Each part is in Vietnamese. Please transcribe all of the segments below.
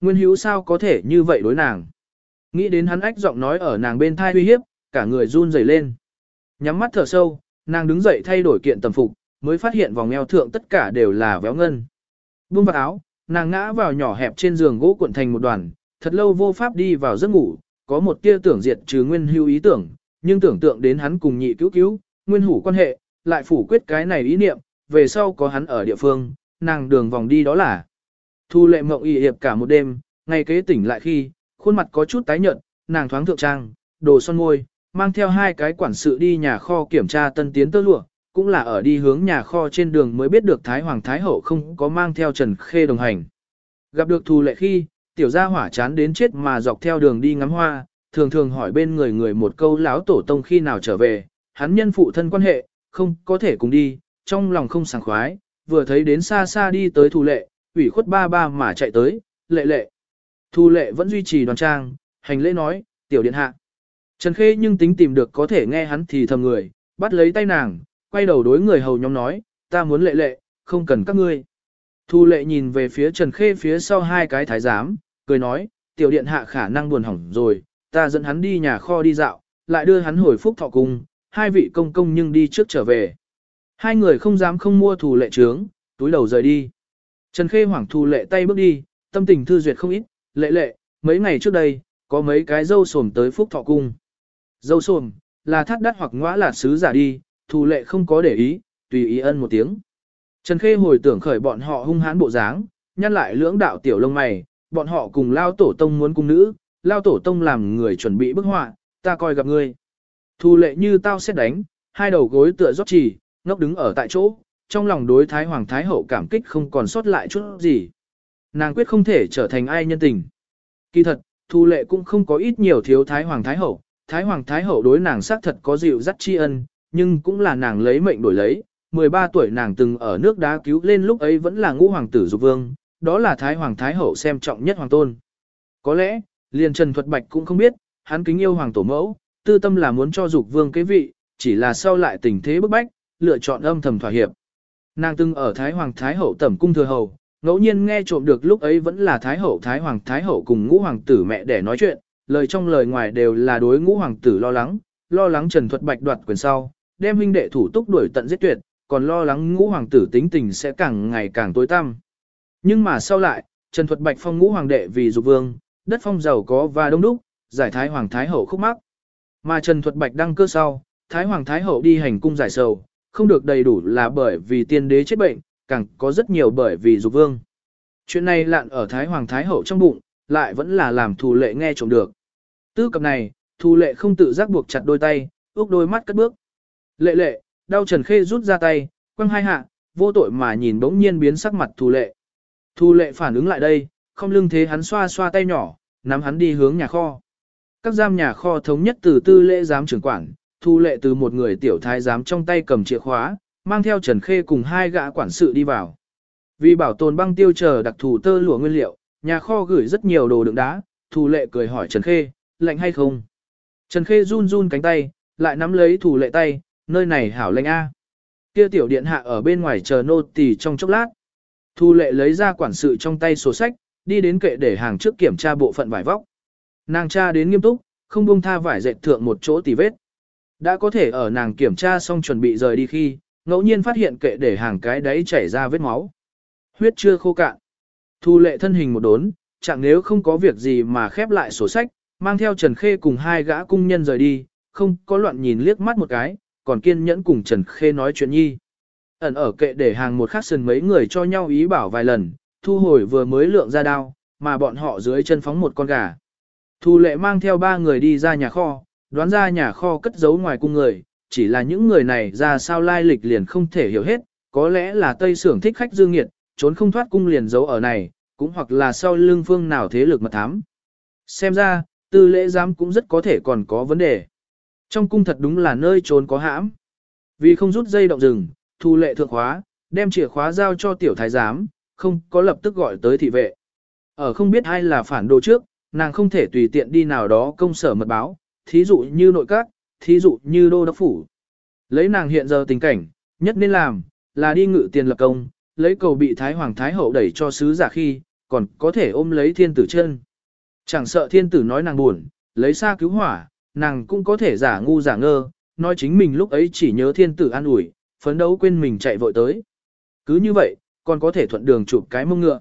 nguyên hữu sao có thể như vậy đối nàng. Nghĩ đến hắn ách giọng nói ở nàng bên thai uy hiếp, cả người run rẩy lên. Nhắm mắt thở sâu, nàng đứng dậy thay đổi kiện tầm phục, mới phát hiện vòng eo thượng tất cả đều là véo ngân. Buông vào áo, nàng ngã vào nhỏ hẹp trên giường gỗ cuộn thành một đoàn, thật lâu vô pháp đi vào giấc ngủ, có một tia tưởng diệt trừ nguyên hưu ý tưởng, nhưng tưởng tượng đến hắn cùng nhị cứu cứu, nguyên hủ quan hệ, lại phủ quyết cái này ý niệm, về sau có hắn ở địa phương, nàng đường vòng đi đó là. Thu lệ mộng y hiệp cả một đêm, ngày kế tỉnh lại khi, khuôn mặt có chút tái nhợt, nàng thoáng thượng trang, đồ son môi, mang theo hai cái quản sự đi nhà kho kiểm tra tân tiến tơ lụa, cũng là ở đi hướng nhà kho trên đường mới biết được Thái Hoàng Thái Hậu không có mang theo Trần Khê đồng hành. Gặp được Thu lệ khi, tiểu gia hỏa chán đến chết mà dọc theo đường đi ngắm hoa, thường thường hỏi bên người người một câu lão tổ tông khi nào trở về, hắn nhân phụ thân quan hệ, không có thể cùng đi, trong lòng không sảng khoái, vừa thấy đến xa xa đi tới Thu lệ, ủy khuất ba ba mà chạy tới, lệ lệ. thu lệ vẫn duy trì đoàn trang, hành lễ nói, tiểu điện hạ. Trần Khê nhưng tính tìm được có thể nghe hắn thì thầm người, bắt lấy tay nàng, quay đầu đối người hầu nhóm nói, ta muốn lệ lệ, không cần các ngươi. Thu lệ nhìn về phía Trần Khê phía sau hai cái thái giám, cười nói, tiểu điện hạ khả năng buồn hỏng rồi, ta dẫn hắn đi nhà kho đi dạo, lại đưa hắn hồi phúc thọ cung, hai vị công công nhưng đi trước trở về. Hai người không dám không mua thù lệ trướng, túi đầu rời đi. Trần Khê hoảng thù lệ tay bước đi, tâm tình thư duyệt không ít, lệ lệ, mấy ngày trước đây, có mấy cái dâu sồm tới phúc thọ cung. Dâu sồm, là thắt đắt hoặc ngõa là sứ giả đi, thù lệ không có để ý, tùy ý ân một tiếng. Trần Khê hồi tưởng khởi bọn họ hung hãn bộ dáng, nhăn lại lưỡng đạo tiểu lông mày, bọn họ cùng lao tổ tông muốn cung nữ, lao tổ tông làm người chuẩn bị bức họa, ta coi gặp ngươi. Thù lệ như tao sẽ đánh, hai đầu gối tựa rót chỉ, ngốc đứng ở tại chỗ, trong lòng đối Thái Hoàng Thái Hậu cảm kích không còn sót lại chút gì. Nàng quyết không thể trở thành ai nhân tình. Kỳ thật, Thu Lệ cũng không có ít nhiều thiếu Thái Hoàng Thái Hậu, Thái Hoàng Thái Hậu đối nàng xác thật có dịu dắt tri ân, nhưng cũng là nàng lấy mệnh đổi lấy. 13 tuổi nàng từng ở nước đá cứu lên lúc ấy vẫn là ngũ hoàng tử dục vương, đó là Thái Hoàng Thái Hậu xem trọng nhất hoàng tôn. Có lẽ, liền Trần Thuật Bạch cũng không biết, hắn kính yêu hoàng tổ mẫu, tư tâm là muốn cho dục vương cái vị, chỉ là sau lại tình thế bức bách, lựa chọn âm thầm thỏa hiệp. Nàng từng ở Thái Hoàng Thái Hậu tẩm cung thừa hầu, ngẫu nhiên nghe trộm được lúc ấy vẫn là Thái Hậu Thái Hoàng Thái Hậu cùng ngũ hoàng tử mẹ để nói chuyện, lời trong lời ngoài đều là đối ngũ hoàng tử lo lắng, lo lắng Trần Thuật Bạch đoạt quyền sau, đem huynh đệ thủ túc đuổi tận giết tuyệt, còn lo lắng ngũ hoàng tử tính tình sẽ càng ngày càng tối tăm. Nhưng mà sau lại, Trần Thuật Bạch phong ngũ hoàng đệ vì dục vương, đất phong giàu có và đông đúc, giải Thái Hoàng Thái Hậu khúc mắc. Mà Trần Thuật Bạch đăng cơ sau, Thái Hoàng Thái Hậu đi hành cung giải sầu, không được đầy đủ là bởi vì tiên đế chết bệnh, càng có rất nhiều bởi vì dục vương. Chuyện này lạn ở Thái Hoàng Thái Hậu trong bụng, lại vẫn là làm thù lệ nghe trộm được. Tư cập này, thù lệ không tự giác buộc chặt đôi tay, ước đôi mắt cất bước. Lệ lệ, đau Trần Khê rút ra tay, quăng hai hạ, vô tội mà nhìn bỗng nhiên biến sắc mặt thù lệ. Thù lệ phản ứng lại đây, không lưng thế hắn xoa xoa tay nhỏ, nắm hắn đi hướng nhà kho. Các giam nhà kho thống nhất từ tư lễ giám trưởng quản, thu lệ từ một người tiểu thái giám trong tay cầm chìa khóa, mang theo Trần Khê cùng hai gã quản sự đi vào. Vì bảo tồn băng tiêu chờ đặc thù tơ lụa nguyên liệu, nhà kho gửi rất nhiều đồ đựng đá, Thu lệ cười hỏi Trần Khê, lạnh hay không? Trần Khê run run cánh tay, lại nắm lấy Thu lệ tay, nơi này hảo lạnh a. Kia tiểu điện hạ ở bên ngoài chờ nô tỳ trong chốc lát. Thu lệ lấy ra quản sự trong tay sổ sách, đi đến kệ để hàng trước kiểm tra bộ phận vải vóc. Nàng tra đến nghiêm túc, không buông tha vải dệt thượng một chỗ tì vết. Đã có thể ở nàng kiểm tra xong chuẩn bị rời đi khi, ngẫu nhiên phát hiện kệ để hàng cái đấy chảy ra vết máu. Huyết chưa khô cạn. Thu lệ thân hình một đốn, chẳng nếu không có việc gì mà khép lại sổ sách, mang theo Trần Khê cùng hai gã cung nhân rời đi, không có loạn nhìn liếc mắt một cái, còn kiên nhẫn cùng Trần Khê nói chuyện nhi. Ẩn ở kệ để hàng một khắc sần mấy người cho nhau ý bảo vài lần, thu hồi vừa mới lượng ra đao, mà bọn họ dưới chân phóng một con gà. Thu lệ mang theo ba người đi ra nhà kho, đoán ra nhà kho cất giấu ngoài cung người, chỉ là những người này ra sao lai lịch liền không thể hiểu hết, có lẽ là Tây Sưởng thích khách dương nghiệt, trốn không thoát cung liền giấu ở này, cũng hoặc là sau lưng phương nào thế lực mật thám. Xem ra, tư lễ giám cũng rất có thể còn có vấn đề. Trong cung thật đúng là nơi trốn có hãm. Vì không rút dây động rừng, thu lệ thượng khóa, đem chìa khóa giao cho tiểu thái giám, không có lập tức gọi tới thị vệ. Ở không biết ai là phản đồ trước, nàng không thể tùy tiện đi nào đó công sở mật báo, thí dụ như nội các, thí dụ như đô đốc phủ. Lấy nàng hiện giờ tình cảnh, nhất nên làm, là đi ngự tiền lập công, lấy cầu bị Thái Hoàng Thái Hậu đẩy cho sứ giả khi, còn có thể ôm lấy thiên tử chân. Chẳng sợ thiên tử nói nàng buồn, lấy xa cứu hỏa, nàng cũng có thể giả ngu giả ngơ, nói chính mình lúc ấy chỉ nhớ thiên tử an ủi, phấn đấu quên mình chạy vội tới. Cứ như vậy, còn có thể thuận đường chụp cái mông ngựa.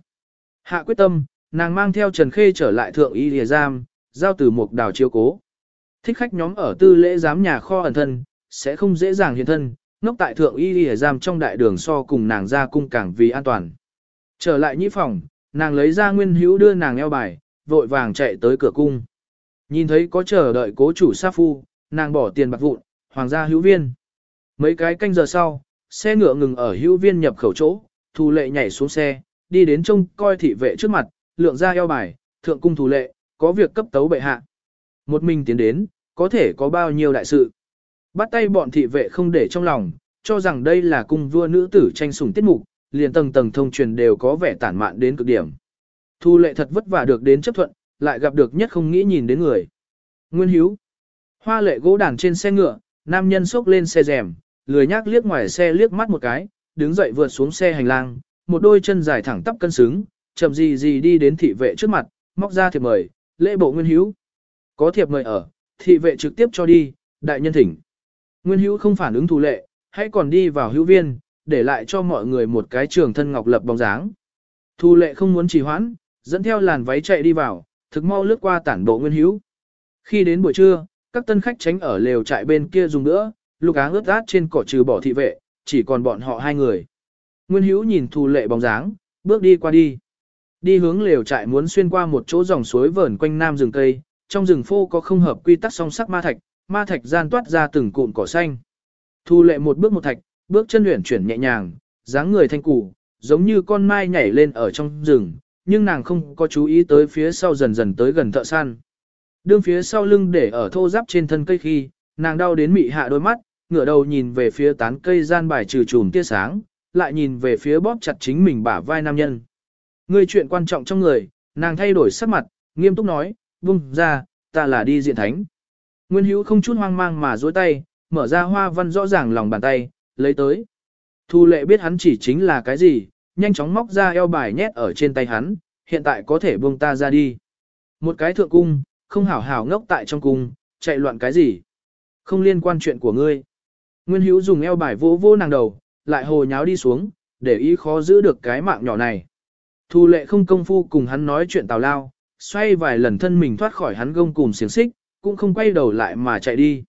Hạ quyết tâm, nàng mang theo Trần Khê trở lại thượng y lìa giam, giao từ một đào chiếu cố. Thích khách nhóm ở tư lễ giám nhà kho ẩn thân, sẽ không dễ dàng hiện thân, ngốc tại thượng y lìa giam trong đại đường so cùng nàng ra cung cảng vì an toàn. Trở lại nhĩ phòng, nàng lấy ra nguyên hữu đưa nàng eo bài, vội vàng chạy tới cửa cung. Nhìn thấy có chờ đợi cố chủ sa phu, nàng bỏ tiền bạc vụn, hoàng gia hữu viên. Mấy cái canh giờ sau, xe ngựa ngừng ở hữu viên nhập khẩu chỗ, thù lệ nhảy xuống xe, đi đến trông coi thị vệ trước mặt, lượng ra eo bài, thượng cung thù lệ, có việc cấp tấu bệ hạ. Một mình tiến đến, có thể có bao nhiêu đại sự. Bắt tay bọn thị vệ không để trong lòng, cho rằng đây là cung vua nữ tử tranh sủng tiết mục, liền tầng tầng thông truyền đều có vẻ tản mạn đến cực điểm. Thu lệ thật vất vả được đến chấp thuận, lại gặp được nhất không nghĩ nhìn đến người. Nguyên Hiếu. Hoa lệ gỗ đàn trên xe ngựa, nam nhân xốc lên xe rèm, lười nhác liếc ngoài xe liếc mắt một cái, đứng dậy vượt xuống xe hành lang, một đôi chân dài thẳng tắp cân xứng, chậm gì gì đi đến thị vệ trước mặt, móc ra thiệp mời, lễ bộ Nguyên Hiếu. Có thiệp mời ở, thị vệ trực tiếp cho đi, đại nhân thỉnh. Nguyên Hữu không phản ứng thủ lệ, hãy còn đi vào hữu viên, để lại cho mọi người một cái trường thân ngọc lập bóng dáng. Thu lệ không muốn trì hoãn, dẫn theo làn váy chạy đi vào, thực mau lướt qua tản bộ Nguyên Hữu. Khi đến buổi trưa, các tân khách tránh ở lều trại bên kia dùng nữa, lục áng ướt át trên cỏ trừ bỏ thị vệ, chỉ còn bọn họ hai người. Nguyên Hữu nhìn Thu lệ bóng dáng, bước đi qua đi. Đi hướng lều trại muốn xuyên qua một chỗ dòng suối vờn quanh nam rừng cây, trong rừng phô có không hợp quy tắc song sắc ma thạch, ma thạch gian toát ra từng cụm cỏ xanh. Thu lệ một bước một thạch, bước chân luyện chuyển nhẹ nhàng, dáng người thanh củ, giống như con mai nhảy lên ở trong rừng, nhưng nàng không có chú ý tới phía sau dần dần tới gần thợ săn. Đương phía sau lưng để ở thô giáp trên thân cây khi, nàng đau đến mị hạ đôi mắt, ngửa đầu nhìn về phía tán cây gian bài trừ chùm tia sáng, lại nhìn về phía bóp chặt chính mình bả vai nam nhân. Người chuyện quan trọng trong người, nàng thay đổi sắc mặt, nghiêm túc nói, buông ra, ta là đi diện thánh. Nguyên hữu không chút hoang mang mà dối tay, mở ra hoa văn rõ ràng lòng bàn tay, lấy tới. Thu lệ biết hắn chỉ chính là cái gì, nhanh chóng móc ra eo bài nhét ở trên tay hắn, hiện tại có thể buông ta ra đi. Một cái thượng cung, không hảo hảo ngốc tại trong cung, chạy loạn cái gì. Không liên quan chuyện của ngươi. Nguyên hữu dùng eo bài vô vô nàng đầu, lại hồ nháo đi xuống, để ý khó giữ được cái mạng nhỏ này. Thu lệ không công phu cùng hắn nói chuyện tào lao, xoay vài lần thân mình thoát khỏi hắn gông cùng xiềng xích, cũng không quay đầu lại mà chạy đi.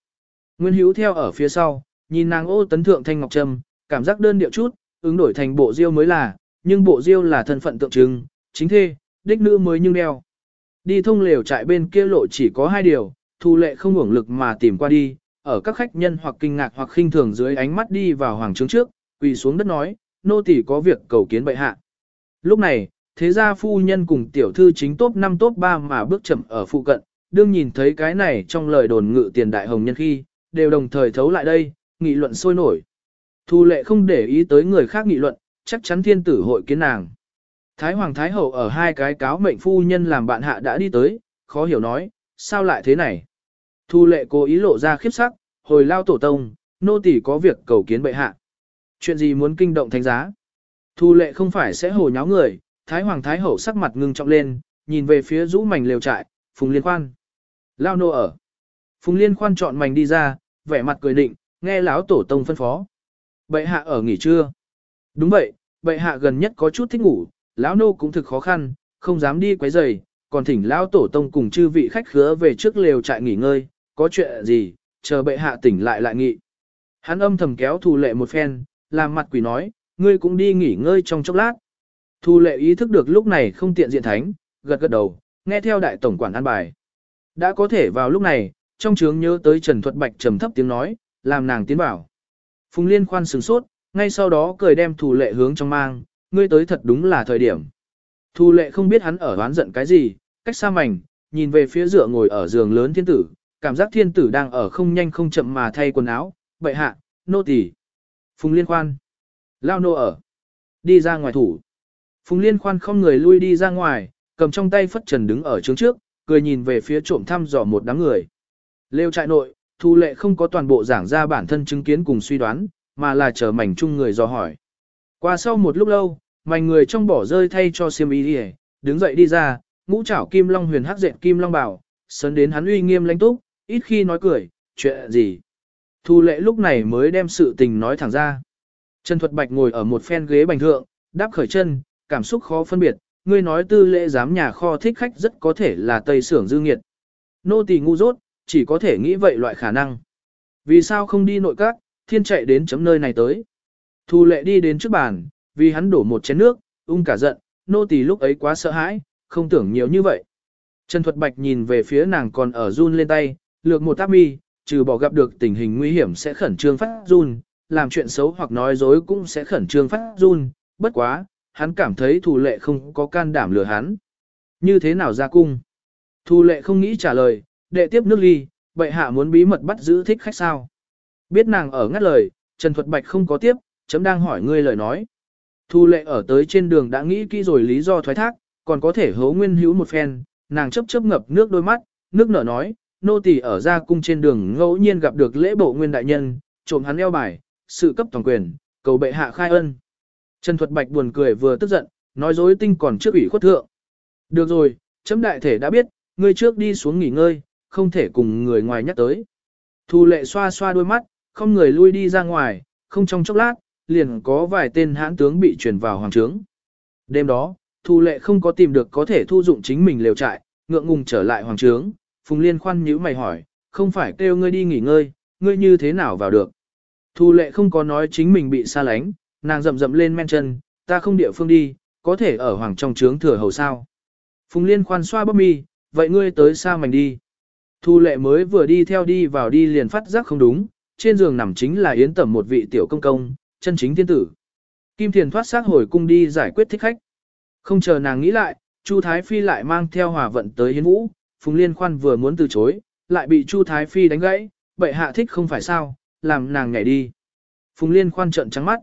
Nguyên Hữu theo ở phía sau, nhìn nàng ô tấn thượng thanh ngọc trâm, cảm giác đơn điệu chút, ứng đổi thành bộ diêu mới là, nhưng bộ diêu là thân phận tượng trưng, chính thê, đích nữ mới nhưng đeo. Đi thông lều trại bên kia lộ chỉ có hai điều, thu lệ không hưởng lực mà tìm qua đi, ở các khách nhân hoặc kinh ngạc hoặc khinh thường dưới ánh mắt đi vào hoàng trướng trước, quỳ xuống đất nói, nô tỳ có việc cầu kiến bệ hạ. Lúc này, thế gia phu nhân cùng tiểu thư chính top 5 top 3 mà bước chậm ở phụ cận, đương nhìn thấy cái này trong lời đồn ngự tiền đại hồng nhân khi, đều đồng thời thấu lại đây, nghị luận sôi nổi. Thu lệ không để ý tới người khác nghị luận, chắc chắn thiên tử hội kiến nàng. Thái Hoàng Thái Hậu ở hai cái cáo mệnh phu nhân làm bạn hạ đã đi tới, khó hiểu nói, sao lại thế này? Thu lệ cố ý lộ ra khiếp sắc, hồi lao tổ tông, nô tỳ có việc cầu kiến bệ hạ. Chuyện gì muốn kinh động thánh giá? Thu lệ không phải sẽ hồ nháo người, Thái Hoàng Thái Hậu sắc mặt ngưng trọng lên, nhìn về phía rũ mảnh lều trại, Phùng Liên Khoan. Lao nô ở. Phùng Liên Khoan chọn mảnh đi ra, vẻ mặt cười định, nghe lão tổ tông phân phó. Bệ hạ ở nghỉ trưa. Đúng vậy, bệ hạ gần nhất có chút thích ngủ, lão nô cũng thực khó khăn, không dám đi quấy rầy, còn thỉnh lão tổ tông cùng chư vị khách khứa về trước lều trại nghỉ ngơi, có chuyện gì, chờ bệ hạ tỉnh lại lại nghị. Hắn âm thầm kéo thù lệ một phen, làm mặt quỷ nói, ngươi cũng đi nghỉ ngơi trong chốc lát. Thu lệ ý thức được lúc này không tiện diện thánh, gật gật đầu, nghe theo đại tổng quản an bài. Đã có thể vào lúc này, trong trướng nhớ tới Trần Thuật Bạch trầm thấp tiếng nói, làm nàng tiến bảo. Phùng Liên khoan sừng sốt, ngay sau đó cười đem Thu lệ hướng trong mang, ngươi tới thật đúng là thời điểm. Thu lệ không biết hắn ở oán giận cái gì, cách xa mảnh, nhìn về phía dựa ngồi ở giường lớn thiên tử, cảm giác thiên tử đang ở không nhanh không chậm mà thay quần áo, bệ hạ, nô tỳ. Phùng Liên khoan, lao nô ở, đi ra ngoài thủ. Phùng Liên khoan không người lui đi ra ngoài, cầm trong tay phất trần đứng ở trướng trước, cười nhìn về phía trộm thăm dò một đám người. Lêu trại nội, Thu Lệ không có toàn bộ giảng ra bản thân chứng kiến cùng suy đoán, mà là chờ mảnh chung người dò hỏi. Qua sau một lúc lâu, mảnh người trong bỏ rơi thay cho siêm y đi đứng dậy đi ra, ngũ trảo kim long huyền hắc dệt kim long bảo, sấn đến hắn uy nghiêm lãnh túc, ít khi nói cười, chuyện gì. Thu lệ lúc này mới đem sự tình nói thẳng ra. Trần Thuật Bạch ngồi ở một phen ghế bành thượng, đáp khởi chân, cảm xúc khó phân biệt, ngươi nói tư lễ giám nhà kho thích khách rất có thể là tây sưởng dư nghiệt. Nô tỳ ngu dốt, chỉ có thể nghĩ vậy loại khả năng. Vì sao không đi nội các, thiên chạy đến chấm nơi này tới. Thu lệ đi đến trước bàn, vì hắn đổ một chén nước, ung cả giận, nô tỳ lúc ấy quá sợ hãi, không tưởng nhiều như vậy. Trần Thuật Bạch nhìn về phía nàng còn ở run lên tay, lược một táp mi, trừ bỏ gặp được tình hình nguy hiểm sẽ khẩn trương phát run, làm chuyện xấu hoặc nói dối cũng sẽ khẩn trương phát run, bất quá, hắn cảm thấy thù lệ không có can đảm lừa hắn. Như thế nào ra cung? Thù lệ không nghĩ trả lời, đệ tiếp nước ly, bệ hạ muốn bí mật bắt giữ thích khách sao? Biết nàng ở ngắt lời, Trần Thuật Bạch không có tiếp, chấm đang hỏi ngươi lời nói. Thu lệ ở tới trên đường đã nghĩ kỹ rồi lý do thoái thác, còn có thể hố nguyên hữu một phen, nàng chấp chấp ngập nước đôi mắt, nước nở nói, nô tỳ ở ra cung trên đường ngẫu nhiên gặp được lễ bộ nguyên đại nhân, trộm hắn eo bài, sự cấp toàn quyền, cầu bệ hạ khai ân. Trần Thuật Bạch buồn cười vừa tức giận, nói dối tinh còn trước ủy khuất thượng. Được rồi, chấm đại thể đã biết, ngươi trước đi xuống nghỉ ngơi, không thể cùng người ngoài nhắc tới. Thu lệ xoa xoa đôi mắt, không người lui đi ra ngoài, không trong chốc lát, liền có vài tên hãn tướng bị chuyển vào hoàng trướng. Đêm đó, Thu lệ không có tìm được có thể thu dụng chính mình liều trại, ngượng ngùng trở lại hoàng trướng, Phùng Liên khoan nhíu mày hỏi, không phải kêu ngươi đi nghỉ ngơi, ngươi như thế nào vào được. Thu lệ không có nói chính mình bị xa lánh, nàng rậm rậm lên men chân, ta không địa phương đi, có thể ở hoàng trong trướng thừa hầu sao. Phùng Liên khoan xoa bóp mi, vậy ngươi tới xa mảnh đi. Thu lệ mới vừa đi theo đi vào đi liền phát giác không đúng, trên giường nằm chính là yến tẩm một vị tiểu công công, chân chính thiên tử. Kim Thiền thoát xác hồi cung đi giải quyết thích khách. Không chờ nàng nghĩ lại, Chu Thái Phi lại mang theo hòa vận tới hiến vũ, Phùng Liên Khoan vừa muốn từ chối, lại bị Chu Thái Phi đánh gãy, bệ hạ thích không phải sao, làm nàng nhảy đi. Phùng Liên Khoan trợn trắng mắt.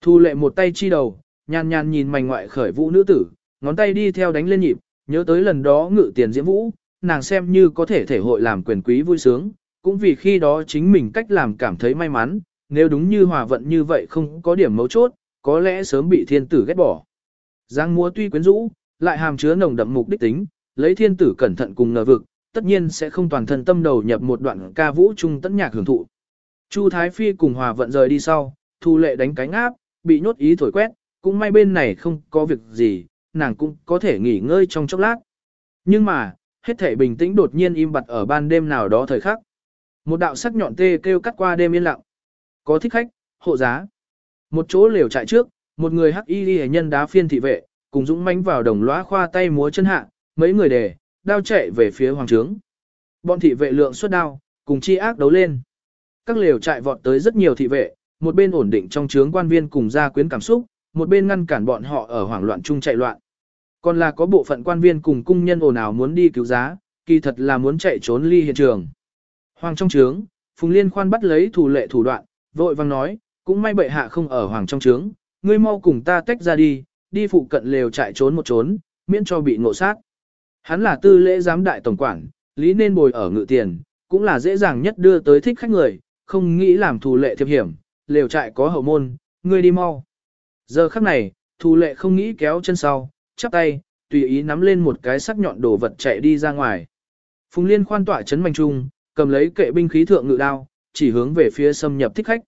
Thu lệ một tay chi đầu, nhàn nhàn nhìn mảnh ngoại khởi vũ nữ tử, ngón tay đi theo đánh lên nhịp, nhớ tới lần đó ngự tiền diễm vũ, nàng xem như có thể thể hội làm quyền quý vui sướng, cũng vì khi đó chính mình cách làm cảm thấy may mắn, nếu đúng như hòa vận như vậy không có điểm mấu chốt, có lẽ sớm bị thiên tử ghét bỏ. Giang múa tuy quyến rũ, lại hàm chứa nồng đậm mục đích tính, lấy thiên tử cẩn thận cùng ngờ vực, tất nhiên sẽ không toàn thân tâm đầu nhập một đoạn ca vũ trung tấn nhạc hưởng thụ. Chu Thái Phi cùng hòa vận rời đi sau, thu lệ đánh cánh áp, bị nhốt ý thổi quét, cũng may bên này không có việc gì, nàng cũng có thể nghỉ ngơi trong chốc lát. Nhưng mà, hết thể bình tĩnh đột nhiên im bặt ở ban đêm nào đó thời khắc. Một đạo sắc nhọn tê kêu cắt qua đêm yên lặng. Có thích khách, hộ giá. Một chỗ lều trại trước, một người hắc y ghi nhân đá phiên thị vệ, cùng dũng mãnh vào đồng lõa khoa tay múa chân hạ, mấy người đề, đao chạy về phía hoàng trướng. Bọn thị vệ lượng xuất đao, cùng chi ác đấu lên. Các lều trại vọt tới rất nhiều thị vệ, một bên ổn định trong trướng quan viên cùng gia quyến cảm xúc, một bên ngăn cản bọn họ ở hoảng loạn chung chạy loạn. Còn là có bộ phận quan viên cùng cung nhân ồn ào muốn đi cứu giá, kỳ thật là muốn chạy trốn ly hiện trường. Hoàng trong trướng, Phùng Liên khoan bắt lấy thủ lệ thủ đoạn, vội vang nói, cũng may bệ hạ không ở hoàng trong trướng, ngươi mau cùng ta tách ra đi, đi phụ cận lều chạy trốn một trốn, miễn cho bị ngộ sát. Hắn là tư lễ giám đại tổng quản, lý nên bồi ở ngự tiền, cũng là dễ dàng nhất đưa tới thích khách người, không nghĩ làm thủ lệ thiệp hiểm, lều trại có hậu môn, ngươi đi mau. Giờ khắc này, thù lệ không nghĩ kéo chân sau, chắp tay, tùy ý nắm lên một cái sắc nhọn đồ vật chạy đi ra ngoài. Phùng Liên khoan tỏa chấn manh trung, cầm lấy kệ binh khí thượng ngự đao, chỉ hướng về phía xâm nhập thích khách.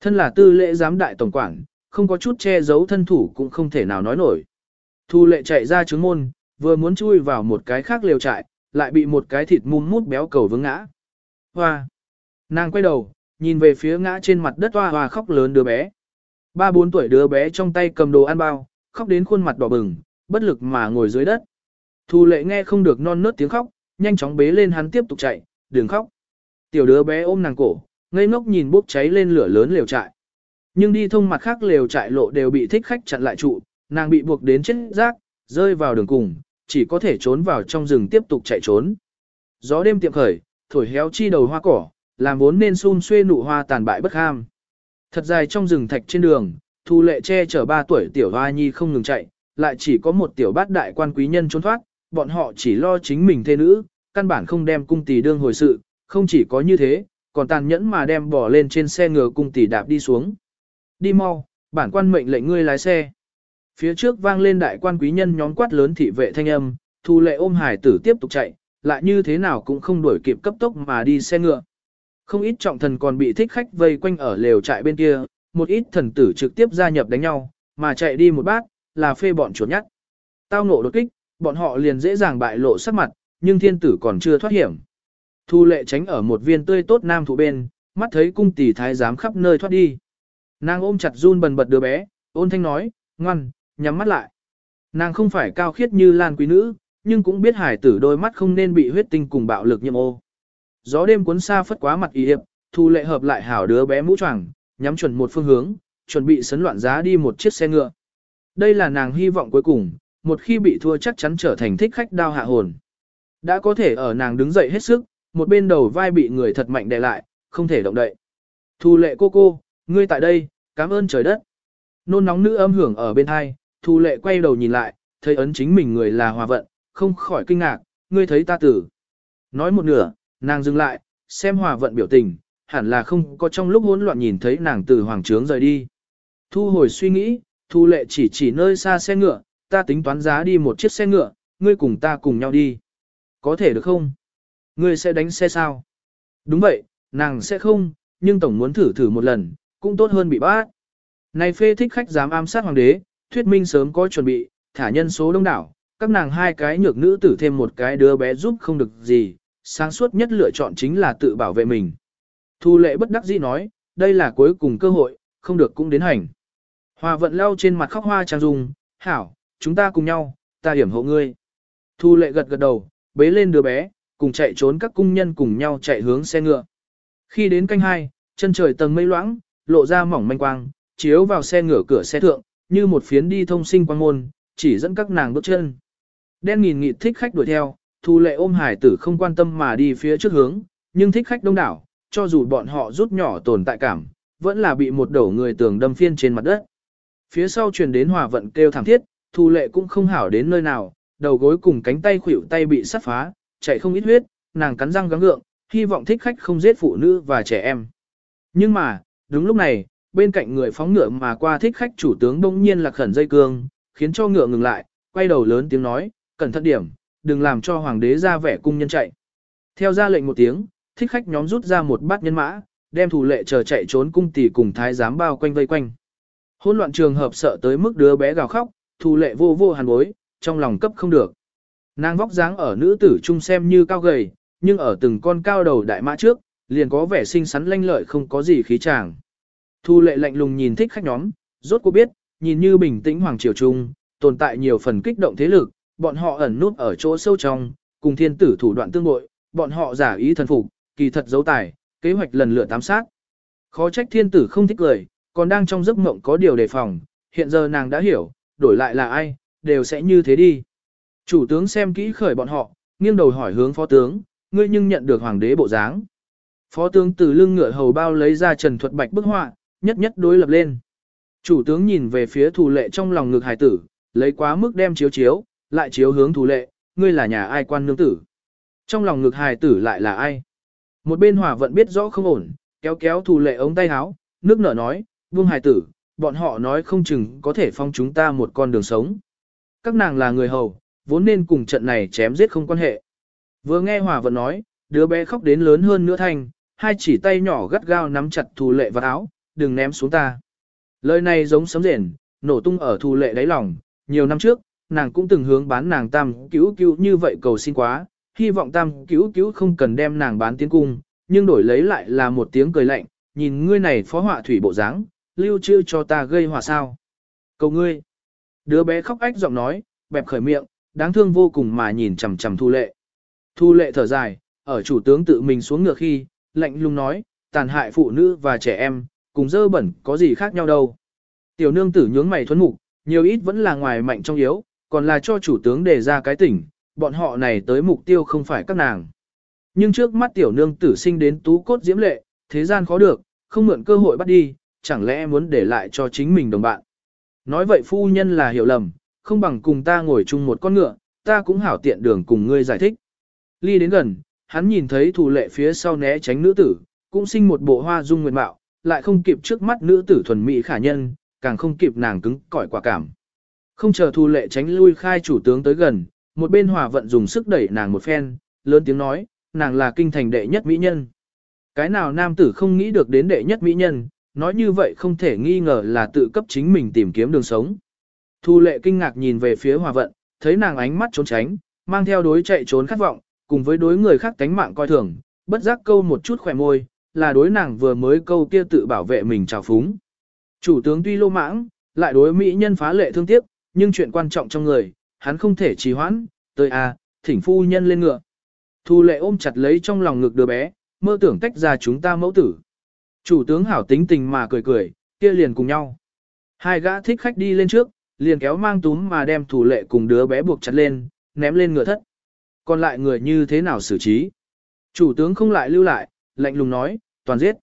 Thân là tư lễ giám đại tổng quản, không có chút che giấu thân thủ cũng không thể nào nói nổi. Thu lệ chạy ra trướng môn, vừa muốn chui vào một cái khác lều trại, lại bị một cái thịt mum mút béo cầu vướng ngã. Hoa! Nàng quay đầu, nhìn về phía ngã trên mặt đất hoa hoa khóc lớn đứa bé. Ba bốn tuổi đứa bé trong tay cầm đồ ăn bao, khóc đến khuôn mặt đỏ bừng, bất lực mà ngồi dưới đất. Thu lệ nghe không được non nớt tiếng khóc, nhanh chóng bế lên hắn tiếp tục chạy, đừng khóc. Tiểu đứa bé ôm nàng cổ, ngây ngốc nhìn bốc cháy lên lửa lớn lều trại. Nhưng đi thông mặt khác lều trại lộ đều bị thích khách chặn lại trụ, nàng bị buộc đến chết rác, rơi vào đường cùng, chỉ có thể trốn vào trong rừng tiếp tục chạy trốn. Gió đêm tiệm khởi, thổi héo chi đầu hoa cỏ, làm vốn nên xun xuê nụ hoa tàn bại bất ham. Thật dài trong rừng thạch trên đường, thu lệ che chở ba tuổi tiểu hoa nhi không ngừng chạy, lại chỉ có một tiểu bát đại quan quý nhân trốn thoát, bọn họ chỉ lo chính mình thê nữ, căn bản không đem cung tỷ đương hồi sự, không chỉ có như thế, còn tàn nhẫn mà đem bỏ lên trên xe ngựa cung tỷ đạp đi xuống. Đi mau, bản quan mệnh lệnh ngươi lái xe. Phía trước vang lên đại quan quý nhân nhóm quát lớn thị vệ thanh âm, thu lệ ôm hải tử tiếp tục chạy, lại như thế nào cũng không đuổi kịp cấp tốc mà đi xe ngựa. Không ít trọng thần còn bị thích khách vây quanh ở lều trại bên kia, một ít thần tử trực tiếp gia nhập đánh nhau, mà chạy đi một bát, là phê bọn chuột nhắt. Tao nộ đột kích, bọn họ liền dễ dàng bại lộ sắc mặt, nhưng thiên tử còn chưa thoát hiểm. Thu lệ tránh ở một viên tươi tốt nam thủ bên, mắt thấy cung tỷ thái giám khắp nơi thoát đi. Nàng ôm chặt run bần bật đứa bé, ôn thanh nói, ngoan, nhắm mắt lại. Nàng không phải cao khiết như lan quý nữ, nhưng cũng biết hải tử đôi mắt không nên bị huyết tinh cùng bạo lực nhiễm ô. Gió đêm cuốn xa phất quá mặt y hiệp, thu lệ hợp lại hảo đứa bé mũ choàng, nhắm chuẩn một phương hướng, chuẩn bị sấn loạn giá đi một chiếc xe ngựa. Đây là nàng hy vọng cuối cùng, một khi bị thua chắc chắn trở thành thích khách đao hạ hồn. Đã có thể ở nàng đứng dậy hết sức, một bên đầu vai bị người thật mạnh đè lại, không thể động đậy. Thu lệ cô cô, ngươi tại đây, cảm ơn trời đất. Nôn nóng nữ âm hưởng ở bên hai, thu lệ quay đầu nhìn lại, thấy ấn chính mình người là hòa vận, không khỏi kinh ngạc, ngươi thấy ta tử. Nói một nửa, nàng dừng lại, xem hòa vận biểu tình, hẳn là không có trong lúc hỗn loạn nhìn thấy nàng từ hoàng trướng rời đi. Thu hồi suy nghĩ, thu lệ chỉ chỉ nơi xa xe ngựa, ta tính toán giá đi một chiếc xe ngựa, ngươi cùng ta cùng nhau đi. Có thể được không? Ngươi sẽ đánh xe sao? Đúng vậy, nàng sẽ không, nhưng tổng muốn thử thử một lần, cũng tốt hơn bị bắt. Này phê thích khách dám ám sát hoàng đế, thuyết minh sớm có chuẩn bị, thả nhân số đông đảo, các nàng hai cái nhược nữ tử thêm một cái đứa bé giúp không được gì, sáng suốt nhất lựa chọn chính là tự bảo vệ mình. Thu lệ bất đắc dĩ nói, đây là cuối cùng cơ hội, không được cũng đến hành. Hòa vận lau trên mặt khóc hoa trang dung, hảo, chúng ta cùng nhau, ta hiểm hộ ngươi. Thu lệ gật gật đầu, bế lên đứa bé, cùng chạy trốn các cung nhân cùng nhau chạy hướng xe ngựa. Khi đến canh hai, chân trời tầng mây loãng, lộ ra mỏng manh quang, chiếu vào xe ngựa cửa xe thượng, như một phiến đi thông sinh quang môn, chỉ dẫn các nàng bước chân. Đen nghìn nghị thích khách đuổi theo, thu lệ ôm hải tử không quan tâm mà đi phía trước hướng, nhưng thích khách đông đảo, cho dù bọn họ rút nhỏ tồn tại cảm, vẫn là bị một đầu người tường đâm phiên trên mặt đất. Phía sau truyền đến hòa vận kêu thảm thiết, thu lệ cũng không hảo đến nơi nào, đầu gối cùng cánh tay khuỷu tay bị sắt phá, chạy không ít huyết, nàng cắn răng gắng gượng, hy vọng thích khách không giết phụ nữ và trẻ em. Nhưng mà, đúng lúc này, bên cạnh người phóng ngựa mà qua thích khách chủ tướng đông nhiên lạc khẩn dây cương, khiến cho ngựa ngừng lại, quay đầu lớn tiếng nói, cẩn thận điểm, đừng làm cho hoàng đế ra vẻ cung nhân chạy. Theo ra lệnh một tiếng, thích khách nhóm rút ra một bát nhân mã, đem thủ lệ chờ chạy trốn cung tỷ cùng thái giám bao quanh vây quanh. Hỗn loạn trường hợp sợ tới mức đứa bé gào khóc, thủ lệ vô vô hàn bối, trong lòng cấp không được. Nàng vóc dáng ở nữ tử trung xem như cao gầy, nhưng ở từng con cao đầu đại mã trước, liền có vẻ xinh xắn lanh lợi không có gì khí chàng. Thu lệ lạnh lùng nhìn thích khách nhóm, rốt cuộc biết, nhìn như bình tĩnh hoàng triều trung, tồn tại nhiều phần kích động thế lực, bọn họ ẩn nút ở chỗ sâu trong, cùng thiên tử thủ đoạn tương bội, bọn họ giả ý thần phục, kỳ thật giấu tài, kế hoạch lần lượt tám sát. Khó trách thiên tử không thích cười, còn đang trong giấc mộng có điều đề phòng, hiện giờ nàng đã hiểu, đổi lại là ai, đều sẽ như thế đi. Chủ tướng xem kỹ khởi bọn họ, nghiêng đầu hỏi hướng phó tướng, ngươi nhưng nhận được hoàng đế bộ dáng. Phó tướng từ lưng ngựa hầu bao lấy ra trần thuật bạch bức họa, nhất nhất đối lập lên. Chủ tướng nhìn về phía thủ lệ trong lòng ngực hải tử, lấy quá mức đem chiếu chiếu, lại chiếu hướng thủ lệ, ngươi là nhà ai quan nương tử. Trong lòng ngực hài tử lại là ai. Một bên hỏa vận biết rõ không ổn, kéo kéo thủ lệ ống tay áo, nước nở nói, vương hài tử, bọn họ nói không chừng có thể phong chúng ta một con đường sống. Các nàng là người hầu, vốn nên cùng trận này chém giết không quan hệ. Vừa nghe Hòa Vận nói, đứa bé khóc đến lớn hơn nữa thành, hai chỉ tay nhỏ gắt gao nắm chặt thù lệ vào áo, đừng ném xuống ta. Lời này giống sấm rền, nổ tung ở thù lệ đáy lòng, nhiều năm trước, nàng cũng từng hướng bán nàng tam cứu cứu như vậy cầu xin quá, hy vọng tam cứu cứu không cần đem nàng bán tiến cung, nhưng đổi lấy lại là một tiếng cười lạnh, nhìn ngươi này phó họa thủy bộ dáng, lưu trữ cho ta gây hòa sao. Cầu ngươi. Đứa bé khóc ách giọng nói, bẹp khởi miệng, đáng thương vô cùng mà nhìn chằm chằm thu lệ. Thu lệ thở dài, ở chủ tướng tự mình xuống ngựa khi, lạnh lùng nói, tàn hại phụ nữ và trẻ em, cùng dơ bẩn có gì khác nhau đâu. Tiểu nương tử nhướng mày thuấn mục, nhiều ít vẫn là ngoài mạnh trong yếu, còn là cho chủ tướng đề ra cái tỉnh, bọn họ này tới mục tiêu không phải các nàng. Nhưng trước mắt tiểu nương tử sinh đến tú cốt diễm lệ, thế gian khó được, không mượn cơ hội bắt đi, chẳng lẽ muốn để lại cho chính mình đồng bạn. Nói vậy phu nhân là hiểu lầm, không bằng cùng ta ngồi chung một con ngựa, ta cũng hảo tiện đường cùng ngươi giải thích. Ly đến gần, hắn nhìn thấy thủ lệ phía sau né tránh nữ tử, cũng sinh một bộ hoa dung nguyệt mạo, lại không kịp trước mắt nữ tử thuần mỹ khả nhân, càng không kịp nàng cứng cỏi quả cảm. Không chờ thu lệ tránh lui khai chủ tướng tới gần, một bên hòa vận dùng sức đẩy nàng một phen, lớn tiếng nói, nàng là kinh thành đệ nhất mỹ nhân. Cái nào nam tử không nghĩ được đến đệ nhất mỹ nhân, nói như vậy không thể nghi ngờ là tự cấp chính mình tìm kiếm đường sống. Thu lệ kinh ngạc nhìn về phía hòa vận, thấy nàng ánh mắt trốn tránh, mang theo đối chạy trốn khát vọng, cùng với đối người khác tánh mạng coi thường, bất giác câu một chút khỏe môi, là đối nàng vừa mới câu kia tự bảo vệ mình trào phúng. Chủ tướng tuy lô mãng, lại đối mỹ nhân phá lệ thương tiếc, nhưng chuyện quan trọng trong người, hắn không thể trì hoãn, tới à, thỉnh phu nhân lên ngựa. Thu lệ ôm chặt lấy trong lòng ngực đứa bé, mơ tưởng tách ra chúng ta mẫu tử. Chủ tướng hảo tính tình mà cười cười, kia liền cùng nhau. Hai gã thích khách đi lên trước, liền kéo mang túm mà đem thủ lệ cùng đứa bé buộc chặt lên, ném lên ngựa thất. Còn lại người như thế nào xử trí? Chủ tướng không lại lưu lại, lạnh lùng nói, toàn giết.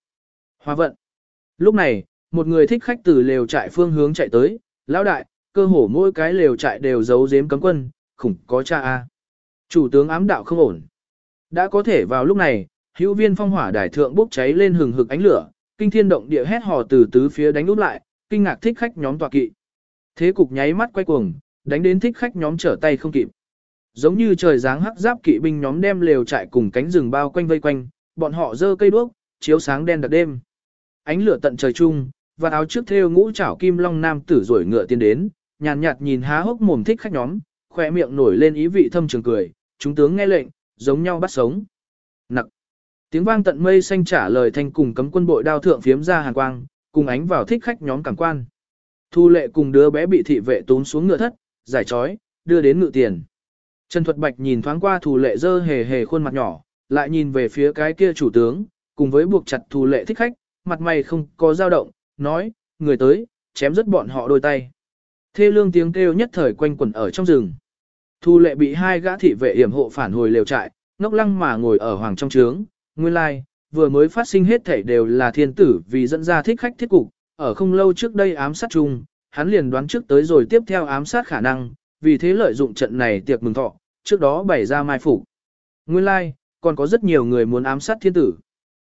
hoa vận. Lúc này, một người thích khách từ lều trại phương hướng chạy tới, lão đại, cơ hồ mỗi cái lều trại đều giấu giếm cấm quân, khủng có cha a. Chủ tướng ám đạo không ổn. Đã có thể vào lúc này, hữu viên phong hỏa đài thượng bốc cháy lên hừng hực ánh lửa, kinh thiên động địa hét hò từ tứ phía đánh úp lại, kinh ngạc thích khách nhóm tọa kỵ. Thế cục nháy mắt quay cuồng, đánh đến thích khách nhóm trở tay không kịp. Giống như trời giáng hắc giáp kỵ binh nhóm đem lều trại cùng cánh rừng bao quanh vây quanh, bọn họ dơ cây đuốc, chiếu sáng đen đặc đêm. Ánh lửa tận trời chung, và áo trước theo ngũ trảo kim long nam tử rồi ngựa tiến đến, nhàn nhạt, nhìn há hốc mồm thích khách nhóm, khỏe miệng nổi lên ý vị thâm trường cười, chúng tướng nghe lệnh, giống nhau bắt sống. Nặc. Tiếng vang tận mây xanh trả lời thanh cùng cấm quân bội đao thượng phiếm ra hàn quang, cùng ánh vào thích khách nhóm cảm quan. Thu lệ cùng đứa bé bị thị vệ tốn xuống ngựa thất, giải trói, đưa đến ngự tiền. Trần Thuật Bạch nhìn thoáng qua thù lệ dơ hề hề khuôn mặt nhỏ, lại nhìn về phía cái kia chủ tướng, cùng với buộc chặt thù lệ thích khách, mặt mày không có dao động, nói, người tới, chém rất bọn họ đôi tay. Thê lương tiếng kêu nhất thời quanh quẩn ở trong rừng. Thu lệ bị hai gã thị vệ hiểm hộ phản hồi lều trại, ngốc lăng mà ngồi ở hoàng trong trướng, nguyên lai, vừa mới phát sinh hết thảy đều là thiên tử vì dẫn ra thích khách thiết cục, ở không lâu trước đây ám sát chung, hắn liền đoán trước tới rồi tiếp theo ám sát khả năng, vì thế lợi dụng trận này tiệc mừng thọ, trước đó bày ra mai phủ, Nguyên lai, còn có rất nhiều người muốn ám sát thiên tử.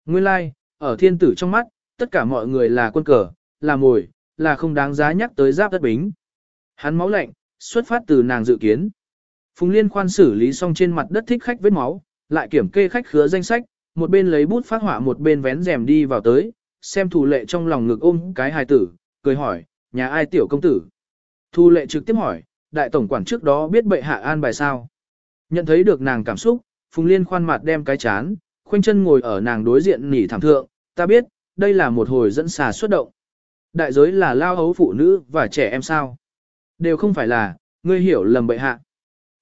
Nguyên lai, ở thiên tử trong mắt, tất cả mọi người là quân cờ, là mồi, là không đáng giá nhắc tới giáp đất bính. Hắn máu lạnh, xuất phát từ nàng dự kiến. Phùng Liên khoan xử lý xong trên mặt đất thích khách vết máu, lại kiểm kê khách khứa danh sách, một bên lấy bút phát họa một bên vén rèm đi vào tới, xem thủ lệ trong lòng ngực ôm cái hài tử, cười hỏi, nhà ai tiểu công tử? Thu lệ trực tiếp hỏi, đại tổng quản trước đó biết bệ hạ an bài sao? Nhận thấy được nàng cảm xúc, Phùng Liên khoan mặt đem cái chán, khoanh chân ngồi ở nàng đối diện nỉ thảm thượng, ta biết, đây là một hồi dẫn xà xuất động. Đại giới là lao hấu phụ nữ và trẻ em sao? Đều không phải là, ngươi hiểu lầm bệ hạ.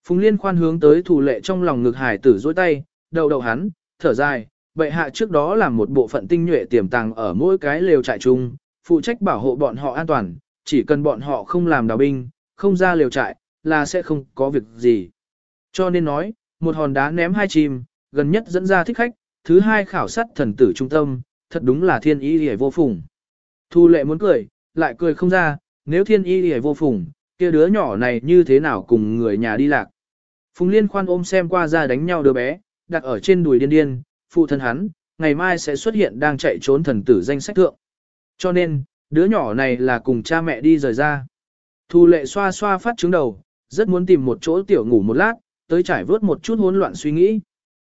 Phùng Liên khoan hướng tới thủ lệ trong lòng ngực hải tử dối tay, đầu đầu hắn, thở dài, bệ hạ trước đó là một bộ phận tinh nhuệ tiềm tàng ở mỗi cái lều trại chung, phụ trách bảo hộ bọn họ an toàn, chỉ cần bọn họ không làm đào binh, không ra lều trại, là sẽ không có việc gì. Cho nên nói, một hòn đá ném hai chim, gần nhất dẫn ra thích khách, thứ hai khảo sát thần tử trung tâm, thật đúng là thiên ý hề vô phùng. Thu lệ muốn cười, lại cười không ra, nếu thiên ý hề vô phùng, kia đứa nhỏ này như thế nào cùng người nhà đi lạc. Phùng Liên khoan ôm xem qua ra đánh nhau đứa bé, đặt ở trên đùi điên điên, phụ thân hắn, ngày mai sẽ xuất hiện đang chạy trốn thần tử danh sách thượng. Cho nên, đứa nhỏ này là cùng cha mẹ đi rời ra. Thu lệ xoa xoa phát trứng đầu, rất muốn tìm một chỗ tiểu ngủ một lát, tới trải vớt một chút hỗn loạn suy nghĩ.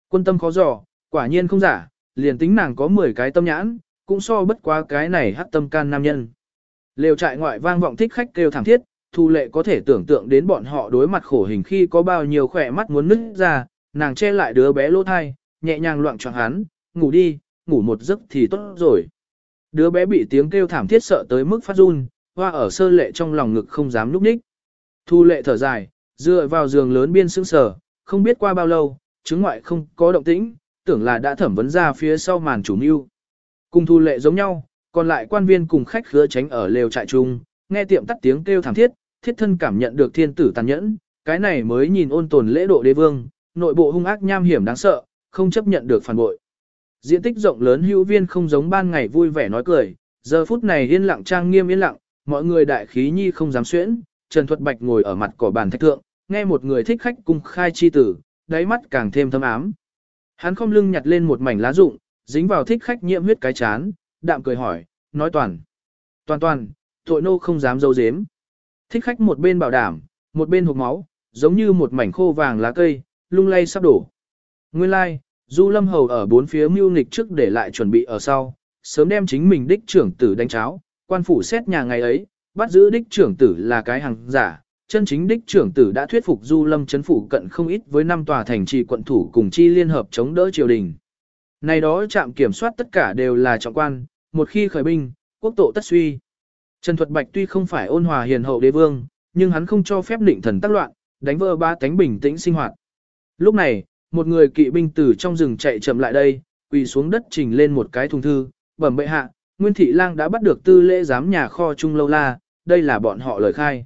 Quân tâm khó dò, quả nhiên không giả, liền tính nàng có 10 cái tâm nhãn, cũng so bất quá cái này hắc tâm can nam nhân. Lều trại ngoại vang vọng thích khách kêu thảm thiết, thu lệ có thể tưởng tượng đến bọn họ đối mặt khổ hình khi có bao nhiêu khỏe mắt muốn nứt ra, nàng che lại đứa bé lỗ thai, nhẹ nhàng loạn choạng hắn, ngủ đi, ngủ một giấc thì tốt rồi. Đứa bé bị tiếng kêu thảm thiết sợ tới mức phát run, hoa ở sơ lệ trong lòng ngực không dám núp ních. Thu lệ thở dài, dựa vào giường lớn biên sững sờ, không biết qua bao lâu, chứng ngoại không có động tĩnh, tưởng là đã thẩm vấn ra phía sau màn chủ mưu. Cùng thu lệ giống nhau, còn lại quan viên cùng khách khứa tránh ở lều trại chung, nghe tiệm tắt tiếng kêu thảm thiết, thiết thân cảm nhận được thiên tử tàn nhẫn, cái này mới nhìn ôn tồn lễ độ đế vương, nội bộ hung ác nham hiểm đáng sợ, không chấp nhận được phản bội. Diện tích rộng lớn hữu viên không giống ban ngày vui vẻ nói cười, giờ phút này yên lặng trang nghiêm yên lặng, mọi người đại khí nhi không dám xuyễn, Trần Thuật Bạch ngồi ở mặt cỏ bàn thạch thượng, nghe một người thích khách cung khai chi tử, đáy mắt càng thêm thâm ám. Hắn không lưng nhặt lên một mảnh lá rụng, dính vào thích khách nhiễm huyết cái chán, đạm cười hỏi, nói toàn. Toàn toàn, tội nô không dám dâu dếm. Thích khách một bên bảo đảm, một bên hộp máu, giống như một mảnh khô vàng lá cây, lung lay sắp đổ. Nguyên lai, like, Du Lâm Hầu ở bốn phía mưu nghịch trước để lại chuẩn bị ở sau, sớm đem chính mình đích trưởng tử đánh cháo, quan phủ xét nhà ngày ấy, bắt giữ đích trưởng tử là cái hàng giả, chân chính đích trưởng tử đã thuyết phục Du Lâm chấn phủ cận không ít với năm tòa thành trì quận thủ cùng chi liên hợp chống đỡ triều đình. Này đó trạm kiểm soát tất cả đều là trọng quan, một khi khởi binh, quốc tổ tất suy. Trần Thuật Bạch tuy không phải ôn hòa hiền hậu đế vương, nhưng hắn không cho phép định thần tác loạn, đánh vỡ ba tánh bình tĩnh sinh hoạt. Lúc này, một người kỵ binh từ trong rừng chạy chậm lại đây, quỳ xuống đất trình lên một cái thùng thư, bẩm bệ hạ, Nguyên Thị Lang đã bắt được tư lễ giám nhà kho Trung Lâu La, đây là bọn họ lời khai.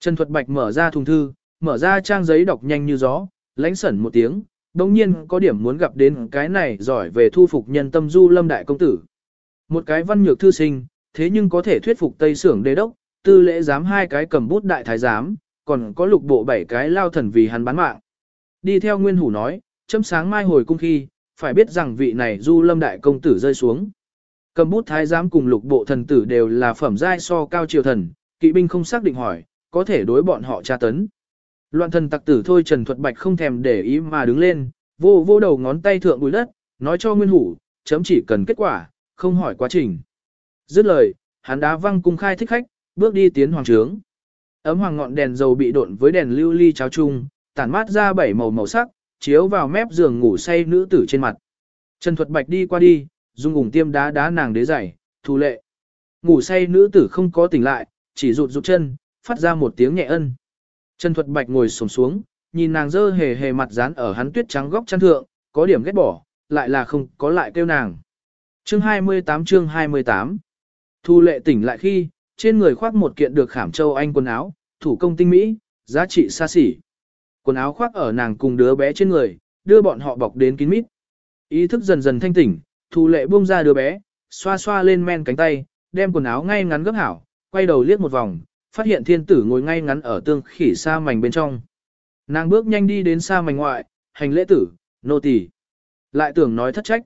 Trần Thuật Bạch mở ra thùng thư, mở ra trang giấy đọc nhanh như gió, lãnh sẩn một tiếng, đồng nhiên có điểm muốn gặp đến cái này giỏi về thu phục nhân tâm du lâm đại công tử. Một cái văn nhược thư sinh, thế nhưng có thể thuyết phục Tây Sưởng đế đốc, tư lễ giám hai cái cầm bút đại thái giám, còn có lục bộ bảy cái lao thần vì hắn bán mạng. Đi theo nguyên hủ nói, chấm sáng mai hồi cung khi, phải biết rằng vị này du lâm đại công tử rơi xuống. Cầm bút thái giám cùng lục bộ thần tử đều là phẩm giai so cao triều thần, kỵ binh không xác định hỏi, có thể đối bọn họ tra tấn. Loạn thần tặc tử thôi Trần Thuật Bạch không thèm để ý mà đứng lên, vô vô đầu ngón tay thượng bùi đất, nói cho Nguyên Hủ, chấm chỉ cần kết quả, không hỏi quá trình. Dứt lời, hắn đá văng cung khai thích khách, bước đi tiến hoàng trướng. Ấm hoàng ngọn đèn dầu bị độn với đèn lưu ly cháo chung, tản mát ra bảy màu màu sắc, chiếu vào mép giường ngủ say nữ tử trên mặt. Trần Thuật Bạch đi qua đi, dùng ủng tiêm đá đá nàng đế giày, thù lệ. Ngủ say nữ tử không có tỉnh lại, chỉ rụt rụt chân, phát ra một tiếng nhẹ ân. Trần Thuật Bạch ngồi xổm xuống, nhìn nàng dơ hề hề mặt dán ở hắn tuyết trắng góc chăn thượng, có điểm ghét bỏ, lại là không có lại kêu nàng. Chương 28 chương 28 Thu lệ tỉnh lại khi, trên người khoác một kiện được khảm châu anh quần áo, thủ công tinh mỹ, giá trị xa xỉ. Quần áo khoác ở nàng cùng đứa bé trên người, đưa bọn họ bọc đến kín mít. Ý thức dần dần thanh tỉnh, thu lệ buông ra đứa bé, xoa xoa lên men cánh tay, đem quần áo ngay ngắn gấp hảo, quay đầu liếc một vòng, phát hiện thiên tử ngồi ngay ngắn ở tương khỉ sa mảnh bên trong. Nàng bước nhanh đi đến sa mảnh ngoại, hành lễ tử, nô tỳ. Lại tưởng nói thất trách.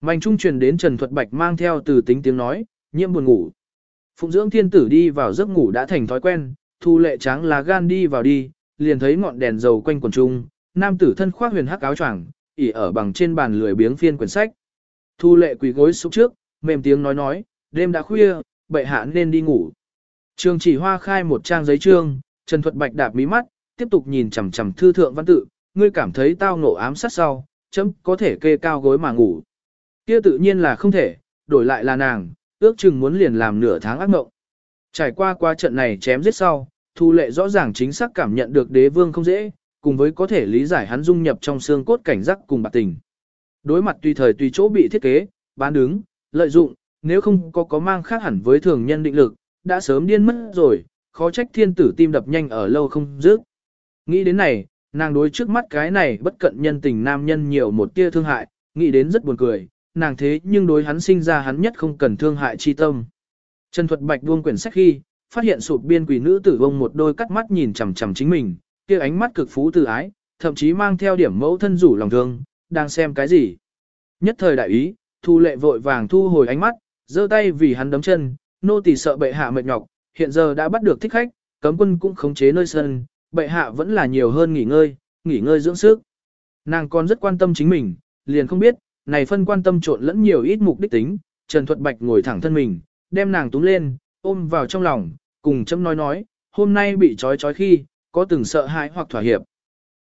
Mảnh trung truyền đến Trần Thuật Bạch mang theo từ tính tiếng nói, nhiễm buồn ngủ. Phụng dưỡng thiên tử đi vào giấc ngủ đã thành thói quen, thu lệ trắng lá gan đi vào đi, liền thấy ngọn đèn dầu quanh quần trung, nam tử thân khoác huyền hắc áo choàng, ỉ ở bằng trên bàn lười biếng phiên quyển sách. Thu lệ quỳ gối xúc trước, mềm tiếng nói nói, đêm đã khuya, bệ hạ nên đi ngủ. Trường chỉ hoa khai một trang giấy trương, Trần Thuật Bạch đạp mí mắt, tiếp tục nhìn chằm chằm thư thượng văn tự, ngươi cảm thấy tao nổ ám sát sau, chấm có thể kê cao gối mà ngủ. Kia tự nhiên là không thể, đổi lại là nàng, ước chừng muốn liền làm nửa tháng ác mộng. Trải qua qua trận này chém giết sau, Thu Lệ rõ ràng chính xác cảm nhận được đế vương không dễ, cùng với có thể lý giải hắn dung nhập trong xương cốt cảnh giác cùng bạc tình. Đối mặt tùy thời tùy chỗ bị thiết kế, bán đứng, lợi dụng, nếu không có có mang khác hẳn với thường nhân định lực, đã sớm điên mất rồi, khó trách thiên tử tim đập nhanh ở lâu không dứt. Nghĩ đến này, nàng đối trước mắt cái này bất cận nhân tình nam nhân nhiều một tia thương hại, nghĩ đến rất buồn cười, nàng thế nhưng đối hắn sinh ra hắn nhất không cần thương hại chi tâm. Trần Thuật Bạch buông quyển sách khi, phát hiện sụp biên quỷ nữ tử vông một đôi cắt mắt nhìn chằm chằm chính mình, kia ánh mắt cực phú từ ái, thậm chí mang theo điểm mẫu thân rủ lòng thương, đang xem cái gì. Nhất thời đại ý, thu lệ vội vàng thu hồi ánh mắt, giơ tay vì hắn đấm chân, nô tỳ sợ bệ hạ mệt nhọc, hiện giờ đã bắt được thích khách, cấm quân cũng khống chế nơi sân, bệ hạ vẫn là nhiều hơn nghỉ ngơi, nghỉ ngơi dưỡng sức. Nàng còn rất quan tâm chính mình, liền không biết, này phân quan tâm trộn lẫn nhiều ít mục đích tính, Trần Thuật Bạch ngồi thẳng thân mình, đem nàng túm lên, ôm vào trong lòng, cùng chấm nói nói, hôm nay bị trói trói khi, có từng sợ hãi hoặc thỏa hiệp.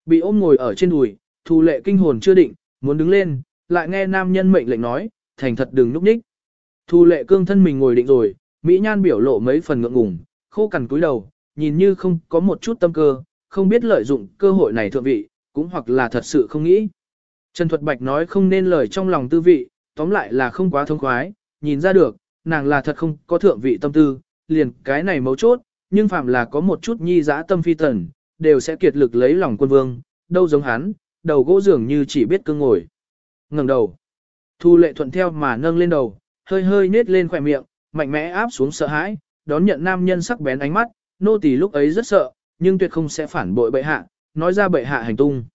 Bị ôm ngồi ở trên đùi, thù lệ kinh hồn chưa định, muốn đứng lên, lại nghe nam nhân mệnh lệnh nói, thành thật đừng núp ních. Thù lệ cương thân mình ngồi định rồi, Mỹ Nhan biểu lộ mấy phần ngượng ngùng, khô cằn cúi đầu, nhìn như không có một chút tâm cơ, không biết lợi dụng cơ hội này thượng vị, cũng hoặc là thật sự không nghĩ. Trần Thuật Bạch nói không nên lời trong lòng tư vị, tóm lại là không quá thông khoái, nhìn ra được, nàng là thật không có thượng vị tâm tư, liền cái này mấu chốt, nhưng phạm là có một chút nhi dã tâm phi tần, đều sẽ kiệt lực lấy lòng quân vương, đâu giống hắn, đầu gỗ dường như chỉ biết cương ngồi. ngẩng đầu. Thu lệ thuận theo mà nâng lên đầu, hơi hơi nết lên khỏe miệng, mạnh mẽ áp xuống sợ hãi, đón nhận nam nhân sắc bén ánh mắt, nô tỳ lúc ấy rất sợ, nhưng tuyệt không sẽ phản bội bệ hạ, nói ra bệ hạ hành tung.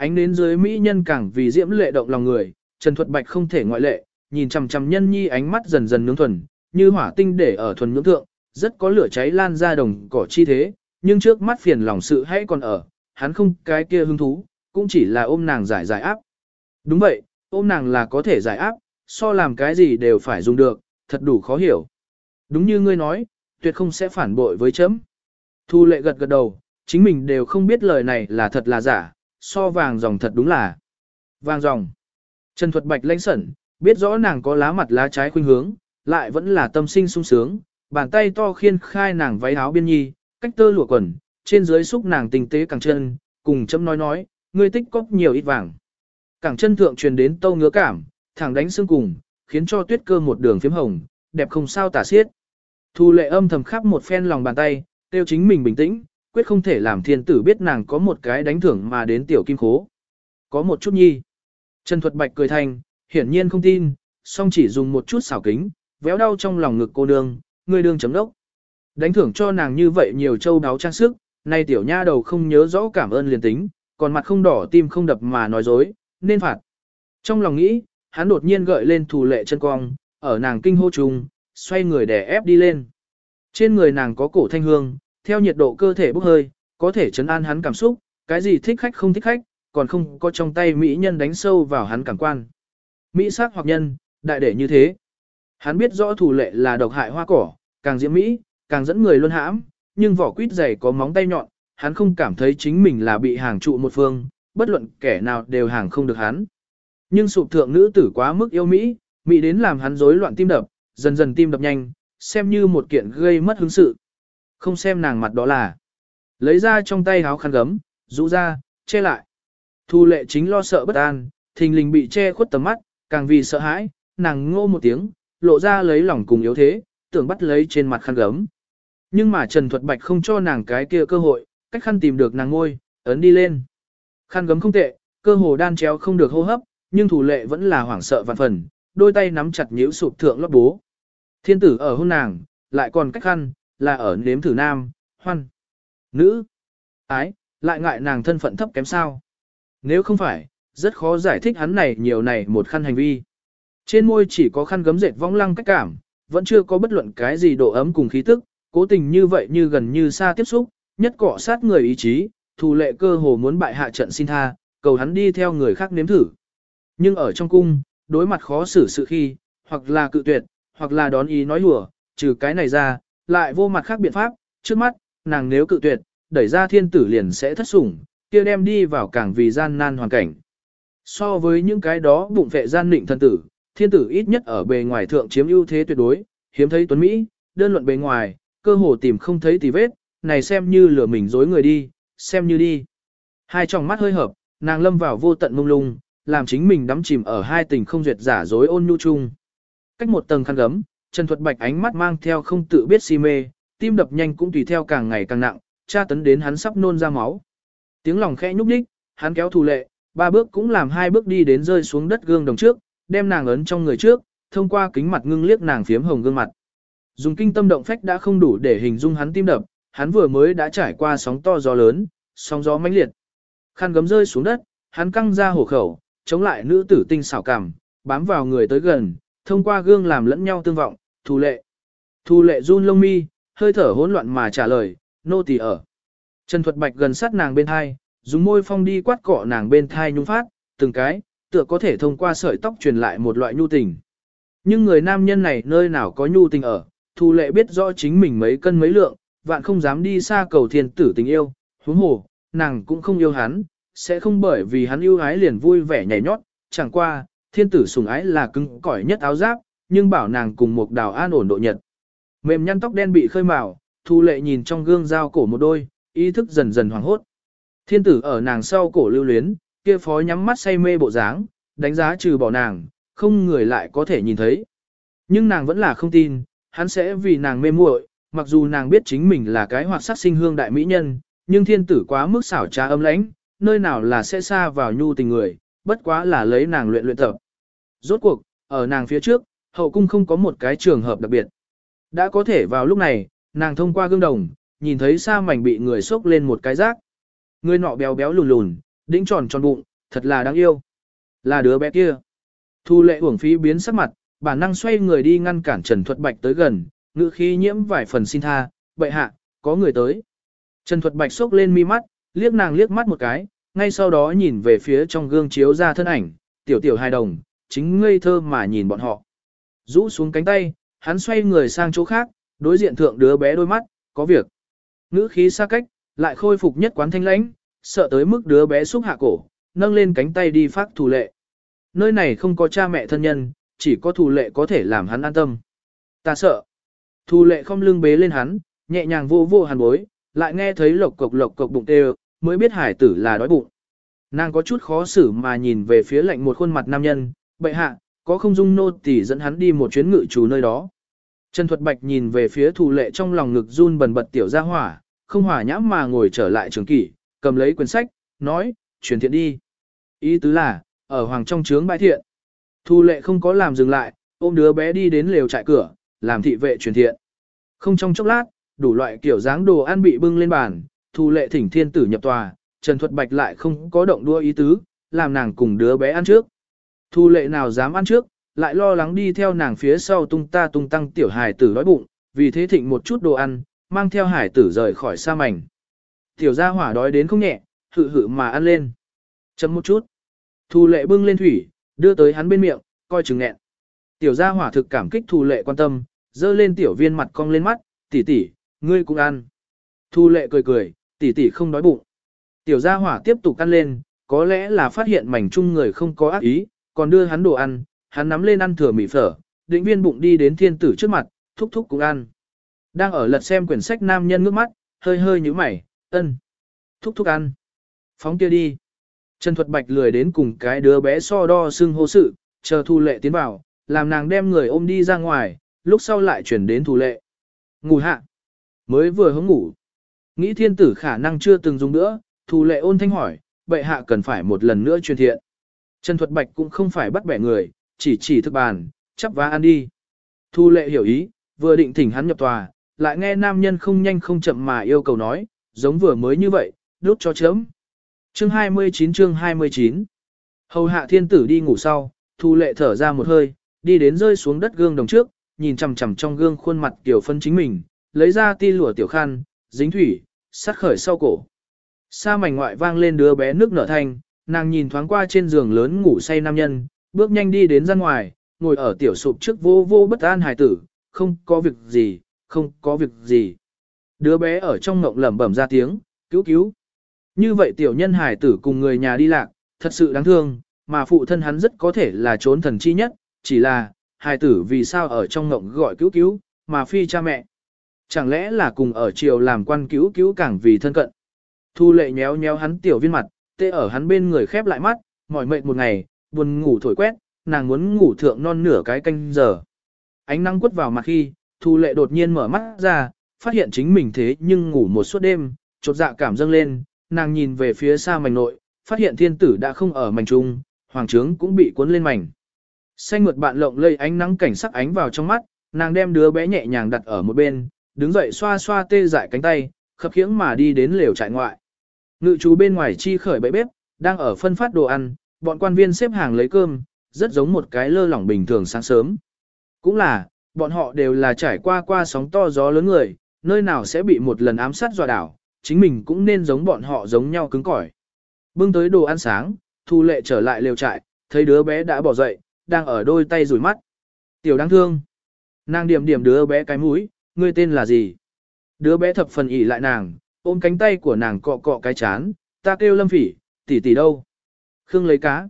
Ánh đến dưới mỹ nhân càng vì diễm lệ động lòng người, Trần Thuật Bạch không thể ngoại lệ, nhìn chằm chằm nhân nhi ánh mắt dần dần nướng thuần, như hỏa tinh để ở thuần nhưỡng thượng, rất có lửa cháy lan ra đồng cỏ chi thế, nhưng trước mắt phiền lòng sự hãy còn ở, hắn không cái kia hứng thú, cũng chỉ là ôm nàng giải giải áp. Đúng vậy, ôm nàng là có thể giải áp, so làm cái gì đều phải dùng được, thật đủ khó hiểu. Đúng như ngươi nói, tuyệt không sẽ phản bội với chấm. Thu lệ gật gật đầu, chính mình đều không biết lời này là thật là giả, so vàng dòng thật đúng là vàng dòng. Trần Thuật Bạch lãnh sẩn, biết rõ nàng có lá mặt lá trái khuynh hướng, lại vẫn là tâm sinh sung sướng, bàn tay to khiên khai nàng váy áo biên nhi, cách tơ lụa quần, trên dưới xúc nàng tình tế càng chân, cùng chấm nói nói, ngươi tích cóp nhiều ít vàng. Cẳng chân thượng truyền đến tâu ngứa cảm, thẳng đánh xương cùng, khiến cho tuyết cơ một đường phím hồng, đẹp không sao tả xiết. Thu lệ âm thầm khắp một phen lòng bàn tay, tiêu chính mình bình tĩnh, quyết không thể làm thiên tử biết nàng có một cái đánh thưởng mà đến tiểu kim khố. Có một chút nhi. Trần Thuật Bạch cười thành, hiển nhiên không tin, song chỉ dùng một chút xảo kính, véo đau trong lòng ngực cô nương, người đương chấm đốc. Đánh thưởng cho nàng như vậy nhiều châu đáo trang sức, nay tiểu nha đầu không nhớ rõ cảm ơn liền tính, còn mặt không đỏ tim không đập mà nói dối, nên phạt. Trong lòng nghĩ, hắn đột nhiên gợi lên thủ lệ chân cong, ở nàng kinh hô trùng, xoay người để ép đi lên. Trên người nàng có cổ thanh hương, theo nhiệt độ cơ thể bốc hơi, có thể chấn an hắn cảm xúc, cái gì thích khách không thích khách, còn không có trong tay mỹ nhân đánh sâu vào hắn cảm quan. Mỹ sắc hoặc nhân, đại để như thế. Hắn biết rõ thủ lệ là độc hại hoa cỏ, càng diễm mỹ, càng dẫn người luôn hãm, nhưng vỏ quýt dày có móng tay nhọn, hắn không cảm thấy chính mình là bị hàng trụ một phương, bất luận kẻ nào đều hàng không được hắn. Nhưng sụp thượng nữ tử quá mức yêu Mỹ, Mỹ đến làm hắn rối loạn tim đập, dần dần tim đập nhanh, xem như một kiện gây mất hứng sự. Không xem nàng mặt đó là. Lấy ra trong tay háo khăn gấm, rũ ra, che lại. Thu lệ chính lo sợ bất an, thình lình bị che khuất tầm mắt, càng vì sợ hãi, nàng ngô một tiếng, lộ ra lấy lòng cùng yếu thế, tưởng bắt lấy trên mặt khăn gấm. Nhưng mà Trần Thuật Bạch không cho nàng cái kia cơ hội, cách khăn tìm được nàng ngôi, ấn đi lên. Khăn gấm không tệ, cơ hồ đan chéo không được hô hấp, nhưng thủ lệ vẫn là hoảng sợ vạn phần, đôi tay nắm chặt nhíu sụp thượng lót bố. Thiên tử ở hôn nàng, lại còn cách khăn, là ở nếm thử nam, hoan, nữ, ái, lại ngại nàng thân phận thấp kém sao. Nếu không phải, rất khó giải thích hắn này nhiều này một khăn hành vi. Trên môi chỉ có khăn gấm dệt vong lăng cách cảm, vẫn chưa có bất luận cái gì độ ấm cùng khí tức, cố tình như vậy như gần như xa tiếp xúc, nhất cọ sát người ý chí, thù lệ cơ hồ muốn bại hạ trận xin tha, cầu hắn đi theo người khác nếm thử. Nhưng ở trong cung, đối mặt khó xử sự khi, hoặc là cự tuyệt, hoặc là đón ý nói lùa, trừ cái này ra, lại vô mặt khác biện pháp, trước mắt, nàng nếu cự tuyệt, đẩy ra thiên tử liền sẽ thất sủng, kia đem đi vào càng vì gian nan hoàn cảnh. So với những cái đó bụng vệ gian nịnh thân tử, thiên tử ít nhất ở bề ngoài thượng chiếm ưu thế tuyệt đối, hiếm thấy tuấn Mỹ, đơn luận bề ngoài, cơ hồ tìm không thấy tì vết, này xem như lừa mình dối người đi, xem như đi. Hai tròng mắt hơi hợp, nàng lâm vào vô tận mông lung, làm chính mình đắm chìm ở hai tình không duyệt giả dối ôn nhu chung. Cách một tầng khăn gấm, Trần Thuật Bạch ánh mắt mang theo không tự biết si mê, tim đập nhanh cũng tùy theo càng ngày càng nặng, tra tấn đến hắn sắp nôn ra máu. Tiếng lòng khẽ nhúc nhích, hắn kéo thủ lệ, ba bước cũng làm hai bước đi đến rơi xuống đất gương đồng trước, đem nàng ấn trong người trước, thông qua kính mặt ngưng liếc nàng phiếm hồng gương mặt. Dùng kinh tâm động phách đã không đủ để hình dung hắn tim đập, hắn vừa mới đã trải qua sóng to gió lớn, sóng gió mãnh liệt. Khăn gấm rơi xuống đất, hắn căng ra hổ khẩu, chống lại nữ tử tinh xảo cảm, bám vào người tới gần, thông qua gương làm lẫn nhau tương vọng, thù lệ. Thù lệ run lông mi, hơi thở hỗn loạn mà trả lời, nô tỳ ở. Trần Thuật Bạch gần sát nàng bên thai, dùng môi phong đi quát cọ nàng bên thai nhung phát, từng cái, tựa có thể thông qua sợi tóc truyền lại một loại nhu tình. Nhưng người nam nhân này nơi nào có nhu tình ở, Thu lệ biết rõ chính mình mấy cân mấy lượng, vạn không dám đi xa cầu thiên tử tình yêu, huống hồ, nàng cũng không yêu hắn, sẽ không bởi vì hắn yêu ái liền vui vẻ nhảy nhót, chẳng qua, thiên tử sùng ái là cứng cỏi nhất áo giáp, nhưng bảo nàng cùng một đào an ổn độ nhật. Mềm nhăn tóc đen bị khơi mào, thu lệ nhìn trong gương dao cổ một đôi, ý thức dần dần hoảng hốt. Thiên tử ở nàng sau cổ lưu luyến, kia phó nhắm mắt say mê bộ dáng, đánh giá trừ bỏ nàng, không người lại có thể nhìn thấy. Nhưng nàng vẫn là không tin, hắn sẽ vì nàng mê muội, mặc dù nàng biết chính mình là cái hoạt sắc sinh hương đại mỹ nhân, nhưng thiên tử quá mức xảo trá âm lãnh, nơi nào là sẽ xa vào nhu tình người, bất quá là lấy nàng luyện luyện tập. Rốt cuộc, ở nàng phía trước, hậu cung không có một cái trường hợp đặc biệt. Đã có thể vào lúc này, nàng thông qua gương đồng, nhìn thấy sa mảnh bị người xốc lên một cái rác. Người nọ béo béo lùn lùn, đĩnh tròn tròn bụng, thật là đáng yêu. Là đứa bé kia. Thu lệ uổng phí biến sắc mặt, bản năng xoay người đi ngăn cản Trần Thuật Bạch tới gần, ngữ khí nhiễm vài phần xin tha, bệ hạ, có người tới. Trần Thuật Bạch sốc lên mi mắt, liếc nàng liếc mắt một cái, ngay sau đó nhìn về phía trong gương chiếu ra thân ảnh, tiểu tiểu hài đồng, chính ngây thơ mà nhìn bọn họ. Rũ xuống cánh tay, hắn xoay người sang chỗ khác, đối diện thượng đứa bé đôi mắt, có việc. Ngữ khí xa cách, lại khôi phục nhất quán thanh lãnh, sợ tới mức đứa bé xúc hạ cổ, nâng lên cánh tay đi phát thủ lệ. Nơi này không có cha mẹ thân nhân, chỉ có thủ lệ có thể làm hắn an tâm. Ta sợ. Thù lệ không lưng bế lên hắn, nhẹ nhàng vô vô hàn bối, lại nghe thấy lộc cộc lộc cộc bụng tê mới biết hải tử là đói bụng. Nàng có chút khó xử mà nhìn về phía lạnh một khuôn mặt nam nhân, bệ hạ, có không dung nô tỳ dẫn hắn đi một chuyến ngự chủ nơi đó. Trần Thuật Bạch nhìn về phía thù lệ trong lòng ngực run bần bật tiểu gia hỏa, không hỏa nhãm mà ngồi trở lại trường kỷ, cầm lấy quyển sách, nói, truyền thiện đi. Ý tứ là, ở hoàng trong trướng bãi thiện. Thù lệ không có làm dừng lại, ôm đứa bé đi đến lều trại cửa, làm thị vệ truyền thiện. Không trong chốc lát, đủ loại kiểu dáng đồ ăn bị bưng lên bàn, thù lệ thỉnh thiên tử nhập tòa, Trần Thuật Bạch lại không có động đua ý tứ, làm nàng cùng đứa bé ăn trước. Thu lệ nào dám ăn trước, lại lo lắng đi theo nàng phía sau tung ta tung tăng tiểu hải tử đói bụng, vì thế thịnh một chút đồ ăn, mang theo hải tử rời khỏi sa mảnh. Tiểu gia hỏa đói đến không nhẹ, hự hự mà ăn lên. Chấm một chút. Thu lệ bưng lên thủy, đưa tới hắn bên miệng, coi chừng nghẹn. Tiểu gia hỏa thực cảm kích Thu lệ quan tâm, dơ lên tiểu viên mặt cong lên mắt, tỷ tỷ, ngươi cũng ăn. Thu lệ cười cười, tỷ tỷ không đói bụng. Tiểu gia hỏa tiếp tục ăn lên, có lẽ là phát hiện mảnh chung người không có ác ý, còn đưa hắn đồ ăn, hắn nắm lên ăn thừa mì phở, định viên bụng đi đến thiên tử trước mặt, thúc thúc cũng ăn. Đang ở lật xem quyển sách nam nhân ngước mắt, hơi hơi như mày, ân. Thúc thúc ăn. Phóng kia đi. Trần Thuật Bạch lười đến cùng cái đứa bé so đo xưng hô sự, chờ thu lệ tiến vào, làm nàng đem người ôm đi ra ngoài, lúc sau lại chuyển đến thu lệ. Ngủ hạ. Mới vừa hứng ngủ. Nghĩ thiên tử khả năng chưa từng dùng nữa, thu lệ ôn thanh hỏi, bệ hạ cần phải một lần nữa truyền thiện. Trần Thuật Bạch cũng không phải bắt bẻ người, chỉ chỉ thức bàn, chắp vá ăn đi. Thu lệ hiểu ý, vừa định thỉnh hắn nhập tòa, lại nghe nam nhân không nhanh không chậm mà yêu cầu nói, giống vừa mới như vậy, đốt cho chấm. Chương 29 chương 29 Hầu hạ thiên tử đi ngủ sau, thu lệ thở ra một hơi, đi đến rơi xuống đất gương đồng trước, nhìn chằm chằm trong gương khuôn mặt tiểu phân chính mình, lấy ra ti lụa tiểu khăn, dính thủy, sát khởi sau cổ. Sa mảnh ngoại vang lên đứa bé nước nở thanh, nàng nhìn thoáng qua trên giường lớn ngủ say nam nhân, bước nhanh đi đến ra ngoài, ngồi ở tiểu sụp trước vô vô bất an hài tử, không có việc gì, không có việc gì. Đứa bé ở trong ngộng lẩm bẩm ra tiếng, cứu cứu. Như vậy tiểu nhân hài tử cùng người nhà đi lạc, thật sự đáng thương, mà phụ thân hắn rất có thể là trốn thần chi nhất, chỉ là, hài tử vì sao ở trong ngộng gọi cứu cứu, mà phi cha mẹ. Chẳng lẽ là cùng ở triều làm quan cứu cứu càng vì thân cận. Thu lệ nhéo nhéo hắn tiểu viên mặt, tê ở hắn bên người khép lại mắt, mỏi mệt một ngày, buồn ngủ thổi quét, nàng muốn ngủ thượng non nửa cái canh giờ. Ánh nắng quất vào mặt khi, Thu lệ đột nhiên mở mắt ra, phát hiện chính mình thế nhưng ngủ một suốt đêm, chột dạ cảm dâng lên, nàng nhìn về phía xa mảnh nội, phát hiện thiên tử đã không ở mảnh trung, hoàng trướng cũng bị cuốn lên mảnh. Xanh mượt bạn lộng lây ánh nắng cảnh sắc ánh vào trong mắt, nàng đem đứa bé nhẹ nhàng đặt ở một bên, đứng dậy xoa xoa tê dại cánh tay, khập khiễng mà đi đến lều trại ngoại. Ngự chú bên ngoài chi khởi bẫy bếp, đang ở phân phát đồ ăn, bọn quan viên xếp hàng lấy cơm, rất giống một cái lơ lỏng bình thường sáng sớm. Cũng là, bọn họ đều là trải qua qua sóng to gió lớn người, nơi nào sẽ bị một lần ám sát dọa đảo, chính mình cũng nên giống bọn họ giống nhau cứng cỏi. Bưng tới đồ ăn sáng, Thu Lệ trở lại lều trại, thấy đứa bé đã bỏ dậy, đang ở đôi tay rủi mắt. Tiểu đáng thương. Nàng điểm điểm đứa bé cái mũi, ngươi tên là gì? Đứa bé thập phần ỉ lại nàng, ôm cánh tay của nàng cọ cọ cái chán, ta kêu lâm phỉ, tỷ tỷ đâu? Khương lấy cá.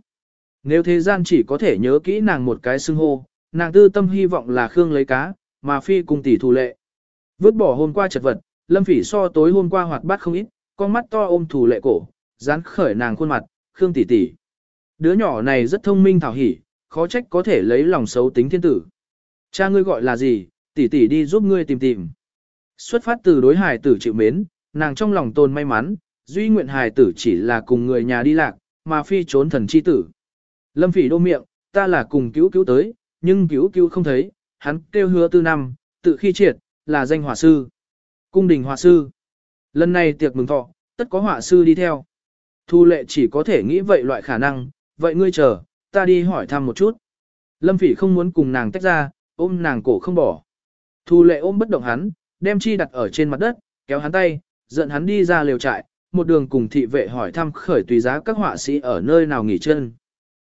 Nếu thế gian chỉ có thể nhớ kỹ nàng một cái xưng hô, nàng tư tâm hy vọng là Khương lấy cá, mà phi cùng tỷ thù lệ. Vứt bỏ hôm qua chật vật, lâm phỉ so tối hôm qua hoạt bát không ít, con mắt to ôm thù lệ cổ, dán khởi nàng khuôn mặt, Khương tỷ tỷ. Đứa nhỏ này rất thông minh thảo hỉ, khó trách có thể lấy lòng xấu tính thiên tử. Cha ngươi gọi là gì, tỷ tỷ đi giúp ngươi tìm tìm. Xuất phát từ đối hài tử chịu mến, nàng trong lòng tồn may mắn, duy nguyện hài tử chỉ là cùng người nhà đi lạc, mà phi trốn thần chi tử. Lâm phỉ đô miệng, ta là cùng cứu cứu tới, nhưng cứu cứu không thấy, hắn kêu hứa tư năm, tự khi triệt, là danh hỏa sư. Cung đình hỏa sư. Lần này tiệc mừng thọ, tất có hỏa sư đi theo. Thu lệ chỉ có thể nghĩ vậy loại khả năng, vậy ngươi chờ, ta đi hỏi thăm một chút. Lâm phỉ không muốn cùng nàng tách ra, ôm nàng cổ không bỏ. Thu lệ ôm bất động hắn, đem chi đặt ở trên mặt đất, kéo hắn tay, dẫn hắn đi ra lều trại, một đường cùng thị vệ hỏi thăm khởi tùy giá các họa sĩ ở nơi nào nghỉ chân.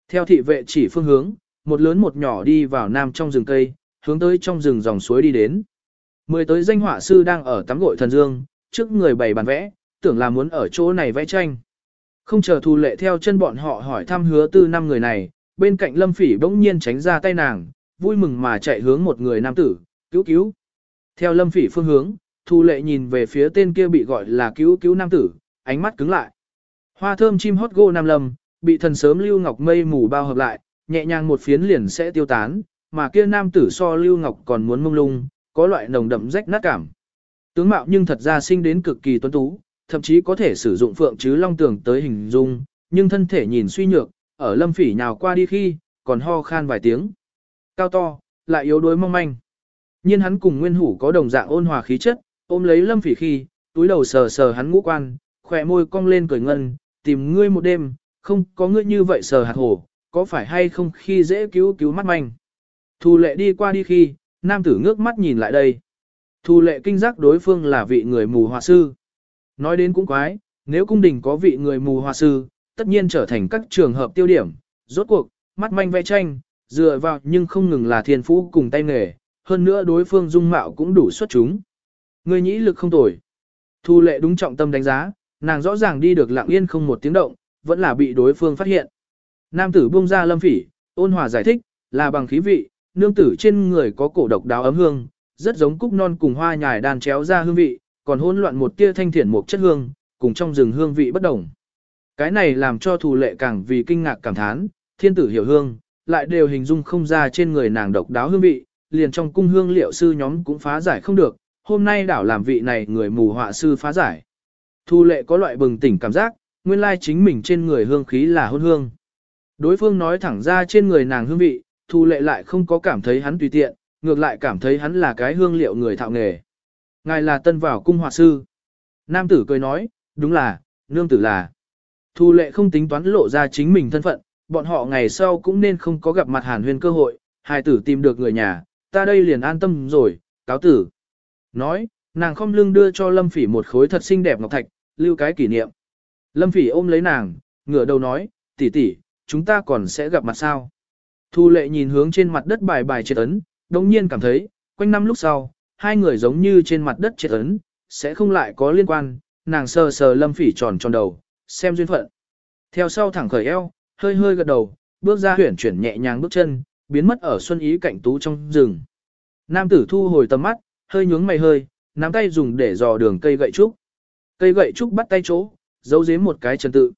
Theo thị vệ chỉ phương hướng, một lớn một nhỏ đi vào nam trong rừng cây, hướng tới trong rừng dòng suối đi đến. Mười tới danh họa sư đang ở tắm gội thần dương, trước người bày bàn vẽ, tưởng là muốn ở chỗ này vẽ tranh. Không chờ thu lệ theo chân bọn họ hỏi thăm hứa tư năm người này, bên cạnh lâm phỉ bỗng nhiên tránh ra tay nàng, vui mừng mà chạy hướng một người nam tử, cứu cứu. Theo lâm phỉ phương hướng, thu lệ nhìn về phía tên kia bị gọi là cứu cứu nam tử, ánh mắt cứng lại. Hoa thơm chim hót gô nam lâm, bị thần sớm lưu ngọc mây mù bao hợp lại, nhẹ nhàng một phiến liền sẽ tiêu tán, mà kia nam tử so lưu ngọc còn muốn mông lung, có loại nồng đậm rách nát cảm. Tướng mạo nhưng thật ra sinh đến cực kỳ tuấn tú, thậm chí có thể sử dụng phượng chứ long tường tới hình dung, nhưng thân thể nhìn suy nhược, ở lâm phỉ nhào qua đi khi, còn ho khan vài tiếng. Cao to, lại yếu đuối mong manh nhiên hắn cùng nguyên hủ có đồng dạng ôn hòa khí chất, ôm lấy lâm phỉ khi, túi đầu sờ sờ hắn ngũ quan, khỏe môi cong lên cười ngân, tìm ngươi một đêm, không có ngươi như vậy sờ hạt hổ, có phải hay không khi dễ cứu cứu mắt manh. Thu lệ đi qua đi khi, nam tử ngước mắt nhìn lại đây. Thu lệ kinh giác đối phương là vị người mù hòa sư. Nói đến cũng quái, nếu cung đình có vị người mù hòa sư, tất nhiên trở thành các trường hợp tiêu điểm, rốt cuộc, mắt manh vẽ tranh, dựa vào nhưng không ngừng là thiên phú cùng tay nghề, hơn nữa đối phương dung mạo cũng đủ xuất chúng. Người nhĩ lực không tồi. Thu lệ đúng trọng tâm đánh giá, nàng rõ ràng đi được lặng yên không một tiếng động, vẫn là bị đối phương phát hiện. Nam tử buông ra lâm phỉ, ôn hòa giải thích, là bằng khí vị, nương tử trên người có cổ độc đáo ấm hương, rất giống cúc non cùng hoa nhài đàn chéo ra hương vị, còn hỗn loạn một tia thanh thiển một chất hương, cùng trong rừng hương vị bất đồng. Cái này làm cho thù lệ càng vì kinh ngạc cảm thán, thiên tử hiểu hương, lại đều hình dung không ra trên người nàng độc đáo hương vị, liền trong cung hương liệu sư nhóm cũng phá giải không được, hôm nay đảo làm vị này người mù họa sư phá giải. Thu lệ có loại bừng tỉnh cảm giác, nguyên lai chính mình trên người hương khí là hôn hương. Đối phương nói thẳng ra trên người nàng hương vị, thu lệ lại không có cảm thấy hắn tùy tiện, ngược lại cảm thấy hắn là cái hương liệu người thạo nghề. Ngài là tân vào cung họa sư. Nam tử cười nói, đúng là, nương tử là. Thu lệ không tính toán lộ ra chính mình thân phận, bọn họ ngày sau cũng nên không có gặp mặt hàn huyên cơ hội, hài tử tìm được người nhà, ta đây liền an tâm rồi, cáo tử. Nói, nàng không lưng đưa cho Lâm Phỉ một khối thật xinh đẹp ngọc thạch, lưu cái kỷ niệm. Lâm Phỉ ôm lấy nàng, ngửa đầu nói, tỷ tỷ, chúng ta còn sẽ gặp mặt sao? Thu lệ nhìn hướng trên mặt đất bài bài chết ấn, đồng nhiên cảm thấy, quanh năm lúc sau, hai người giống như trên mặt đất chết ấn, sẽ không lại có liên quan, nàng sờ sờ Lâm Phỉ tròn tròn đầu, xem duyên phận. Theo sau thẳng khởi eo, hơi hơi gật đầu, bước ra huyển chuyển nhẹ nhàng bước chân, biến mất ở xuân ý cạnh tú trong rừng. Nam tử thu hồi tầm mắt, hơi nhướng mày hơi, nắm tay dùng để dò đường cây gậy trúc. Cây gậy trúc bắt tay chỗ, giấu giếm một cái trần tự.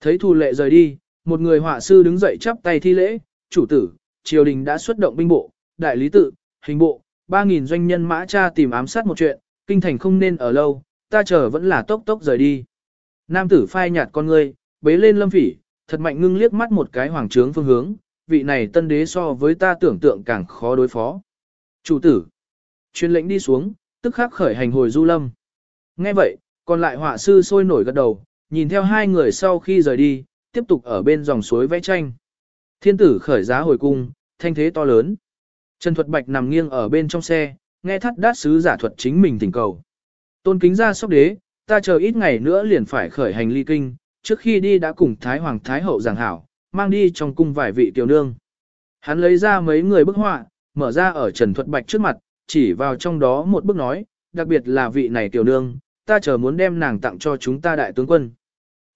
Thấy thu lệ rời đi, một người họa sư đứng dậy chắp tay thi lễ, chủ tử, triều đình đã xuất động binh bộ, đại lý tự, hình bộ, 3.000 doanh nhân mã cha tìm ám sát một chuyện, kinh thành không nên ở lâu, ta chờ vẫn là tốc tốc rời đi. Nam tử phai nhạt con ngươi, bế lên lâm phỉ, thật mạnh ngưng liếc mắt một cái hoàng trướng phương hướng, vị này tân đế so với ta tưởng tượng càng khó đối phó. Chủ tử, truyền lệnh đi xuống, tức khắc khởi hành hồi du lâm. Nghe vậy, còn lại họa sư sôi nổi gật đầu, nhìn theo hai người sau khi rời đi, tiếp tục ở bên dòng suối vẽ tranh. Thiên tử khởi giá hồi cung, thanh thế to lớn. Trần Thuật Bạch nằm nghiêng ở bên trong xe, nghe thắt đát sứ giả thuật chính mình tỉnh cầu. Tôn kính ra sóc đế, ta chờ ít ngày nữa liền phải khởi hành ly kinh, trước khi đi đã cùng Thái Hoàng Thái Hậu giảng hảo, mang đi trong cung vài vị tiểu nương. Hắn lấy ra mấy người bức họa, mở ra ở Trần Thuật Bạch trước mặt, chỉ vào trong đó một bức nói, đặc biệt là vị này tiểu nương, ta chờ muốn đem nàng tặng cho chúng ta đại tướng quân.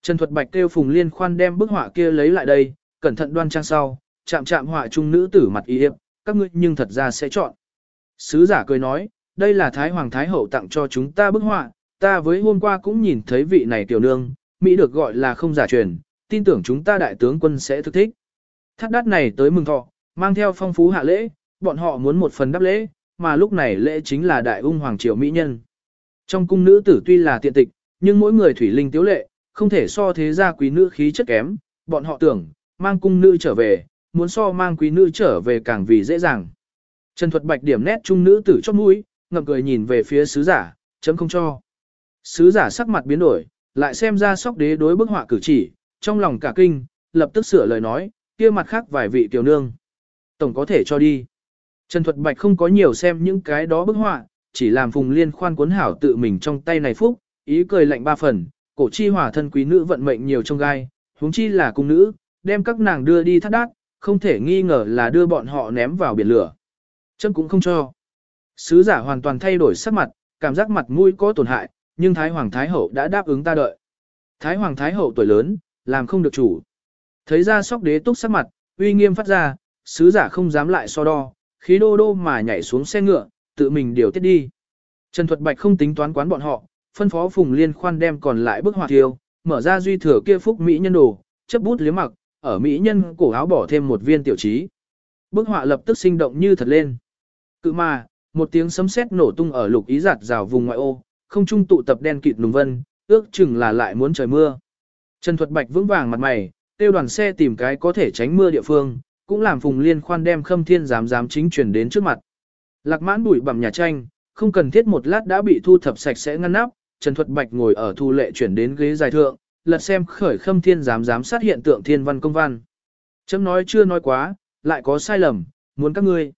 Trần Thuật Bạch kêu Phùng Liên khoan đem bức họa kia lấy lại đây, cẩn thận đoan trang sau, chạm chạm họa trung nữ tử mặt y hiệp, các ngươi nhưng thật ra sẽ chọn. Sứ giả cười nói, đây là Thái Hoàng Thái Hậu tặng cho chúng ta bức họa, ta với hôm qua cũng nhìn thấy vị này tiểu nương, Mỹ được gọi là không giả truyền, tin tưởng chúng ta đại tướng quân sẽ thức thích. Thắt đắt này tới mừng thọ, mang theo phong phú hạ lễ, bọn họ muốn một phần đáp lễ, mà lúc này lễ chính là đại ung hoàng triều mỹ nhân. Trong cung nữ tử tuy là tiện tịch, nhưng mỗi người thủy linh tiếu lệ, không thể so thế gia quý nữ khí chất kém, bọn họ tưởng, mang cung nữ trở về, muốn so mang quý nữ trở về càng vì dễ dàng. Trần Thuật Bạch điểm nét trung nữ tử chót mũi, ngậm cười nhìn về phía sứ giả, chấm không cho. Sứ giả sắc mặt biến đổi, lại xem ra sóc đế đối bức họa cử chỉ, trong lòng cả kinh, lập tức sửa lời nói, kia mặt khác vài vị tiểu nương. Tổng có thể cho đi. Trần Thuật Bạch không có nhiều xem những cái đó bức họa, chỉ làm Phùng Liên khoan cuốn hảo tự mình trong tay này phúc, ý cười lạnh ba phần, cổ chi hỏa thân quý nữ vận mệnh nhiều trong gai, huống chi là cung nữ, đem các nàng đưa đi thắt đát, không thể nghi ngờ là đưa bọn họ ném vào biển lửa. chân cũng không cho. Sứ giả hoàn toàn thay đổi sắc mặt, cảm giác mặt mũi có tổn hại, nhưng Thái Hoàng Thái Hậu đã đáp ứng ta đợi. Thái Hoàng Thái Hậu tuổi lớn, làm không được chủ. Thấy ra sóc đế túc sắc mặt, uy nghiêm phát ra, sứ giả không dám lại so đo, khí đô đô mà nhảy xuống xe ngựa, tự mình điều tiết đi. Trần Thuật Bạch không tính toán quán bọn họ, phân phó Phùng Liên khoan đem còn lại bức họa thiêu, mở ra duy thừa kia phúc mỹ nhân đồ, chấp bút liếm mặc, ở mỹ nhân cổ áo bỏ thêm một viên tiểu trí. Bức họa lập tức sinh động như thật lên. Cự mà, một tiếng sấm sét nổ tung ở lục ý giạt rào vùng ngoại ô, không trung tụ tập đen kịt nùng vân, ước chừng là lại muốn trời mưa. Trần Thuật Bạch vững vàng mặt mày, tiêu đoàn xe tìm cái có thể tránh mưa địa phương, cũng làm Phùng Liên khoan đem Khâm Thiên giám giám chính truyền đến trước mặt. Lạc mãn bụi bặm nhà tranh, không cần thiết một lát đã bị thu thập sạch sẽ ngăn nắp, Trần Thuật Bạch ngồi ở thu lệ chuyển đến ghế dài thượng, lật xem khởi Khâm Thiên giám giám sát hiện tượng thiên văn công văn. Chấm nói chưa nói quá, lại có sai lầm, muốn các ngươi.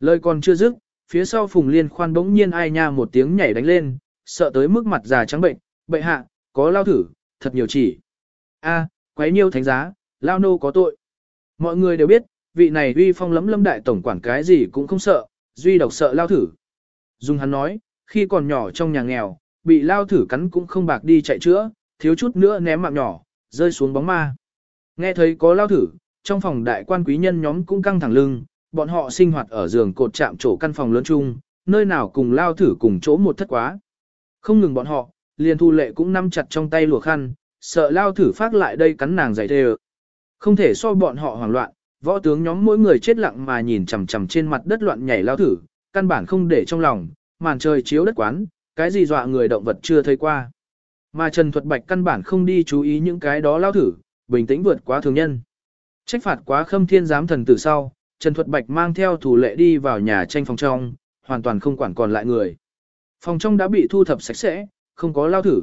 Lời còn chưa dứt, phía sau Phùng Liên khoan bỗng nhiên ai nha một tiếng nhảy đánh lên, sợ tới mức mặt già trắng bệnh, bệ hạ, có lao thử, thật nhiều chỉ. A, quấy nhiêu thánh giá, lao nô có tội. Mọi người đều biết, vị này uy phong lấm lâm đại tổng quản cái gì cũng không sợ, duy độc sợ lao thử. Dung hắn nói, khi còn nhỏ trong nhà nghèo, bị lao thử cắn cũng không bạc đi chạy chữa, thiếu chút nữa ném mạng nhỏ, rơi xuống bóng ma. Nghe thấy có lao thử, trong phòng đại quan quý nhân nhóm cũng căng thẳng lưng, bọn họ sinh hoạt ở giường cột chạm chỗ căn phòng lớn chung, nơi nào cùng lao thử cùng chỗ một thất quá. Không ngừng bọn họ, liền thu lệ cũng nắm chặt trong tay lùa khăn, sợ lao thử phát lại đây cắn nàng dày thề. Không thể so bọn họ hoảng loạn, võ tướng nhóm mỗi người chết lặng mà nhìn chằm chằm trên mặt đất loạn nhảy lao thử, căn bản không để trong lòng, màn trời chiếu đất quán, cái gì dọa người động vật chưa thấy qua. Mà Trần Thuật Bạch căn bản không đi chú ý những cái đó lao thử, bình tĩnh vượt quá thường nhân. Trách phạt quá khâm thiên giám thần tử sau, Trần Thuật Bạch mang theo thủ lệ đi vào nhà tranh phòng trong, hoàn toàn không quản còn lại người. Phòng trong đã bị thu thập sạch sẽ, không có lao thử.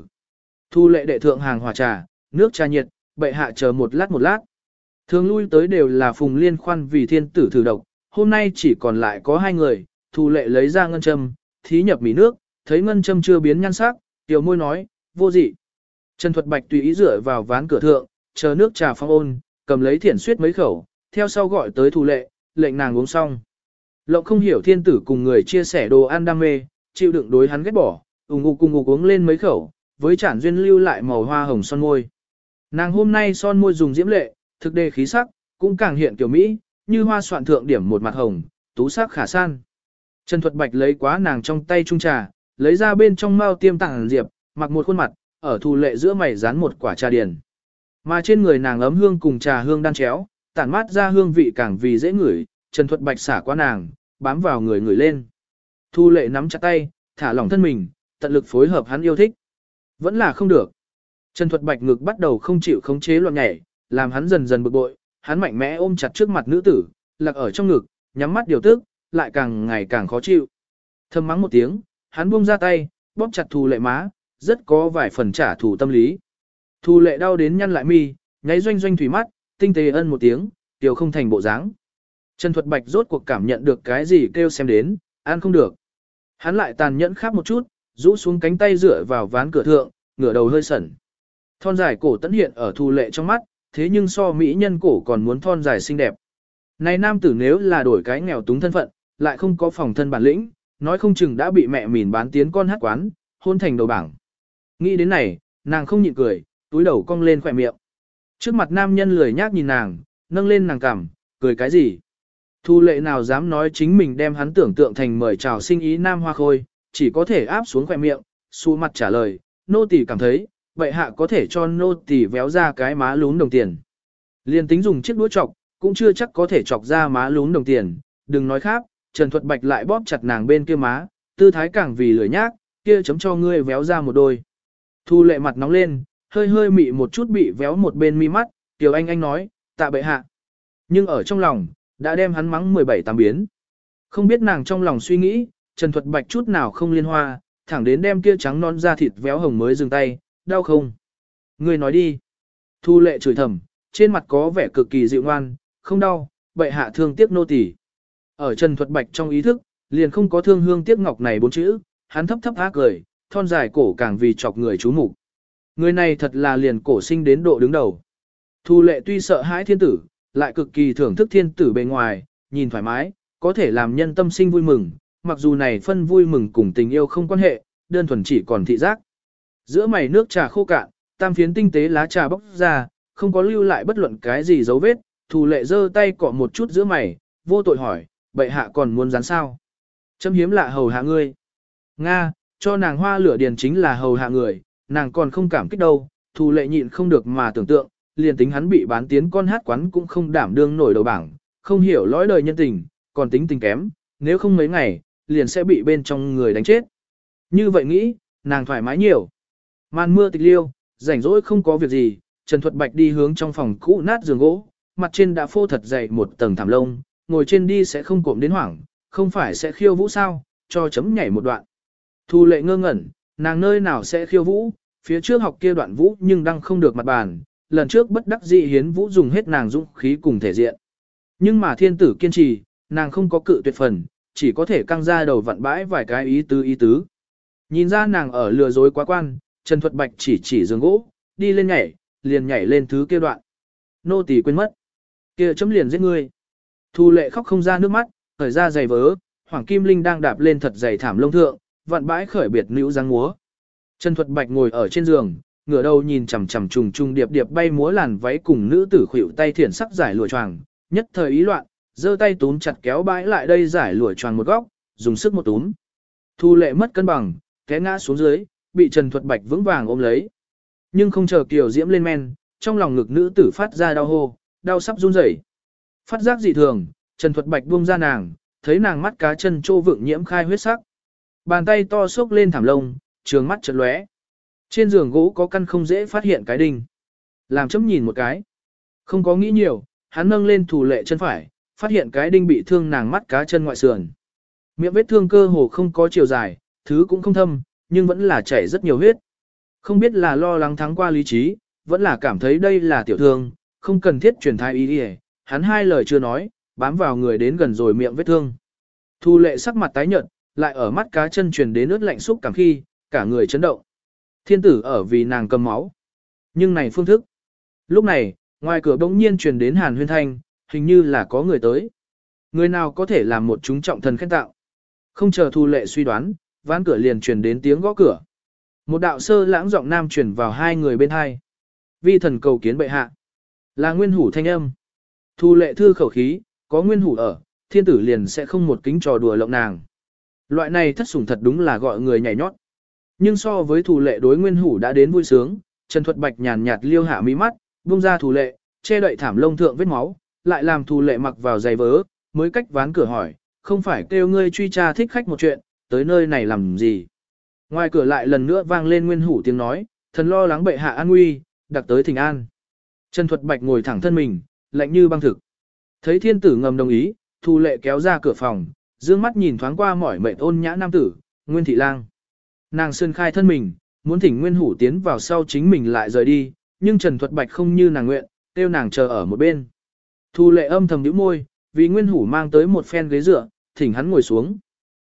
Thu lệ đệ thượng hàng hòa trà, nước trà nhiệt, bệ hạ chờ một lát một lát. Thường lui tới đều là phùng liên khoan vì thiên tử thử độc, hôm nay chỉ còn lại có hai người, thu lệ lấy ra ngân châm, thí nhập mỉ nước, thấy ngân châm chưa biến nhan sắc, tiểu môi nói, vô dị. Trần Thuật Bạch tùy ý rửa vào ván cửa thượng, chờ nước trà phong ôn, cầm lấy thiển suyết mấy khẩu, theo sau gọi tới thu lệ, lệnh nàng uống xong. Lộng không hiểu thiên tử cùng người chia sẻ đồ ăn đam mê, chịu đựng đối hắn ghét bỏ, ủng ngục cùng ngục uống lên mấy khẩu, với chản duyên lưu lại màu hoa hồng son môi. Nàng hôm nay son môi dùng diễm lệ, thực đề khí sắc, cũng càng hiện kiểu Mỹ, như hoa soạn thượng điểm một mặt hồng, tú sắc khả san. Trần Thuật Bạch lấy quá nàng trong tay trung trà, lấy ra bên trong mao tiêm tảng diệp, mặc một khuôn mặt, ở thù lệ giữa mày dán một quả trà điền. Mà trên người nàng ấm hương cùng trà hương đan chéo, tản mát ra hương vị càng vì dễ ngửi, Trần Thuật Bạch xả qua nàng, bám vào người người lên. Thu lệ nắm chặt tay, thả lỏng thân mình, tận lực phối hợp hắn yêu thích. Vẫn là không được. Trần Thuật Bạch ngực bắt đầu không chịu khống chế loạn nhảy, làm hắn dần dần bực bội, hắn mạnh mẽ ôm chặt trước mặt nữ tử, lạc ở trong ngực, nhắm mắt điều tức, lại càng ngày càng khó chịu. Thầm mắng một tiếng, hắn buông ra tay, bóp chặt thù lệ má, rất có vài phần trả thù tâm lý. Thù lệ đau đến nhăn lại mi, nháy doanh doanh thủy mắt, tinh tế ân một tiếng, tiểu không thành bộ dáng. Trần Thuật Bạch rốt cuộc cảm nhận được cái gì kêu xem đến, ăn không được. Hắn lại tàn nhẫn khắp một chút, rũ xuống cánh tay dựa vào ván cửa thượng, ngửa đầu hơi sẩn. Thon dài cổ tấn hiện ở thu lệ trong mắt, thế nhưng so mỹ nhân cổ còn muốn thon dài xinh đẹp. Này nam tử nếu là đổi cái nghèo túng thân phận, lại không có phòng thân bản lĩnh, nói không chừng đã bị mẹ mìn bán tiến con hát quán, hôn thành đầu bảng. Nghĩ đến này, nàng không nhịn cười, túi đầu cong lên khỏe miệng. Trước mặt nam nhân lười nhác nhìn nàng, nâng lên nàng cằm, cười cái gì? Thu lệ nào dám nói chính mình đem hắn tưởng tượng thành mời chào sinh ý nam hoa khôi, chỉ có thể áp xuống khỏe miệng, xu mặt trả lời, nô tỳ cảm thấy, vậy hạ có thể cho nô tỳ véo ra cái má lún đồng tiền. Liên tính dùng chiếc đũa chọc, cũng chưa chắc có thể chọc ra má lún đồng tiền, đừng nói khác, Trần Thuật Bạch lại bóp chặt nàng bên kia má, tư thái càng vì lười nhác, kia chấm cho ngươi véo ra một đôi. Thu lệ mặt nóng lên, hơi hơi mị một chút bị véo một bên mi mắt, Tiểu Anh Anh nói, tạ bệ hạ. Nhưng ở trong lòng, đã đem hắn mắng 17 tám biến. Không biết nàng trong lòng suy nghĩ, Trần Thuật Bạch chút nào không liên hoa, thẳng đến đem kia trắng non da thịt véo hồng mới dừng tay, đau không? Ngươi nói đi. Thu lệ chửi thầm, trên mặt có vẻ cực kỳ dịu ngoan, không đau, bệ hạ thương tiếc nô tỳ. Ở Trần Thuật Bạch trong ý thức, liền không có thương hương tiếc ngọc này bốn chữ, hắn thấp thấp ác cười, thon dài cổ càng vì chọc người chú mục. Người này thật là liền cổ sinh đến độ đứng đầu. Thu lệ tuy sợ hãi thiên tử, lại cực kỳ thưởng thức thiên tử bề ngoài, nhìn thoải mái, có thể làm nhân tâm sinh vui mừng, mặc dù này phân vui mừng cùng tình yêu không quan hệ, đơn thuần chỉ còn thị giác. Giữa mày nước trà khô cạn, tam phiến tinh tế lá trà bốc ra, không có lưu lại bất luận cái gì dấu vết, thù lệ giơ tay cọ một chút giữa mày, vô tội hỏi, bệ hạ còn muốn dán sao? Châm hiếm lạ hầu hạ ngươi. Nga, cho nàng hoa lửa điền chính là hầu hạ người, nàng còn không cảm kích đâu, thù lệ nhịn không được mà tưởng tượng, liền tính hắn bị bán tiến con hát quán cũng không đảm đương nổi đầu bảng, không hiểu lõi đời nhân tình, còn tính tình kém, nếu không mấy ngày, liền sẽ bị bên trong người đánh chết. Như vậy nghĩ, nàng thoải mái nhiều. Màn mưa tịch liêu, rảnh rỗi không có việc gì, Trần Thuật Bạch đi hướng trong phòng cũ nát giường gỗ, mặt trên đã phô thật dày một tầng thảm lông, ngồi trên đi sẽ không cộm đến hoảng, không phải sẽ khiêu vũ sao, cho chấm nhảy một đoạn. Thu lệ ngơ ngẩn, nàng nơi nào sẽ khiêu vũ, phía trước học kia đoạn vũ nhưng đang không được mặt bàn, lần trước bất đắc dĩ hiến vũ dùng hết nàng dũng khí cùng thể diện. Nhưng mà thiên tử kiên trì, nàng không có cự tuyệt phần, chỉ có thể căng ra đầu vặn bãi vài cái ý tứ ý tứ. Nhìn ra nàng ở lừa dối quá quan, Trần Thuật Bạch chỉ chỉ giường gỗ, đi lên nhảy, liền nhảy lên thứ kia đoạn. Nô tỳ quên mất. kia chấm liền giết ngươi. Thu lệ khóc không ra nước mắt, khởi ra giày vớ, Hoàng Kim Linh đang đạp lên thật dày thảm lông thượng, vặn bãi khởi biệt nữ giang múa. Trần Thuật Bạch ngồi ở trên giường, ngửa đầu nhìn chằm chằm trùng trùng điệp điệp bay múa làn váy cùng nữ tử khuỷu tay thiển sắc giải lụa choàng, nhất thời ý loạn, giơ tay túm chặt kéo bãi lại đây giải lụa tròn một góc, dùng sức một túm. Thu lệ mất cân bằng, té ngã xuống dưới, bị Trần Thuật Bạch vững vàng ôm lấy. Nhưng không chờ Kiều Diễm lên men, trong lòng ngực nữ tử phát ra đau hô, đau sắp run rẩy. Phát giác dị thường, Trần Thuật Bạch buông ra nàng, thấy nàng mắt cá chân trô vượng nhiễm khai huyết sắc. Bàn tay to xốc lên thảm lông, trường mắt chợt lóe. Trên giường gỗ có căn không dễ phát hiện cái đinh. Làm chấm nhìn một cái. Không có nghĩ nhiều, hắn nâng lên thủ lệ chân phải, phát hiện cái đinh bị thương nàng mắt cá chân ngoại sườn. Miệng vết thương cơ hồ không có chiều dài, thứ cũng không thâm, nhưng vẫn là chảy rất nhiều huyết. Không biết là lo lắng thắng qua lý trí, vẫn là cảm thấy đây là tiểu thương, không cần thiết truyền thai ý đi hắn hai lời chưa nói, bám vào người đến gần rồi miệng vết thương. Thu lệ sắc mặt tái nhợt, lại ở mắt cá chân truyền đến ướt lạnh xúc cảm khi, cả người chấn động. Thiên tử ở vì nàng cầm máu. Nhưng này phương thức. Lúc này, ngoài cửa bỗng nhiên truyền đến hàn huyên thanh, hình như là có người tới. Người nào có thể làm một chúng trọng thần khen tạo. Không chờ thu lệ suy đoán, ván cửa liền truyền đến tiếng gõ cửa. Một đạo sơ lãng giọng nam truyền vào hai người bên hai. Vi thần cầu kiến bệ hạ. Là nguyên hủ thanh âm. Thu lệ thư khẩu khí, có nguyên hủ ở, thiên tử liền sẽ không một kính trò đùa lộng nàng. Loại này thất sủng thật đúng là gọi người nhảy nhót. Nhưng so với thủ lệ đối nguyên hủ đã đến vui sướng, Trần Thuật Bạch nhàn nhạt liêu hạ mí mắt, buông ra thủ lệ, che đậy thảm lông thượng vết máu, lại làm thù lệ mặc vào giày vớ, mới cách ván cửa hỏi, không phải kêu ngươi truy tra thích khách một chuyện, tới nơi này làm gì. Ngoài cửa lại lần nữa vang lên nguyên hủ tiếng nói, thần lo lắng bệ hạ an nguy, đặc tới thỉnh an. Trần Thuật Bạch ngồi thẳng thân mình, lạnh như băng thực. Thấy thiên tử ngầm đồng ý, thu lệ kéo ra cửa phòng, dương mắt nhìn thoáng qua mỏi mệt ôn nhã nam tử, Nguyên Thị Lang. Nàng sơn khai thân mình, muốn thỉnh Nguyên Hủ tiến vào sau chính mình lại rời đi, nhưng Trần Thuật Bạch không như nàng nguyện, kêu nàng chờ ở một bên. Thu lệ âm thầm nhíu môi, vì Nguyên Hủ mang tới một phen ghế dựa, thỉnh hắn ngồi xuống.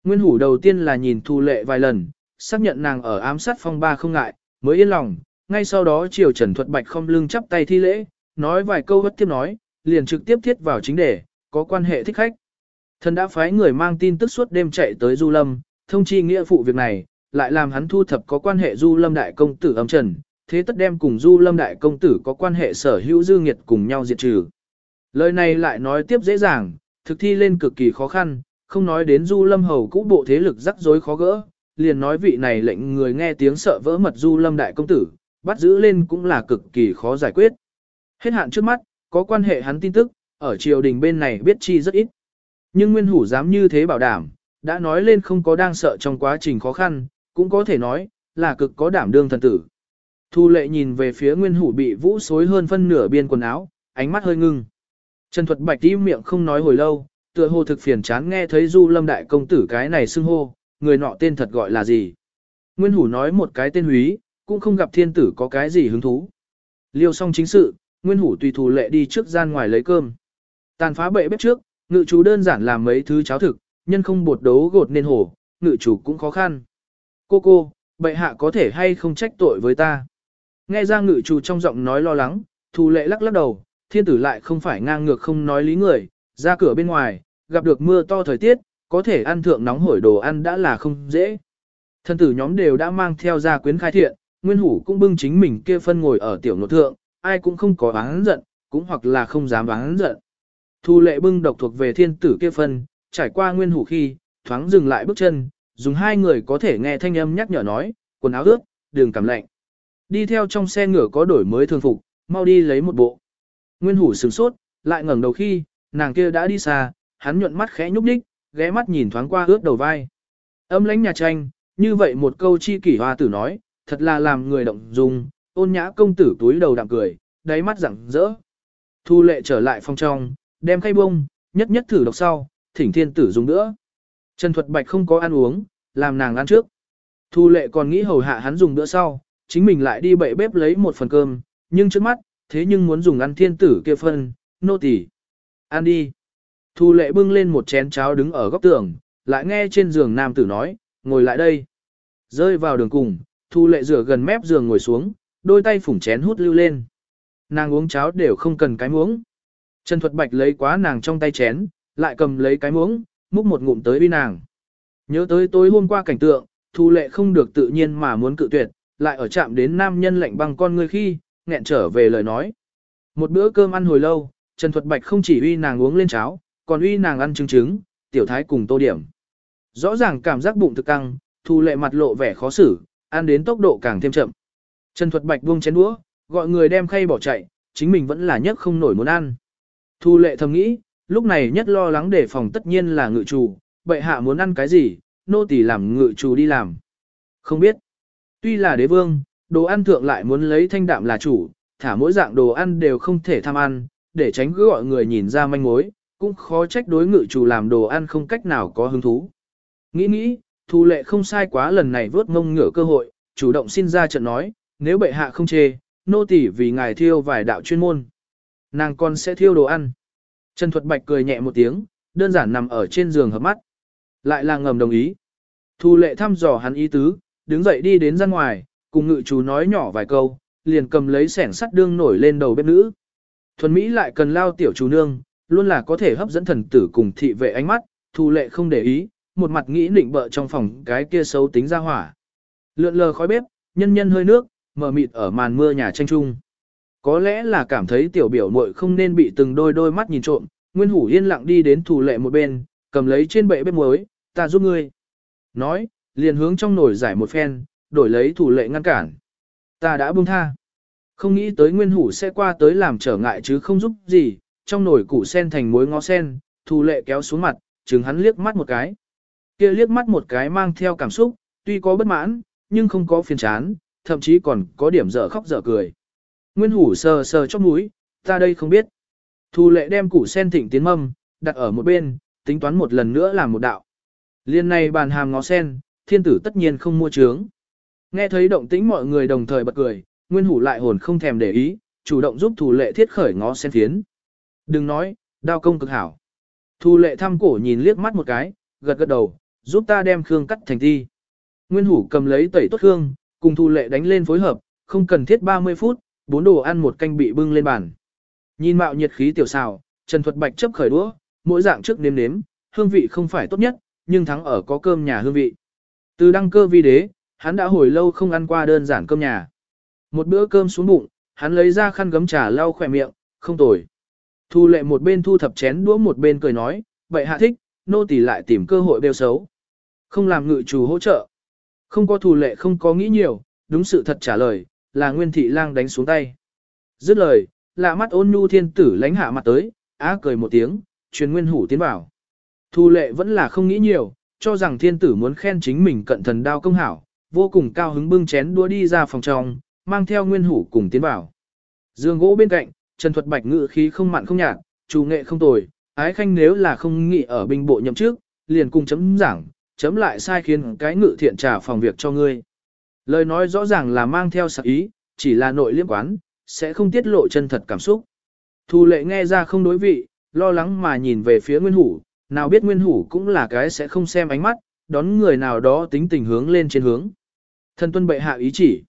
Nguyên Hủ đầu tiên là nhìn Thu lệ vài lần, xác nhận nàng ở ám sát phong ba không ngại, mới yên lòng, ngay sau đó chiều Trần Thuật Bạch không lưng chắp tay thi lễ, nói vài câu bất tiếp nói, liền trực tiếp thiết vào chính đề, có quan hệ thích khách. Thần đã phái người mang tin tức suốt đêm chạy tới Du Lâm, thông chi nghĩa phụ việc này, lại làm hắn thu thập có quan hệ Du Lâm đại công tử âm trần, thế tất đem cùng Du Lâm đại công tử có quan hệ sở hữu dư nghiệt cùng nhau diệt trừ. Lời này lại nói tiếp dễ dàng, thực thi lên cực kỳ khó khăn, không nói đến Du Lâm hầu cũ bộ thế lực rắc rối khó gỡ, liền nói vị này lệnh người nghe tiếng sợ vỡ mật Du Lâm đại công tử, bắt giữ lên cũng là cực kỳ khó giải quyết. Hết hạn trước mắt, có quan hệ hắn tin tức, ở triều đình bên này biết chi rất ít. Nhưng Nguyên Hủ dám như thế bảo đảm, đã nói lên không có đang sợ trong quá trình khó khăn, cũng có thể nói, là cực có đảm đương thần tử. Thu lệ nhìn về phía Nguyên Hủ bị vũ xối hơn phân nửa biên quần áo, ánh mắt hơi ngưng. Trần Thuật Bạch im miệng không nói hồi lâu, tựa hồ thực phiền chán nghe thấy Du Lâm đại công tử cái này xưng hô, người nọ tên thật gọi là gì. Nguyên Hủ nói một cái tên húy, cũng không gặp thiên tử có cái gì hứng thú. Liêu xong chính sự, Nguyên Hủ tùy thủ lệ đi trước gian ngoài lấy cơm. Tàn phá bệ bếp trước, Ngự chủ đơn giản làm mấy thứ cháo thực, nhân không bột đấu gột nên hổ, ngự chủ cũng khó khăn. Cô cô, bệ hạ có thể hay không trách tội với ta. Nghe ra ngự chủ trong giọng nói lo lắng, thù lệ lắc lắc đầu, thiên tử lại không phải ngang ngược không nói lý người, ra cửa bên ngoài, gặp được mưa to thời tiết, có thể ăn thượng nóng hổi đồ ăn đã là không dễ. Thân tử nhóm đều đã mang theo ra quyến khai thiện, nguyên hủ cũng bưng chính mình kia phân ngồi ở tiểu nội thượng, ai cũng không có oán giận, cũng hoặc là không dám oán giận. Thu lệ bưng độc thuộc về thiên tử kia phân, trải qua nguyên hủ khi, thoáng dừng lại bước chân, dùng hai người có thể nghe thanh âm nhắc nhở nói, quần áo ướt, đường cảm lạnh. Đi theo trong xe ngựa có đổi mới thường phục, mau đi lấy một bộ. Nguyên hủ sửng sốt, lại ngẩng đầu khi, nàng kia đã đi xa, hắn nhuận mắt khẽ nhúc nhích, ghé mắt nhìn thoáng qua ướt đầu vai. Âm lãnh nhà tranh, như vậy một câu chi kỷ hoa tử nói, thật là làm người động dung, ôn nhã công tử túi đầu đạm cười, đáy mắt rạng rỡ. Thu lệ trở lại phòng trong, đem khay bông, nhất nhất thử độc sau, thỉnh thiên tử dùng nữa. Trần Thuật Bạch không có ăn uống, làm nàng ăn trước. Thu lệ còn nghĩ hầu hạ hắn dùng bữa sau, chính mình lại đi bậy bếp lấy một phần cơm, nhưng trước mắt, thế nhưng muốn dùng ăn thiên tử kia phân, nô tỳ Ăn đi. Thu lệ bưng lên một chén cháo đứng ở góc tường, lại nghe trên giường nam tử nói, ngồi lại đây. Rơi vào đường cùng, thu lệ rửa gần mép giường ngồi xuống, đôi tay phủng chén hút lưu lên. Nàng uống cháo đều không cần cái muỗng. Trần Thuật Bạch lấy quá nàng trong tay chén, lại cầm lấy cái muỗng, múc một ngụm tới bi nàng. Nhớ tới tối hôm qua cảnh tượng, thu lệ không được tự nhiên mà muốn cự tuyệt, lại ở chạm đến nam nhân lạnh băng con người khi, nghẹn trở về lời nói. Một bữa cơm ăn hồi lâu, Trần Thuật Bạch không chỉ uy nàng uống lên cháo, còn uy nàng ăn trứng trứng, tiểu thái cùng tô điểm. Rõ ràng cảm giác bụng thực căng, thu lệ mặt lộ vẻ khó xử, ăn đến tốc độ càng thêm chậm. Trần Thuật Bạch buông chén đũa, gọi người đem khay bỏ chạy, chính mình vẫn là nhất không nổi muốn ăn. Thu lệ thầm nghĩ, lúc này nhất lo lắng để phòng tất nhiên là ngự chủ, bệ hạ muốn ăn cái gì, nô tỳ làm ngự chủ đi làm. Không biết. Tuy là đế vương, đồ ăn thượng lại muốn lấy thanh đạm là chủ, thả mỗi dạng đồ ăn đều không thể tham ăn, để tránh cứ gọi người nhìn ra manh mối, cũng khó trách đối ngự chủ làm đồ ăn không cách nào có hứng thú. Nghĩ nghĩ, thu lệ không sai quá lần này vớt mông ngửa cơ hội, chủ động xin ra trận nói, nếu bệ hạ không chê, nô tỳ vì ngài thiêu vài đạo chuyên môn. Nàng con sẽ thiêu đồ ăn. Trần Thuật Bạch cười nhẹ một tiếng, đơn giản nằm ở trên giường hợp mắt. Lại là ngầm đồng ý. Thu lệ thăm dò hắn ý tứ, đứng dậy đi đến ra ngoài, cùng ngự chú nói nhỏ vài câu, liền cầm lấy sẻng sắt đương nổi lên đầu bếp nữ. Thuần Mỹ lại cần lao tiểu chú nương, luôn là có thể hấp dẫn thần tử cùng thị vệ ánh mắt, thu lệ không để ý, một mặt nghĩ định bợ trong phòng cái kia xấu tính ra hỏa. Lượn lờ khói bếp, nhân nhân hơi nước, mờ mịt ở màn mưa nhà tranh trung. Có lẽ là cảm thấy tiểu biểu muội không nên bị từng đôi đôi mắt nhìn trộm, Nguyên Hủ yên lặng đi đến thủ lệ một bên, cầm lấy trên bệ bếp muối, ta giúp ngươi. Nói, liền hướng trong nồi giải một phen, đổi lấy thủ lệ ngăn cản. Ta đã buông tha. Không nghĩ tới Nguyên Hủ sẽ qua tới làm trở ngại chứ không giúp gì, trong nồi củ sen thành muối ngó sen, thủ lệ kéo xuống mặt, chừng hắn liếc mắt một cái. kia liếc mắt một cái mang theo cảm xúc, tuy có bất mãn, nhưng không có phiền chán, thậm chí còn có điểm dở khóc dở cười. Nguyên hủ sờ sờ chóp mũi, ta đây không biết. Thu lệ đem củ sen thịnh tiến mâm, đặt ở một bên, tính toán một lần nữa làm một đạo. Liên này bàn hàm ngó sen, thiên tử tất nhiên không mua trướng. Nghe thấy động tĩnh mọi người đồng thời bật cười, nguyên hủ lại hồn không thèm để ý, chủ động giúp thủ lệ thiết khởi ngó sen phiến. Đừng nói, đao công cực hảo. Thu lệ thăm cổ nhìn liếc mắt một cái, gật gật đầu, giúp ta đem khương cắt thành thi. Nguyên hủ cầm lấy tẩy tốt khương, cùng thu lệ đánh lên phối hợp, không cần thiết 30 phút, bốn đồ ăn một canh bị bưng lên bàn. Nhìn mạo nhiệt khí tiểu xào, Trần Thuật Bạch chấp khởi đũa, mỗi dạng trước nếm nếm, hương vị không phải tốt nhất, nhưng thắng ở có cơm nhà hương vị. Từ đăng cơ vi đế, hắn đã hồi lâu không ăn qua đơn giản cơm nhà. Một bữa cơm xuống bụng, hắn lấy ra khăn gấm trà lau khỏe miệng, không tồi. Thu lệ một bên thu thập chén đũa một bên cười nói, vậy hạ thích, nô tỳ lại tìm cơ hội bêu xấu. Không làm ngự chủ hỗ trợ. Không có thù lệ không có nghĩ nhiều, đúng sự thật trả lời, là Nguyên Thị Lang đánh xuống tay. Dứt lời, lạ mắt ôn nhu thiên tử lánh hạ mặt tới, á cười một tiếng, truyền Nguyên Hủ tiến vào. Thu lệ vẫn là không nghĩ nhiều, cho rằng thiên tử muốn khen chính mình cận thần đao công hảo, vô cùng cao hứng bưng chén đua đi ra phòng trong, mang theo Nguyên Hủ cùng tiến vào. Dương gỗ bên cạnh, Trần Thuật Bạch ngự khí không mặn không nhạt, chủ nghệ không tồi, ái khanh nếu là không nghĩ ở binh bộ nhậm trước, liền cùng chấm giảng, chấm lại sai khiến cái ngự thiện trả phòng việc cho ngươi. Lời nói rõ ràng là mang theo sạc ý, chỉ là nội liêm quán, sẽ không tiết lộ chân thật cảm xúc. Thu lệ nghe ra không đối vị, lo lắng mà nhìn về phía Nguyên Hủ, nào biết Nguyên Hủ cũng là cái sẽ không xem ánh mắt, đón người nào đó tính tình hướng lên trên hướng. Thần tuân bệ hạ ý chỉ.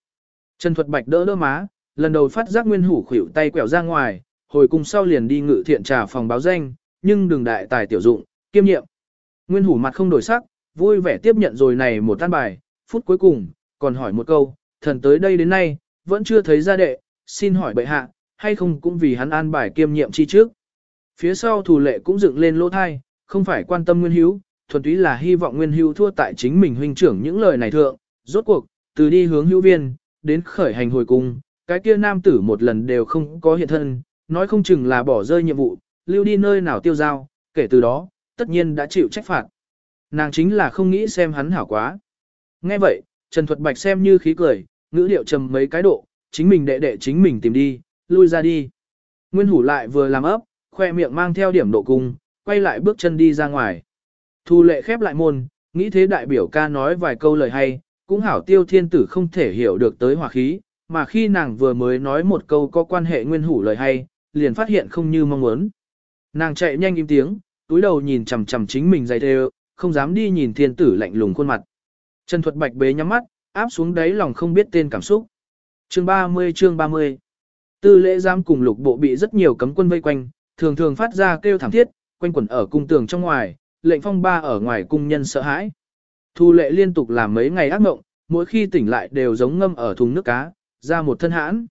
Trần Thuật Bạch đỡ đỡ má, lần đầu phát giác Nguyên Hủ khuỷu tay quẹo ra ngoài, hồi cùng sau liền đi ngự thiện trà phòng báo danh, nhưng đừng đại tài tiểu dụng, kiêm nhiệm. Nguyên Hủ mặt không đổi sắc, vui vẻ tiếp nhận rồi này một tan bài, phút cuối cùng, còn hỏi một câu, thần tới đây đến nay, vẫn chưa thấy ra đệ, xin hỏi bệ hạ, hay không cũng vì hắn an bài kiêm nhiệm chi trước. Phía sau thủ lệ cũng dựng lên lỗ thai, không phải quan tâm Nguyên Hữu, thuần túy là hy vọng Nguyên Hữu thua tại chính mình huynh trưởng những lời này thượng, rốt cuộc, từ đi hướng hữu viên, đến khởi hành hồi cung, cái kia nam tử một lần đều không có hiện thân, nói không chừng là bỏ rơi nhiệm vụ, lưu đi nơi nào tiêu giao, kể từ đó, tất nhiên đã chịu trách phạt. Nàng chính là không nghĩ xem hắn hảo quá. Nghe vậy, Trần Thuật Bạch xem như khí cười, ngữ điệu trầm mấy cái độ, chính mình đệ đệ chính mình tìm đi, lui ra đi. Nguyên hủ lại vừa làm ấp, khoe miệng mang theo điểm độ cung, quay lại bước chân đi ra ngoài. Thu lệ khép lại môn, nghĩ thế đại biểu ca nói vài câu lời hay, cũng hảo tiêu thiên tử không thể hiểu được tới hỏa khí, mà khi nàng vừa mới nói một câu có quan hệ nguyên hủ lời hay, liền phát hiện không như mong muốn. Nàng chạy nhanh im tiếng, túi đầu nhìn chằm chằm chính mình dày đều, không dám đi nhìn thiên tử lạnh lùng khuôn mặt. Trần Thuật Bạch bế nhắm mắt, áp xuống đáy lòng không biết tên cảm xúc. Chương 30 chương 30 Tư lễ giam cùng lục bộ bị rất nhiều cấm quân vây quanh, thường thường phát ra kêu thảm thiết, quanh quẩn ở cung tường trong ngoài, lệnh phong ba ở ngoài cung nhân sợ hãi. Thu lệ liên tục làm mấy ngày ác mộng, mỗi khi tỉnh lại đều giống ngâm ở thùng nước cá, ra một thân hãn.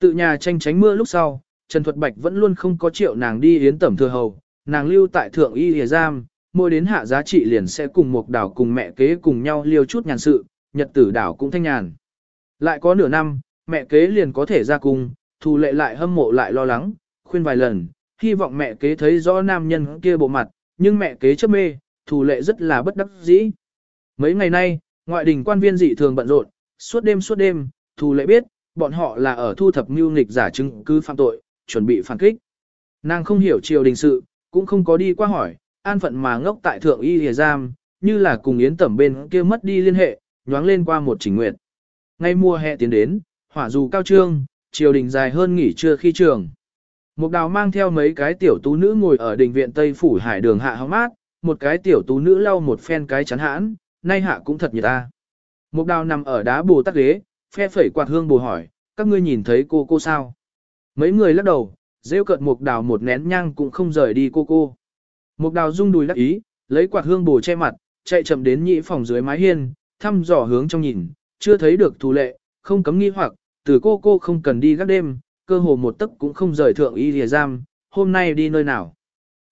Tự nhà tranh tránh mưa lúc sau, Trần Thuật Bạch vẫn luôn không có triệu nàng đi yến tẩm thừa hầu, nàng lưu tại thượng y hề giam, mỗi đến hạ giá trị liền sẽ cùng một đảo cùng mẹ kế cùng nhau liêu chút nhàn sự, nhật tử đảo cũng thanh nhàn. Lại có nửa năm, mẹ kế liền có thể ra cùng, thù lệ lại hâm mộ lại lo lắng, khuyên vài lần, hy vọng mẹ kế thấy rõ nam nhân kia bộ mặt, nhưng mẹ kế chấp mê, thù lệ rất là bất đắc dĩ. Mấy ngày nay, ngoại đình quan viên dị thường bận rộn, suốt đêm suốt đêm, thù lệ biết, bọn họ là ở thu thập mưu nghịch giả chứng cứ phạm tội, chuẩn bị phản kích. Nàng không hiểu triều đình sự, cũng không có đi qua hỏi, an phận mà ngốc tại thượng y hề giam, như là cùng yến tẩm bên kia mất đi liên hệ, nhoáng lên qua một trình nguyện Ngay mùa hè tiến đến, hỏa dù cao trương, triều đình dài hơn nghỉ trưa khi trường. Một đào mang theo mấy cái tiểu tú nữ ngồi ở đình viện Tây Phủ Hải đường hạ hóng mát, một cái tiểu tú nữ lau một phen cái chắn hãn, nay hạ cũng thật nhiệt ta. Mục đào nằm ở đá bồ tắc ghế, phe phẩy quạt hương bồ hỏi, các ngươi nhìn thấy cô cô sao? Mấy người lắc đầu, rêu cợt mục đào một nén nhang cũng không rời đi cô cô. Mục đào rung đùi lắc ý, lấy quạt hương bồ che mặt, chạy chậm đến nhị phòng dưới mái hiên, thăm dò hướng trong nhìn, chưa thấy được thù lệ, không cấm nghi hoặc, từ cô cô không cần đi gác đêm, cơ hồ một tấc cũng không rời thượng y lìa giam, hôm nay đi nơi nào.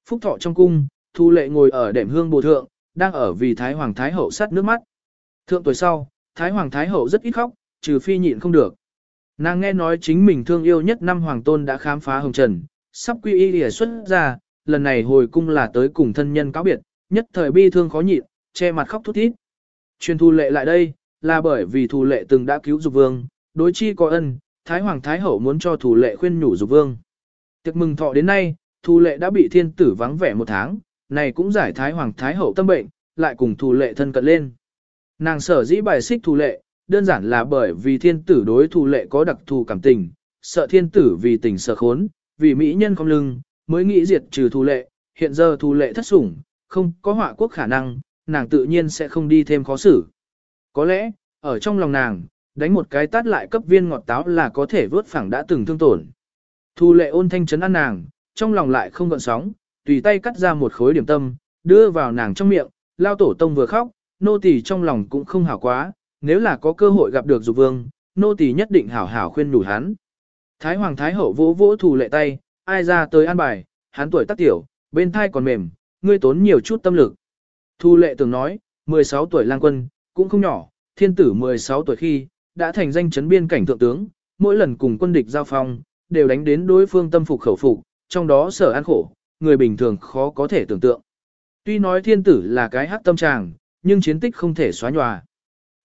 Phúc thọ trong cung, thu lệ ngồi ở đệm hương bồ thượng, đang ở vì Thái Hoàng Thái Hậu sắt nước mắt. Thượng tuổi sau, Thái Hoàng Thái Hậu rất ít khóc, trừ phi nhịn không được. Nàng nghe nói chính mình thương yêu nhất năm Hoàng Tôn đã khám phá hồng trần, sắp quy y lìa xuất ra, lần này hồi cung là tới cùng thân nhân cáo biệt, nhất thời bi thương khó nhịn, che mặt khóc thút thít. Truyền thu lệ lại đây, là bởi vì thu lệ từng đã cứu dục vương, đối chi có ân, Thái Hoàng Thái Hậu muốn cho thù lệ khuyên nhủ dục vương. Tiệc mừng thọ đến nay, thù lệ đã bị thiên tử vắng vẻ một tháng, này cũng giải Thái Hoàng Thái Hậu tâm bệnh, lại cùng thủ lệ thân cận lên. Nàng sở dĩ bài xích thủ lệ, đơn giản là bởi vì thiên tử đối thủ lệ có đặc thù cảm tình, sợ thiên tử vì tình sợ khốn, vì mỹ nhân không lưng, mới nghĩ diệt trừ thủ lệ, hiện giờ thủ lệ thất sủng, không có họa quốc khả năng, nàng tự nhiên sẽ không đi thêm khó xử. Có lẽ, ở trong lòng nàng, đánh một cái tát lại cấp viên ngọt táo là có thể vớt phẳng đã từng thương tổn. Thu lệ ôn thanh chấn an nàng, trong lòng lại không gợn sóng, tùy tay cắt ra một khối điểm tâm, đưa vào nàng trong miệng, lao tổ tông vừa khóc, nô tỳ trong lòng cũng không hảo quá, nếu là có cơ hội gặp được dục vương, nô tỳ nhất định hảo hảo khuyên đủ hắn. Thái hoàng thái hậu vỗ vỗ thù lệ tay, ai ra tới an bài, hắn tuổi tác tiểu, bên thai còn mềm, ngươi tốn nhiều chút tâm lực. Thu lệ từng nói, 16 tuổi lang quân, cũng không nhỏ, thiên tử 16 tuổi khi, đã thành danh chấn biên cảnh thượng tướng, mỗi lần cùng quân địch giao phong, đều đánh đến đối phương tâm phục khẩu phục, trong đó sở an khổ, người bình thường khó có thể tưởng tượng. Tuy nói thiên tử là cái hắc tâm tràng, nhưng chiến tích không thể xóa nhòa.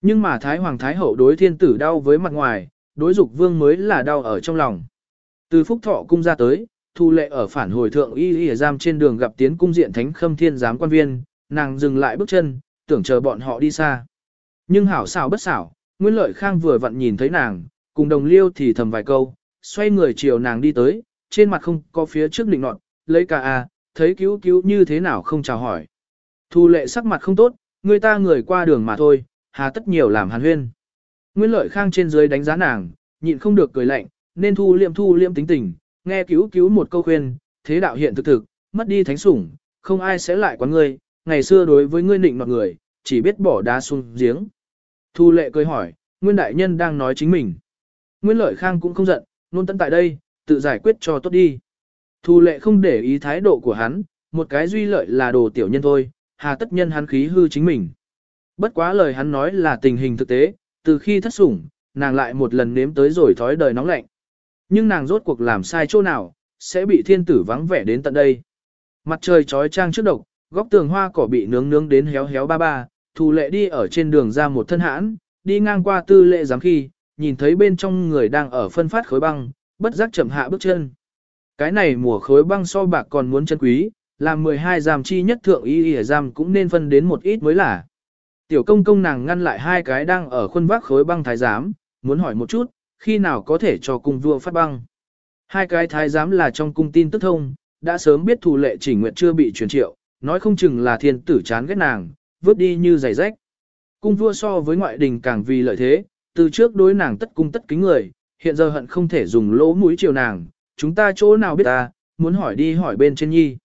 Nhưng mà Thái Hoàng Thái Hậu đối thiên tử đau với mặt ngoài, đối dục vương mới là đau ở trong lòng. Từ phúc thọ cung ra tới, thu lệ ở phản hồi thượng y y giam trên đường gặp tiến cung diện thánh khâm thiên giám quan viên, nàng dừng lại bước chân, tưởng chờ bọn họ đi xa. Nhưng hảo xảo bất xảo, Nguyên Lợi Khang vừa vặn nhìn thấy nàng, cùng đồng liêu thì thầm vài câu, xoay người chiều nàng đi tới, trên mặt không có phía trước định nọt, lấy cả a, thấy cứu cứu như thế nào không chào hỏi. Thu lệ sắc mặt không tốt, người ta người qua đường mà thôi, hà tất nhiều làm hàn huyên. Nguyên lợi khang trên dưới đánh giá nàng, nhịn không được cười lạnh, nên thu liệm thu liệm tính tình, nghe cứu cứu một câu khuyên, thế đạo hiện thực thực, mất đi thánh sủng, không ai sẽ lại quán ngươi, ngày xưa đối với ngươi nịnh mọi người, chỉ biết bỏ đá xuống giếng. Thu lệ cười hỏi, nguyên đại nhân đang nói chính mình. Nguyên lợi khang cũng không giận, luôn tận tại đây, tự giải quyết cho tốt đi. Thu lệ không để ý thái độ của hắn, một cái duy lợi là đồ tiểu nhân thôi, hà tất nhân hắn khí hư chính mình. Bất quá lời hắn nói là tình hình thực tế, từ khi thất sủng, nàng lại một lần nếm tới rồi thói đời nóng lạnh. Nhưng nàng rốt cuộc làm sai chỗ nào, sẽ bị thiên tử vắng vẻ đến tận đây. Mặt trời trói trang trước độc, góc tường hoa cỏ bị nướng nướng đến héo héo ba ba, thù lệ đi ở trên đường ra một thân hãn, đi ngang qua tư lệ giám khi, nhìn thấy bên trong người đang ở phân phát khối băng, bất giác chậm hạ bước chân. Cái này mùa khối băng so bạc còn muốn chân quý, làm 12 giam chi nhất thượng y y giam cũng nên phân đến một ít mới là. Tiểu công công nàng ngăn lại hai cái đang ở khuôn vác khối băng thái giám, muốn hỏi một chút, khi nào có thể cho cung vua phát băng. Hai cái thái giám là trong cung tin tức thông, đã sớm biết thủ lệ chỉ nguyện chưa bị truyền triệu, nói không chừng là thiên tử chán ghét nàng, vứt đi như giày rách. Cung vua so với ngoại đình càng vì lợi thế, từ trước đối nàng tất cung tất kính người, hiện giờ hận không thể dùng lỗ mũi chiều nàng, chúng ta chỗ nào biết ta, muốn hỏi đi hỏi bên trên nhi.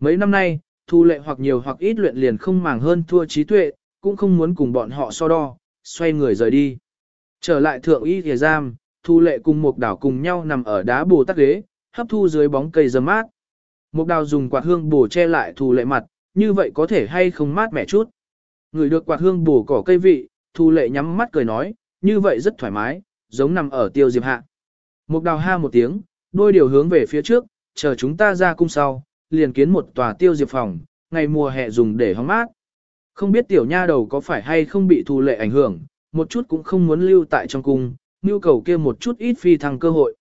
Mấy năm nay, thu lệ hoặc nhiều hoặc ít luyện liền không màng hơn thua trí tuệ, cũng không muốn cùng bọn họ so đo, xoay người rời đi. Trở lại thượng y thìa giam, thu lệ cùng một đảo cùng nhau nằm ở đá bồ tắc ghế, hấp thu dưới bóng cây dâm mát. Một đào dùng quạt hương bổ che lại thu lệ mặt, như vậy có thể hay không mát mẻ chút. Người được quạt hương bổ cỏ cây vị, thu lệ nhắm mắt cười nói, như vậy rất thoải mái, giống nằm ở tiêu diệp hạ. Một đào ha một tiếng, đôi điều hướng về phía trước, chờ chúng ta ra cung sau, liền kiến một tòa tiêu diệp phòng, ngày mùa hè dùng để hóng mát. Không biết tiểu nha đầu có phải hay không bị thu lệ ảnh hưởng, một chút cũng không muốn lưu tại trong cung, nhu cầu kia một chút ít phi thăng cơ hội.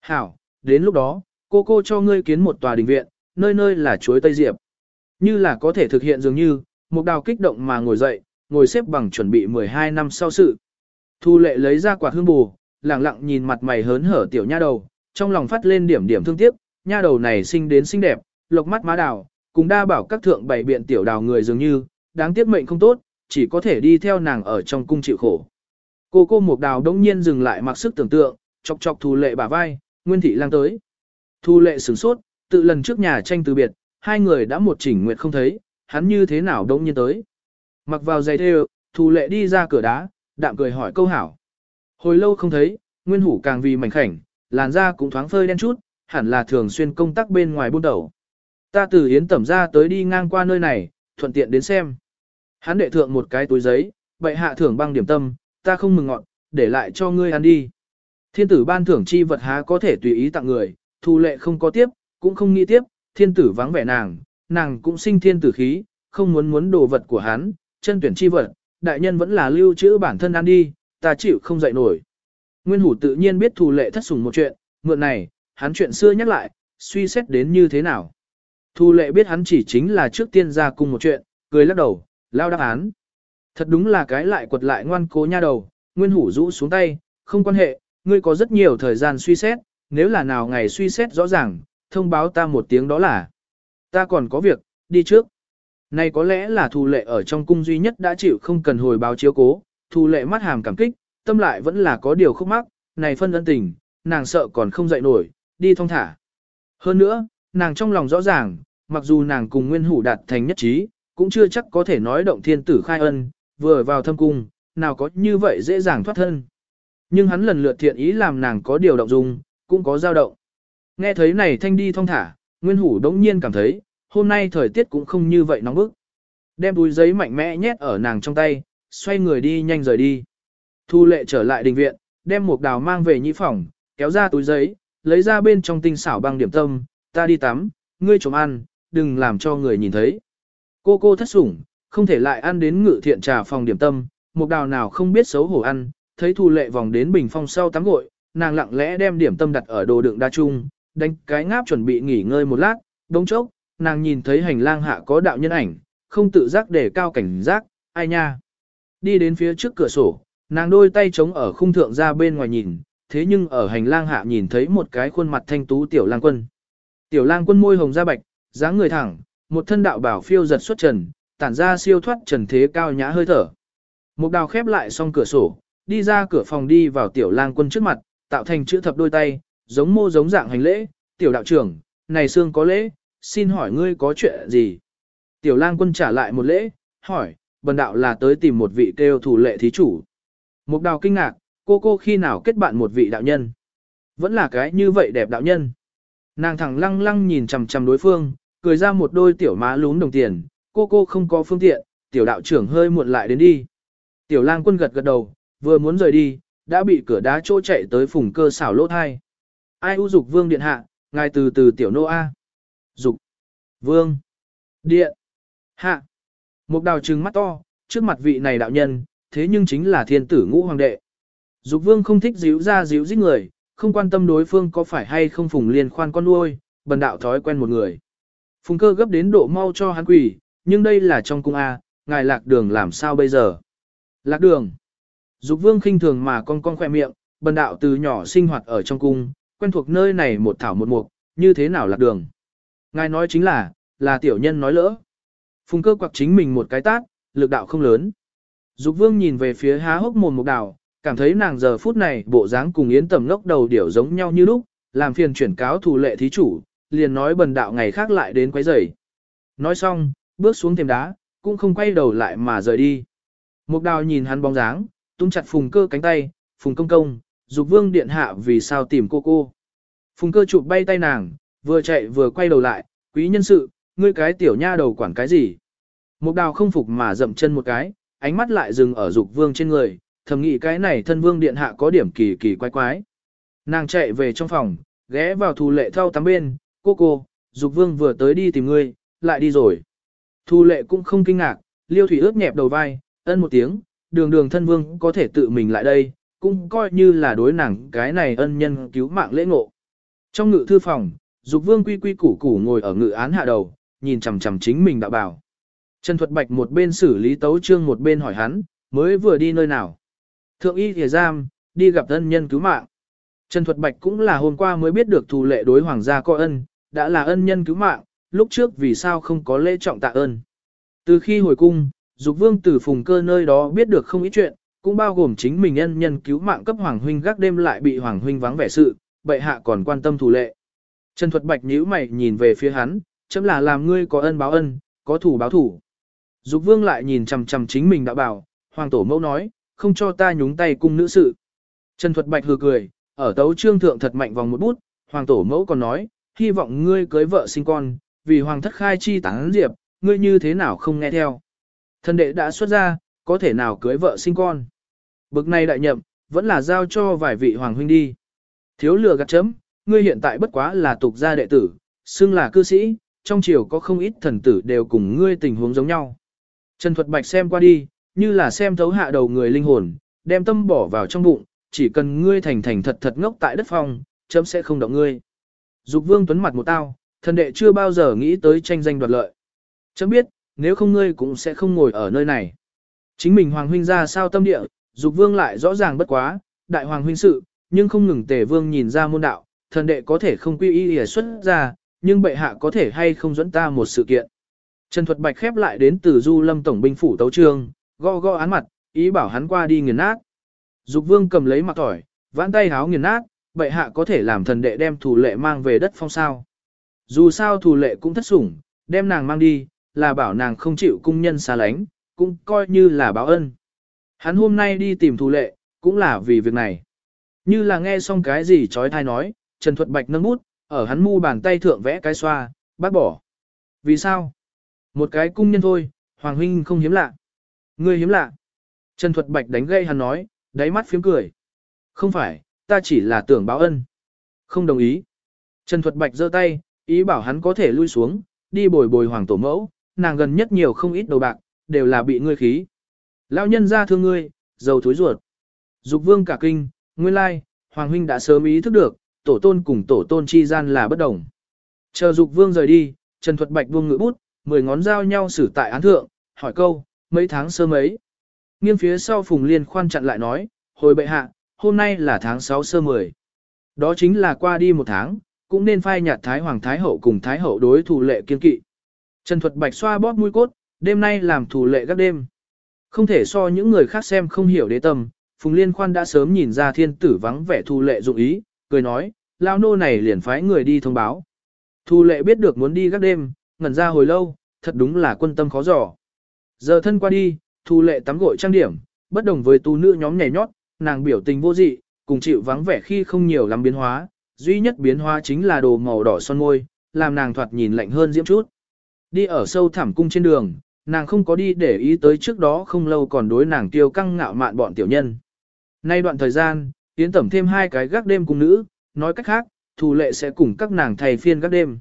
Hảo, đến lúc đó, cô cô cho ngươi kiến một tòa đình viện, nơi nơi là chuối Tây Diệp. Như là có thể thực hiện dường như, một đào kích động mà ngồi dậy, ngồi xếp bằng chuẩn bị 12 năm sau sự. Thu lệ lấy ra quạt hương bù, lặng lặng nhìn mặt mày hớn hở tiểu nha đầu, trong lòng phát lên điểm điểm thương tiếc, nha đầu này sinh đến xinh đẹp, lộc mắt má đào, cùng đa bảo các thượng bảy biện tiểu đào người dường như, đáng tiếc mệnh không tốt, chỉ có thể đi theo nàng ở trong cung chịu khổ. Cô cô một đào đống nhiên dừng lại mặc sức tưởng tượng, chọc chọc thu lệ bả vai, nguyên thị lang tới. Thu lệ sửng sốt, tự lần trước nhà tranh từ biệt, hai người đã một chỉnh nguyệt không thấy, hắn như thế nào đống nhiên tới. Mặc vào giày thêu, thu lệ đi ra cửa đá, đạm cười hỏi câu hảo. Hồi lâu không thấy, nguyên hủ càng vì mảnh khảnh, làn da cũng thoáng phơi đen chút, hẳn là thường xuyên công tác bên ngoài buôn đầu. Ta từ yến tẩm ra tới đi ngang qua nơi này, thuận tiện đến xem. Hắn đệ thượng một cái túi giấy, bệ hạ thưởng băng điểm tâm, ta không mừng ngọn, để lại cho ngươi ăn đi. Thiên tử ban thưởng chi vật há có thể tùy ý tặng người, thu lệ không có tiếp, cũng không nghĩ tiếp, thiên tử vắng vẻ nàng, nàng cũng sinh thiên tử khí, không muốn muốn đồ vật của hắn, chân tuyển chi vật, đại nhân vẫn là lưu trữ bản thân ăn đi, ta chịu không dậy nổi. Nguyên hủ tự nhiên biết thù lệ thất sủng một chuyện, mượn này, hắn chuyện xưa nhắc lại, suy xét đến như thế nào. Thù lệ biết hắn chỉ chính là trước tiên ra cùng một chuyện, cười lắc đầu, lao đáp án. Thật đúng là cái lại quật lại ngoan cố nha đầu, nguyên hủ rũ xuống tay, không quan hệ, ngươi có rất nhiều thời gian suy xét, nếu là nào ngày suy xét rõ ràng, thông báo ta một tiếng đó là. Ta còn có việc, đi trước. Này có lẽ là thù lệ ở trong cung duy nhất đã chịu không cần hồi báo chiếu cố, thù lệ mắt hàm cảm kích, tâm lại vẫn là có điều khúc mắc, này phân ân tình, nàng sợ còn không dậy nổi, đi thong thả. Hơn nữa, nàng trong lòng rõ ràng, mặc dù nàng cùng nguyên hủ đạt thành nhất trí, cũng chưa chắc có thể nói động thiên tử khai ân, vừa vào thâm cung, nào có như vậy dễ dàng thoát thân. Nhưng hắn lần lượt thiện ý làm nàng có điều động dung, cũng có dao động. Nghe thấy này thanh đi thong thả, nguyên hủ đống nhiên cảm thấy, hôm nay thời tiết cũng không như vậy nóng bức. Đem túi giấy mạnh mẽ nhét ở nàng trong tay, xoay người đi nhanh rời đi. Thu lệ trở lại đình viện, đem một đào mang về nhị phòng, kéo ra túi giấy, lấy ra bên trong tinh xảo băng điểm tâm, ta đi tắm, ngươi trộm ăn, đừng làm cho người nhìn thấy. Cô cô thất sủng, không thể lại ăn đến ngự thiện trà phòng điểm tâm, một đào nào không biết xấu hổ ăn, thấy thu lệ vòng đến bình phong sau tắm gội, nàng lặng lẽ đem điểm tâm đặt ở đồ đựng đa chung, đánh cái ngáp chuẩn bị nghỉ ngơi một lát, đống chốc, nàng nhìn thấy hành lang hạ có đạo nhân ảnh, không tự giác để cao cảnh giác, ai nha. Đi đến phía trước cửa sổ, nàng đôi tay chống ở khung thượng ra bên ngoài nhìn, thế nhưng ở hành lang hạ nhìn thấy một cái khuôn mặt thanh tú tiểu lang quân. Tiểu lang quân môi hồng da bạch, dáng người thẳng, một thân đạo bảo phiêu giật xuất trần, tản ra siêu thoát trần thế cao nhã hơi thở. Một đào khép lại xong cửa sổ, đi ra cửa phòng đi vào tiểu lang quân trước mặt, tạo thành chữ thập đôi tay, giống mô giống dạng hành lễ, tiểu đạo trưởng, này xương có lễ, xin hỏi ngươi có chuyện gì? Tiểu lang quân trả lại một lễ, hỏi, bần đạo là tới tìm một vị kêu thủ lệ thí chủ. Mục đào kinh ngạc, cô cô khi nào kết bạn một vị đạo nhân? Vẫn là cái như vậy đẹp đạo nhân. Nàng thẳng lăng lăng nhìn chằm chằm đối phương, cười ra một đôi tiểu má lún đồng tiền, cô cô không có phương tiện, tiểu đạo trưởng hơi muộn lại đến đi. Tiểu lang quân gật gật đầu, vừa muốn rời đi, đã bị cửa đá chỗ chạy tới phùng cơ xảo lỗ thai. Ai u dục vương điện hạ, ngài từ từ tiểu nô A. Dục. Vương. Điện. Hạ. Một đào trừng mắt to, trước mặt vị này đạo nhân, thế nhưng chính là thiên tử ngũ hoàng đệ. Dục vương không thích díu ra díu dít người, không quan tâm đối phương có phải hay không phùng liên khoan con nuôi, bần đạo thói quen một người. Phùng cơ gấp đến độ mau cho hắn quỷ, nhưng đây là trong cung A, ngài lạc đường làm sao bây giờ? Lạc đường. Dục vương khinh thường mà con con khỏe miệng, bần đạo từ nhỏ sinh hoạt ở trong cung, quen thuộc nơi này một thảo một mục, như thế nào lạc đường. Ngài nói chính là, là tiểu nhân nói lỡ. Phùng cơ quặc chính mình một cái tát, lực đạo không lớn. Dục vương nhìn về phía há hốc mồm mục đảo, cảm thấy nàng giờ phút này bộ dáng cùng yến tầm ngốc đầu điểu giống nhau như lúc, làm phiền chuyển cáo thủ lệ thí chủ, liền nói bần đạo ngày khác lại đến quấy rầy. Nói xong, bước xuống thềm đá, cũng không quay đầu lại mà rời đi. Mục đào nhìn hắn bóng dáng, tung chặt phùng cơ cánh tay, phùng công công, dục vương điện hạ vì sao tìm cô cô. Phùng cơ chụp bay tay nàng, vừa chạy vừa quay đầu lại, quý nhân sự, ngươi cái tiểu nha đầu quản cái gì. Mục đào không phục mà dậm chân một cái, ánh mắt lại dừng ở dục vương trên người, thầm nghĩ cái này thân vương điện hạ có điểm kỳ kỳ quái quái. Nàng chạy về trong phòng, ghé vào thù lệ thao tắm bên, cô cô, dục vương vừa tới đi tìm ngươi, lại đi rồi. Thù lệ cũng không kinh ngạc, liêu thủy ướt nhẹp đầu vai, ân một tiếng, đường đường thân vương có thể tự mình lại đây, cũng coi như là đối nàng cái này ân nhân cứu mạng lễ ngộ. Trong ngự thư phòng, dục vương quy quy củ củ ngồi ở ngự án hạ đầu, nhìn chằm chằm chính mình đã bảo. Trần Thuật Bạch một bên xử lý tấu trương một bên hỏi hắn, mới vừa đi nơi nào. Thượng y thìa giam, đi gặp ân nhân cứu mạng. Trần Thuật Bạch cũng là hôm qua mới biết được thù lệ đối hoàng gia có ân, đã là ân nhân cứu mạng, lúc trước vì sao không có lễ trọng tạ ơn. Từ khi hồi cung, Dục Vương từ phùng cơ nơi đó biết được không ít chuyện, cũng bao gồm chính mình ân nhân cứu mạng cấp Hoàng Huynh gác đêm lại bị Hoàng Huynh vắng vẻ sự, bệ hạ còn quan tâm thù lệ. Trần Thuật Bạch nhíu mày nhìn về phía hắn, chấm là làm ngươi có ân báo ân, có thủ báo thủ. Dục vương lại nhìn chằm chằm chính mình đã bảo, hoàng tổ mẫu nói, không cho ta nhúng tay cung nữ sự. Trần Thuật Bạch hừ cười, ở tấu trương thượng thật mạnh vòng một bút, hoàng tổ mẫu còn nói, hy vọng ngươi cưới vợ sinh con, vì hoàng thất khai chi tán diệp, ngươi như thế nào không nghe theo. Thân đệ đã xuất ra, có thể nào cưới vợ sinh con. Bực này đại nhậm, vẫn là giao cho vài vị hoàng huynh đi. Thiếu lừa gạt chấm, ngươi hiện tại bất quá là tục gia đệ tử, xưng là cư sĩ, trong triều có không ít thần tử đều cùng ngươi tình huống giống nhau. Trần Thuật Bạch xem qua đi, như là xem thấu hạ đầu người linh hồn, đem tâm bỏ vào trong bụng, chỉ cần ngươi thành thành thật thật ngốc tại đất phòng, chấm sẽ không động ngươi. Dục Vương Tuấn mặt một tao, thần đệ chưa bao giờ nghĩ tới tranh danh đoạt lợi. Chấm biết, nếu không ngươi cũng sẽ không ngồi ở nơi này. Chính mình Hoàng Huynh ra sao tâm địa, Dục Vương lại rõ ràng bất quá, đại Hoàng Huynh sự, nhưng không ngừng tề Vương nhìn ra môn đạo, thần đệ có thể không quy y hề xuất ra, nhưng bệ hạ có thể hay không dẫn ta một sự kiện. Trần Thuật Bạch khép lại đến từ Du Lâm tổng binh phủ tấu trương, gõ gõ án mặt, ý bảo hắn qua đi nghiền nát. Dục Vương cầm lấy mặt tỏi, vãn tay háo nghiền nát, bệ hạ có thể làm thần đệ đem thủ lệ mang về đất phong sao. Dù sao thủ lệ cũng thất sủng, đem nàng mang đi, là bảo nàng không chịu cung nhân xa lánh, cũng coi như là báo ân. Hắn hôm nay đi tìm thủ lệ, cũng là vì việc này. Như là nghe xong cái gì chói thai nói, Trần Thuật Bạch nâng bút, ở hắn mu bàn tay thượng vẽ cái xoa, bác bỏ. Vì sao? Một cái cung nhân thôi, Hoàng huynh không hiếm lạ. Ngươi hiếm lạ. Trần Thuật Bạch đánh gây hắn nói, đáy mắt phiếm cười. Không phải, ta chỉ là tưởng báo ân. Không đồng ý. Trần Thuật Bạch giơ tay, ý bảo hắn có thể lui xuống, đi bồi bồi hoàng tổ mẫu, nàng gần nhất nhiều không ít đầu bạc, đều là bị ngươi khí. Lão nhân ra thương ngươi, giàu thối ruột. Dục vương cả kinh, nguyên lai, hoàng huynh đã sớm ý thức được, tổ tôn cùng tổ tôn chi gian là bất đồng. Chờ dục vương rời đi, Trần Thuật Bạch buông ngữ bút, mười ngón dao nhau xử tại án thượng, hỏi câu, mấy tháng sơ mấy. Nghiêng phía sau Phùng Liên khoan chặn lại nói, hồi bệ hạ, hôm nay là tháng 6 sơ 10. Đó chính là qua đi một tháng, cũng nên phai nhạt Thái Hoàng Thái Hậu cùng Thái Hậu đối thủ lệ kiên kỵ. Trần Thuật Bạch xoa bóp mũi cốt, đêm nay làm thủ lệ các đêm. Không thể so những người khác xem không hiểu đế tâm, Phùng Liên Khoan đã sớm nhìn ra thiên tử vắng vẻ thủ lệ dụng ý, cười nói, lao nô này liền phái người đi thông báo. Thu lệ biết được muốn đi các đêm, ngẩn ra hồi lâu, thật đúng là quân tâm khó dò. Giờ thân qua đi, thu lệ tắm gội trang điểm, bất đồng với tu nữ nhóm nhảy nhót, nàng biểu tình vô dị, cùng chịu vắng vẻ khi không nhiều lắm biến hóa, duy nhất biến hóa chính là đồ màu đỏ son môi, làm nàng thoạt nhìn lạnh hơn diễm chút. Đi ở sâu thẳm cung trên đường, nàng không có đi để ý tới trước đó không lâu còn đối nàng tiêu căng ngạo mạn bọn tiểu nhân. Nay đoạn thời gian, Yến Tẩm thêm hai cái gác đêm cung nữ, nói cách khác, Thù Lệ sẽ cùng các nàng thầy phiên gác đêm.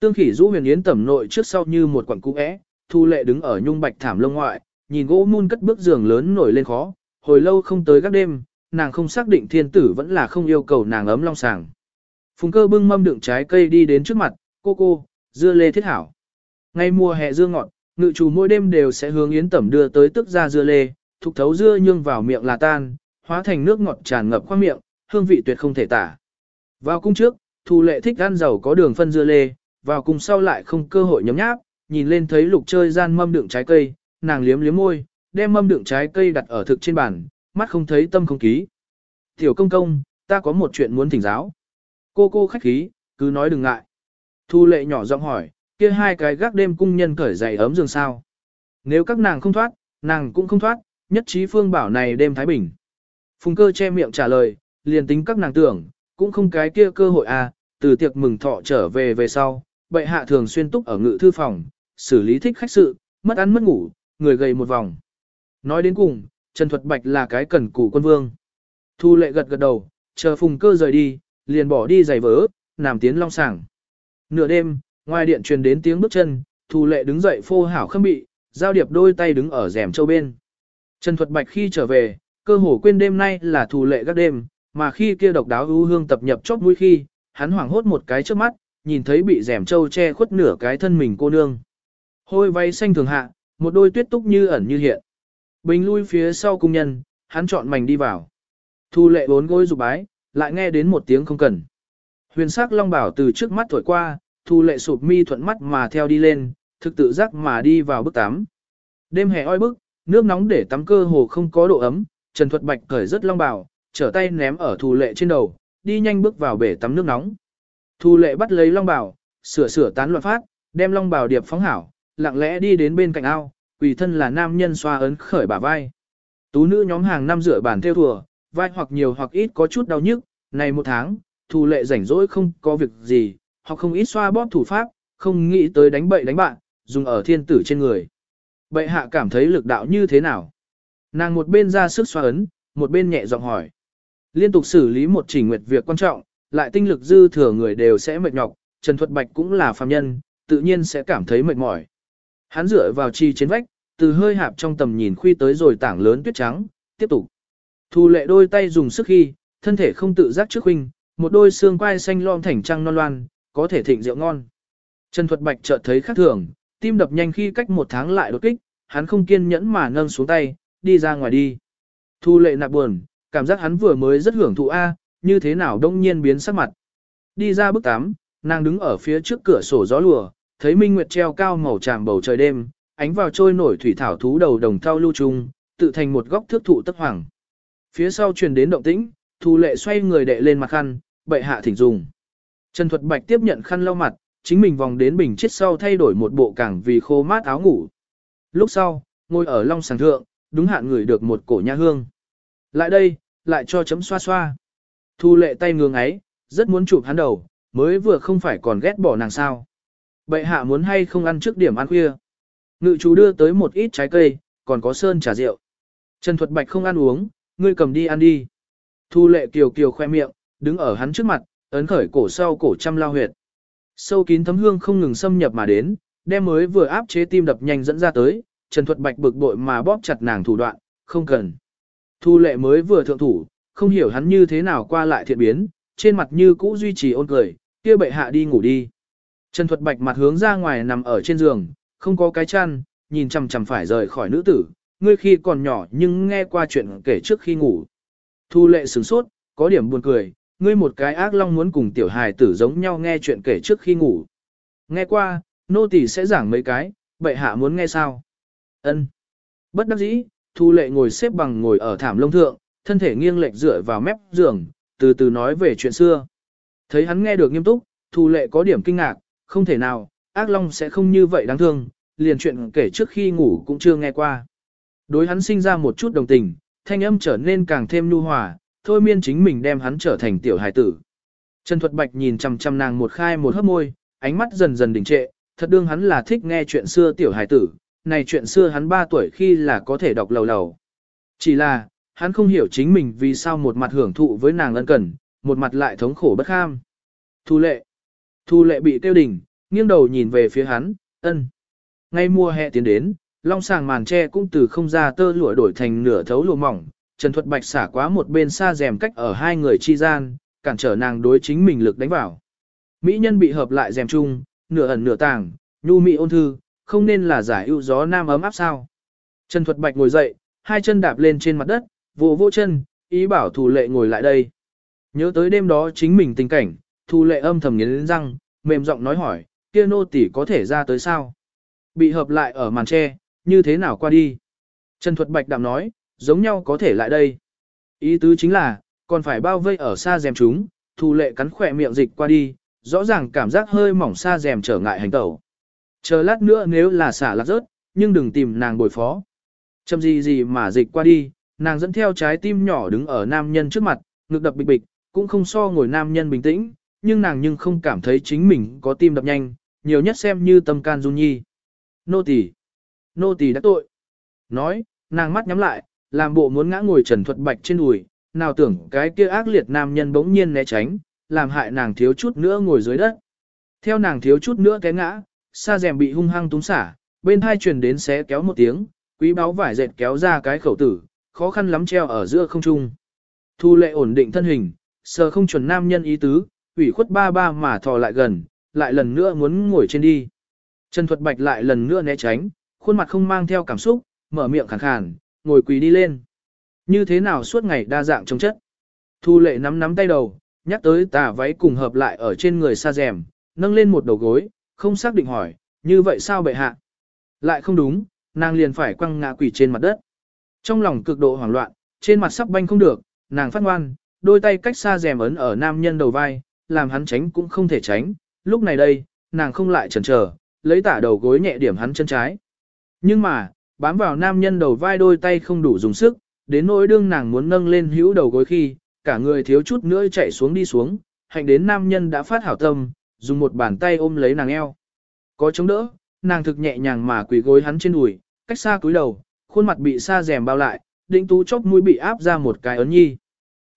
Tương Khỉ rũ Huyền Yến Tẩm nội trước sau như một quặng cũ é, Thu Lệ đứng ở nhung bạch thảm lông ngoại, nhìn gỗ mun cất bước giường lớn nổi lên khó, hồi lâu không tới các đêm, nàng không xác định thiên tử vẫn là không yêu cầu nàng ấm long sàng. Phùng cơ bưng mâm đựng trái cây đi đến trước mặt, cô cô, dưa lê thiết hảo. Ngay mùa hè dưa ngọt, ngự chủ mỗi đêm đều sẽ hướng yến tẩm đưa tới tức ra dưa lê, thục thấu dưa nhưng vào miệng là tan, hóa thành nước ngọt tràn ngập qua miệng, hương vị tuyệt không thể tả. Vào cung trước, Thu Lệ thích ăn dầu có đường phân dưa lê, vào cùng sau lại không cơ hội nhấm nháp, nhìn lên thấy lục chơi gian mâm đựng trái cây, nàng liếm liếm môi, đem mâm đựng trái cây đặt ở thực trên bàn, mắt không thấy tâm không ký. Tiểu công công, ta có một chuyện muốn thỉnh giáo. Cô cô khách khí, cứ nói đừng ngại. Thu lệ nhỏ giọng hỏi, kia hai cái gác đêm cung nhân cởi giày ấm giường sao. Nếu các nàng không thoát, nàng cũng không thoát, nhất trí phương bảo này đêm Thái Bình. Phùng cơ che miệng trả lời, liền tính các nàng tưởng, cũng không cái kia cơ hội à, từ tiệc mừng thọ trở về về sau, bệ hạ thường xuyên túc ở ngự thư phòng, xử lý thích khách sự, mất ăn mất ngủ, người gầy một vòng. Nói đến cùng, Trần Thuật Bạch là cái cần củ quân vương. Thu lệ gật gật đầu, chờ phùng cơ rời đi, liền bỏ đi giày vỡ, nằm tiến long sàng. Nửa đêm, ngoài điện truyền đến tiếng bước chân, Thu lệ đứng dậy phô hảo khâm bị, giao điệp đôi tay đứng ở rèm châu bên. Trần Thuật Bạch khi trở về, cơ hồ quên đêm nay là Thu lệ gác đêm, mà khi kia độc đáo ưu hương tập nhập chóp mũi khi, hắn hoảng hốt một cái trước mắt, nhìn thấy bị rèm châu che khuất nửa cái thân mình cô nương. Hôi váy xanh thường hạ, một đôi tuyết túc như ẩn như hiện. Bình lui phía sau cung nhân, hắn chọn mảnh đi vào. Thu lệ bốn gối rụt bái, lại nghe đến một tiếng không cần. Huyền sắc long bảo từ trước mắt thổi qua, thu lệ sụp mi thuận mắt mà theo đi lên, thực tự giác mà đi vào bức tắm. Đêm hè oi bức, nước nóng để tắm cơ hồ không có độ ấm, Trần Thuật Bạch cởi rất long bảo, trở tay ném ở thu lệ trên đầu, đi nhanh bước vào bể tắm nước nóng. Thu lệ bắt lấy long bảo, sửa sửa tán loạn phát, đem long bảo điệp phóng hảo, lặng lẽ đi đến bên cạnh ao, quỷ thân là nam nhân xoa ấn khởi bả vai. Tú nữ nhóm hàng năm rửa bản theo thùa, vai hoặc nhiều hoặc ít có chút đau nhức, này một tháng, Thu lệ rảnh rỗi không có việc gì, hoặc không ít xoa bóp thủ pháp, không nghĩ tới đánh bậy đánh bạn, dùng ở thiên tử trên người. Bệ hạ cảm thấy lực đạo như thế nào? Nàng một bên ra sức xoa ấn, một bên nhẹ giọng hỏi. Liên tục xử lý một trình nguyệt việc quan trọng, lại tinh lực dư thừa người đều sẽ mệt nhọc, Trần Thuật Bạch cũng là phàm nhân, tự nhiên sẽ cảm thấy mệt mỏi. Hắn dựa vào chi trên vách, từ hơi hạp trong tầm nhìn khuy tới rồi tảng lớn tuyết trắng, tiếp tục. Thu lệ đôi tay dùng sức khi, thân thể không tự giác trước huynh, một đôi xương quai xanh lom thành trăng non loan, có thể thịnh rượu ngon. Trần Thuật Bạch chợt thấy khác thường, tim đập nhanh khi cách một tháng lại đột kích, hắn không kiên nhẫn mà nâng xuống tay, đi ra ngoài đi. Thu lệ nạp buồn, cảm giác hắn vừa mới rất hưởng thụ A, như thế nào đông nhiên biến sắc mặt. Đi ra bức tắm, nàng đứng ở phía trước cửa sổ gió lùa, thấy minh nguyệt treo cao màu tràm bầu trời đêm, ánh vào trôi nổi thủy thảo thú đầu đồng thao lưu trung, tự thành một góc thước thụ tất hoàng. Phía sau truyền đến động tĩnh, Thu Lệ xoay người đệ lên mặt khăn, bệ hạ thỉnh dùng. Trần Thuật Bạch tiếp nhận khăn lau mặt, chính mình vòng đến bình chết sau thay đổi một bộ cảng vì khô mát áo ngủ. Lúc sau, ngồi ở long sàng thượng, đúng hạn người được một cổ nha hương. Lại đây, lại cho chấm xoa xoa. Thu lệ tay ngương ấy, rất muốn chụp hắn đầu, mới vừa không phải còn ghét bỏ nàng sao. Bệ hạ muốn hay không ăn trước điểm ăn khuya. Ngự chú đưa tới một ít trái cây, còn có sơn trà rượu. Trần Thuật Bạch không ăn uống, ngươi cầm đi ăn đi. Thu lệ kiều kiều khoe miệng, đứng ở hắn trước mặt, ấn khởi cổ sau cổ trăm lao huyệt. Sâu kín thấm hương không ngừng xâm nhập mà đến, đem mới vừa áp chế tim đập nhanh dẫn ra tới, Trần Thuật Bạch bực bội mà bóp chặt nàng thủ đoạn, không cần. Thu lệ mới vừa thượng thủ, không hiểu hắn như thế nào qua lại thiện biến, trên mặt như cũ duy trì ôn cười, kia bệ hạ đi ngủ đi. Trần Thuật Bạch mặt hướng ra ngoài nằm ở trên giường, không có cái chăn, nhìn chằm chằm phải rời khỏi nữ tử, ngươi khi còn nhỏ nhưng nghe qua chuyện kể trước khi ngủ. Thu lệ sửng sốt, có điểm buồn cười, ngươi một cái ác long muốn cùng tiểu hài tử giống nhau nghe chuyện kể trước khi ngủ. Nghe qua, nô tỳ sẽ giảng mấy cái, bệ hạ muốn nghe sao? Ân. Bất đắc dĩ, Thu Lệ ngồi xếp bằng ngồi ở thảm lông thượng, thân thể nghiêng lệch dựa vào mép giường, từ từ nói về chuyện xưa. Thấy hắn nghe được nghiêm túc, Thu Lệ có điểm kinh ngạc, không thể nào, ác long sẽ không như vậy đáng thương, liền chuyện kể trước khi ngủ cũng chưa nghe qua. Đối hắn sinh ra một chút đồng tình, thanh âm trở nên càng thêm nhu hòa, thôi miên chính mình đem hắn trở thành tiểu hài tử. Trần Thuật Bạch nhìn chằm chằm nàng một khai một hớp môi, ánh mắt dần dần đình trệ, thật đương hắn là thích nghe chuyện xưa tiểu hài tử, này chuyện xưa hắn 3 tuổi khi là có thể đọc lầu lầu. Chỉ là, hắn không hiểu chính mình vì sao một mặt hưởng thụ với nàng ân cần, một mặt lại thống khổ bất kham. Thu lệ. Thu lệ bị tiêu đỉnh, nghiêng đầu nhìn về phía hắn, ân. Ngay mùa hè tiến đến, long sàng màn tre cũng từ không ra tơ lụa đổi thành nửa thấu lụa mỏng, Trần Thuật Bạch xả quá một bên xa rèm cách ở hai người chi gian, cản trở nàng đối chính mình lực đánh vào. Mỹ nhân bị hợp lại rèm chung, nửa ẩn nửa tàng, nhu mỹ ôn thư, không nên là giải ưu gió nam ấm áp sao. Trần Thuật Bạch ngồi dậy, hai chân đạp lên trên mặt đất, vỗ vỗ chân, ý bảo Thù Lệ ngồi lại đây. Nhớ tới đêm đó chính mình tình cảnh, Thù Lệ âm thầm nghiến răng, mềm giọng nói hỏi, kia nô tỷ có thể ra tới sao? Bị hợp lại ở màn tre, như thế nào qua đi? Trần Thuật Bạch đạm nói, giống nhau có thể lại đây. Ý tứ chính là, còn phải bao vây ở xa rèm chúng, Thù Lệ cắn khỏe miệng dịch qua đi, rõ ràng cảm giác hơi mỏng xa rèm trở ngại hành tẩu. Chờ lát nữa nếu là xả lạc rớt, nhưng đừng tìm nàng bồi phó. Châm gì gì mà dịch qua đi, nàng dẫn theo trái tim nhỏ đứng ở nam nhân trước mặt, ngực đập bịch bịch, cũng không so ngồi nam nhân bình tĩnh, nhưng nàng nhưng không cảm thấy chính mình có tim đập nhanh, nhiều nhất xem như tâm can run nhi. Nô tỳ, nô tỳ đã tội. Nói, nàng mắt nhắm lại, làm bộ muốn ngã ngồi trần thuật bạch trên đùi, nào tưởng cái kia ác liệt nam nhân bỗng nhiên né tránh, làm hại nàng thiếu chút nữa ngồi dưới đất. Theo nàng thiếu chút nữa té ngã, xa rèm bị hung hăng túng xả, bên hai truyền đến xé kéo một tiếng, quý báo vải dệt kéo ra cái khẩu tử, khó khăn lắm treo ở giữa không trung. Thu lệ ổn định thân hình, sờ không chuẩn nam nhân ý tứ, ủy khuất ba ba mà thò lại gần, lại lần nữa muốn ngồi trên đi. Trần Thuật Bạch lại lần nữa né tránh, khuôn mặt không mang theo cảm xúc, mở miệng khàn khàn, ngồi quỳ đi lên. Như thế nào suốt ngày đa dạng trong chất. Thu lệ nắm nắm tay đầu, nhắc tới tà váy cùng hợp lại ở trên người xa rèm, nâng lên một đầu gối, không xác định hỏi, như vậy sao bệ hạ? Lại không đúng, nàng liền phải quăng ngã quỷ trên mặt đất. Trong lòng cực độ hoảng loạn, trên mặt sắp banh không được, nàng phát ngoan, đôi tay cách xa rèm ấn ở nam nhân đầu vai, làm hắn tránh cũng không thể tránh. Lúc này đây, nàng không lại chần chờ, lấy tả đầu gối nhẹ điểm hắn chân trái. Nhưng mà, bám vào nam nhân đầu vai đôi tay không đủ dùng sức, đến nỗi đương nàng muốn nâng lên hữu đầu gối khi, cả người thiếu chút nữa chạy xuống đi xuống, hạnh đến nam nhân đã phát hảo tâm, dùng một bàn tay ôm lấy nàng eo. Có chống đỡ, nàng thực nhẹ nhàng mà quỳ gối hắn trên đùi, cách xa cúi đầu, khuôn mặt bị sa rèm bao lại, định tú chốc mũi bị áp ra một cái ấn nhi.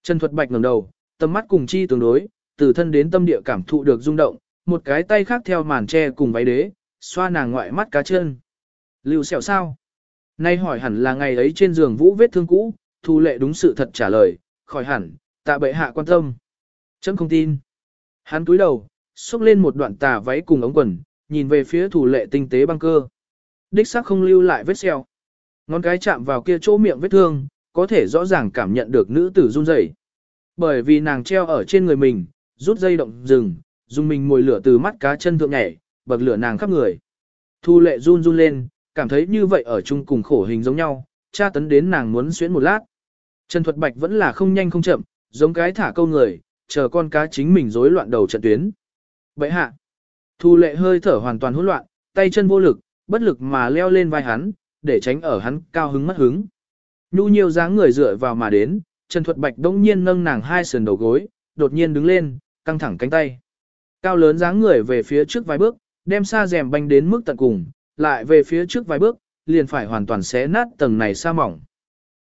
Trần Thuật Bạch ngẩng đầu, tầm mắt cùng chi tương đối, từ thân đến tâm địa cảm thụ được rung động, một cái tay khác theo màn che cùng váy đế, xoa nàng ngoại mắt cá chân. Lưu sẹo sao? Nay hỏi hẳn là ngày ấy trên giường vũ vết thương cũ, thu lệ đúng sự thật trả lời, khỏi hẳn, tạ bệ hạ quan tâm. Chấm không tin. Hắn túi đầu, xúc lên một đoạn tà váy cùng ống quần, nhìn về phía thủ lệ tinh tế băng cơ. Đích xác không lưu lại vết sẹo. Ngón cái chạm vào kia chỗ miệng vết thương, có thể rõ ràng cảm nhận được nữ tử run rẩy. Bởi vì nàng treo ở trên người mình, rút dây động rừng, dùng mình mồi lửa từ mắt cá chân thượng nhảy, bậc lửa nàng khắp người. Thu lệ run run lên, cảm thấy như vậy ở chung cùng khổ hình giống nhau, tra tấn đến nàng muốn xuyến một lát. Trần Thuật Bạch vẫn là không nhanh không chậm, giống cái thả câu người, chờ con cá chính mình rối loạn đầu trận tuyến. Vậy hạ, thu lệ hơi thở hoàn toàn hỗn loạn, tay chân vô lực, bất lực mà leo lên vai hắn, để tránh ở hắn cao hứng mất hứng. Nhu nhiều dáng người dựa vào mà đến, Trần Thuật Bạch đông nhiên nâng nàng hai sườn đầu gối, đột nhiên đứng lên, căng thẳng cánh tay. Cao lớn dáng người về phía trước vài bước, đem xa rèm banh đến mức tận cùng, lại về phía trước vài bước, liền phải hoàn toàn xé nát tầng này xa mỏng.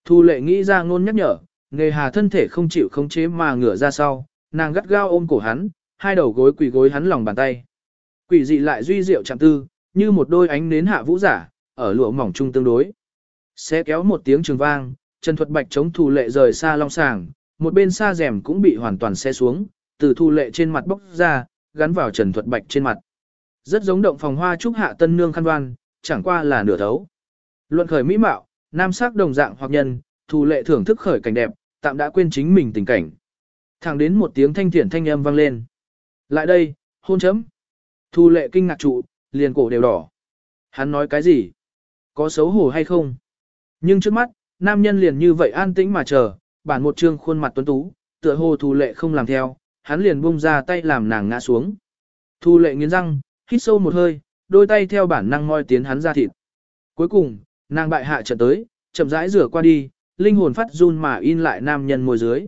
Thu lệ nghĩ ra ngôn nhắc nhở, nghề hà thân thể không chịu khống chế mà ngửa ra sau, nàng gắt gao ôm cổ hắn, hai đầu gối quỳ gối hắn lòng bàn tay. Quỷ dị lại duy diệu chạm tư, như một đôi ánh nến hạ vũ giả, ở lụa mỏng trung tương đối. Xé kéo một tiếng trường vang, Trần Thuật Bạch chống Thu lệ rời xa long sàng, một bên xa rèm cũng bị hoàn toàn xé xuống, từ thu lệ trên mặt bốc ra, gắn vào Trần Thuật Bạch trên mặt. Rất giống động phòng hoa trúc hạ tân nương khăn đoan, chẳng qua là nửa thấu. Luận khởi mỹ mạo, nam sắc đồng dạng hoặc nhân, thu lệ thưởng thức khởi cảnh đẹp, tạm đã quên chính mình tình cảnh. Thẳng đến một tiếng thanh thiển thanh âm vang lên. Lại đây, hôn chấm. Thu lệ kinh ngạc trụ, liền cổ đều đỏ. Hắn nói cái gì? Có xấu hổ hay không? Nhưng trước mắt, nam nhân liền như vậy an tĩnh mà chờ, bản một trương khuôn mặt tuấn tú, tựa hồ thu lệ không làm theo, hắn liền buông ra tay làm nàng ngã xuống. Thu lệ nghiến răng, hít sâu một hơi, đôi tay theo bản năng moi tiến hắn ra thịt. Cuối cùng, nàng bại hạ trận tới, chậm rãi rửa qua đi, linh hồn phát run mà in lại nam nhân môi dưới.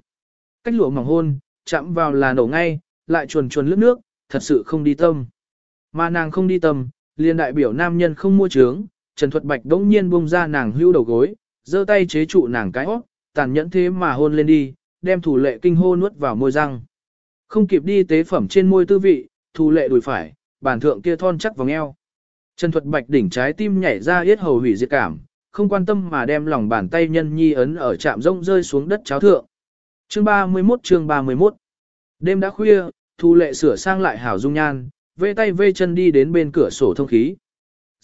Cách lụa mỏng hôn, chạm vào là nổ ngay, lại chuồn chuồn lướt nước, thật sự không đi tâm. Mà nàng không đi tâm, liền đại biểu nam nhân không mua trướng, Trần Thuật Bạch đống nhiên buông ra nàng hưu đầu gối, giơ tay chế trụ nàng cái hót, tàn nhẫn thế mà hôn lên đi, đem thủ lệ kinh hô nuốt vào môi răng. Không kịp đi tế phẩm trên môi tư vị, thủ lệ đùi phải, bản thượng kia thon chắc vòng eo. Trần Thuật Bạch đỉnh trái tim nhảy ra yết hầu hủy diệt cảm, không quan tâm mà đem lòng bàn tay nhân nhi ấn ở chạm rông rơi xuống đất cháo thượng. Chương 31 chương 31 Đêm đã khuya, Thu Lệ sửa sang lại hảo dung nhan, vê tay vê chân đi đến bên cửa sổ thông khí.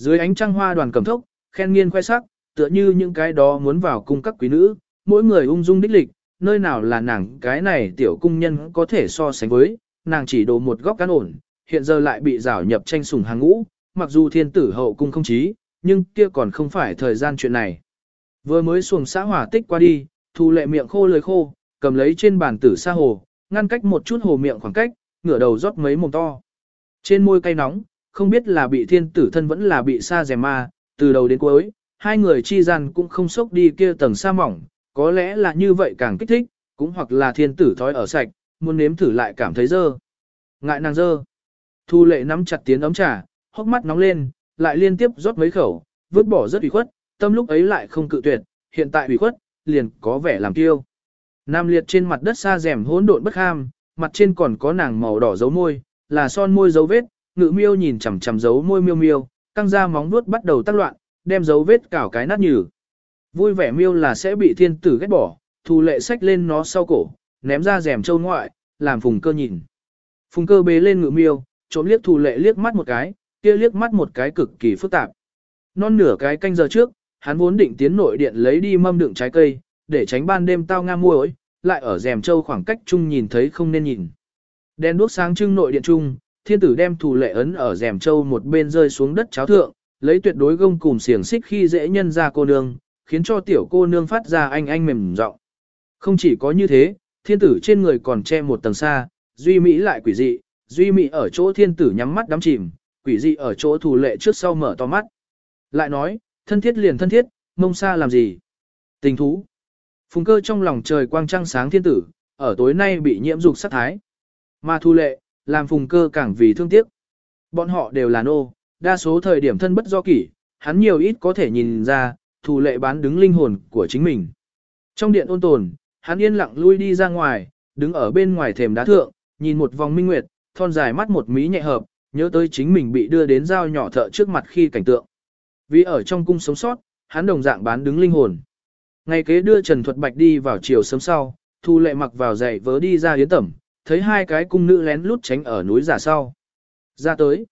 Dưới ánh trăng hoa đoàn cầm thốc, khen nghiên khoe sắc, tựa như những cái đó muốn vào cung các quý nữ, mỗi người ung dung đích lịch, nơi nào là nàng cái này tiểu cung nhân có thể so sánh với, nàng chỉ đồ một góc cán ổn, hiện giờ lại bị rảo nhập tranh sủng hàng ngũ, mặc dù thiên tử hậu cung không chí, nhưng kia còn không phải thời gian chuyện này. Vừa mới xuồng xã hỏa tích qua đi, thu lệ miệng khô lời khô, cầm lấy trên bàn tử sa hồ, ngăn cách một chút hồ miệng khoảng cách, ngửa đầu rót mấy mồm to. Trên môi cay nóng, không biết là bị thiên tử thân vẫn là bị sa rèm ma, từ đầu đến cuối, hai người chi gian cũng không sốc đi kia tầng sa mỏng, có lẽ là như vậy càng kích thích, cũng hoặc là thiên tử thói ở sạch, muốn nếm thử lại cảm thấy dơ. Ngại nàng dơ. Thu lệ nắm chặt tiếng ấm trà, hốc mắt nóng lên, lại liên tiếp rót mấy khẩu, vứt bỏ rất ủy khuất, tâm lúc ấy lại không cự tuyệt, hiện tại ủy khuất, liền có vẻ làm tiêu. Nam liệt trên mặt đất xa rèm hỗn độn bất ham, mặt trên còn có nàng màu đỏ dấu môi, là son môi dấu vết, ngự miêu nhìn chằm chằm dấu môi miêu miêu, căng ra móng vuốt bắt đầu tác loạn, đem dấu vết cào cái nát nhừ. Vui vẻ miêu là sẽ bị thiên tử ghét bỏ, thù lệ sách lên nó sau cổ, ném ra rèm châu ngoại, làm phùng cơ nhìn. Phùng cơ bế lên ngự miêu, trộm liếc thù lệ liếc mắt một cái, kia liếc mắt một cái cực kỳ phức tạp. Non nửa cái canh giờ trước, hắn vốn định tiến nội điện lấy đi mâm đựng trái cây, để tránh ban đêm tao nga muối, lại ở rèm châu khoảng cách chung nhìn thấy không nên nhìn. Đèn đuốc sáng trưng nội điện chung thiên tử đem thủ lệ ấn ở rèm châu một bên rơi xuống đất cháo thượng, lấy tuyệt đối gông cùng xiềng xích khi dễ nhân ra cô nương, khiến cho tiểu cô nương phát ra anh anh mềm giọng. Không chỉ có như thế, thiên tử trên người còn che một tầng xa, duy mỹ lại quỷ dị, duy mỹ ở chỗ thiên tử nhắm mắt đắm chìm, quỷ dị ở chỗ thủ lệ trước sau mở to mắt. Lại nói, thân thiết liền thân thiết, mông xa làm gì? Tình thú. Phùng cơ trong lòng trời quang trăng sáng thiên tử, ở tối nay bị nhiễm dục sát thái. Mà thu lệ, làm phùng cơ càng vì thương tiếc. Bọn họ đều là nô, đa số thời điểm thân bất do kỷ, hắn nhiều ít có thể nhìn ra, thủ lệ bán đứng linh hồn của chính mình. Trong điện ôn tồn, hắn yên lặng lui đi ra ngoài, đứng ở bên ngoài thềm đá thượng, nhìn một vòng minh nguyệt, thon dài mắt một mí nhẹ hợp, nhớ tới chính mình bị đưa đến dao nhỏ thợ trước mặt khi cảnh tượng. Vì ở trong cung sống sót, hắn đồng dạng bán đứng linh hồn. Ngày kế đưa Trần Thuật Bạch đi vào chiều sớm sau, Thu Lệ mặc vào giày vớ đi ra yến tẩm, thấy hai cái cung nữ lén lút tránh ở núi giả sau. Ra tới.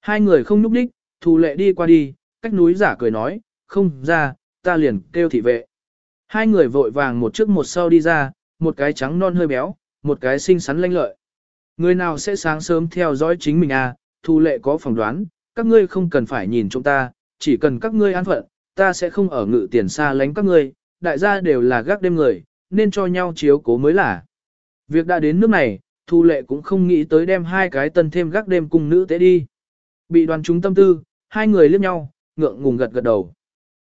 Hai người không núp đích, Thu Lệ đi qua đi, cách núi giả cười nói, không ra, ta liền kêu thị vệ. Hai người vội vàng một trước một sau đi ra, một cái trắng non hơi béo, một cái xinh xắn lanh lợi. Người nào sẽ sáng sớm theo dõi chính mình à, Thu Lệ có phỏng đoán, các ngươi không cần phải nhìn chúng ta, chỉ cần các ngươi an phận, ta sẽ không ở ngự tiền xa lánh các ngươi, đại gia đều là gác đêm người, nên cho nhau chiếu cố mới là. Việc đã đến nước này, Thu Lệ cũng không nghĩ tới đem hai cái tân thêm gác đêm cùng nữ tế đi. Bị đoàn chúng tâm tư, hai người liếc nhau, ngượng ngùng gật gật đầu.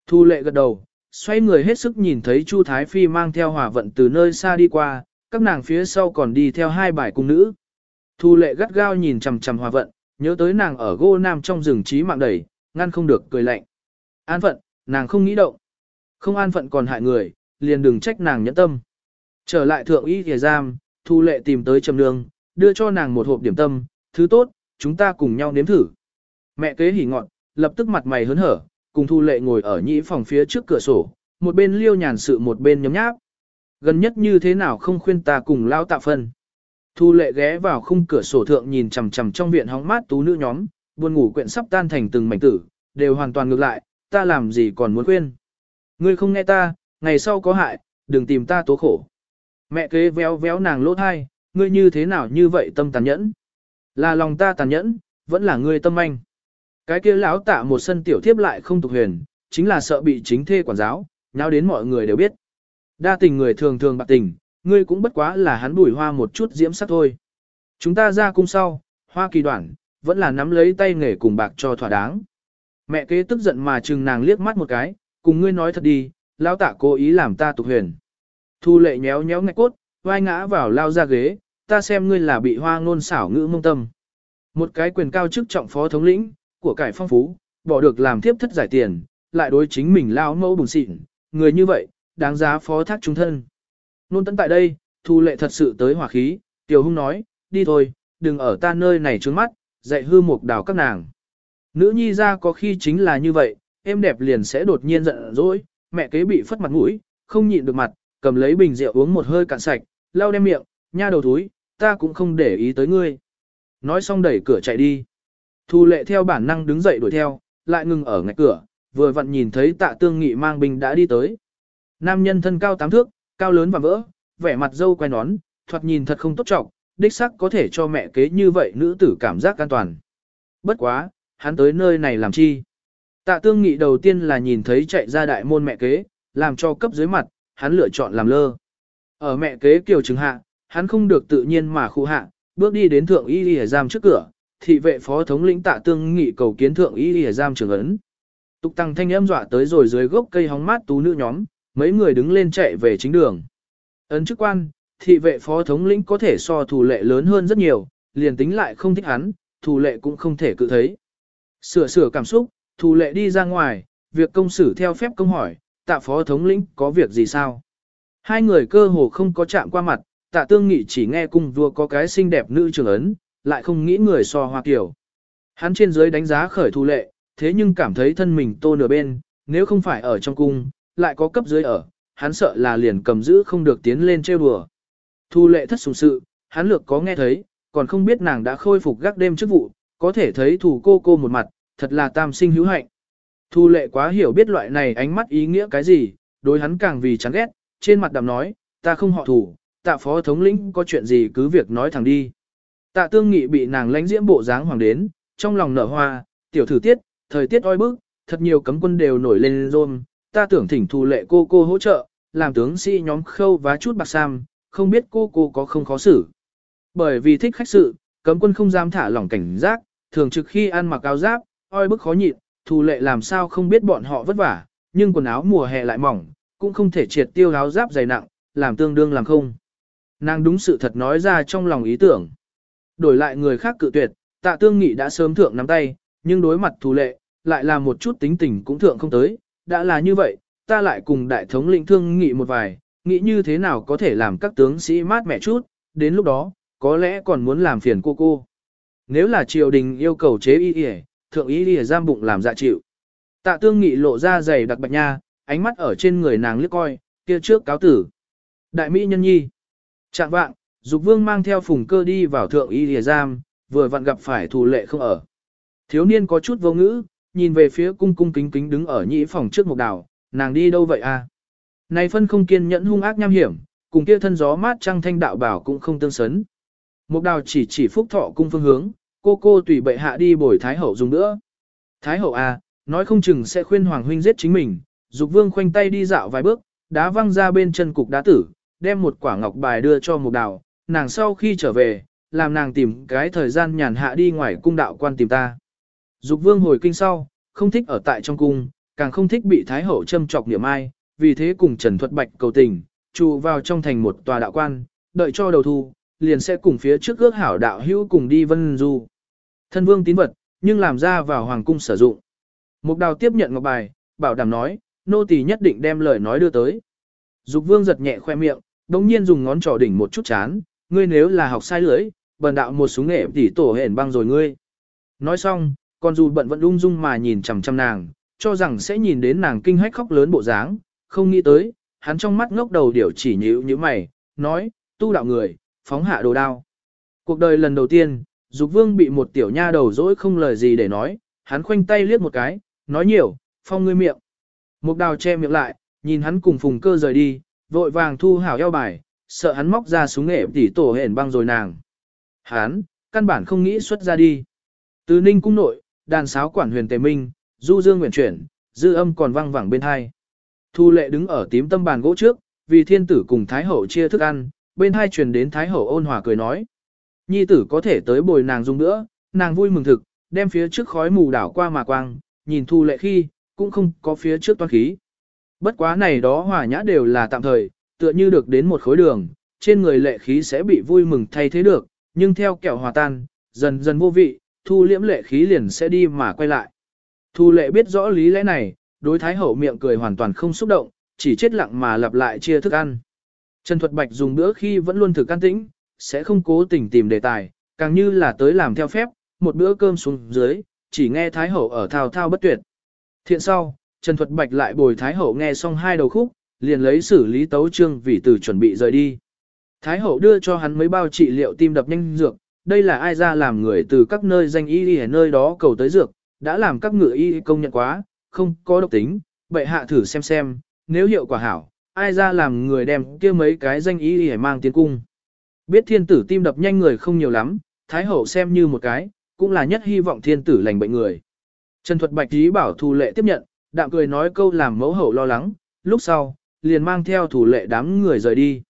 Thu Lệ gật đầu, xoay người hết sức nhìn thấy Chu Thái Phi mang theo hỏa vận từ nơi xa đi qua, các nàng phía sau còn đi theo hai bài cung nữ. Thu Lệ gắt gao nhìn chằm chằm hỏa vận, nhớ tới nàng ở gô nam trong rừng trí mạng đẩy, ngăn không được cười lạnh. An phận, nàng không nghĩ động. Không an phận còn hại người, liền đừng trách nàng nhẫn tâm. Trở lại thượng y thìa giam, thu lệ tìm tới trầm nương, đưa cho nàng một hộp điểm tâm, thứ tốt, chúng ta cùng nhau nếm thử. Mẹ kế hỉ ngọn, lập tức mặt mày hớn hở, cùng thu lệ ngồi ở nhĩ phòng phía trước cửa sổ, một bên liêu nhàn sự một bên nhấm nháp. Gần nhất như thế nào không khuyên ta cùng lao tạ phân. Thu lệ ghé vào khung cửa sổ thượng nhìn chằm chằm trong viện hóng mát tú nữ nhóm, buồn ngủ quyện sắp tan thành từng mảnh tử, đều hoàn toàn ngược lại, ta làm gì còn muốn khuyên. Ngươi không nghe ta, ngày sau có hại, đừng tìm ta tố khổ. Mẹ kế véo véo nàng lỗ thai, ngươi như thế nào như vậy tâm tàn nhẫn? Là lòng ta tàn nhẫn, vẫn là ngươi tâm anh. Cái kia lão tạ một sân tiểu thiếp lại không tục huyền, chính là sợ bị chính thê quản giáo, nháo đến mọi người đều biết. Đa tình người thường thường bạc tình, ngươi cũng bất quá là hắn bùi hoa một chút diễm sắc thôi. Chúng ta ra cung sau, hoa kỳ đoạn, vẫn là nắm lấy tay nghề cùng bạc cho thỏa đáng. Mẹ kế tức giận mà chừng nàng liếc mắt một cái, cùng ngươi nói thật đi, lão tạ cố ý làm ta tục huyền. Thu lệ nhéo nhéo ngạch cốt, vai ngã vào lao ra ghế, ta xem ngươi là bị hoa ngôn xảo ngữ mông tâm. Một cái quyền cao chức trọng phó thống lĩnh, của cải phong phú, bỏ được làm tiếp thất giải tiền, lại đối chính mình lao mẫu bùng xịn, người như vậy, đáng giá phó thác chúng thân. Nôn tấn tại đây, thu lệ thật sự tới hỏa khí, tiểu hung nói, đi thôi, đừng ở ta nơi này trướng mắt, dạy hư mục đào các nàng. Nữ nhi ra có khi chính là như vậy, em đẹp liền sẽ đột nhiên giận dỗi, mẹ kế bị phất mặt mũi, không nhịn được mặt, cầm lấy bình rượu uống một hơi cạn sạch, lau đem miệng, nha đầu túi, ta cũng không để ý tới ngươi. Nói xong đẩy cửa chạy đi. Thu lệ theo bản năng đứng dậy đuổi theo, lại ngừng ở ngạch cửa, vừa vặn nhìn thấy tạ tương nghị mang binh đã đi tới. Nam nhân thân cao tám thước, cao lớn và vỡ, vẻ mặt dâu quay nón, thoạt nhìn thật không tốt trọng, đích sắc có thể cho mẹ kế như vậy nữ tử cảm giác an toàn. Bất quá, hắn tới nơi này làm chi? Tạ tương nghị đầu tiên là nhìn thấy chạy ra đại môn mẹ kế, làm cho cấp dưới mặt, hắn lựa chọn làm lơ. Ở mẹ kế kiều chứng hạ, hắn không được tự nhiên mà khu hạ, bước đi đến thượng y y giam trước cửa, thị vệ phó thống lĩnh tạ tương nghị cầu kiến thượng y y giam trường ấn. Tục tăng thanh âm dọa tới rồi dưới gốc cây hóng mát tú nữ nhóm, mấy người đứng lên chạy về chính đường. Ấn chức quan, thị vệ phó thống lĩnh có thể so thủ lệ lớn hơn rất nhiều, liền tính lại không thích hắn, thủ lệ cũng không thể cự thấy. Sửa sửa cảm xúc, thủ lệ đi ra ngoài, việc công xử theo phép công hỏi, tạ phó thống lĩnh có việc gì sao? Hai người cơ hồ không có chạm qua mặt, tạ tương nghị chỉ nghe cung vua có cái xinh đẹp nữ trường ấn, lại không nghĩ người so hoa kiểu. Hắn trên dưới đánh giá khởi thu lệ, thế nhưng cảm thấy thân mình tô nửa bên, nếu không phải ở trong cung, lại có cấp dưới ở, hắn sợ là liền cầm giữ không được tiến lên trêu đùa. Thu lệ thất sùng sự, hắn lược có nghe thấy, còn không biết nàng đã khôi phục gác đêm chức vụ, có thể thấy thủ cô cô một mặt, thật là tam sinh hữu hạnh. Thu lệ quá hiểu biết loại này ánh mắt ý nghĩa cái gì, đối hắn càng vì chán ghét, trên mặt đàm nói, ta không họ thủ, tạ phó thống lĩnh có chuyện gì cứ việc nói thẳng đi. Tạ tương nghị bị nàng lãnh diễm bộ dáng hoàng đến, trong lòng nở hoa, tiểu thử tiết, thời tiết oi bức, thật nhiều cấm quân đều nổi lên rôm, ta tưởng thỉnh Thu lệ cô cô hỗ trợ, làm tướng sĩ nhóm khâu vá chút bạc sam, không biết cô cô có không khó xử. Bởi vì thích khách sự, cấm quân không dám thả lỏng cảnh giác, thường trực khi ăn mặc áo giáp, oi bức khó nhịn, thù lệ làm sao không biết bọn họ vất vả, nhưng quần áo mùa hè lại mỏng, cũng không thể triệt tiêu áo giáp dày nặng, làm tương đương làm không. Nàng đúng sự thật nói ra trong lòng ý tưởng. Đổi lại người khác cự tuyệt, tạ tương nghị đã sớm thượng nắm tay, nhưng đối mặt thù lệ, lại là một chút tính tình cũng thượng không tới, đã là như vậy, ta lại cùng đại thống lĩnh thương nghị một vài, nghĩ như thế nào có thể làm các tướng sĩ mát mẻ chút, đến lúc đó, có lẽ còn muốn làm phiền cô cô. Nếu là triều đình yêu cầu chế y y, thượng y Lìa giam bụng làm dạ chịu. Tạ tương nghị lộ ra dày đặc bạch nha, ánh mắt ở trên người nàng liếc coi, kia trước cáo tử. Đại mỹ nhân nhi. Chạm vạng, Dục Vương mang theo phùng cơ đi vào thượng y lìa giam, vừa vặn gặp phải thủ lệ không ở. Thiếu niên có chút vô ngữ, nhìn về phía cung cung kính kính đứng ở nhĩ phòng trước mục đảo, nàng đi đâu vậy à? Này phân không kiên nhẫn hung ác nham hiểm, cùng kia thân gió mát trăng thanh đạo bảo cũng không tương sấn. mục đào chỉ chỉ phúc thọ cung phương hướng, cô cô tùy bệ hạ đi bồi Thái Hậu dùng nữa. Thái Hậu à, nói không chừng sẽ khuyên Hoàng Huynh giết chính mình, Dục Vương khoanh tay đi dạo vài bước, đá văng ra bên chân cục đá tử, đem một quả ngọc bài đưa cho một đào, nàng sau khi trở về, làm nàng tìm cái thời gian nhàn hạ đi ngoài cung đạo quan tìm ta. Dục vương hồi kinh sau, không thích ở tại trong cung, càng không thích bị Thái Hậu châm chọc niệm ai, vì thế cùng Trần Thuật Bạch cầu tình, trụ vào trong thành một tòa đạo quan, đợi cho đầu thu, liền sẽ cùng phía trước ước hảo đạo hữu cùng đi vân du. Thân vương tín vật, nhưng làm ra vào hoàng cung sử dụng. Mục đào tiếp nhận ngọc bài, bảo đảm nói, nô tỳ nhất định đem lời nói đưa tới. Dục vương giật nhẹ khoe miệng, đồng nhiên dùng ngón trỏ đỉnh một chút chán, ngươi nếu là học sai lưỡi, bần đạo một súng nghệ tỷ tổ hển băng rồi ngươi. Nói xong, con dù bận vẫn ung dung mà nhìn chằm chằm nàng, cho rằng sẽ nhìn đến nàng kinh hách khóc lớn bộ dáng, không nghĩ tới, hắn trong mắt ngốc đầu điểu chỉ nhíu như mày, nói, tu đạo người, phóng hạ đồ đao. Cuộc đời lần đầu tiên, Dục Vương bị một tiểu nha đầu dỗi không lời gì để nói, hắn khoanh tay liếc một cái, nói nhiều, phong ngươi miệng. Mục đào che miệng lại, nhìn hắn cùng phùng cơ rời đi, vội vàng thu hảo eo bài, sợ hắn móc ra súng nghệ tỉ tổ hển băng rồi nàng. Hắn, căn bản không nghĩ xuất ra đi. Từ ninh cung nội, đàn sáo quản huyền tề minh, du dương nguyện chuyển, dư âm còn vang vẳng bên hai. Thu lệ đứng ở tím tâm bàn gỗ trước, vì thiên tử cùng thái hậu chia thức ăn, bên hai truyền đến thái hậu ôn hòa cười nói. Nhi tử có thể tới bồi nàng dung nữa, nàng vui mừng thực, đem phía trước khói mù đảo qua mà quang, nhìn thu lệ khi, cũng không có phía trước toan khí. Bất quá này đó hòa nhã đều là tạm thời, tựa như được đến một khối đường, trên người lệ khí sẽ bị vui mừng thay thế được, nhưng theo kẹo hòa tan, dần dần vô vị, thu liễm lệ khí liền sẽ đi mà quay lại. Thu lệ biết rõ lý lẽ này, đối thái hậu miệng cười hoàn toàn không xúc động, chỉ chết lặng mà lặp lại chia thức ăn. Trần Thuật Bạch dùng bữa khi vẫn luôn thử can tĩnh, sẽ không cố tình tìm đề tài, càng như là tới làm theo phép, một bữa cơm xuống dưới, chỉ nghe Thái Hậu ở thao thao bất tuyệt. Thiện sau, Trần Thuật Bạch lại bồi Thái Hậu nghe xong hai đầu khúc, liền lấy xử lý tấu trương vì từ chuẩn bị rời đi. Thái Hậu đưa cho hắn mấy bao trị liệu tim đập nhanh dược, đây là ai ra làm người từ các nơi danh y ở nơi đó cầu tới dược, đã làm các ngựa y công nhận quá, không có độc tính, bệ hạ thử xem xem, nếu hiệu quả hảo, ai ra làm người đem kia mấy cái danh y để mang tiến cung. Biết thiên tử tim đập nhanh người không nhiều lắm, Thái Hậu xem như một cái, cũng là nhất hy vọng thiên tử lành bệnh người. Trần Thuật Bạch ý bảo Thu lệ tiếp nhận, đạm cười nói câu làm mẫu hậu lo lắng, lúc sau, liền mang theo Thu lệ đám người rời đi.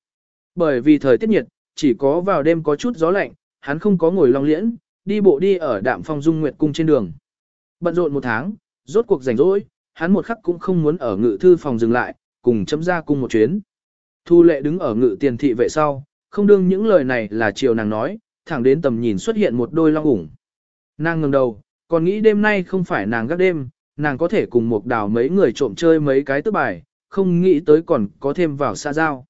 Bởi vì thời tiết nhiệt, chỉ có vào đêm có chút gió lạnh, hắn không có ngồi long liễn, đi bộ đi ở đạm phong dung nguyệt cung trên đường. Bận rộn một tháng, rốt cuộc rảnh rỗi, hắn một khắc cũng không muốn ở ngự thư phòng dừng lại, cùng chấm ra cung một chuyến. Thu lệ đứng ở ngự tiền thị vệ sau, không đương những lời này là chiều nàng nói, thẳng đến tầm nhìn xuất hiện một đôi long ủng. Nàng ngẩng đầu, còn nghĩ đêm nay không phải nàng gác đêm, nàng có thể cùng một đào mấy người trộm chơi mấy cái tức bài, không nghĩ tới còn có thêm vào xa giao.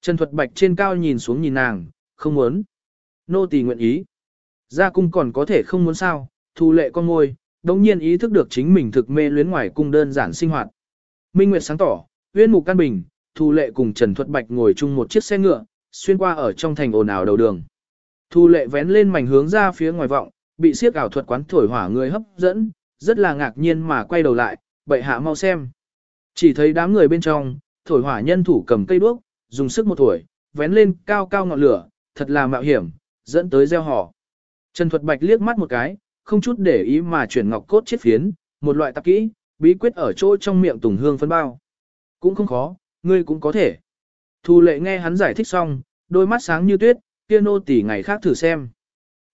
Trần Thuật Bạch trên cao nhìn xuống nhìn nàng, không muốn. Nô tỳ nguyện ý. Ra cung còn có thể không muốn sao, thu lệ con ngôi, đồng nhiên ý thức được chính mình thực mê luyến ngoài cung đơn giản sinh hoạt. Minh Nguyệt sáng tỏ, uyên mục căn bình, thu lệ cùng Trần Thuật Bạch ngồi chung một chiếc xe ngựa, xuyên qua ở trong thành ồn ào đầu đường. Thu lệ vén lên mảnh hướng ra phía ngoài vọng, bị siếc ảo thuật quán thổi hỏa người hấp dẫn, rất là ngạc nhiên mà quay đầu lại, bậy hạ mau xem. Chỉ thấy đám người bên trong, thổi hỏa nhân thủ cầm cây đuốc, dùng sức một thổi, vén lên cao cao ngọn lửa, thật là mạo hiểm, dẫn tới gieo họ. Trần Thuật Bạch liếc mắt một cái, không chút để ý mà chuyển ngọc cốt chiết phiến, một loại tạp kỹ, bí quyết ở chỗ trong miệng tùng hương phân bao. Cũng không khó, ngươi cũng có thể. Thu lệ nghe hắn giải thích xong, đôi mắt sáng như tuyết, kia nô tỉ ngày khác thử xem.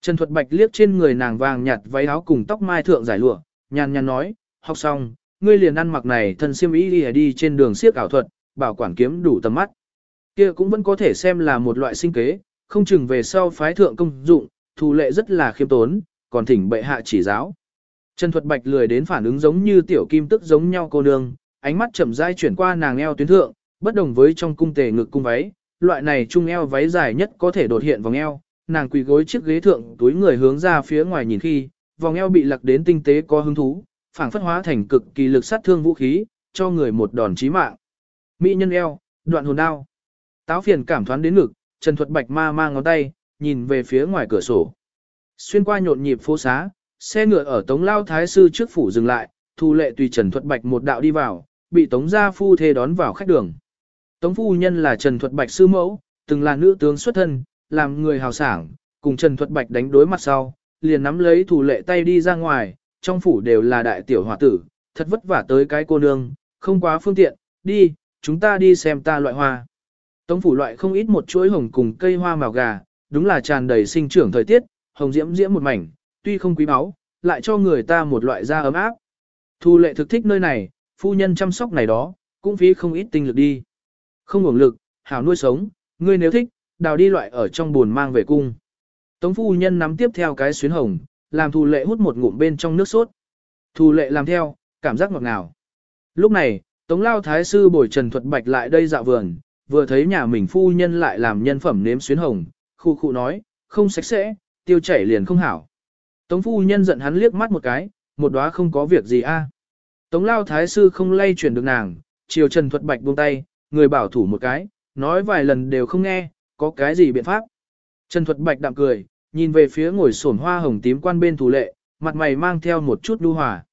Trần Thuật Bạch liếc trên người nàng vàng nhạt váy áo cùng tóc mai thượng giải lụa, nhàn nhàn nói, học xong, ngươi liền ăn mặc này thân siêm ý đi đi trên đường siếc ảo thuật, bảo quản kiếm đủ tầm mắt. Kia cũng vẫn có thể xem là một loại sinh kế, không chừng về sau phái thượng công dụng, Thu lệ rất là khiêm tốn, còn thỉnh bệ hạ chỉ giáo. Trần Thuật Bạch lười đến phản ứng giống như tiểu kim tức giống nhau cô nương, ánh mắt chậm rãi chuyển qua nàng eo tuyến thượng, bất đồng với trong cung tề ngực cung váy, loại này trung eo váy dài nhất có thể đột hiện vòng eo, nàng quỳ gối chiếc ghế thượng túi người hướng ra phía ngoài nhìn khi, vòng eo bị lặc đến tinh tế có hứng thú, phảng phất hóa thành cực kỳ lực sát thương vũ khí, cho người một đòn chí mạng. Mỹ nhân eo, đoạn hồn đao. Táo phiền cảm thoáng đến ngực, Trần Thuật Bạch ma mang ngón tay, nhìn về phía ngoài cửa sổ. Xuyên qua nhộn nhịp phố xá, xe ngựa ở Tống Lao Thái Sư trước phủ dừng lại, thu lệ tùy Trần Thuật Bạch một đạo đi vào, bị Tống gia phu thê đón vào khách đường. Tống phu nhân là Trần Thuật Bạch sư mẫu, từng là nữ tướng xuất thân, làm người hào sảng, cùng Trần Thuật Bạch đánh đối mặt sau, liền nắm lấy thủ lệ tay đi ra ngoài, trong phủ đều là đại tiểu hòa tử, thật vất vả tới cái cô nương, không quá phương tiện, đi, chúng ta đi xem ta loại hoa. Tống phủ loại không ít một chuỗi hồng cùng cây hoa màu gà, đúng là tràn đầy sinh trưởng thời tiết, hồng diễm diễm một mảnh, tuy không quý báu, lại cho người ta một loại da ấm áp. Thu lệ thực thích nơi này, phu nhân chăm sóc này đó, cũng phí không ít tinh lực đi. Không hưởng lực, hảo nuôi sống, ngươi nếu thích, đào đi loại ở trong buồn mang về cung. Tống phu nhân nắm tiếp theo cái xuyến hồng, làm thù lệ hút một ngụm bên trong nước sốt. Thù lệ làm theo, cảm giác ngọt ngào. Lúc này, Tống lao thái sư bồi trần thuật bạch lại đây dạo vườn, vừa thấy nhà mình phu nhân lại làm nhân phẩm nếm xuyến hồng, khu khu nói, không sạch sẽ, tiêu chảy liền không hảo. Tống phu nhân giận hắn liếc mắt một cái, một đóa không có việc gì a. Tống lao thái sư không lay chuyển được nàng, chiều trần thuật bạch buông tay, người bảo thủ một cái, nói vài lần đều không nghe, có cái gì biện pháp. Trần thuật bạch đạm cười, nhìn về phía ngồi sổn hoa hồng tím quan bên thủ lệ, mặt mày mang theo một chút đu hòa.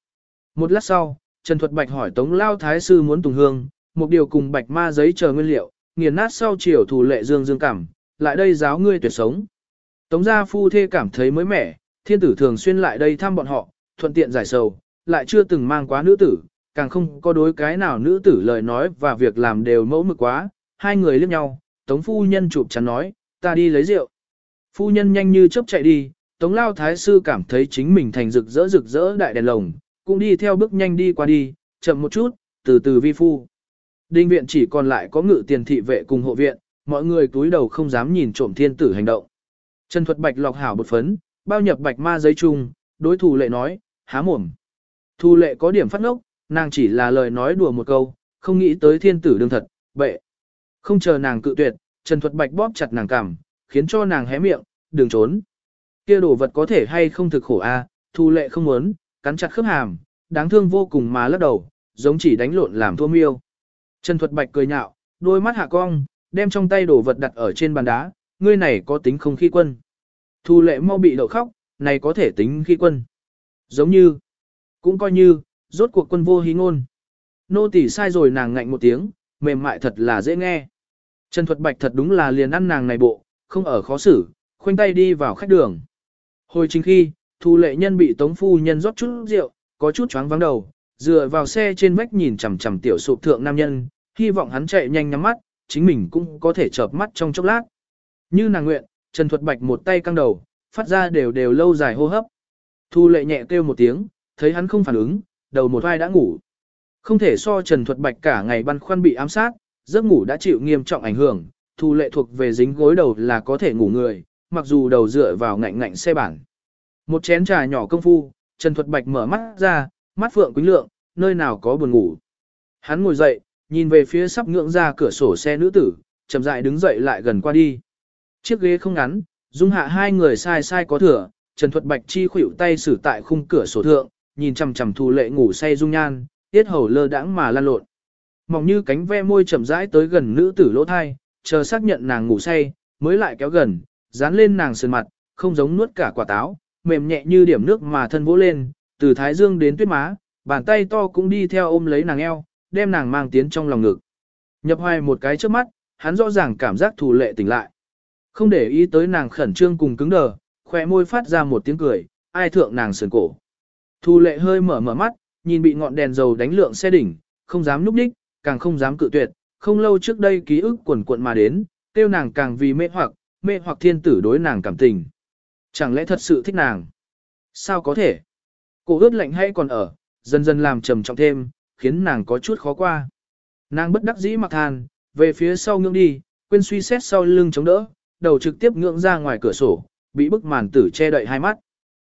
Một lát sau, Trần thuật bạch hỏi tống lao thái sư muốn tùng hương, một điều cùng bạch ma giấy chờ nguyên liệu, nghiền nát sau chiều thủ lệ dương dương cảm, lại đây giáo ngươi tuyệt sống. Tống gia phu thê cảm thấy mới mẻ, thiên tử thường xuyên lại đây thăm bọn họ, thuận tiện giải sầu, lại chưa từng mang quá nữ tử, càng không có đối cái nào nữ tử lời nói và việc làm đều mẫu mực quá, hai người liếc nhau, tống phu nhân chụp chắn nói, ta đi lấy rượu. Phu nhân nhanh như chớp chạy đi, tống lao thái sư cảm thấy chính mình thành rực rỡ rực rỡ đại đèn lồng, cũng đi theo bước nhanh đi qua đi, chậm một chút, từ từ vi phu. Đinh viện chỉ còn lại có ngự tiền thị vệ cùng hộ viện, mọi người túi đầu không dám nhìn trộm thiên tử hành động. Trần thuật bạch lọc hảo bột phấn, bao nhập bạch ma giấy chung, đối thủ lệ nói, há mồm. Thu lệ có điểm phát ngốc, nàng chỉ là lời nói đùa một câu, không nghĩ tới thiên tử đương thật, bệ. Không chờ nàng cự tuyệt, Trần Thuật Bạch bóp chặt nàng cằm, khiến cho nàng hé miệng, đừng trốn. Kia đồ vật có thể hay không thực khổ a, Thu lệ không muốn, cắn chặt khớp hàm, đáng thương vô cùng mà lắc đầu, giống chỉ đánh lộn làm thua miêu. Trần Thuật Bạch cười nhạo, đôi mắt hạ cong, đem trong tay đồ vật đặt ở trên bàn đá, ngươi này có tính không khi quân. Thu lệ mau bị đậu khóc, này có thể tính khi quân. Giống như, cũng coi như, rốt cuộc quân vô hí ngôn. Nô tỳ sai rồi nàng ngạnh một tiếng, mềm mại thật là dễ nghe. Trần Thuật Bạch thật đúng là liền ăn nàng này bộ, không ở khó xử, khoanh tay đi vào khách đường. Hồi chính khi, thu lệ nhân bị tống phu nhân rót chút rượu, có chút chóng vắng đầu, dựa vào xe trên vách nhìn chằm chằm tiểu sụp thượng nam nhân, hy vọng hắn chạy nhanh nhắm mắt, chính mình cũng có thể chợp mắt trong chốc lát. Như nàng nguyện, Trần Thuật Bạch một tay căng đầu, phát ra đều đều lâu dài hô hấp. Thu lệ nhẹ kêu một tiếng, thấy hắn không phản ứng, đầu một vai đã ngủ. Không thể so Trần Thuật Bạch cả ngày băn khoăn bị ám sát, giấc ngủ đã chịu nghiêm trọng ảnh hưởng, thu lệ thuộc về dính gối đầu là có thể ngủ người, mặc dù đầu dựa vào ngạnh ngạnh xe bản. Một chén trà nhỏ công phu, Trần Thuật Bạch mở mắt ra, mắt phượng quýnh lượng, nơi nào có buồn ngủ. Hắn ngồi dậy, nhìn về phía sắp ngưỡng ra cửa sổ xe nữ tử, chậm rãi đứng dậy lại gần qua đi. Chiếc ghế không ngắn, dung hạ hai người sai sai có thừa, Trần Thuật Bạch chi khuỷu tay xử tại khung cửa sổ thượng, nhìn chằm chằm Thu Lệ ngủ say dung nhan, tiết hầu lơ đãng mà lan lộn. Mỏng như cánh ve môi chậm rãi tới gần nữ tử lỗ thai, chờ xác nhận nàng ngủ say, mới lại kéo gần, dán lên nàng sườn mặt, không giống nuốt cả quả táo, mềm nhẹ như điểm nước mà thân vỗ lên, từ thái dương đến tuyết má, bàn tay to cũng đi theo ôm lấy nàng eo, đem nàng mang tiến trong lòng ngực. Nhập hoài một cái trước mắt, hắn rõ ràng cảm giác thù lệ tỉnh lại. Không để ý tới nàng khẩn trương cùng cứng đờ, khỏe môi phát ra một tiếng cười, ai thượng nàng sườn cổ. Thu lệ hơi mở mở mắt, nhìn bị ngọn đèn dầu đánh lượng xe đỉnh, không dám núp đích, càng không dám cự tuyệt, không lâu trước đây ký ức quần cuộn mà đến, tiêu nàng càng vì mê hoặc, mê hoặc thiên tử đối nàng cảm tình. Chẳng lẽ thật sự thích nàng? Sao có thể? Cổ ướt lạnh hay còn ở, dần dần làm trầm trọng thêm, khiến nàng có chút khó qua. Nàng bất đắc dĩ mặc than, về phía sau ngưỡng đi, quên suy xét sau lưng chống đỡ, đầu trực tiếp ngưỡng ra ngoài cửa sổ, bị bức màn tử che đậy hai mắt.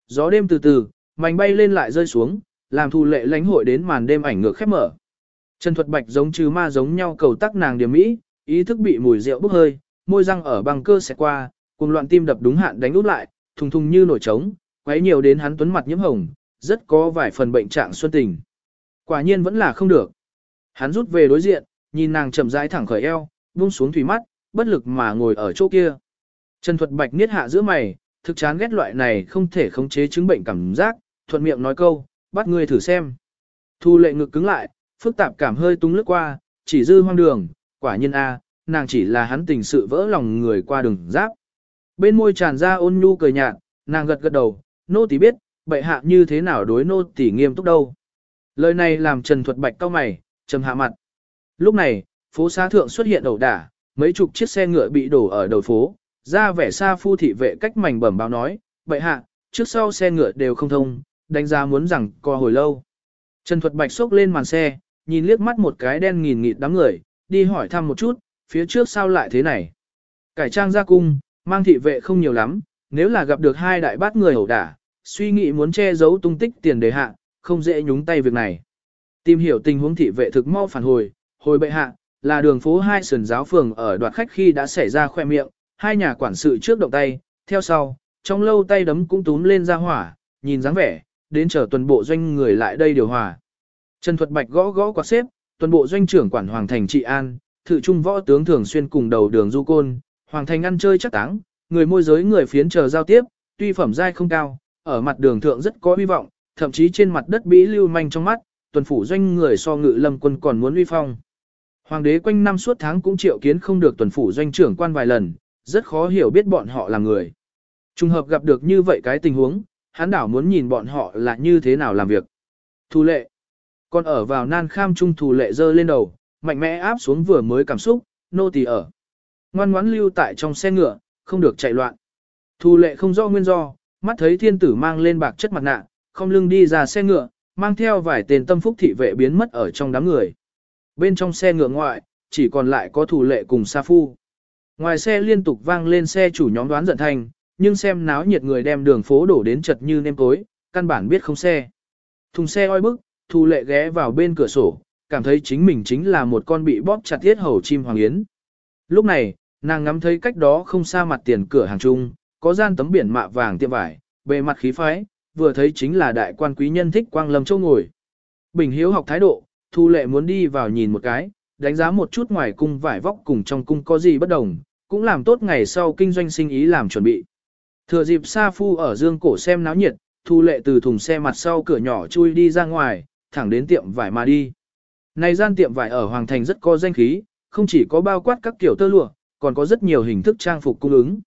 Gió đêm từ từ, mảnh bay lên lại rơi xuống, làm thu lệ lãnh hội đến màn đêm ảnh ngược khép mở. Trần Thuật Bạch giống trừ ma giống nhau cầu tác nàng điểm mỹ, ý thức bị mùi rượu bốc hơi, môi răng ở băng cơ xẹt qua, cùng loạn tim đập đúng hạn đánh út lại, thùng thùng như nổi trống, quấy nhiều đến hắn tuấn mặt nhiễm hồng, rất có vài phần bệnh trạng xuân tình. Quả nhiên vẫn là không được. Hắn rút về đối diện, nhìn nàng chậm rãi thẳng khởi eo, buông xuống thủy mắt, bất lực mà ngồi ở chỗ kia. Trần Thuật Bạch niết hạ giữa mày, thực chán ghét loại này không thể khống chế chứng bệnh cảm giác, thuận miệng nói câu, bắt ngươi thử xem. Thu lệ ngực cứng lại, phức tạp cảm hơi tung lướt qua, chỉ dư hoang đường, quả nhiên a, nàng chỉ là hắn tình sự vỡ lòng người qua đường giáp. Bên môi tràn ra ôn nhu cười nhạt, nàng gật gật đầu, nô tỳ biết, bệ hạ như thế nào đối nô tỳ nghiêm túc đâu. Lời này làm Trần Thuật Bạch cau mày, trầm hạ mặt. Lúc này, phố xá thượng xuất hiện ẩu đả, mấy chục chiếc xe ngựa bị đổ ở đầu phố, ra vẻ xa phu thị vệ cách mảnh bẩm báo nói, bệ hạ, trước sau xe ngựa đều không thông, đánh giá muốn rằng co hồi lâu. Trần Thuật Bạch xốc lên màn xe, nhìn liếc mắt một cái đen nghìn nghịt đám người, đi hỏi thăm một chút, phía trước sao lại thế này. Cải trang ra cung, mang thị vệ không nhiều lắm, nếu là gặp được hai đại bát người ẩu đả, suy nghĩ muốn che giấu tung tích tiền đề hạ, không dễ nhúng tay việc này. Tìm hiểu tình huống thị vệ thực mau phản hồi, hồi bệ hạ, là đường phố hai sườn giáo phường ở đoạt khách khi đã xảy ra khoe miệng, hai nhà quản sự trước động tay, theo sau, trong lâu tay đấm cũng túm lên ra hỏa, nhìn dáng vẻ, đến chờ tuần bộ doanh người lại đây điều hòa. Trần Thuật Bạch gõ gõ quạt xếp, tuần bộ doanh trưởng quản Hoàng Thành Trị An, thự trung võ tướng thường xuyên cùng đầu đường du côn, Hoàng Thành ăn chơi chắc táng, người môi giới người phiến chờ giao tiếp, tuy phẩm giai không cao, ở mặt đường thượng rất có hy vọng, thậm chí trên mặt đất bĩ lưu manh trong mắt, tuần phủ doanh người so ngự lâm quân còn muốn uy phong. Hoàng đế quanh năm suốt tháng cũng triệu kiến không được tuần phủ doanh trưởng quan vài lần, rất khó hiểu biết bọn họ là người. Trùng hợp gặp được như vậy cái tình huống, hắn đảo muốn nhìn bọn họ là như thế nào làm việc. Thù lệ. Còn ở vào nan kham trung thù lệ dơ lên đầu, mạnh mẽ áp xuống vừa mới cảm xúc, nô tỳ ở. Ngoan ngoãn lưu tại trong xe ngựa, không được chạy loạn. Thù lệ không rõ nguyên do, mắt thấy thiên tử mang lên bạc chất mặt nạ, không lưng đi ra xe ngựa, mang theo vài tên tâm phúc thị vệ biến mất ở trong đám người. Bên trong xe ngựa ngoại, chỉ còn lại có thủ lệ cùng Sa Phu. Ngoài xe liên tục vang lên xe chủ nhóm đoán giận thành, nhưng xem náo nhiệt người đem đường phố đổ đến chật như nêm tối, căn bản biết không xe. Thùng xe oi bức, thu lệ ghé vào bên cửa sổ, cảm thấy chính mình chính là một con bị bóp chặt tiết hầu chim hoàng yến. Lúc này, nàng ngắm thấy cách đó không xa mặt tiền cửa hàng chung, có gian tấm biển mạ vàng tiệm vải, bề mặt khí phái, vừa thấy chính là đại quan quý nhân thích quang lâm châu ngồi. Bình hiếu học thái độ, thu lệ muốn đi vào nhìn một cái, đánh giá một chút ngoài cung vải vóc cùng trong cung có gì bất đồng, cũng làm tốt ngày sau kinh doanh sinh ý làm chuẩn bị. Thừa dịp Sa Phu ở dương cổ xem náo nhiệt, thu lệ từ thùng xe mặt sau cửa nhỏ chui đi ra ngoài, thẳng đến tiệm vải mà đi. Này gian tiệm vải ở Hoàng Thành rất có danh khí, không chỉ có bao quát các kiểu tơ lụa, còn có rất nhiều hình thức trang phục cung ứng.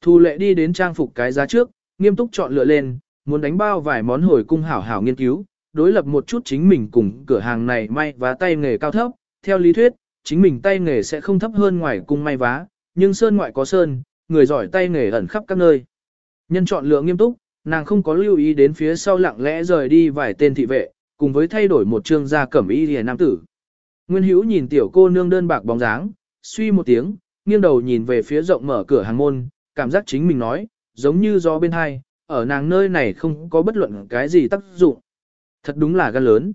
Thu lệ đi đến trang phục cái giá trước, nghiêm túc chọn lựa lên, muốn đánh bao vài món hồi cung hảo hảo nghiên cứu, đối lập một chút chính mình cùng cửa hàng này may vá tay nghề cao thấp, theo lý thuyết, chính mình tay nghề sẽ không thấp hơn ngoài cung may vá, nhưng sơn ngoại có sơn, người giỏi tay nghề ẩn khắp các nơi. Nhân chọn lựa nghiêm túc, nàng không có lưu ý đến phía sau lặng lẽ rời đi vài tên thị vệ, cùng với thay đổi một trương gia cẩm y lìa nam tử. Nguyên Hữu nhìn tiểu cô nương đơn bạc bóng dáng, suy một tiếng, nghiêng đầu nhìn về phía rộng mở cửa hàng môn, cảm giác chính mình nói, giống như do bên hai, ở nàng nơi này không có bất luận cái gì tác dụng. Thật đúng là gan lớn.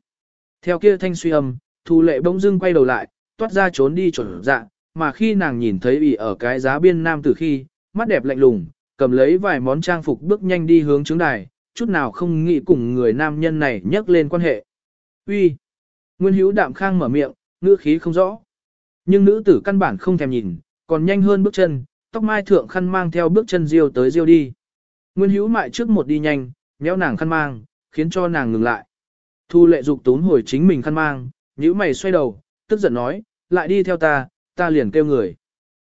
Theo kia thanh suy âm, thu lệ bỗng dưng quay đầu lại, toát ra trốn đi chuẩn dạ, mà khi nàng nhìn thấy ỷ ở cái giá biên nam tử khi, mắt đẹp lạnh lùng, cầm lấy vài món trang phục bước nhanh đi hướng trướng đài, chút nào không nghĩ cùng người nam nhân này nhắc lên quan hệ. Uy, Nguyên hữu đạm khang mở miệng, ngữ khí không rõ. Nhưng nữ tử căn bản không thèm nhìn, còn nhanh hơn bước chân, tóc mai thượng khăn mang theo bước chân diêu tới diêu đi. Nguyên hữu mại trước một đi nhanh, méo nàng khăn mang, khiến cho nàng ngừng lại. Thu lệ dục tún hồi chính mình khăn mang, nhíu mày xoay đầu, tức giận nói, lại đi theo ta, ta liền kêu người.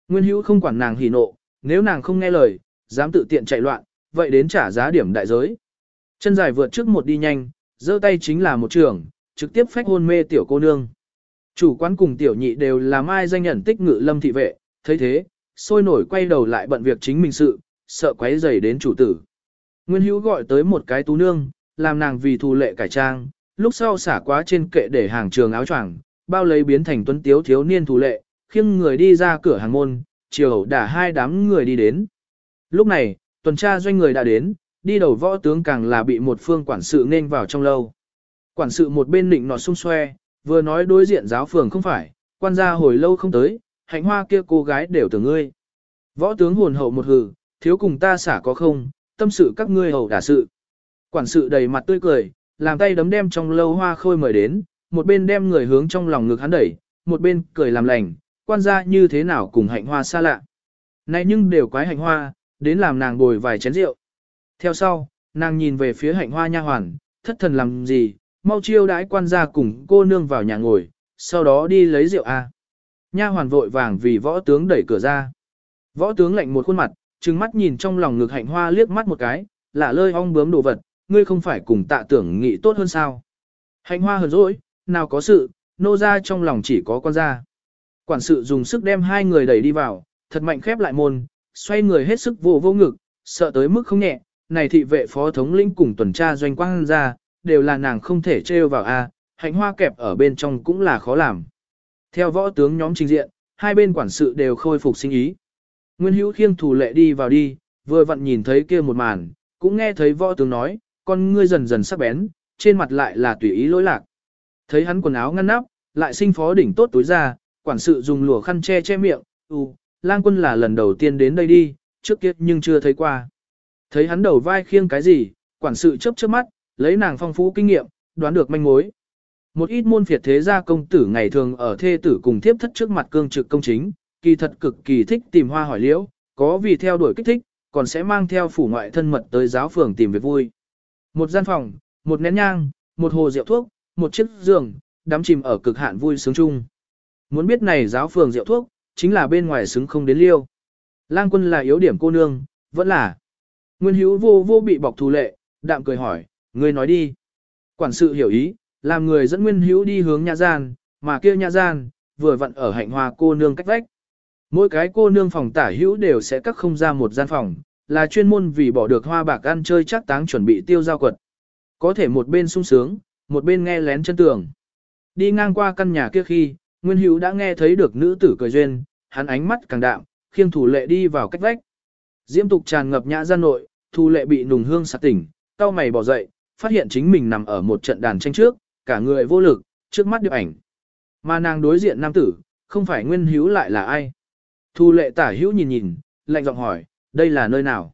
Nguyên hữu không quản nàng hỉ nộ, nếu nàng không nghe lời, dám tự tiện chạy loạn, vậy đến trả giá điểm đại giới. Chân dài vượt trước một đi nhanh, giơ tay chính là một trường, trực tiếp phách hôn mê tiểu cô nương. Chủ quán cùng tiểu nhị đều là mai danh nhận tích ngự lâm thị vệ, thấy thế, sôi nổi quay đầu lại bận việc chính mình sự, sợ quấy rầy đến chủ tử. Nguyên hữu gọi tới một cái tú nương, làm nàng vì thù lệ cải trang, lúc sau xả quá trên kệ để hàng trường áo choàng, bao lấy biến thành tuấn tiếu thiếu niên thù lệ, khiêng người đi ra cửa hàng môn, chiều đả hai đám người đi đến. Lúc này, tuần tra doanh người đã đến, đi đầu võ tướng càng là bị một phương quản sự nên vào trong lâu. Quản sự một bên nịnh nọt xung xoe, vừa nói đối diện giáo phường không phải, quan gia hồi lâu không tới, hạnh hoa kia cô gái đều tưởng ngươi. Võ tướng hồn hậu một hừ, thiếu cùng ta xả có không, tâm sự các ngươi hầu đả sự. Quản sự đầy mặt tươi cười, làm tay đấm đem trong lâu hoa khôi mời đến, một bên đem người hướng trong lòng ngực hắn đẩy, một bên cười làm lành, quan gia như thế nào cùng hạnh hoa xa lạ. Này nhưng đều quái hạnh hoa, đến làm nàng bồi vài chén rượu. Theo sau, nàng nhìn về phía hạnh hoa nha hoàn, thất thần làm gì, mau chiêu đãi quan gia cùng cô nương vào nhà ngồi, sau đó đi lấy rượu a. Nha hoàn vội vàng vì võ tướng đẩy cửa ra. Võ tướng lạnh một khuôn mặt, trừng mắt nhìn trong lòng ngực hạnh hoa liếc mắt một cái, lạ lơi ong bướm đồ vật, ngươi không phải cùng tạ tưởng nghị tốt hơn sao. Hạnh hoa hờn dỗi, nào có sự, nô ra trong lòng chỉ có con ra. Quản sự dùng sức đem hai người đẩy đi vào, thật mạnh khép lại môn, xoay người hết sức vô vô ngực, sợ tới mức không nhẹ, này thị vệ phó thống lĩnh cùng tuần tra doanh quang ra, đều là nàng không thể trêu vào a, hạnh hoa kẹp ở bên trong cũng là khó làm. Theo võ tướng nhóm trình diện, hai bên quản sự đều khôi phục sinh ý. Nguyên hữu khiêng thủ lệ đi vào đi, vừa vặn nhìn thấy kia một màn, cũng nghe thấy võ tướng nói, con ngươi dần dần sắc bén, trên mặt lại là tùy ý lỗi lạc. Thấy hắn quần áo ngăn nắp, lại sinh phó đỉnh tốt túi ra, quản sự dùng lụa khăn che che miệng, ừ, lang quân là lần đầu tiên đến đây đi, trước kia nhưng chưa thấy qua. Thấy hắn đầu vai khiêng cái gì, quản sự chớp chớp mắt, lấy nàng phong phú kinh nghiệm, đoán được manh mối. Một ít môn phiệt thế gia công tử ngày thường ở thê tử cùng thiếp thất trước mặt cương trực công chính, kỳ thật cực kỳ thích tìm hoa hỏi liễu, có vì theo đuổi kích thích, còn sẽ mang theo phủ ngoại thân mật tới giáo phường tìm việc vui. Một gian phòng, một nén nhang, một hồ rượu thuốc, một chiếc giường, đắm chìm ở cực hạn vui sướng chung. muốn biết này giáo phường rượu thuốc, chính là bên ngoài xứng không đến liêu. Lang quân là yếu điểm cô nương, vẫn là. Nguyên hữu vô vô bị bọc thù lệ, đạm cười hỏi, ngươi nói đi. Quản sự hiểu ý, làm người dẫn nguyên hữu đi hướng nhà gian, mà kia nhà gian, vừa vặn ở hạnh hòa cô nương cách vách. Mỗi cái cô nương phòng tả hữu đều sẽ cắt không ra một gian phòng, là chuyên môn vì bỏ được hoa bạc ăn chơi chắc táng chuẩn bị tiêu giao quật. Có thể một bên sung sướng, một bên nghe lén chân tường. Đi ngang qua căn nhà kia khi, Nguyên Hữu đã nghe thấy được nữ tử cười duyên, hắn ánh mắt càng đạm, khiêng thủ lệ đi vào cách vách. Diễm tục tràn ngập nhã gian nội, thủ lệ bị nùng hương sạc tỉnh, cao mày bỏ dậy, phát hiện chính mình nằm ở một trận đàn tranh trước, cả người vô lực, trước mắt điệp ảnh. Mà nàng đối diện nam tử, không phải Nguyên Hữu lại là ai. Thu lệ tả hữu nhìn nhìn, lạnh giọng hỏi, đây là nơi nào?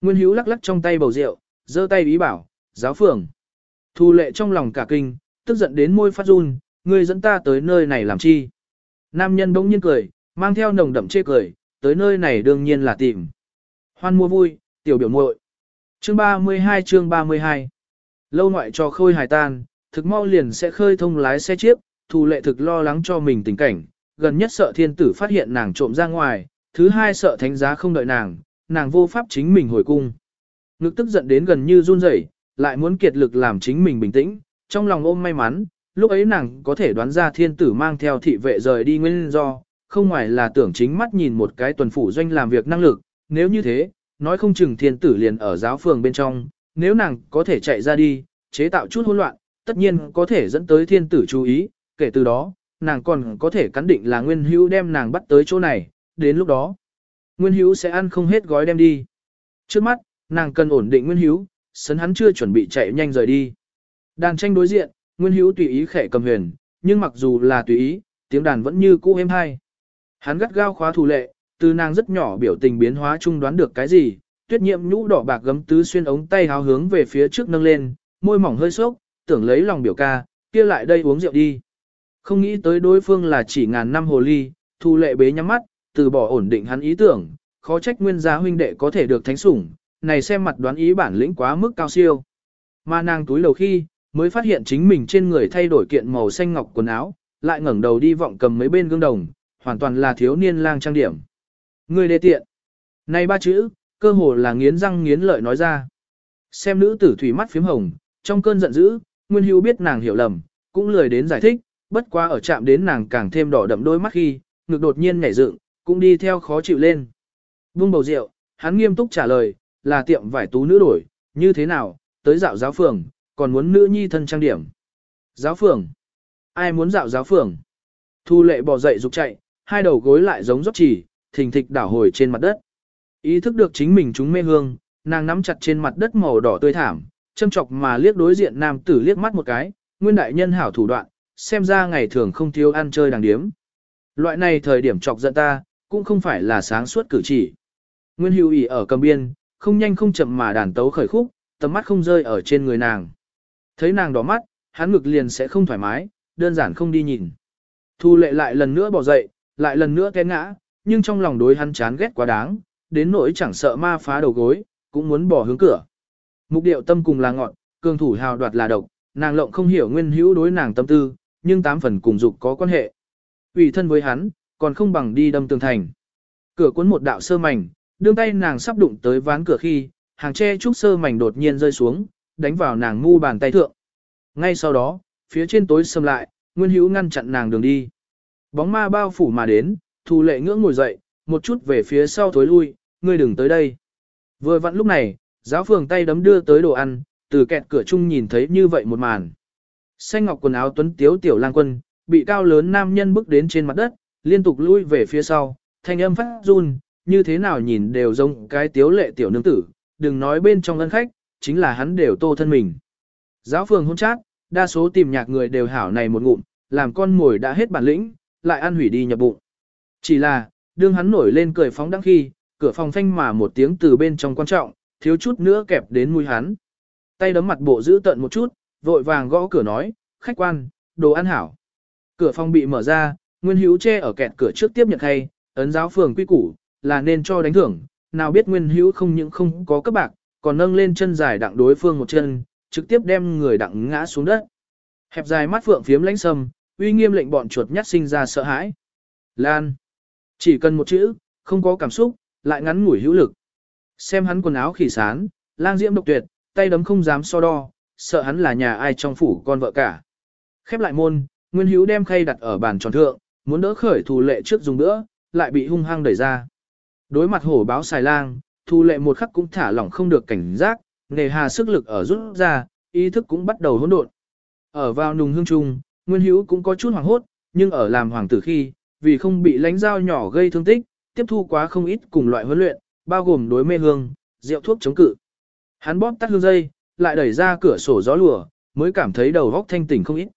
Nguyên Hữu lắc lắc trong tay bầu rượu, giơ tay ý bảo, giáo phường. Thu lệ trong lòng cả kinh, tức giận đến môi phát run, ngươi dẫn ta tới nơi này làm chi? Nam nhân bỗng nhiên cười, mang theo nồng đậm chê cười, tới nơi này đương nhiên là tìm. Hoan mua vui, tiểu biểu muội. Chương 32 chương 32 Lâu ngoại cho khôi hài tan, thực mau liền sẽ khơi thông lái xe chiếc, thù lệ thực lo lắng cho mình tình cảnh, gần nhất sợ thiên tử phát hiện nàng trộm ra ngoài, thứ hai sợ thánh giá không đợi nàng, nàng vô pháp chính mình hồi cung. Ngực tức giận đến gần như run rẩy, lại muốn kiệt lực làm chính mình bình tĩnh, trong lòng ôm may mắn, lúc ấy nàng có thể đoán ra thiên tử mang theo thị vệ rời đi nguyên do, không ngoài là tưởng chính mắt nhìn một cái tuần phủ doanh làm việc năng lực, nếu như thế, nói không chừng thiên tử liền ở giáo phường bên trong, nếu nàng có thể chạy ra đi, chế tạo chút hỗn loạn, tất nhiên có thể dẫn tới thiên tử chú ý, kể từ đó, nàng còn có thể cắn định là Nguyên Hữu đem nàng bắt tới chỗ này, đến lúc đó, Nguyên Hữu sẽ ăn không hết gói đem đi. Trước mắt, nàng cần ổn định Nguyên Hữu, sấn hắn chưa chuẩn bị chạy nhanh rời đi. Đàn tranh đối diện, Nguyên Hữu tùy ý khẽ cầm huyền, nhưng mặc dù là tùy ý, tiếng đàn vẫn như cũ êm hay. Hắn gắt gao khóa thủ lệ, từ nàng rất nhỏ biểu tình biến hóa chung đoán được cái gì, tuyết nhiệm nhũ đỏ bạc gấm tứ xuyên ống tay háo hướng về phía trước nâng lên, môi mỏng hơi sốc, tưởng lấy lòng biểu ca, kia lại đây uống rượu đi. Không nghĩ tới đối phương là chỉ ngàn năm hồ ly, thu lệ bế nhắm mắt, từ bỏ ổn định hắn ý tưởng, khó trách nguyên gia huynh đệ có thể được thánh sủng, này xem mặt đoán ý bản lĩnh quá mức cao siêu. Mà nàng túi lầu khi, mới phát hiện chính mình trên người thay đổi kiện màu xanh ngọc quần áo, lại ngẩng đầu đi vọng cầm mấy bên gương đồng, hoàn toàn là thiếu niên lang trang điểm. Người đề tiện. Này ba chữ, cơ hồ là nghiến răng nghiến lợi nói ra. Xem nữ tử thủy mắt phím hồng, trong cơn giận dữ, Nguyên Hữu biết nàng hiểu lầm, cũng lười đến giải thích, bất quá ở chạm đến nàng càng thêm đỏ đậm đôi mắt khi, ngực đột nhiên nhảy dựng, cũng đi theo khó chịu lên. Vung bầu rượu, hắn nghiêm túc trả lời, là tiệm vải tú nữ đổi, như thế nào, tới dạo giáo phường, còn muốn nữ nhi thân trang điểm. Giáo phường? Ai muốn dạo giáo phường? Thu lệ bò dậy rục chạy, hai đầu gối lại giống dốc chỉ, thình thịch đảo hồi trên mặt đất. Ý thức được chính mình chúng mê hương, nàng nắm chặt trên mặt đất màu đỏ tươi thảm, châm chọc mà liếc đối diện nam tử liếc mắt một cái, nguyên đại nhân hảo thủ đoạn, xem ra ngày thường không thiếu ăn chơi đàng điếm. Loại này thời điểm chọc giận ta, cũng không phải là sáng suốt cử chỉ. Nguyên hữu ỉ ở cầm biên, không nhanh không chậm mà đàn tấu khởi khúc, tầm mắt không rơi ở trên người nàng. Thấy nàng đỏ mắt, hắn ngực liền sẽ không thoải mái, đơn giản không đi nhìn. Thu lệ lại lần nữa bỏ dậy, lại lần nữa té ngã, nhưng trong lòng đối hắn chán ghét quá đáng, đến nỗi chẳng sợ ma phá đầu gối, cũng muốn bỏ hướng cửa. Mục điệu tâm cùng là ngọn, cường thủ hào đoạt là độc, nàng lộng không hiểu nguyên hữu đối nàng tâm tư, nhưng tám phần cùng dục có quan hệ. ủy thân với hắn, còn không bằng đi đâm tường thành. Cửa cuốn một đạo sơ mảnh, đương tay nàng sắp đụng tới ván cửa khi, hàng tre trúc sơ mảnh đột nhiên rơi xuống, đánh vào nàng mu bàn tay thượng. Ngay sau đó, phía trên tối sầm lại, Nguyên Hữu ngăn chặn nàng đường đi. Bóng ma bao phủ mà đến, Thu Lệ ngưỡng ngồi dậy, một chút về phía sau thối lui, ngươi đừng tới đây. Vừa vặn lúc này, giáo phường tay đấm đưa tới đồ ăn, từ kẹt cửa chung nhìn thấy như vậy một màn. Xanh ngọc quần áo tuấn tiếu tiểu lang quân, bị cao lớn nam nhân bước đến trên mặt đất, liên tục lui về phía sau, thanh âm phát run, như thế nào nhìn đều giống cái tiếu lệ tiểu nương tử, đừng nói bên trong ân khách, chính là hắn đều tô thân mình. Giáo phường hôn chát, đa số tìm nhạc người đều hảo này một ngụm, làm con mồi đã hết bản lĩnh, lại ăn hủy đi nhập bụng. Chỉ là, đương hắn nổi lên cười phóng đăng khi, cửa phòng phanh mà một tiếng từ bên trong quan trọng, thiếu chút nữa kẹp đến mũi hắn. Tay đấm mặt bộ giữ tận một chút, vội vàng gõ cửa nói, khách quan, đồ ăn hảo. Cửa phòng bị mở ra, Nguyên Hữu che ở kẹt cửa trước tiếp nhận hay ấn giáo phường quy củ, là nên cho đánh thưởng, nào biết Nguyên Hữu không những không có các bạc, còn nâng lên chân dài đặng đối phương một chân, trực tiếp đem người đặng ngã xuống đất. Hẹp dài mắt phượng phiếm lãnh sâm, uy nghiêm lệnh bọn chuột nhắt sinh ra sợ hãi. Lan. Chỉ cần một chữ, không có cảm xúc, lại ngắn ngủi hữu lực. Xem hắn quần áo khỉ sán, lang diễm độc tuyệt, tay đấm không dám so đo, sợ hắn là nhà ai trong phủ con vợ cả. Khép lại môn, Nguyên Hữu đem khay đặt ở bàn tròn thượng, muốn đỡ khởi thù lệ trước dùng nữa, lại bị hung hăng đẩy ra. Đối mặt hổ báo xài lang, Thu lệ một khắc cũng thả lỏng không được cảnh giác, nề hà sức lực ở rút ra, ý thức cũng bắt đầu hỗn độn. Ở vào nùng hương trung, Nguyên Hữu cũng có chút hoảng hốt, nhưng ở làm hoàng tử khi, vì không bị lánh dao nhỏ gây thương tích, tiếp thu quá không ít cùng loại huấn luyện, bao gồm đối mê hương, rượu thuốc chống cự. Hắn bóp tắt hương dây, lại đẩy ra cửa sổ gió lùa, mới cảm thấy đầu óc thanh tỉnh không ít.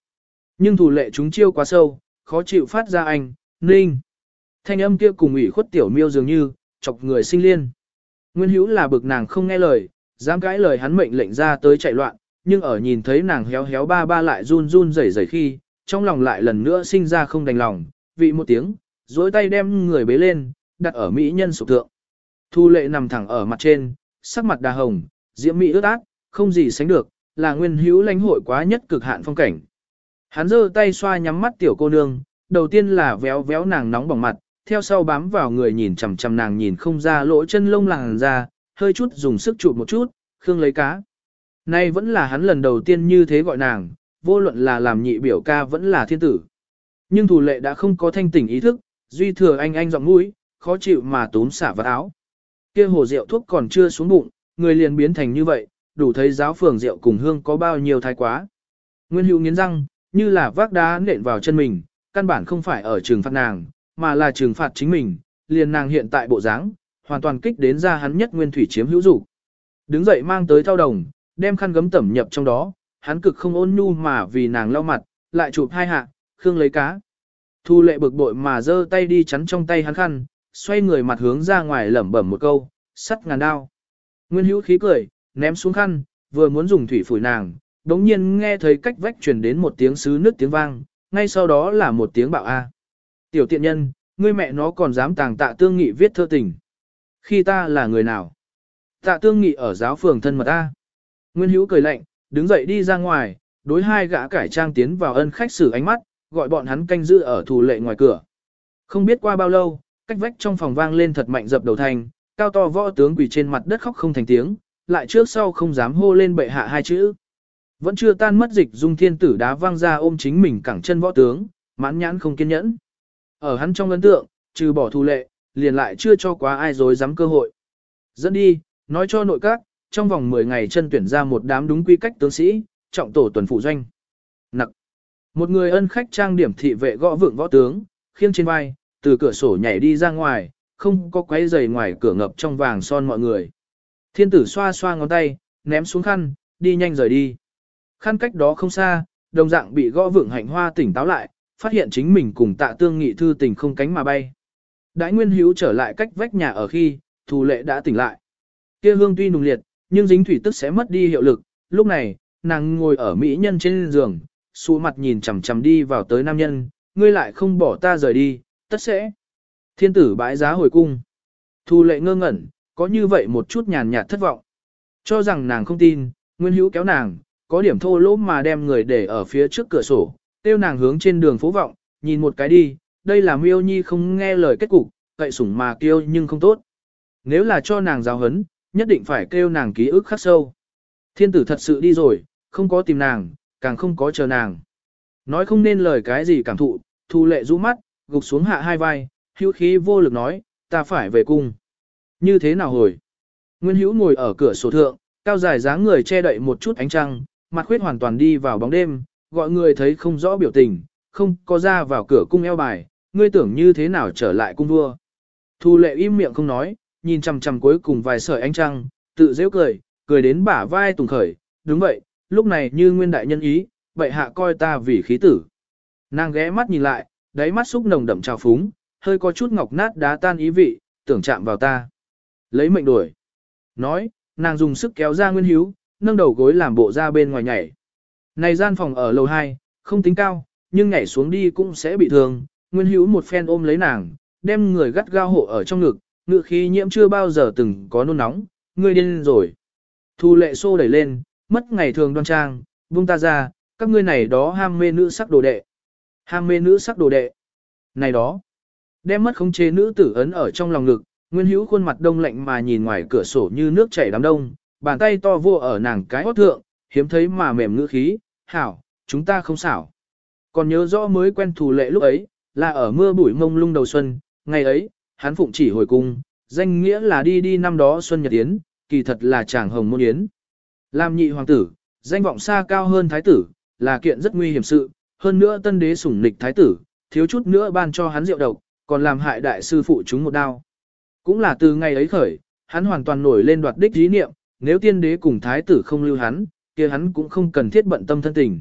Nhưng thủ lệ chúng chiêu quá sâu, khó chịu phát ra anh, ninh. Thanh âm kia cùng ủy khuất tiểu miêu dường như, chọc người sinh liên. Nguyên hữu là bực nàng không nghe lời, dám cãi lời hắn mệnh lệnh ra tới chạy loạn, nhưng ở nhìn thấy nàng héo héo ba ba lại run run rẩy rẩy khi, trong lòng lại lần nữa sinh ra không đành lòng, vị một tiếng, dối tay đem người bế lên, đặt ở mỹ nhân sụp thượng. Thu lệ nằm thẳng ở mặt trên, sắc mặt đà hồng, diễm mỹ ướt át, không gì sánh được, là nguyên hữu lãnh hội quá nhất cực hạn phong cảnh. Hắn giơ tay xoa nhắm mắt tiểu cô nương, đầu tiên là véo véo nàng nóng bỏng mặt, theo sau bám vào người nhìn chằm chằm nàng nhìn không ra lỗ chân lông làng ra, hơi chút dùng sức chụp một chút, khương lấy cá. Nay vẫn là hắn lần đầu tiên như thế gọi nàng, vô luận là làm nhị biểu ca vẫn là thiên tử. Nhưng thủ lệ đã không có thanh tỉnh ý thức, duy thừa anh anh giọng mũi, khó chịu mà tốn xả vào áo. kia hồ rượu thuốc còn chưa xuống bụng, người liền biến thành như vậy, đủ thấy giáo phường rượu cùng hương có bao nhiêu thái quá. Nguyên hữu nghiến răng, như là vác đá nện vào chân mình, căn bản không phải ở trường phạt nàng, mà là trừng phạt chính mình, liền nàng hiện tại bộ dáng, hoàn toàn kích đến ra hắn nhất nguyên thủy chiếm hữu dục. Đứng dậy mang tới thao đồng, đem khăn gấm tẩm nhập trong đó, hắn cực không ôn nhu mà vì nàng lau mặt, lại chụp hai hạ, khương lấy cá. Thu lệ bực bội mà giơ tay đi chắn trong tay hắn khăn, xoay người mặt hướng ra ngoài lẩm bẩm một câu, sắt ngàn đao. Nguyên hữu khí cười, ném xuống khăn, vừa muốn dùng thủy phủi nàng, đống nhiên nghe thấy cách vách truyền đến một tiếng sứ nước tiếng vang, ngay sau đó là một tiếng bạo A. Tiểu tiện nhân, ngươi mẹ nó còn dám tàng tạ tương nghị viết thơ tình. Khi ta là người nào? Tạ tương nghị ở giáo phường thân mật ta. Nguyên hữu cười lạnh, đứng dậy đi ra ngoài, đối hai gã cải trang tiến vào ân khách xử ánh mắt, gọi bọn hắn canh giữ ở thủ lệ ngoài cửa. Không biết qua bao lâu, cách vách trong phòng vang lên thật mạnh dập đầu thành, cao to võ tướng quỳ trên mặt đất khóc không thành tiếng, lại trước sau không dám hô lên bệ hạ hai chữ. Vẫn chưa tan mất dịch dung thiên tử đá vang ra ôm chính mình cẳng chân võ tướng, mãn nhãn không kiên nhẫn. Ở hắn trong ấn tượng, trừ bỏ thù lệ, liền lại chưa cho quá ai dối dám cơ hội. Dẫn đi, nói cho nội các, trong vòng 10 ngày chân tuyển ra một đám đúng quy cách tướng sĩ, trọng tổ tuần phụ doanh. Nặc. Một người ân khách trang điểm thị vệ gõ vượng võ tướng, khiêng trên vai, từ cửa sổ nhảy đi ra ngoài, không có quấy giày ngoài cửa ngập trong vàng son mọi người. Thiên tử xoa xoa ngón tay, ném xuống khăn, đi nhanh rời đi. Khăn cách đó không xa, đồng dạng bị gõ vượng hạnh hoa tỉnh táo lại, phát hiện chính mình cùng tạ tương nghị thư tình không cánh mà bay. Đãi nguyên hữu trở lại cách vách nhà ở khi, thù lệ đã tỉnh lại. Kia hương tuy nùng liệt, nhưng dính thủy tức sẽ mất đi hiệu lực. Lúc này, nàng ngồi ở mỹ nhân trên giường, xù mặt nhìn chằm chằm đi vào tới nam nhân, ngươi lại không bỏ ta rời đi, tất sẽ. Thiên tử bãi giá hồi cung. Thu lệ ngơ ngẩn, có như vậy một chút nhàn nhạt thất vọng. Cho rằng nàng không tin, Nguyên Hữu kéo nàng, có điểm thô lỗ mà đem người để ở phía trước cửa sổ, tiêu nàng hướng trên đường phố vọng, nhìn một cái đi, đây là miêu nhi không nghe lời kết cục, cậy sủng mà kêu nhưng không tốt. Nếu là cho nàng giáo hấn, nhất định phải kêu nàng ký ức khắc sâu. Thiên tử thật sự đi rồi, không có tìm nàng, càng không có chờ nàng. Nói không nên lời cái gì cảm thụ, thu lệ rũ mắt, gục xuống hạ hai vai, hữu khí vô lực nói, ta phải về cung. Như thế nào hồi? Nguyên hữu ngồi ở cửa sổ thượng, cao dài dáng người che đậy một chút ánh trăng, mặt khuyết hoàn toàn đi vào bóng đêm, gọi người thấy không rõ biểu tình, không có ra vào cửa cung eo bài, ngươi tưởng như thế nào trở lại cung vua. Thu lệ im miệng không nói, nhìn chằm chằm cuối cùng vài sợi ánh trăng, tự dễ cười, cười đến bả vai tùng khởi, đúng vậy, lúc này như nguyên đại nhân ý, vậy hạ coi ta vì khí tử. Nàng ghé mắt nhìn lại, đáy mắt xúc nồng đậm trào phúng, hơi có chút ngọc nát đá tan ý vị, tưởng chạm vào ta. Lấy mệnh đuổi. Nói, nàng dùng sức kéo ra Nguyên Hiếu, nâng đầu gối làm bộ ra bên ngoài nhảy. Này gian phòng ở lầu 2, không tính cao, nhưng nhảy xuống đi cũng sẽ bị thương. Nguyên Hữu một phen ôm lấy nàng, đem người gắt gao hộ ở trong ngực, ngựa khí nhiễm chưa bao giờ từng có nôn nóng, ngươi điên rồi. Thu lệ xô đẩy lên, mất ngày thường đoan trang, buông ta ra, các ngươi này đó ham mê nữ sắc đồ đệ. Ham mê nữ sắc đồ đệ. Này đó, đem mất khống chế nữ tử ấn ở trong lòng ngực, Nguyên Hữu khuôn mặt đông lạnh mà nhìn ngoài cửa sổ như nước chảy đám đông, bàn tay to vô ở nàng cái hót thượng, hiếm thấy mà mềm ngữ khí, "Hảo, chúng ta không xảo." Còn nhớ rõ mới quen thù lệ lúc ấy, là ở mưa bụi mông lung đầu xuân, ngày ấy, hắn phụng chỉ hồi cung, danh nghĩa là đi đi năm đó xuân nhật yến, kỳ thật là chàng hồng môn yến. Làm nhị hoàng tử, danh vọng xa cao hơn thái tử, là kiện rất nguy hiểm sự, hơn nữa tân đế sủng nịch thái tử, thiếu chút nữa ban cho hắn rượu độc, còn làm hại đại sư phụ chúng một đao. Cũng là từ ngày ấy khởi, hắn hoàn toàn nổi lên đoạt đích dí niệm, nếu tiên đế cùng thái tử không lưu hắn, kia hắn cũng không cần thiết bận tâm thân tình.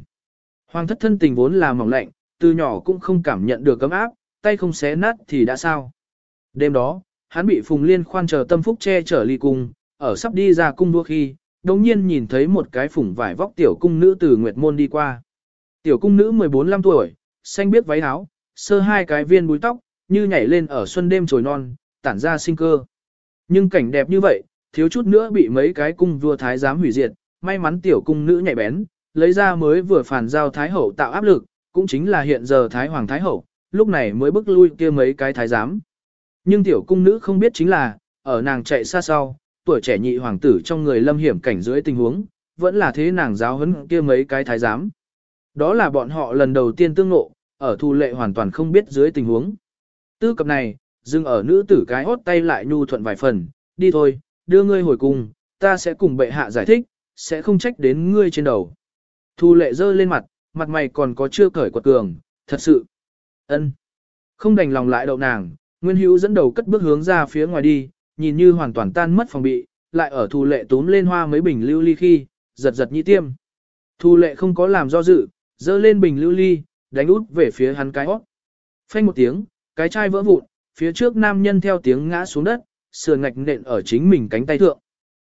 Hoàng thất thân tình vốn là mỏng lạnh, từ nhỏ cũng không cảm nhận được cấm áp, tay không xé nát thì đã sao. Đêm đó, hắn bị Phùng Liên khoan chờ tâm phúc che chở ly cung, ở sắp đi ra cung đua khi, đồng nhiên nhìn thấy một cái phủng vải vóc tiểu cung nữ từ Nguyệt Môn đi qua. Tiểu cung nữ 14-15 tuổi, xanh biết váy áo, sơ hai cái viên búi tóc, như nhảy lên ở xuân đêm trồi non, tản ra sinh cơ. Nhưng cảnh đẹp như vậy, thiếu chút nữa bị mấy cái cung vua thái giám hủy diệt, may mắn tiểu cung nữ nhạy bén, lấy ra mới vừa phản giao thái hậu tạo áp lực, cũng chính là hiện giờ thái hoàng thái hậu, lúc này mới bức lui kia mấy cái thái giám. Nhưng tiểu cung nữ không biết chính là, ở nàng chạy xa sau, tuổi trẻ nhị hoàng tử trong người lâm hiểm cảnh dưới tình huống, vẫn là thế nàng giáo huấn kia mấy cái thái giám. Đó là bọn họ lần đầu tiên tương ngộ, ở thu lệ hoàn toàn không biết dưới tình huống. Tư cập này, dừng ở nữ tử cái hốt tay lại nhu thuận vài phần, đi thôi, đưa ngươi hồi cùng, ta sẽ cùng bệ hạ giải thích, sẽ không trách đến ngươi trên đầu. Thu lệ dơ lên mặt, mặt mày còn có chưa cởi quật cường, thật sự. ân Không đành lòng lại đậu nàng, Nguyên Hữu dẫn đầu cất bước hướng ra phía ngoài đi, nhìn như hoàn toàn tan mất phòng bị, lại ở thu lệ túm lên hoa mấy bình lưu ly khi, giật giật nhị tiêm. Thu lệ không có làm do dự, dơ lên bình lưu ly, đánh út về phía hắn cái hót. Phanh một tiếng, cái chai vỡ vụn, phía trước nam nhân theo tiếng ngã xuống đất, sườn ngạch nện ở chính mình cánh tay thượng.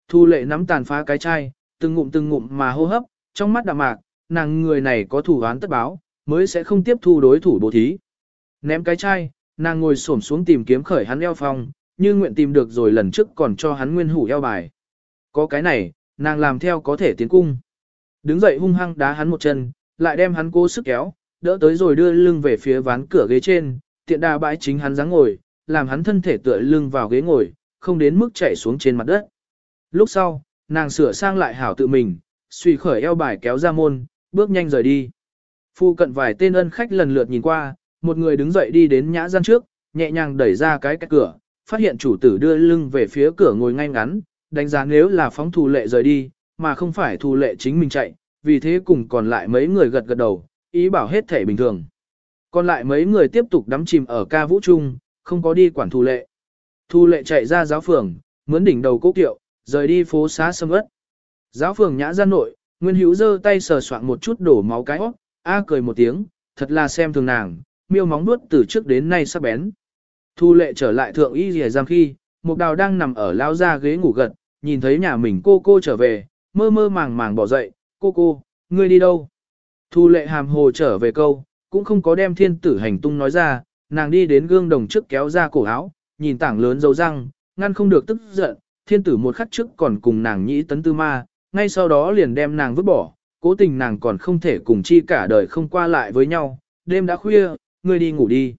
Thu lệ nắm tàn phá cái chai, từng ngụm từng ngụm mà hô hấp, trong mắt đạm mạc, nàng người này có thủ án tất báo, mới sẽ không tiếp thu đối thủ bố thí. Ném cái chai, nàng ngồi xổm xuống tìm kiếm khởi hắn eo phong, như nguyện tìm được rồi lần trước còn cho hắn nguyên hủ eo bài. Có cái này, nàng làm theo có thể tiến cung. Đứng dậy hung hăng đá hắn một chân, lại đem hắn cố sức kéo, đỡ tới rồi đưa lưng về phía ván cửa ghế trên, tiện đà bãi chính hắn dáng ngồi, làm hắn thân thể tựa lưng vào ghế ngồi, không đến mức chảy xuống trên mặt đất. Lúc sau, nàng sửa sang lại hảo tự mình, suy khởi eo bài kéo ra môn, bước nhanh rời đi. Phu cận vài tên ân khách lần lượt nhìn qua, một người đứng dậy đi đến nhã gian trước, nhẹ nhàng đẩy ra cái cái cửa, phát hiện chủ tử đưa lưng về phía cửa ngồi ngay ngắn, đánh giá nếu là phóng thù lệ rời đi, mà không phải thù lệ chính mình chạy, vì thế cùng còn lại mấy người gật gật đầu, ý bảo hết thể bình thường. Còn lại mấy người tiếp tục đắm chìm ở ca vũ trung, không có đi quản thù lệ. Thù lệ chạy ra giáo phường, mướn đỉnh đầu cố kiệu, rời đi phố xá sâm ớt, Giáo phường nhã ra nội, Nguyên Hữu giơ tay sờ soạn một chút đổ máu cái óc, a cười một tiếng, thật là xem thường nàng, miêu móng nuốt từ trước đến nay sắc bén. Thu lệ trở lại thượng y rìa giam khi, một đào đang nằm ở lao ra ghế ngủ gật, nhìn thấy nhà mình cô cô trở về, mơ mơ màng màng bỏ dậy, cô cô, ngươi đi đâu? Thu lệ hàm hồ trở về câu, cũng không có đem thiên tử hành tung nói ra, nàng đi đến gương đồng trước kéo ra cổ áo, nhìn tảng lớn dấu răng, ngăn không được tức giận, thiên tử một khắc trước còn cùng nàng nhĩ tấn tư ma, ngay sau đó liền đem nàng vứt bỏ, cố tình nàng còn không thể cùng chi cả đời không qua lại với nhau, đêm đã khuya, ngươi đi ngủ đi.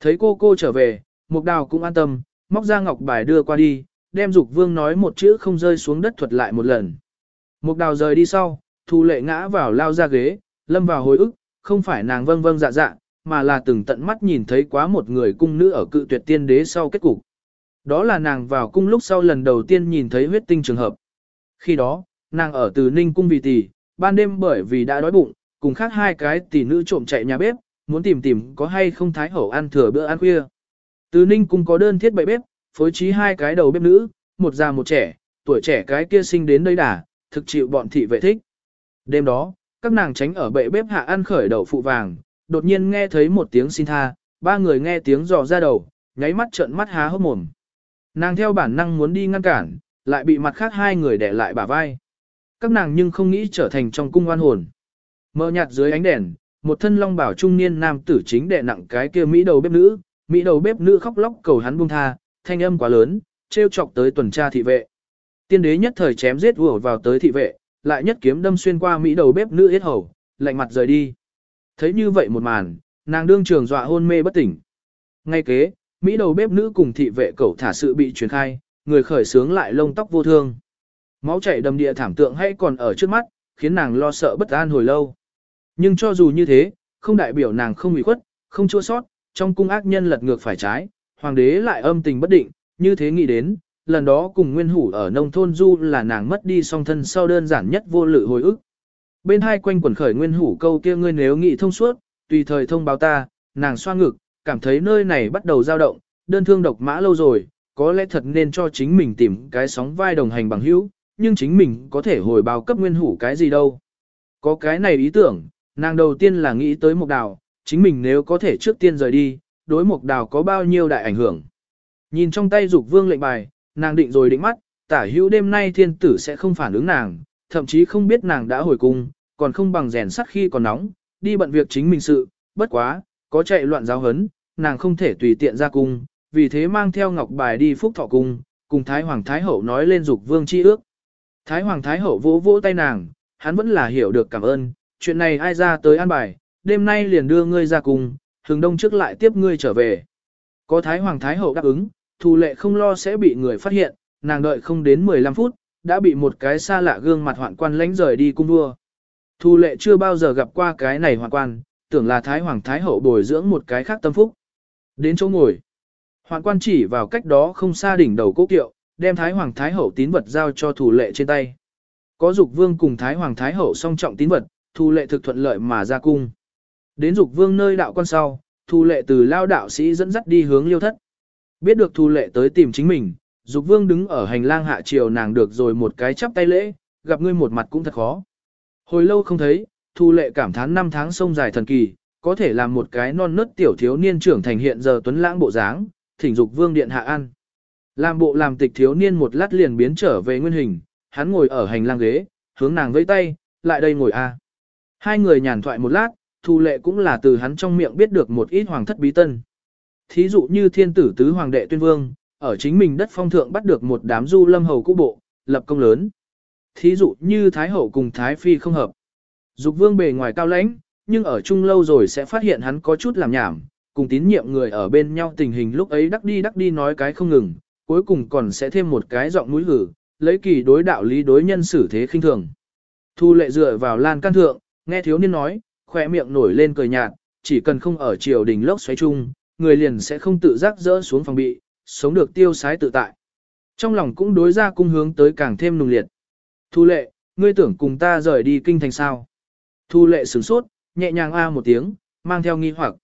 Thấy cô cô trở về, mục đào cũng an tâm, móc ra ngọc bài đưa qua đi, đem dục vương nói một chữ không rơi xuống đất thuật lại một lần. Mục đào rời đi sau, thu lệ ngã vào lao ra ghế, lâm vào hồi ức, không phải nàng vâng vâng dạ dạ, mà là từng tận mắt nhìn thấy quá một người cung nữ ở cự tuyệt tiên đế sau kết cục. Đó là nàng vào cung lúc sau lần đầu tiên nhìn thấy huyết tinh trường hợp. Khi đó, nàng ở từ Ninh cung vì tỷ, ban đêm bởi vì đã đói bụng, cùng khác hai cái tỷ nữ trộm chạy nhà bếp, muốn tìm tìm có hay không thái hậu ăn thừa bữa ăn khuya. Từ Ninh cung có đơn thiết bậy bếp, phối trí hai cái đầu bếp nữ, một già một trẻ, tuổi trẻ cái kia sinh đến đây đà, thực chịu bọn thị vệ thích. Đêm đó, các nàng tránh ở bệ bếp hạ ăn khởi đậu phụ vàng, đột nhiên nghe thấy một tiếng xin tha, ba người nghe tiếng dò ra đầu, nháy mắt trợn mắt há hốc mồm. Nàng theo bản năng muốn đi ngăn cản, lại bị mặt khác hai người đè lại bả vai. Các nàng nhưng không nghĩ trở thành trong cung oan hồn. Mờ nhạt dưới ánh đèn, một thân long bảo trung niên nam tử chính đè nặng cái kia mỹ đầu bếp nữ, mỹ đầu bếp nữ khóc lóc cầu hắn buông tha, thanh âm quá lớn, trêu chọc tới tuần tra thị vệ. Tiên đế nhất thời chém giết vùa vào tới thị vệ, lại nhất kiếm đâm xuyên qua mỹ đầu bếp nữ yết hầu, lạnh mặt rời đi. Thấy như vậy một màn, nàng đương trường dọa hôn mê bất tỉnh. Ngay kế, Mỹ đầu bếp nữ cùng thị vệ cẩu thả sự bị truyền khai, người khởi sướng lại lông tóc vô thương. Máu chảy đầm địa thảm tượng hay còn ở trước mắt, khiến nàng lo sợ bất an hồi lâu. Nhưng cho dù như thế, không đại biểu nàng không ủy khuất, không chua sót, trong cung ác nhân lật ngược phải trái, hoàng đế lại âm tình bất định, như thế nghĩ đến, lần đó cùng nguyên hủ ở nông thôn du là nàng mất đi song thân sau đơn giản nhất vô lự hồi ức. Bên hai quanh quần khởi nguyên hủ câu kia ngươi nếu nghĩ thông suốt, tùy thời thông báo ta, nàng xoa ngực, cảm thấy nơi này bắt đầu dao động, đơn thương độc mã lâu rồi, có lẽ thật nên cho chính mình tìm cái sóng vai đồng hành bằng hữu, nhưng chính mình có thể hồi báo cấp nguyên hủ cái gì đâu. Có cái này ý tưởng, nàng đầu tiên là nghĩ tới mục đào, chính mình nếu có thể trước tiên rời đi, đối mục đào có bao nhiêu đại ảnh hưởng. Nhìn trong tay dục vương lệnh bài, nàng định rồi định mắt, tả hữu đêm nay thiên tử sẽ không phản ứng nàng, thậm chí không biết nàng đã hồi cung, còn không bằng rèn sắt khi còn nóng, đi bận việc chính mình sự, bất quá, có chạy loạn giáo hấn, nàng không thể tùy tiện ra cung, vì thế mang theo ngọc bài đi phúc thọ cung, cùng Thái Hoàng Thái Hậu nói lên dục vương chi ước. Thái Hoàng Thái Hậu vỗ vỗ tay nàng, hắn vẫn là hiểu được cảm ơn, chuyện này ai ra tới an bài, đêm nay liền đưa ngươi ra cung, hướng đông trước lại tiếp ngươi trở về. Có Thái Hoàng Thái Hậu đáp ứng, Thu lệ không lo sẽ bị người phát hiện, nàng đợi không đến 15 phút, đã bị một cái xa lạ gương mặt hoạn quan lánh rời đi cung vua. Thu lệ chưa bao giờ gặp qua cái này hoạn quan, tưởng là Thái Hoàng Thái Hậu bồi dưỡng một cái khác tâm phúc. Đến chỗ ngồi. Hoạn quan chỉ vào cách đó không xa đỉnh đầu cố kiệu, đem Thái Hoàng Thái Hậu tín vật giao cho thủ lệ trên tay. Có dục vương cùng Thái Hoàng Thái Hậu song trọng tín vật, thủ lệ thực thuận lợi mà ra cung. Đến dục vương nơi đạo quan sau, thủ lệ từ lao đạo sĩ dẫn dắt đi hướng liêu thất. Biết được thủ lệ tới tìm chính mình, dục vương đứng ở hành lang hạ triều nàng được rồi một cái chắp tay lễ, gặp ngươi một mặt cũng thật khó. Hồi lâu không thấy, thủ lệ cảm thán năm tháng sông dài thần kỳ, có thể làm một cái non nớt tiểu thiếu niên trưởng thành hiện giờ tuấn lãng bộ dáng, thỉnh dục vương điện hạ ăn. Làm bộ làm tịch thiếu niên một lát liền biến trở về nguyên hình, hắn ngồi ở hành lang ghế, hướng nàng vẫy tay, lại đây ngồi a. Hai người nhàn thoại một lát, Thu Lệ cũng là từ hắn trong miệng biết được một ít hoàng thất bí tân. Thí dụ như thiên tử tứ hoàng đệ tuyên vương, ở chính mình đất phong thượng bắt được một đám du lâm hầu cũ bộ, lập công lớn. Thí dụ như thái hậu cùng thái phi không hợp. Dục vương bề ngoài cao lãnh, nhưng ở chung lâu rồi sẽ phát hiện hắn có chút làm nhảm, cùng tín nhiệm người ở bên nhau tình hình lúc ấy đắc đi đắc đi nói cái không ngừng, cuối cùng còn sẽ thêm một cái giọng mũi hử, lấy kỳ đối đạo lý đối nhân xử thế khinh thường. Thu lệ dựa vào lan can thượng, nghe thiếu niên nói, khỏe miệng nổi lên cười nhạt, chỉ cần không ở triều đình lốc xoáy chung, người liền sẽ không tự giác rỡ xuống phòng bị, sống được tiêu sái tự tại. Trong lòng cũng đối ra cung hướng tới càng thêm nùng liệt. Thu lệ, ngươi tưởng cùng ta rời đi kinh thành sao? Thu lệ sửng sốt, nhẹ nhàng a một tiếng, mang theo nghi hoặc.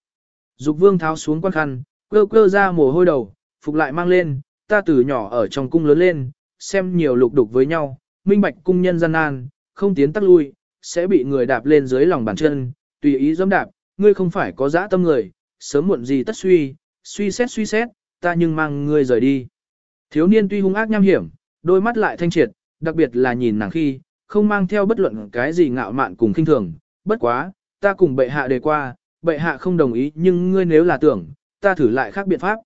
Dục vương tháo xuống quan khăn, quơ quơ ra mồ hôi đầu, phục lại mang lên, ta từ nhỏ ở trong cung lớn lên, xem nhiều lục đục với nhau, minh bạch cung nhân gian nan, không tiến tắc lui, sẽ bị người đạp lên dưới lòng bàn chân, tùy ý dẫm đạp, ngươi không phải có dã tâm người, sớm muộn gì tất suy, suy xét suy xét, ta nhưng mang ngươi rời đi. Thiếu niên tuy hung ác nham hiểm, đôi mắt lại thanh triệt, đặc biệt là nhìn nàng khi, không mang theo bất luận cái gì ngạo mạn cùng kinh thường, bất quá, ta cùng bệ hạ đề qua, bệ hạ không đồng ý nhưng ngươi nếu là tưởng, ta thử lại khác biện pháp.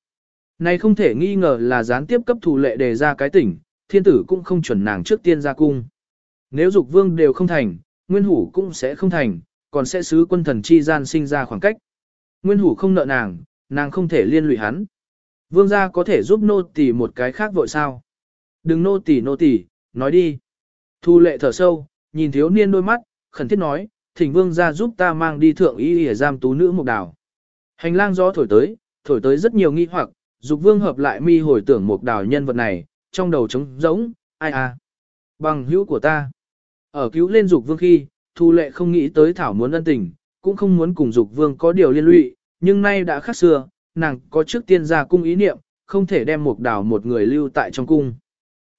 Này không thể nghi ngờ là gián tiếp cấp thủ lệ đề ra cái tỉnh, thiên tử cũng không chuẩn nàng trước tiên ra cung. Nếu dục vương đều không thành, nguyên hủ cũng sẽ không thành, còn sẽ xứ quân thần chi gian sinh ra khoảng cách. Nguyên hủ không nợ nàng, nàng không thể liên lụy hắn. Vương gia có thể giúp nô tỳ một cái khác vội sao? Đừng nô tỳ nô tỳ, nói đi. Thu lệ thở sâu, nhìn thiếu niên đôi mắt, khẩn thiết nói, thỉnh vương ra giúp ta mang đi thượng y để giam tú nữ mục đào. Hành lang gió thổi tới, thổi tới rất nhiều nghi hoặc, dục vương hợp lại mi hồi tưởng mục đào nhân vật này, trong đầu trống rỗng, ai à. Bằng hữu của ta. Ở cứu lên dục vương khi, thu lệ không nghĩ tới thảo muốn ân tình, cũng không muốn cùng dục vương có điều liên lụy, nhưng nay đã khác xưa, nàng có trước tiên ra cung ý niệm, không thể đem mục đào một người lưu tại trong cung.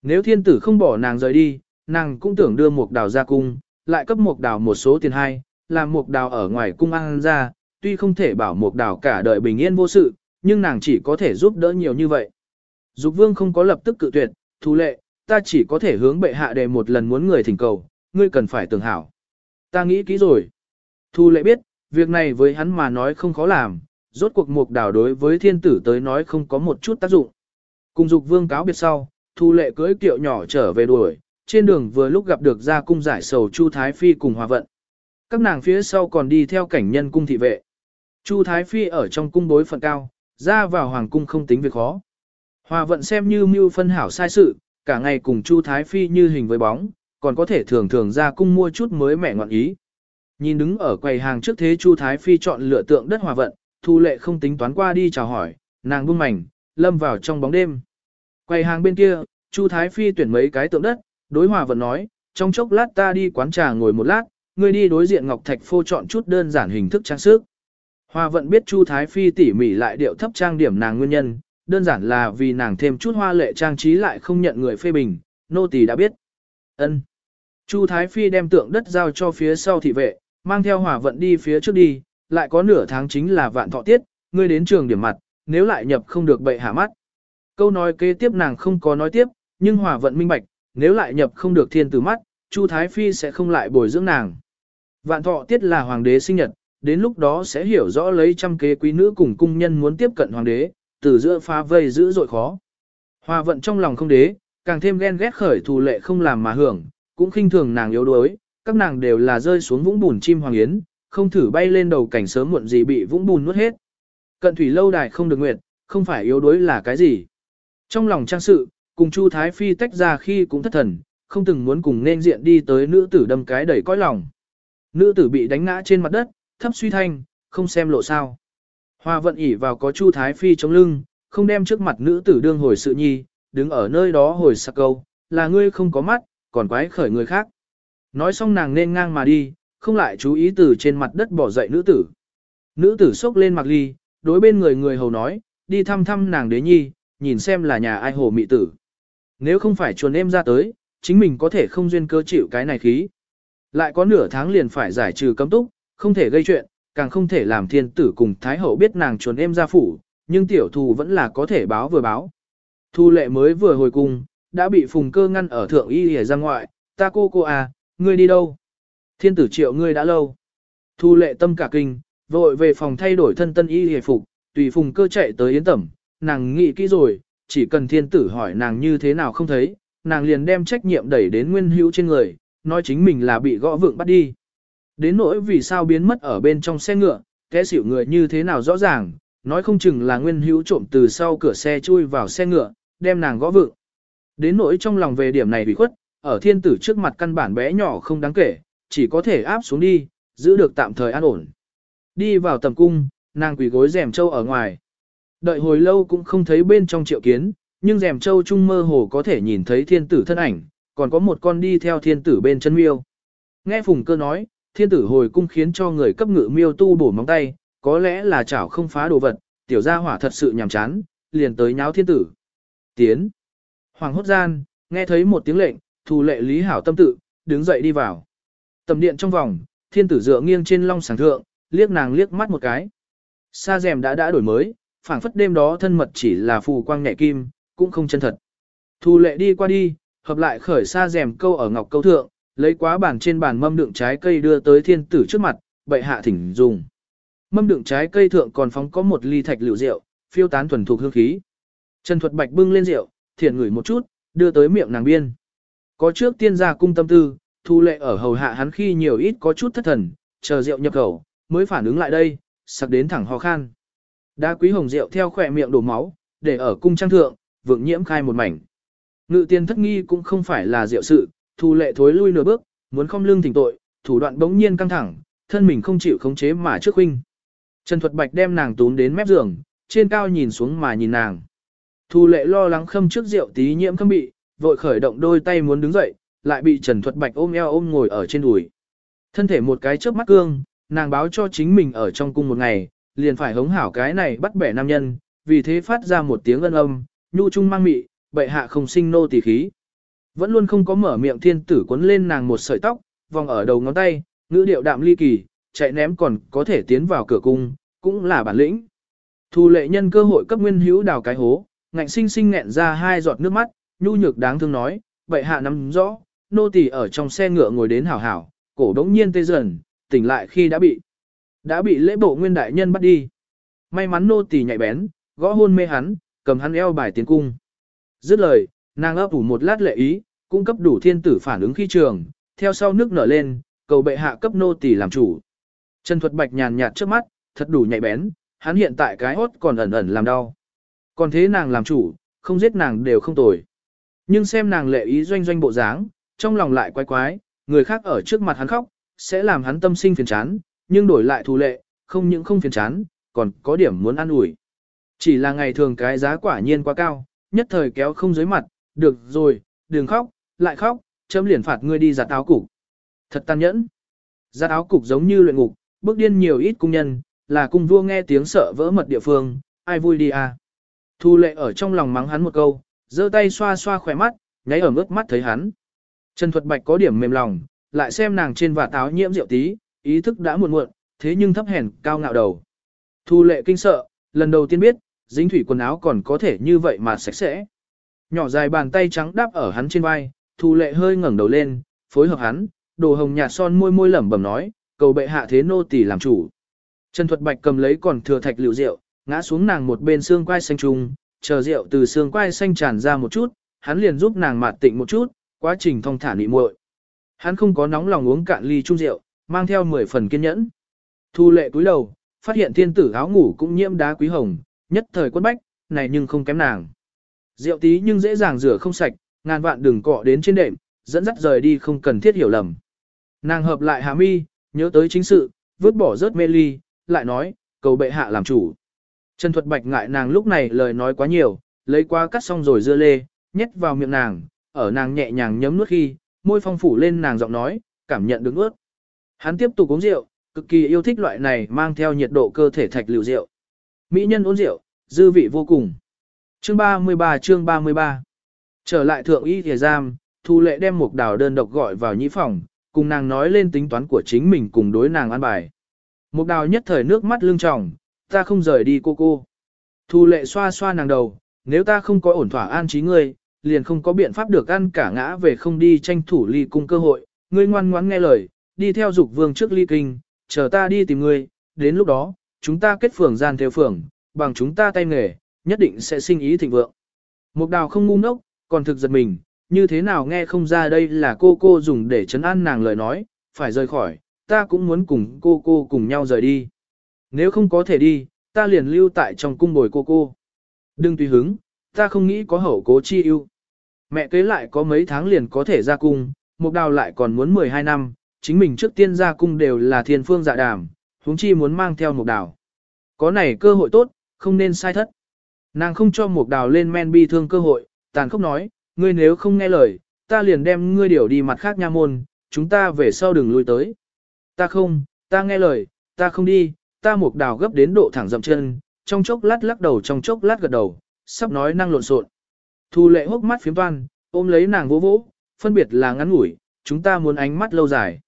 Nếu thiên tử không bỏ nàng rời đi, nàng cũng tưởng đưa mục đào ra cung, lại cấp mục đào một số tiền hay, làm mục đào ở ngoài cung ăn ra, tuy không thể bảo mục đào cả đời bình yên vô sự, nhưng nàng chỉ có thể giúp đỡ nhiều như vậy. Dục vương không có lập tức cự tuyệt, thú lệ, ta chỉ có thể hướng bệ hạ đề một lần muốn người thỉnh cầu, ngươi cần phải tưởng hảo. Ta nghĩ kỹ rồi. Thu lệ biết, việc này với hắn mà nói không khó làm, rốt cuộc mục đào đối với thiên tử tới nói không có một chút tác dụng. Cùng dục vương cáo biệt sau, thu lệ cưỡi kiệu nhỏ trở về đuổi, trên đường vừa lúc gặp được ra cung giải sầu Chu Thái Phi cùng hòa vận. Các nàng phía sau còn đi theo cảnh nhân cung thị vệ. Chu Thái Phi ở trong cung bối phận cao, ra vào hoàng cung không tính việc khó. Hòa vận xem như mưu phân hảo sai sự, cả ngày cùng Chu Thái Phi như hình với bóng, còn có thể thường thường ra cung mua chút mới mẻ ngoạn ý. Nhìn đứng ở quầy hàng trước thế Chu Thái Phi chọn lựa tượng đất hòa vận, Thu Lệ không tính toán qua đi chào hỏi, nàng buông mảnh, lâm vào trong bóng đêm. Quầy hàng bên kia, Chu Thái Phi tuyển mấy cái tượng đất, đối hòa vận nói, trong chốc lát ta đi quán trà ngồi một lát, ngươi đi đối diện Ngọc Thạch phô chọn chút đơn giản hình thức trang sức. Hòa vận biết Chu Thái Phi tỉ mỉ lại điệu thấp trang điểm nàng nguyên nhân, đơn giản là vì nàng thêm chút hoa lệ trang trí lại không nhận người phê bình, nô tỳ đã biết. Ân. Chu Thái Phi đem tượng đất giao cho phía sau thị vệ, mang theo Hòa vận đi phía trước đi, lại có nửa tháng chính là vạn thọ tiết, ngươi đến trường điểm mặt, nếu lại nhập không được bậy hạ mắt. Câu nói kế tiếp nàng không có nói tiếp, nhưng Hòa vận minh bạch, nếu lại nhập không được thiên tử mắt, Chu Thái Phi sẽ không lại bồi dưỡng nàng. Vạn thọ tiết là hoàng đế sinh nhật, đến lúc đó sẽ hiểu rõ lấy trăm kế quý nữ cùng cung nhân muốn tiếp cận hoàng đế, từ giữa phá vây giữ dội khó. Hòa vận trong lòng không đế, càng thêm ghen ghét khởi thù lệ không làm mà hưởng, cũng khinh thường nàng yếu đuối, các nàng đều là rơi xuống vũng bùn chim hoàng yến, không thử bay lên đầu cảnh sớm muộn gì bị vũng bùn nuốt hết. Cận thủy lâu đài không được nguyện, không phải yếu đuối là cái gì. Trong lòng trang sự, cùng Chu Thái Phi tách ra khi cũng thất thần, không từng muốn cùng nên diện đi tới nữ tử đâm cái đẩy cõi lòng. Nữ tử bị đánh ngã trên mặt đất, thấp suy thanh, không xem lộ sao. Hoa vận ỉ vào có Chu Thái Phi chống lưng, không đem trước mặt nữ tử đương hồi sự nhi, đứng ở nơi đó hồi sặc câu, là ngươi không có mắt, còn quái khởi người khác. Nói xong nàng nên ngang mà đi, không lại chú ý từ trên mặt đất bỏ dậy nữ tử. Nữ tử sốc lên mặc ly, đối bên người người hầu nói, đi thăm thăm nàng đế nhi, nhìn xem là nhà ai hồ mị tử. Nếu không phải chuồn em ra tới, chính mình có thể không duyên cơ chịu cái này khí. Lại có nửa tháng liền phải giải trừ cấm túc, không thể gây chuyện, càng không thể làm thiên tử cùng thái hậu biết nàng chuồn em ra phủ, nhưng tiểu thù vẫn là có thể báo vừa báo. Thu lệ mới vừa hồi cung, đã bị phùng cơ ngăn ở thượng y hề ra ngoại, ta cô cô à, ngươi đi đâu? Thiên tử triệu ngươi đã lâu. Thu lệ tâm cả kinh, vội về phòng thay đổi thân tân y hề phục, tùy phùng cơ chạy tới yến tẩm, nàng nghĩ kỹ rồi, chỉ cần thiên tử hỏi nàng như thế nào không thấy, nàng liền đem trách nhiệm đẩy đến nguyên hữu trên người, nói chính mình là bị gõ vượng bắt đi. Đến nỗi vì sao biến mất ở bên trong xe ngựa, kẻ xỉu người như thế nào rõ ràng, nói không chừng là nguyên hữu trộm từ sau cửa xe chui vào xe ngựa, đem nàng gõ vượng. Đến nỗi trong lòng về điểm này bị khuất, ở thiên tử trước mặt căn bản bé nhỏ không đáng kể, chỉ có thể áp xuống đi, giữ được tạm thời an ổn. Đi vào tầm cung, nàng quỳ gối rèm châu ở ngoài. Đợi hồi lâu cũng không thấy bên trong triệu kiến, nhưng rèm châu trung mơ hồ có thể nhìn thấy thiên tử thân ảnh, còn có một con đi theo thiên tử bên chân miêu. Nghe phùng cơ nói, thiên tử hồi cung khiến cho người cấp ngự miêu tu bổ móng tay, có lẽ là chảo không phá đồ vật, tiểu gia hỏa thật sự nhàm chán, liền tới nháo thiên tử. Tiến. Hoàng hốt gian, nghe thấy một tiếng lệnh, thù lệ lý hảo tâm tự, đứng dậy đi vào. Tầm điện trong vòng, thiên tử dựa nghiêng trên long sàng thượng, liếc nàng liếc mắt một cái. Sa rèm đã đã đổi mới, phảng phất đêm đó thân mật chỉ là phù quang nhẹ kim, cũng không chân thật. Thu lệ đi qua đi, hợp lại khởi xa rèm câu ở ngọc câu thượng, lấy quá bàn trên bàn mâm đựng trái cây đưa tới thiên tử trước mặt, bệ hạ thỉnh dùng. Mâm đựng trái cây thượng còn phóng có một ly thạch liệu rượu, phiêu tán thuần thuộc hương khí. Trần Thuật Bạch bưng lên rượu, thiện ngửi một chút, đưa tới miệng nàng biên. Có trước tiên gia cung tâm tư, thu lệ ở hầu hạ hắn khi nhiều ít có chút thất thần, chờ rượu nhập khẩu, mới phản ứng lại đây, sặc đến thẳng ho khan. Đá quý hồng rượu theo khỏe miệng đổ máu, để ở cung trang thượng, vượng nhiễm khai một mảnh. Ngự tiên thất nghi cũng không phải là rượu sự, thu lệ thối lui nửa bước, muốn không lương thỉnh tội, thủ đoạn bỗng nhiên căng thẳng, thân mình không chịu khống chế mà trước huynh. Trần Thuật Bạch đem nàng tún đến mép giường, trên cao nhìn xuống mà nhìn nàng. Thu lệ lo lắng khâm trước rượu tí nhiễm khâm bị, vội khởi động đôi tay muốn đứng dậy, lại bị Trần Thuật Bạch ôm eo ôm ngồi ở trên đùi. Thân thể một cái chớp mắt cương, nàng báo cho chính mình ở trong cung một ngày, liền phải hống hảo cái này bắt bẻ nam nhân, vì thế phát ra một tiếng ân âm, nhu trung mang mị, bệ hạ không sinh nô tỳ khí. Vẫn luôn không có mở miệng thiên tử quấn lên nàng một sợi tóc, vòng ở đầu ngón tay, ngữ điệu đạm ly kỳ, chạy ném còn có thể tiến vào cửa cung, cũng là bản lĩnh. Thu lệ nhân cơ hội cấp nguyên hữu đào cái hố, ngạnh sinh sinh nghẹn ra hai giọt nước mắt, nhu nhược đáng thương nói, bệ hạ nắm rõ, nô tỳ ở trong xe ngựa ngồi đến hảo hảo, cổ đống nhiên tê dần, tỉnh lại khi đã bị, đã bị lễ bộ nguyên đại nhân bắt đi. May mắn nô tỳ nhạy bén, gõ hôn mê hắn, cầm hắn eo bài tiến cung. Dứt lời, nàng ấp ủ một lát lệ ý, cung cấp đủ thiên tử phản ứng khi trường, theo sau nước nở lên, cầu bệ hạ cấp nô tỳ làm chủ. Trần Thuật Bạch nhàn nhạt trước mắt, thật đủ nhạy bén, hắn hiện tại cái hốt còn ẩn ẩn làm đau. Còn thế nàng làm chủ, không giết nàng đều không tồi. Nhưng xem nàng lệ ý doanh doanh bộ dáng, trong lòng lại quái quái, người khác ở trước mặt hắn khóc, sẽ làm hắn tâm sinh phiền chán, nhưng đổi lại thù lệ, không những không phiền chán, còn có điểm muốn ăn ủi. Chỉ là ngày thường cái giá quả nhiên quá cao, nhất thời kéo không dưới mặt, được rồi, đừng khóc, lại khóc, chấm liền phạt ngươi đi giặt áo cục. Thật tàn nhẫn. Giặt áo cục giống như luyện ngục, bước điên nhiều ít cung nhân, là cung vua nghe tiếng sợ vỡ mật địa phương, ai vui đi à. Thu lệ ở trong lòng mắng hắn một câu, giơ tay xoa xoa khỏe mắt, nháy ở ướt mắt thấy hắn. Trần Thuật Bạch có điểm mềm lòng, lại xem nàng trên và táo nhiễm rượu tí, ý thức đã muộn muộn, thế nhưng thấp hèn cao ngạo đầu. Thu lệ kinh sợ, lần đầu tiên biết, dính thủy quần áo còn có thể như vậy mà sạch sẽ. Nhỏ dài bàn tay trắng đáp ở hắn trên vai, thu lệ hơi ngẩng đầu lên, phối hợp hắn, đồ hồng nhạt son môi môi lẩm bẩm nói, cầu bệ hạ thế nô tỳ làm chủ. Trần Thuật Bạch cầm lấy còn thừa thạch liệu rượu, ngã xuống nàng một bên xương quai xanh trùng, chờ rượu từ xương quai xanh tràn ra một chút, hắn liền giúp nàng mạt tịnh một chút, quá trình thong thả nị muội. Hắn không có nóng lòng uống cạn ly chung rượu, mang theo 10 phần kiên nhẫn. Thu lệ cúi đầu, phát hiện thiên tử áo ngủ cũng nhiễm đá quý hồng, nhất thời quân bách, này nhưng không kém nàng. Rượu tí nhưng dễ dàng rửa không sạch, ngàn vạn đừng cọ đến trên đệm, dẫn dắt rời đi không cần thiết hiểu lầm. Nàng hợp lại hà mi, nhớ tới chính sự, vứt bỏ rớt mê ly, lại nói, cầu bệ hạ làm chủ. Trần Thuật Bạch ngại nàng lúc này lời nói quá nhiều, lấy qua cắt xong rồi dưa lê, nhét vào miệng nàng, ở nàng nhẹ nhàng nhấm nuốt khi, môi phong phủ lên nàng giọng nói, cảm nhận được ướt. Hắn tiếp tục uống rượu, cực kỳ yêu thích loại này mang theo nhiệt độ cơ thể thạch liệu rượu. Mỹ nhân uống rượu, dư vị vô cùng. Chương 33 chương 33 Trở lại thượng y thìa giam, Thu Lệ đem một đào đơn độc gọi vào nhĩ phòng, cùng nàng nói lên tính toán của chính mình cùng đối nàng ăn bài. Một đào nhất thời nước mắt lưng tròng, ta không rời đi cô cô. Thu Lệ xoa xoa nàng đầu, nếu ta không có ổn thỏa an trí ngươi, liền không có biện pháp được ăn cả ngã về không đi tranh thủ ly cung cơ hội, ngươi ngoan ngoãn nghe lời, đi theo dục vương trước ly kinh, chờ ta đi tìm ngươi, đến lúc đó, chúng ta kết phường gian theo phường, bằng chúng ta tay nghề, nhất định sẽ sinh ý thịnh vượng. Mục đào không ngu ngốc, còn thực giật mình, như thế nào nghe không ra đây là cô cô dùng để chấn an nàng lời nói, phải rời khỏi, ta cũng muốn cùng cô cô cùng nhau rời đi. Nếu không có thể đi, ta liền lưu tại trong cung bồi cô cô. Đừng tùy hứng, ta không nghĩ có hậu cố chi ưu. Mẹ kế lại có mấy tháng liền có thể ra cung, mục đào lại còn muốn 12 năm, chính mình trước tiên ra cung đều là thiên phương dạ đàm, huống chi muốn mang theo mục đào. Có này cơ hội tốt, không nên sai thất. Nàng không cho mục đào lên men bi thương cơ hội, tàn khốc nói, ngươi nếu không nghe lời, ta liền đem ngươi điều đi mặt khác nha môn, chúng ta về sau đừng lui tới. Ta không, ta nghe lời, ta không đi, ta mục đào gấp đến độ thẳng dậm chân, trong chốc lát lắc đầu trong chốc lát gật đầu, sắp nói năng lộn xộn. Thu lệ hốc mắt phiếm toan, ôm lấy nàng vỗ vỗ, phân biệt là ngắn ngủi, chúng ta muốn ánh mắt lâu dài.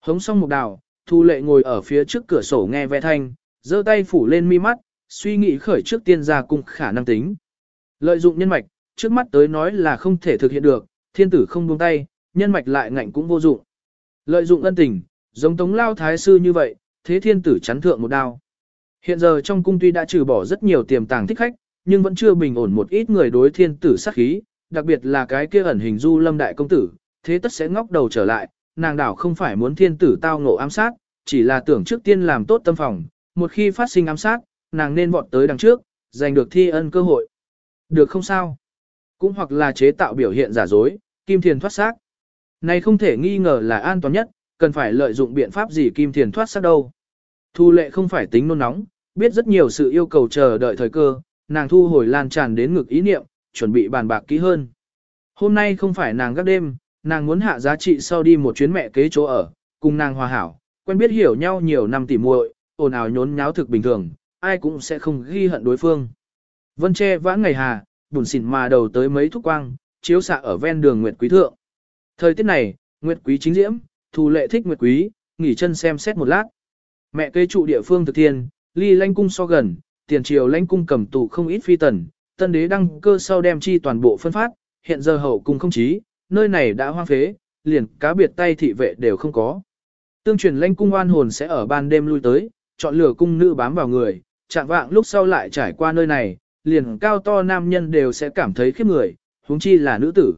Hống xong mục đào, thu lệ ngồi ở phía trước cửa sổ nghe vẽ thanh, giơ tay phủ lên mi mắt, suy nghĩ khởi trước tiên ra cung khả năng tính. Lợi dụng nhân mạch, trước mắt tới nói là không thể thực hiện được, thiên tử không buông tay, nhân mạch lại ngạnh cũng vô dụng. Lợi dụng ân tình, giống tống lao thái sư như vậy, thế thiên tử chắn thượng một đao. Hiện giờ trong cung tuy đã trừ bỏ rất nhiều tiềm tàng thích khách, nhưng vẫn chưa bình ổn một ít người đối thiên tử sát khí, đặc biệt là cái kia ẩn hình du lâm đại công tử, thế tất sẽ ngóc đầu trở lại, nàng đảo không phải muốn thiên tử tao ngộ ám sát, chỉ là tưởng trước tiên làm tốt tâm phòng, một khi phát sinh ám sát, nàng nên vọt tới đằng trước, giành được thi ân cơ hội. Được không sao? Cũng hoặc là chế tạo biểu hiện giả dối, kim thiền thoát xác. Này không thể nghi ngờ là an toàn nhất, cần phải lợi dụng biện pháp gì kim thiền thoát xác đâu. Thu lệ không phải tính nôn nóng, biết rất nhiều sự yêu cầu chờ đợi thời cơ, nàng thu hồi lan tràn đến ngực ý niệm, chuẩn bị bàn bạc kỹ hơn. Hôm nay không phải nàng gác đêm, nàng muốn hạ giá trị sau đi một chuyến mẹ kế chỗ ở, cùng nàng hòa hảo, quen biết hiểu nhau nhiều năm tỉ muội, ồn ào nhốn nháo thực bình thường, ai cũng sẽ không ghi hận đối phương. Vân che vãn ngày hà, bùn xỉn mà đầu tới mấy thúc quang, chiếu xạ ở ven đường Nguyệt Quý Thượng. Thời tiết này, Nguyệt Quý chính diễm, thù lệ thích Nguyệt Quý, nghỉ chân xem xét một lát. Mẹ cây trụ địa phương thực thiên, ly lanh cung so gần, tiền triều lãnh cung cầm tù không ít phi tần, tân đế đăng cơ sau đem chi toàn bộ phân phát, hiện giờ hậu cung không chí, nơi này đã hoang phế, liền cá biệt tay thị vệ đều không có. Tương truyền lãnh cung oan hồn sẽ ở ban đêm lui tới, chọn lửa cung nữ bám vào người, chạm vạng lúc sau lại trải qua nơi này, liền cao to nam nhân đều sẽ cảm thấy khiếp người, huống chi là nữ tử.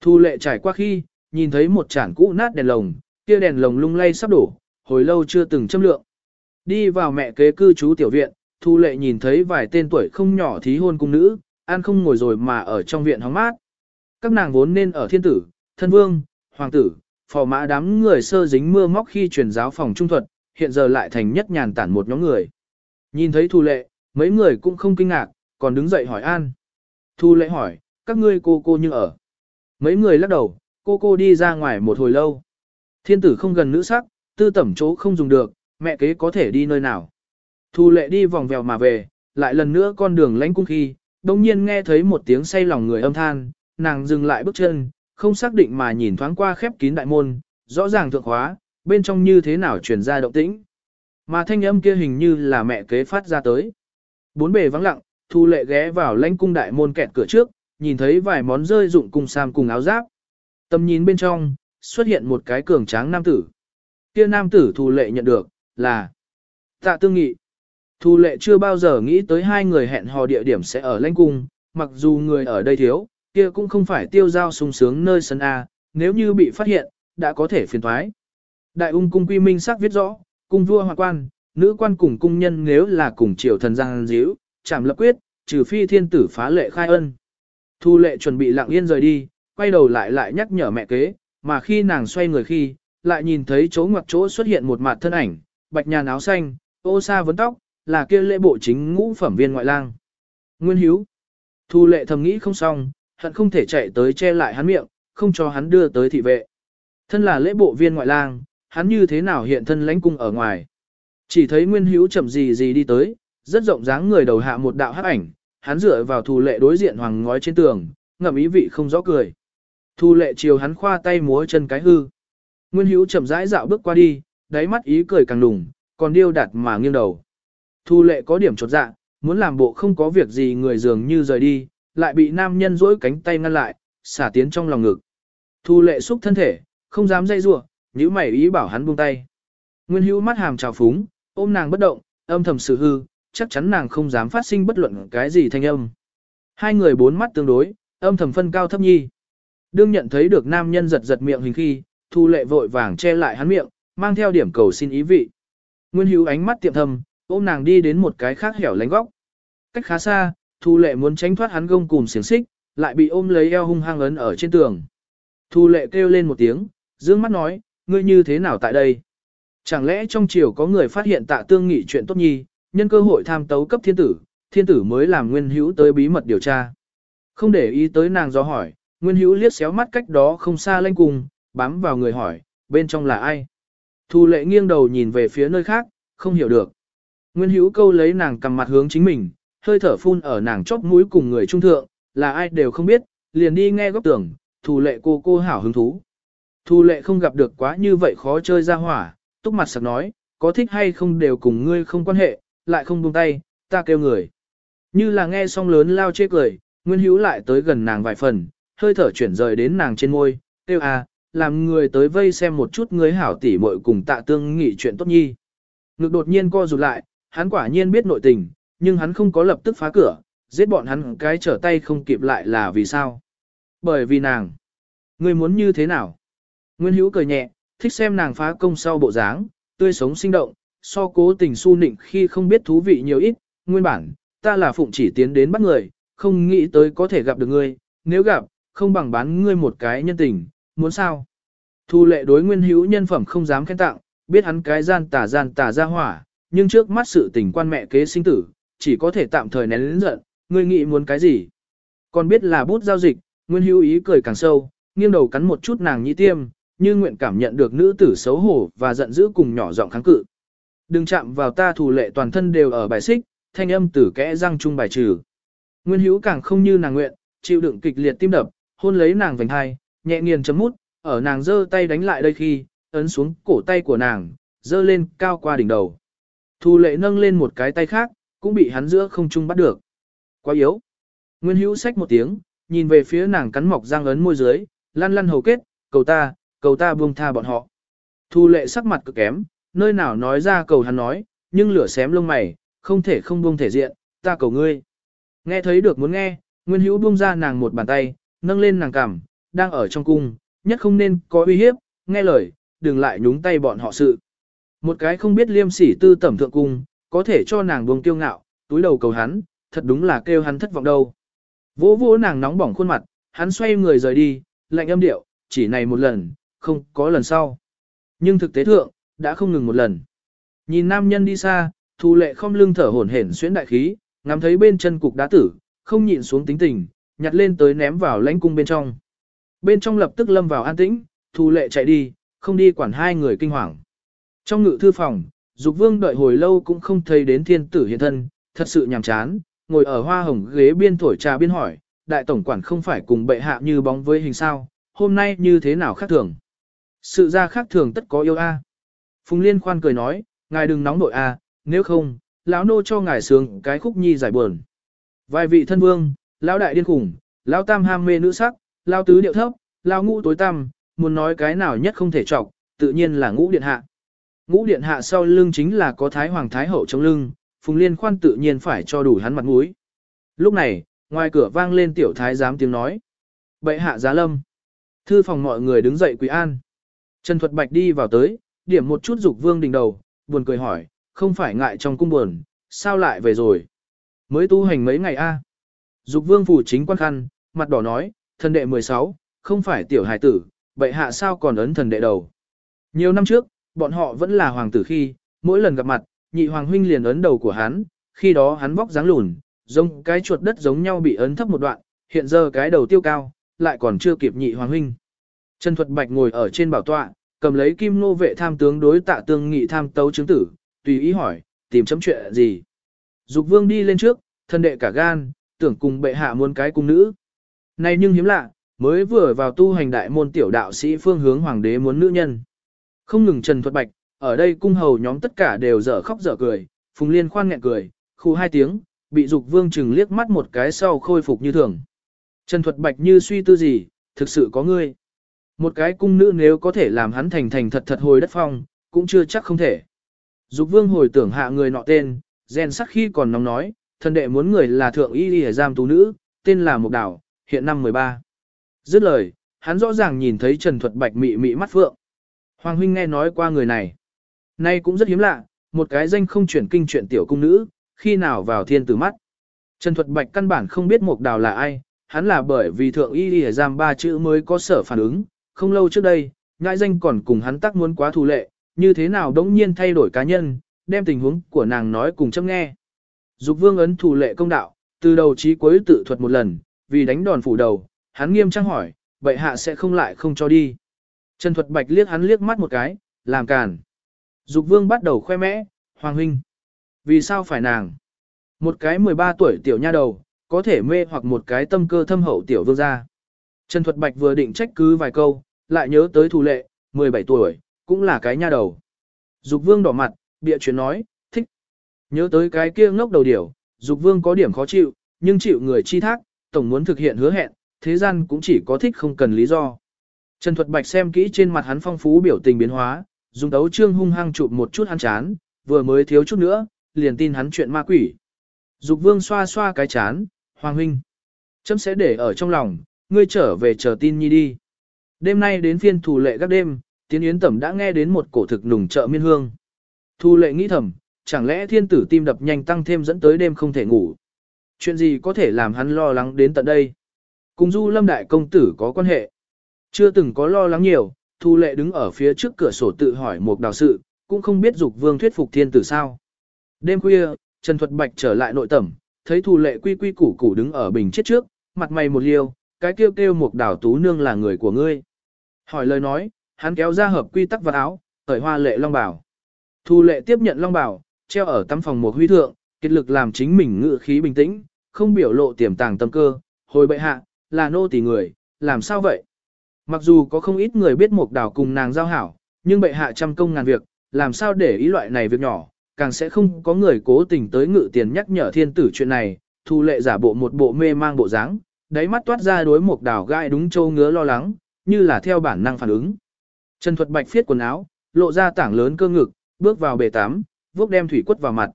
Thu lệ trải qua khi, nhìn thấy một chản cũ nát đèn lồng, kia đèn lồng lung lay sắp đổ, hồi lâu chưa từng châm lượng. Đi vào mẹ kế cư trú tiểu viện, Thu Lệ nhìn thấy vài tên tuổi không nhỏ thí hôn cung nữ, ăn không ngồi rồi mà ở trong viện hóng mát. Các nàng vốn nên ở thiên tử, thân vương, hoàng tử, phò mã đám người sơ dính mưa móc khi truyền giáo phòng trung thuật, hiện giờ lại thành nhất nhàn tản một nhóm người. Nhìn thấy Thu Lệ, mấy người cũng không kinh ngạc, còn đứng dậy hỏi an. Thu Lệ hỏi, các ngươi cô cô như ở. Mấy người lắc đầu, cô cô đi ra ngoài một hồi lâu. Thiên tử không gần nữ sắc, tư tẩm chỗ không dùng được, mẹ kế có thể đi nơi nào. Thu lệ đi vòng vèo mà về, lại lần nữa con đường lánh cung khi, đồng nhiên nghe thấy một tiếng say lòng người âm than, nàng dừng lại bước chân, không xác định mà nhìn thoáng qua khép kín đại môn, rõ ràng thượng hóa, bên trong như thế nào truyền ra động tĩnh. Mà thanh âm kia hình như là mẹ kế phát ra tới. Bốn bề vắng lặng, thu lệ ghé vào lãnh cung đại môn kẹt cửa trước, nhìn thấy vài món rơi dụng cùng sam cùng áo giáp. Tầm nhìn bên trong, xuất hiện một cái cường tráng nam tử. Kia nam tử thu lệ nhận được, là tạ tương nghị. Thu lệ chưa bao giờ nghĩ tới hai người hẹn hò địa điểm sẽ ở lãnh cung, mặc dù người ở đây thiếu, kia cũng không phải tiêu giao sung sướng nơi sân A, nếu như bị phát hiện, đã có thể phiền thoái. Đại ung cung quy minh sắc viết rõ, cung vua hoàng quan, nữ quan cùng cung nhân nếu là cùng triều thần giang díu, chảm lập quyết, trừ phi thiên tử phá lệ khai ân. Thu lệ chuẩn bị lặng yên rời đi, quay đầu lại lại nhắc nhở mẹ kế, mà khi nàng xoay người khi, lại nhìn thấy chỗ ngoặc chỗ xuất hiện một mặt thân ảnh, bạch nhàn áo xanh, ô sa vấn tóc, là kia lễ bộ chính ngũ phẩm viên ngoại lang. Nguyên Hiếu. Thu lệ thầm nghĩ không xong, hận không thể chạy tới che lại hắn miệng, không cho hắn đưa tới thị vệ. Thân là lễ bộ viên ngoại lang, hắn như thế nào hiện thân lãnh cung ở ngoài. Chỉ thấy Nguyên Hiếu chậm gì gì đi tới, rất rộng dáng người đầu hạ một đạo hắc ảnh, hắn dựa vào thù lệ đối diện hoàng ngói trên tường, ngậm ý vị không rõ cười. Thù lệ chiều hắn khoa tay múa chân cái hư. Nguyên Hiếu chậm rãi dạo bước qua đi, đáy mắt ý cười càng đùng, còn điêu đặt mà nghiêng đầu. Thu lệ có điểm chột dạ, muốn làm bộ không có việc gì người dường như rời đi, lại bị nam nhân duỗi cánh tay ngăn lại, xả tiến trong lòng ngực. Thu lệ xúc thân thể, không dám dây rủa, nhíu mày ý bảo hắn buông tay. Nguyên hữu mắt hàm trào phúng, ôm nàng bất động, âm thầm sự hư, chắc chắn nàng không dám phát sinh bất luận cái gì thanh âm. Hai người bốn mắt tương đối, âm thầm phân cao thấp nhi. Đương nhận thấy được nam nhân giật giật miệng hình khi, thu lệ vội vàng che lại hắn miệng, mang theo điểm cầu xin ý vị. Nguyên hữu ánh mắt tiệm thầm, ôm nàng đi đến một cái khác hẻo lánh góc. Cách khá xa, Thu Lệ muốn tránh thoát hắn gông cùm xiềng xích, lại bị ôm lấy eo hung hăng ấn ở trên tường. Thu Lệ kêu lên một tiếng, dương mắt nói, ngươi như thế nào tại đây? Chẳng lẽ trong triều có người phát hiện tạ tương nghị chuyện tốt nhi, nhân cơ hội tham tấu cấp thiên tử, thiên tử mới làm nguyên hữu tới bí mật điều tra. Không để ý tới nàng do hỏi, nguyên hữu liếc xéo mắt cách đó không xa lanh cùng, bám vào người hỏi, bên trong là ai? Thu lệ nghiêng đầu nhìn về phía nơi khác, không hiểu được. Nguyên hữu câu lấy nàng cầm mặt hướng chính mình, hơi thở phun ở nàng chóp mũi cùng người trung thượng, là ai đều không biết, liền đi nghe góc tưởng, thù lệ cô cô hảo hứng thú. Thù lệ không gặp được quá như vậy khó chơi ra hỏa, túc mặt sặc nói, có thích hay không đều cùng ngươi không quan hệ, lại không buông tay, ta kêu người. Như là nghe xong lớn lao chê cười, Nguyên Hữu lại tới gần nàng vài phần, hơi thở chuyển rời đến nàng trên môi, kêu à, làm người tới vây xem một chút ngươi hảo tỉ muội cùng tạ tương nghị chuyện tốt nhi. Ngực đột nhiên co rụt lại, hắn quả nhiên biết nội tình, nhưng hắn không có lập tức phá cửa, giết bọn hắn cái trở tay không kịp lại là vì sao? Bởi vì nàng. Ngươi muốn như thế nào? Nguyên Hữu cười nhẹ, thích xem nàng phá công sau bộ dáng, tươi sống sinh động, so cố tình su nịnh khi không biết thú vị nhiều ít, nguyên bản, ta là phụng chỉ tiến đến bắt người, không nghĩ tới có thể gặp được ngươi, nếu gặp, không bằng bán ngươi một cái nhân tình, muốn sao? Thu lệ đối nguyên hữu nhân phẩm không dám khen tặng, biết hắn cái gian tà gian tà ra hỏa, nhưng trước mắt sự tình quan mẹ kế sinh tử, chỉ có thể tạm thời nén lĩnh giận, ngươi nghĩ muốn cái gì. Còn biết là bút giao dịch, Nguyên Hữu ý cười càng sâu, nghiêng đầu cắn một chút nàng nhĩ tiêm, như nguyện cảm nhận được nữ tử xấu hổ và giận dữ cùng nhỏ giọng kháng cự. Đừng chạm vào ta thủ lệ toàn thân đều ở bài xích, thanh âm tử kẽ răng chung bài trừ. Nguyên Hữu càng không như nàng nguyện, chịu đựng kịch liệt tim đập, hôn lấy nàng vành hai, nhẹ nghiền chấm mút, ở nàng giơ tay đánh lại đây khi, ấn xuống cổ tay của nàng, giơ lên cao qua đỉnh đầu. Thu lệ nâng lên một cái tay khác, cũng bị hắn giữa không trung bắt được. Quá yếu. Nguyên hữu sách một tiếng, nhìn về phía nàng cắn mọc răng ấn môi dưới, lăn lăn hầu kết, cầu ta, cầu ta buông tha bọn họ. Thu lệ sắc mặt cực kém, nơi nào nói ra cầu hắn nói, nhưng lửa xém lông mày, không thể không buông thể diện, ta cầu ngươi. Nghe thấy được muốn nghe, Nguyên hữu buông ra nàng một bàn tay, nâng lên nàng cằm, đang ở trong cung, nhất không nên có uy hiếp, nghe lời, đừng lại nhúng tay bọn họ sự. Một cái không biết liêm sỉ tư tẩm thượng cung, có thể cho nàng buông kiêu ngạo, túi đầu cầu hắn, thật đúng là kêu hắn thất vọng đâu. Vỗ vỗ nàng nóng bỏng khuôn mặt, hắn xoay người rời đi, lạnh âm điệu, chỉ này một lần, không có lần sau. Nhưng thực tế thượng, đã không ngừng một lần. Nhìn nam nhân đi xa, thu lệ không lưng thở hổn hển xuyến đại khí, ngắm thấy bên chân cục đá tử, không nhịn xuống tính tình, nhặt lên tới ném vào lãnh cung bên trong. Bên trong lập tức lâm vào an tĩnh, thu lệ chạy đi, không đi quản hai người kinh hoàng. Trong ngự thư phòng, Dục Vương đợi hồi lâu cũng không thấy đến thiên tử hiện thân, thật sự nhàm chán, ngồi ở hoa hồng ghế biên thổi trà biên hỏi, đại tổng quản không phải cùng bệ hạ như bóng với hình sao, hôm nay như thế nào khác thường. Sự ra khác thường tất có yêu a. Phùng Liên khoan cười nói, ngài đừng nóng nội a, nếu không, lão nô cho ngài sướng cái khúc nhi giải buồn. Vài vị thân vương, lão đại điên khủng, lão tam ham mê nữ sắc, lão tứ điệu thấp, lão ngũ tối tăm, muốn nói cái nào nhất không thể trọng, tự nhiên là ngũ điện hạ. Ngũ điện hạ sau lưng chính là có thái hoàng thái hậu trong lưng, Phùng Liên khoan tự nhiên phải cho đủ hắn mặt mũi. Lúc này, ngoài cửa vang lên tiểu thái giám tiếng nói. Bệ hạ giá lâm. Thư phòng mọi người đứng dậy quý an. Trần Thuật Bạch đi vào tới, điểm một chút dục vương đỉnh đầu, buồn cười hỏi, không phải ngại trong cung buồn, sao lại về rồi? Mới tu hành mấy ngày a? Dục vương phủ chính quan khăn, mặt đỏ nói, thần đệ 16, không phải tiểu hải tử, bệ hạ sao còn ấn thần đệ đầu. Nhiều năm trước, bọn họ vẫn là hoàng tử khi, mỗi lần gặp mặt, nhị hoàng huynh liền ấn đầu của hắn, khi đó hắn vóc dáng lùn, giống cái chuột đất giống nhau bị ấn thấp một đoạn, hiện giờ cái đầu tiêu cao, lại còn chưa kịp nhị hoàng huynh. Trần Thuật Bạch ngồi ở trên bảo tọa, cầm lấy kim nô vệ tham tướng đối tạ tương nghị tham tấu chứng tử, tùy ý hỏi, tìm chấm chuyện gì. Dục vương đi lên trước, thân đệ cả gan, tưởng cùng bệ hạ muốn cái cung nữ. Này nhưng hiếm lạ, mới vừa vào tu hành đại môn tiểu đạo sĩ phương hướng hoàng đế muốn nữ nhân. Không ngừng Trần Thuật Bạch, ở đây cung hầu nhóm tất cả đều dở khóc dở cười, Phùng Liên khoan nghẹn cười, khu hai tiếng, bị Dục Vương chừng liếc mắt một cái sau khôi phục như thường. Trần Thuật Bạch như suy tư gì, thực sự có ngươi. Một cái cung nữ nếu có thể làm hắn thành thành thật thật hồi đất phong, cũng chưa chắc không thể. Dục Vương hồi tưởng hạ người nọ tên, rèn sắc khi còn nóng nói, thân đệ muốn người là thượng y đi giam tú nữ, tên là Mục Đảo, hiện năm 13. Dứt lời, hắn rõ ràng nhìn thấy Trần Thuật Bạch mị mị mắt phượng. Hoàng huynh nghe nói qua người này. Nay cũng rất hiếm lạ, một cái danh không chuyển kinh chuyện tiểu cung nữ, khi nào vào thiên tử mắt. Trần Thuật Bạch căn bản không biết Mục Đào là ai, hắn là bởi vì thượng y đi giam ba chữ mới có sở phản ứng, không lâu trước đây, ngại danh còn cùng hắn tác muốn quá thù lệ, như thế nào đống nhiên thay đổi cá nhân, đem tình huống của nàng nói cùng chấp nghe. Dục vương ấn thù lệ công đạo, từ đầu chí cuối tự thuật một lần, vì đánh đòn phủ đầu, hắn nghiêm trang hỏi, vậy hạ sẽ không lại không cho đi. Trần Thuật Bạch liếc hắn liếc mắt một cái, làm càn. Dục vương bắt đầu khoe mẽ, Hoàng huynh. Vì sao phải nàng? Một cái 13 tuổi tiểu nha đầu, có thể mê hoặc một cái tâm cơ thâm hậu tiểu vương gia. Trần Thuật Bạch vừa định trách cứ vài câu, lại nhớ tới thủ lệ, 17 tuổi, cũng là cái nha đầu. Dục vương đỏ mặt, bịa chuyện nói, thích. Nhớ tới cái kia ngốc đầu điểu, Dục vương có điểm khó chịu, nhưng chịu người chi thác, tổng muốn thực hiện hứa hẹn, thế gian cũng chỉ có thích không cần lý do. Trần Thuật Bạch xem kỹ trên mặt hắn phong phú biểu tình biến hóa, dùng tấu trương hung hăng chụp một chút hắn chán, vừa mới thiếu chút nữa, liền tin hắn chuyện ma quỷ. Dục vương xoa xoa cái chán, Hoàng huynh. Chấm sẽ để ở trong lòng, ngươi trở về chờ tin nhi đi. Đêm nay đến phiên thủ lệ các đêm, tiến yến tẩm đã nghe đến một cổ thực nùng trợ miên hương. Thu lệ nghĩ thầm, chẳng lẽ thiên tử tim đập nhanh tăng thêm dẫn tới đêm không thể ngủ. Chuyện gì có thể làm hắn lo lắng đến tận đây? Cùng du lâm đại công tử có quan hệ. Chưa từng có lo lắng nhiều, Thu Lệ đứng ở phía trước cửa sổ tự hỏi một đào sự, cũng không biết dục vương thuyết phục thiên tử sao. Đêm khuya, Trần Thuật Bạch trở lại nội tẩm, thấy Thu Lệ quy quy củ củ đứng ở bình chết trước, mặt mày một liêu, cái kêu kêu một đào tú nương là người của ngươi. Hỏi lời nói, hắn kéo ra hợp quy tắc vật áo, cởi hoa lệ long bảo. Thu Lệ tiếp nhận long bảo, treo ở tắm phòng một huy thượng, kết lực làm chính mình ngự khí bình tĩnh, không biểu lộ tiềm tàng tâm cơ, hồi bệ hạ, là nô tỳ người, làm sao vậy? Mặc dù có không ít người biết Mục Đào cùng nàng giao hảo, nhưng bệ hạ trăm công ngàn việc, làm sao để ý loại này việc nhỏ, càng sẽ không có người cố tình tới ngự tiền nhắc nhở thiên tử chuyện này, thu lệ giả bộ một bộ mê mang bộ dáng, đáy mắt toát ra đối Mục Đào gai đúng châu ngứa lo lắng, như là theo bản năng phản ứng. Trần Thuật Bạch phiết quần áo, lộ ra tảng lớn cơ ngực, bước vào bể tắm, vuốt đem thủy quất vào mặt.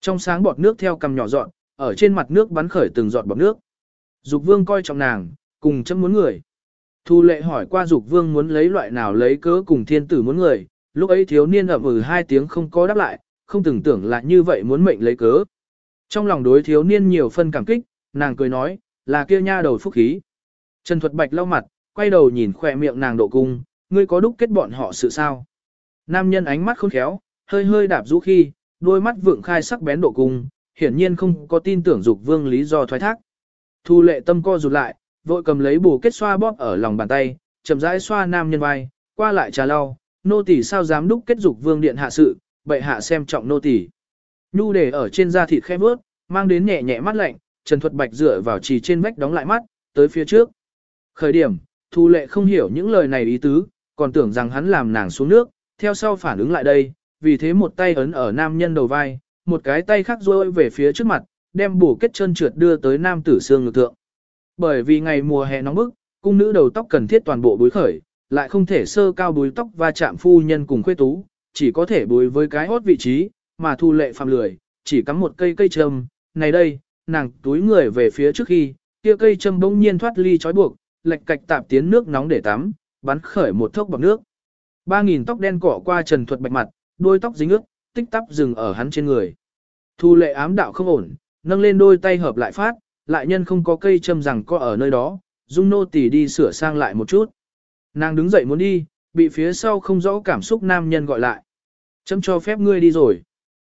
Trong sáng bọt nước theo cầm nhỏ dọn, ở trên mặt nước bắn khởi từng giọt bọt nước. Dục Vương coi trọng nàng, cùng chấm muốn người. Thu lệ hỏi qua dục vương muốn lấy loại nào lấy cớ cùng thiên tử muốn người, Lúc ấy thiếu niên ậm ừ hai tiếng không có đáp lại, không từng tưởng là như vậy muốn mệnh lấy cớ. Trong lòng đối thiếu niên nhiều phân cảm kích, nàng cười nói, là kia nha đầu phúc khí. Trần Thuật Bạch lau mặt, quay đầu nhìn khỏe miệng nàng độ cung, ngươi có đúc kết bọn họ sự sao. Nam nhân ánh mắt khôn khéo, hơi hơi đạp rũ khi, đôi mắt vượng khai sắc bén độ cung, hiển nhiên không có tin tưởng dục vương lý do thoái thác. Thu lệ tâm co rụt lại, vội cầm lấy bù kết xoa bóp ở lòng bàn tay, chậm rãi xoa nam nhân vai, qua lại trà lau, nô tỳ sao dám đúc kết dục vương điện hạ sự, bệ hạ xem trọng nô tỳ. Nhu để ở trên da thịt khẽ bước, mang đến nhẹ nhẹ mắt lạnh, Trần Thuật Bạch dựa vào trì trên vách đóng lại mắt, tới phía trước. Khởi điểm, Thu Lệ không hiểu những lời này ý tứ, còn tưởng rằng hắn làm nàng xuống nước, theo sau phản ứng lại đây, vì thế một tay ấn ở nam nhân đầu vai, một cái tay khác duỗi về phía trước mặt, đem bổ kết chân trượt đưa tới nam tử xương ngực thượng. Bởi vì ngày mùa hè nóng bức, cung nữ đầu tóc cần thiết toàn bộ búi khởi, lại không thể sơ cao búi tóc và chạm phu nhân cùng khuê tú, chỉ có thể búi với cái hốt vị trí, mà thu lệ phạm lười, chỉ cắm một cây cây châm, này đây, nàng túi người về phía trước khi, kia cây châm bỗng nhiên thoát ly trói buộc, lệch cạch tạp tiến nước nóng để tắm, bắn khởi một thốc bọc nước. Ba nghìn tóc đen cọ qua trần thuật bạch mặt, đôi tóc dính ướt, tích tắp dừng ở hắn trên người. Thu lệ ám đạo không ổn, nâng lên đôi tay hợp lại phát, lại nhân không có cây châm rằng có ở nơi đó, dung nô tỳ đi sửa sang lại một chút. Nàng đứng dậy muốn đi, bị phía sau không rõ cảm xúc nam nhân gọi lại. Châm cho phép ngươi đi rồi.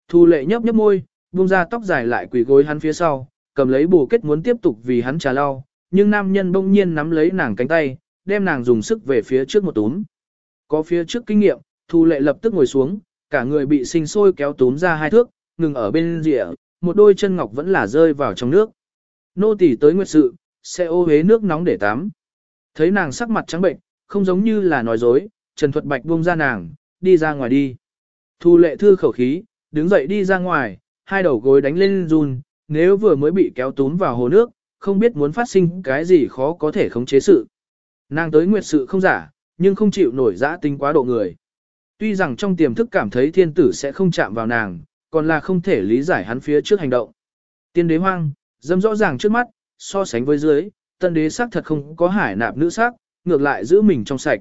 Thu lệ nhấp nhấp môi, buông ra tóc dài lại quỳ gối hắn phía sau, cầm lấy bù kết muốn tiếp tục vì hắn trà lau, nhưng nam nhân bỗng nhiên nắm lấy nàng cánh tay, đem nàng dùng sức về phía trước một túm. Có phía trước kinh nghiệm, Thu lệ lập tức ngồi xuống, cả người bị sinh sôi kéo túm ra hai thước, ngừng ở bên rìa, một đôi chân ngọc vẫn là rơi vào trong nước. Nô tỳ tới nguyệt sự, sẽ ô hế nước nóng để tắm. Thấy nàng sắc mặt trắng bệnh, không giống như là nói dối, Trần Thuật Bạch buông ra nàng, đi ra ngoài đi. Thu lệ thư khẩu khí, đứng dậy đi ra ngoài, hai đầu gối đánh lên run, nếu vừa mới bị kéo tún vào hồ nước, không biết muốn phát sinh cái gì khó có thể khống chế sự. Nàng tới nguyệt sự không giả, nhưng không chịu nổi giã tính quá độ người. Tuy rằng trong tiềm thức cảm thấy thiên tử sẽ không chạm vào nàng, còn là không thể lý giải hắn phía trước hành động. Tiên đế hoang, dâm rõ ràng trước mắt, so sánh với dưới, tân đế sắc thật không có hải nạp nữ sắc, ngược lại giữ mình trong sạch.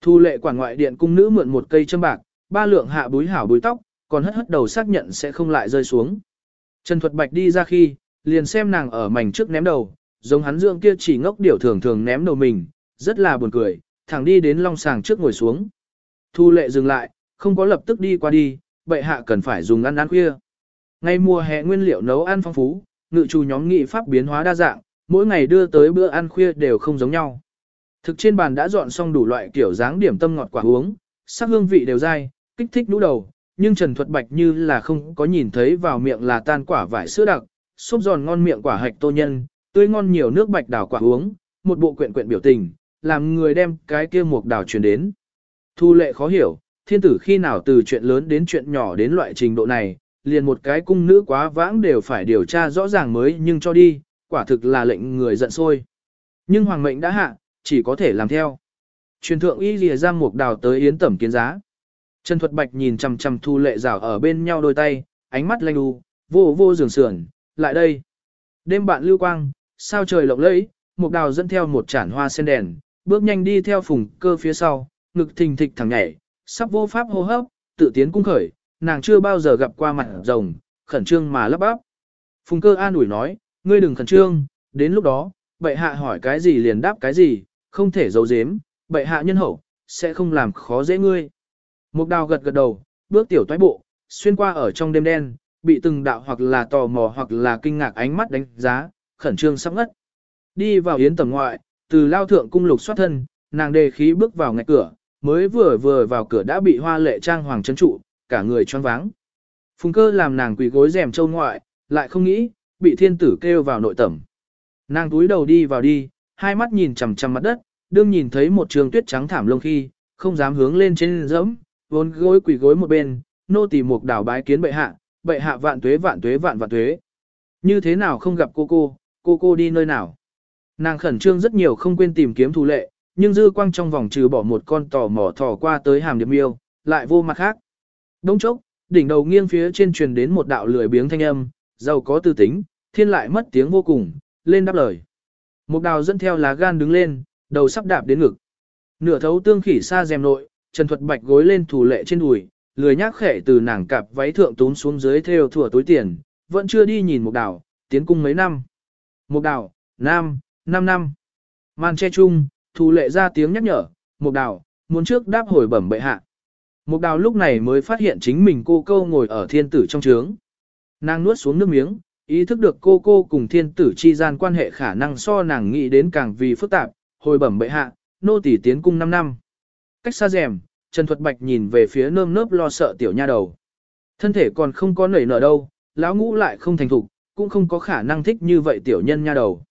Thu lệ quản ngoại điện cung nữ mượn một cây châm bạc, ba lượng hạ búi hảo búi tóc, còn hất hất đầu xác nhận sẽ không lại rơi xuống. Trần Thuật Bạch đi ra khi, liền xem nàng ở mảnh trước ném đầu, giống hắn dưỡng kia chỉ ngốc điểu thường thường ném đầu mình, rất là buồn cười, thẳng đi đến long sàng trước ngồi xuống. Thu lệ dừng lại, không có lập tức đi qua đi, bệ hạ cần phải dùng ăn ăn khuya. Ngay mùa hè nguyên liệu nấu ăn phong phú, ngự chủ nhóm nghị pháp biến hóa đa dạng, mỗi ngày đưa tới bữa ăn khuya đều không giống nhau. Thực trên bàn đã dọn xong đủ loại kiểu dáng điểm tâm ngọt quả uống, sắc hương vị đều dai, kích thích nũ đầu, nhưng Trần Thuật Bạch như là không có nhìn thấy vào miệng là tan quả vải sữa đặc, xốp giòn ngon miệng quả hạch tô nhân, tươi ngon nhiều nước bạch đào quả uống, một bộ quyện quyện biểu tình, làm người đem cái kia mục đào truyền đến. Thu lệ khó hiểu, thiên tử khi nào từ chuyện lớn đến chuyện nhỏ đến loại trình độ này, liền một cái cung nữ quá vãng đều phải điều tra rõ ràng mới nhưng cho đi, quả thực là lệnh người giận sôi. Nhưng hoàng mệnh đã hạ, chỉ có thể làm theo. Truyền thượng y lìa ra mục đào tới yến tẩm kiến giá. Trần Thuật Bạch nhìn chằm chằm Thu Lệ rảo ở bên nhau đôi tay, ánh mắt lanh u, vô vô giường sườn, lại đây. Đêm bạn lưu quang, sao trời lộng lẫy, mục đào dẫn theo một chản hoa sen đèn, bước nhanh đi theo phùng cơ phía sau, ngực thình thịch thẳng nhảy, sắp vô pháp hô hấp, tự tiến cung khởi, nàng chưa bao giờ gặp qua mặt rồng, khẩn trương mà lấp bắp. Phùng cơ an ủi nói, ngươi đừng khẩn trương, đến lúc đó, bệ hạ hỏi cái gì liền đáp cái gì, không thể giấu giếm, bệ hạ nhân hậu, sẽ không làm khó dễ ngươi. Mục đào gật gật đầu, bước tiểu toái bộ, xuyên qua ở trong đêm đen, bị từng đạo hoặc là tò mò hoặc là kinh ngạc ánh mắt đánh giá, khẩn trương sắp ngất. Đi vào yến tầm ngoại, từ lao thượng cung lục xoát thân, nàng đề khí bước vào ngạch cửa, mới vừa vừa vào cửa đã bị hoa lệ trang hoàng trấn trụ, cả người choáng váng. Phùng cơ làm nàng quỳ gối rèm châu ngoại, lại không nghĩ, bị thiên tử kêu vào nội tẩm. Nàng túi đầu đi vào đi, hai mắt nhìn chằm chằm mặt đất, đương nhìn thấy một trường tuyết trắng thảm lông khi, không dám hướng lên trên dẫm, vốn gối quỳ gối một bên, nô tỳ mục đảo bái kiến bệ hạ, bệ hạ vạn tuế vạn tuế vạn vạn tuế. Như thế nào không gặp cô cô, cô cô đi nơi nào? Nàng khẩn trương rất nhiều không quên tìm kiếm thù lệ, nhưng dư quang trong vòng trừ bỏ một con tò mò thò qua tới hàm điệp miêu, lại vô mặt khác. Đông chốc, đỉnh đầu nghiêng phía trên truyền đến một đạo lười biếng thanh âm, giàu có tư tính, thiên lại mất tiếng vô cùng, lên đáp lời. Một đào dẫn theo lá gan đứng lên, đầu sắp đạp đến ngực. Nửa thấu tương khỉ xa rèm nội, Trần Thuật Bạch gối lên thủ lệ trên đùi, lười nhác khẽ từ nàng cạp váy thượng tún xuống dưới theo thủa túi tiền, vẫn chưa đi nhìn Mục Đào, tiến cung mấy năm. Mục Đào, Nam, 5 năm. Man che chung, thủ lệ ra tiếng nhắc nhở, Mục Đào, muốn trước đáp hồi bẩm bệ hạ. Mục Đào lúc này mới phát hiện chính mình cô câu ngồi ở thiên tử trong trướng. Nàng nuốt xuống nước miếng, ý thức được cô cô cùng thiên tử chi gian quan hệ khả năng so nàng nghĩ đến càng vì phức tạp, hồi bẩm bệ hạ, nô tỷ tiến cung 5 năm. Cách xa rèm, Trần Thuật Bạch nhìn về phía nơm nớp lo sợ tiểu nha đầu. Thân thể còn không có nảy nở đâu, lão ngũ lại không thành thục, cũng không có khả năng thích như vậy tiểu nhân nha đầu.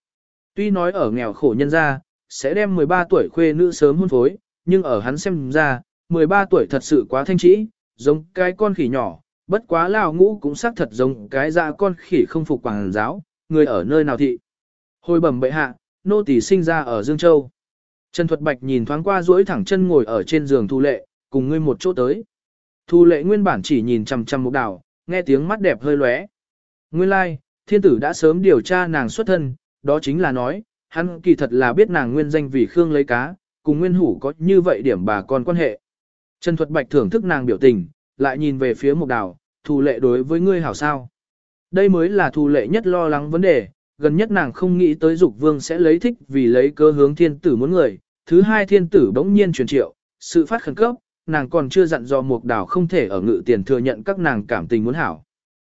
Tuy nói ở nghèo khổ nhân gia, sẽ đem 13 tuổi khuê nữ sớm hôn phối, nhưng ở hắn xem ra, 13 tuổi thật sự quá thanh trĩ, giống cái con khỉ nhỏ, bất quá lao ngũ cũng xác thật giống cái dạ con khỉ không phục quảng giáo, người ở nơi nào thị. Hồi bẩm bệ hạ, nô tỳ sinh ra ở Dương Châu. Trần Thuật Bạch nhìn thoáng qua duỗi thẳng chân ngồi ở trên giường Thu Lệ, cùng ngươi một chỗ tới. Thu Lệ nguyên bản chỉ nhìn chằm chằm mục đảo, nghe tiếng mắt đẹp hơi lóe. Nguyên lai, like, thiên tử đã sớm điều tra nàng xuất thân, đó chính là nói, hắn kỳ thật là biết nàng nguyên danh vì Khương lấy cá, cùng nguyên hủ có như vậy điểm bà con quan hệ. Trần Thuật Bạch thưởng thức nàng biểu tình, lại nhìn về phía Mục Đào, Thu Lệ đối với ngươi hảo sao. Đây mới là Thu Lệ nhất lo lắng vấn đề, gần nhất nàng không nghĩ tới dục vương sẽ lấy thích vì lấy cơ hướng thiên tử muốn người, thứ hai thiên tử bỗng nhiên truyền triệu, sự phát khẩn cấp, nàng còn chưa dặn dò mục Đào không thể ở ngự tiền thừa nhận các nàng cảm tình muốn hảo.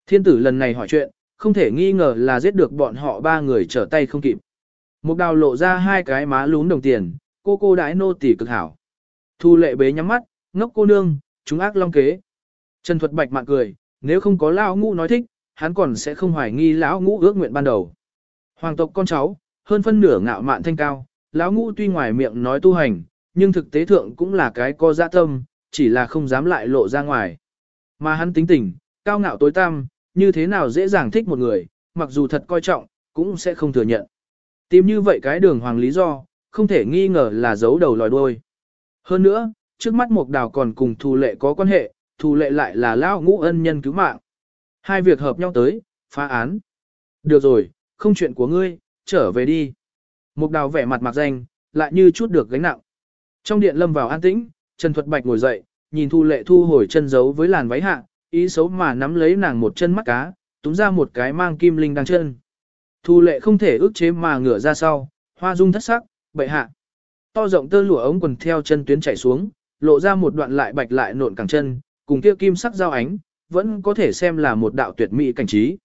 Thiên tử lần này hỏi chuyện, không thể nghi ngờ là giết được bọn họ ba người trở tay không kịp. Mục đào lộ ra hai cái má lún đồng tiền, cô cô đãi nô tỷ cực hảo. Thu lệ bế nhắm mắt, ngốc cô nương, chúng ác long kế. Trần thuật bạch mạn cười, nếu không có lão ngũ nói thích, hắn còn sẽ không hoài nghi lão ngũ ước nguyện ban đầu. Hoàng tộc con cháu, hơn phân nửa ngạo mạn thanh cao, lão ngũ tuy ngoài miệng nói tu hành, nhưng thực tế thượng cũng là cái co dạ tâm, chỉ là không dám lại lộ ra ngoài. Mà hắn tính tình, cao ngạo tối tăm, như thế nào dễ dàng thích một người, mặc dù thật coi trọng, cũng sẽ không thừa nhận. Tìm như vậy cái đường hoàng lý do, không thể nghi ngờ là giấu đầu lòi đuôi. Hơn nữa, trước mắt Mục Đào còn cùng Thù Lệ có quan hệ, Thù Lệ lại là lão ngũ ân nhân cứu mạng. Hai việc hợp nhau tới, phá án. Được rồi, không chuyện của ngươi, trở về đi. Mục đào vẻ mặt mặc danh, lại như chút được gánh nặng. Trong điện lâm vào an tĩnh, Trần Thuật Bạch ngồi dậy, nhìn Thu Lệ thu hồi chân giấu với làn váy hạ, ý xấu mà nắm lấy nàng một chân mắt cá, túm ra một cái mang kim linh đang chân. Thu Lệ không thể ức chế mà ngửa ra sau, hoa dung thất sắc, bệ hạ. To rộng tơ lụa ống quần theo chân tuyến chảy xuống, lộ ra một đoạn lại bạch lại nộn cẳng chân, cùng kia kim sắc giao ánh, vẫn có thể xem là một đạo tuyệt mỹ cảnh trí.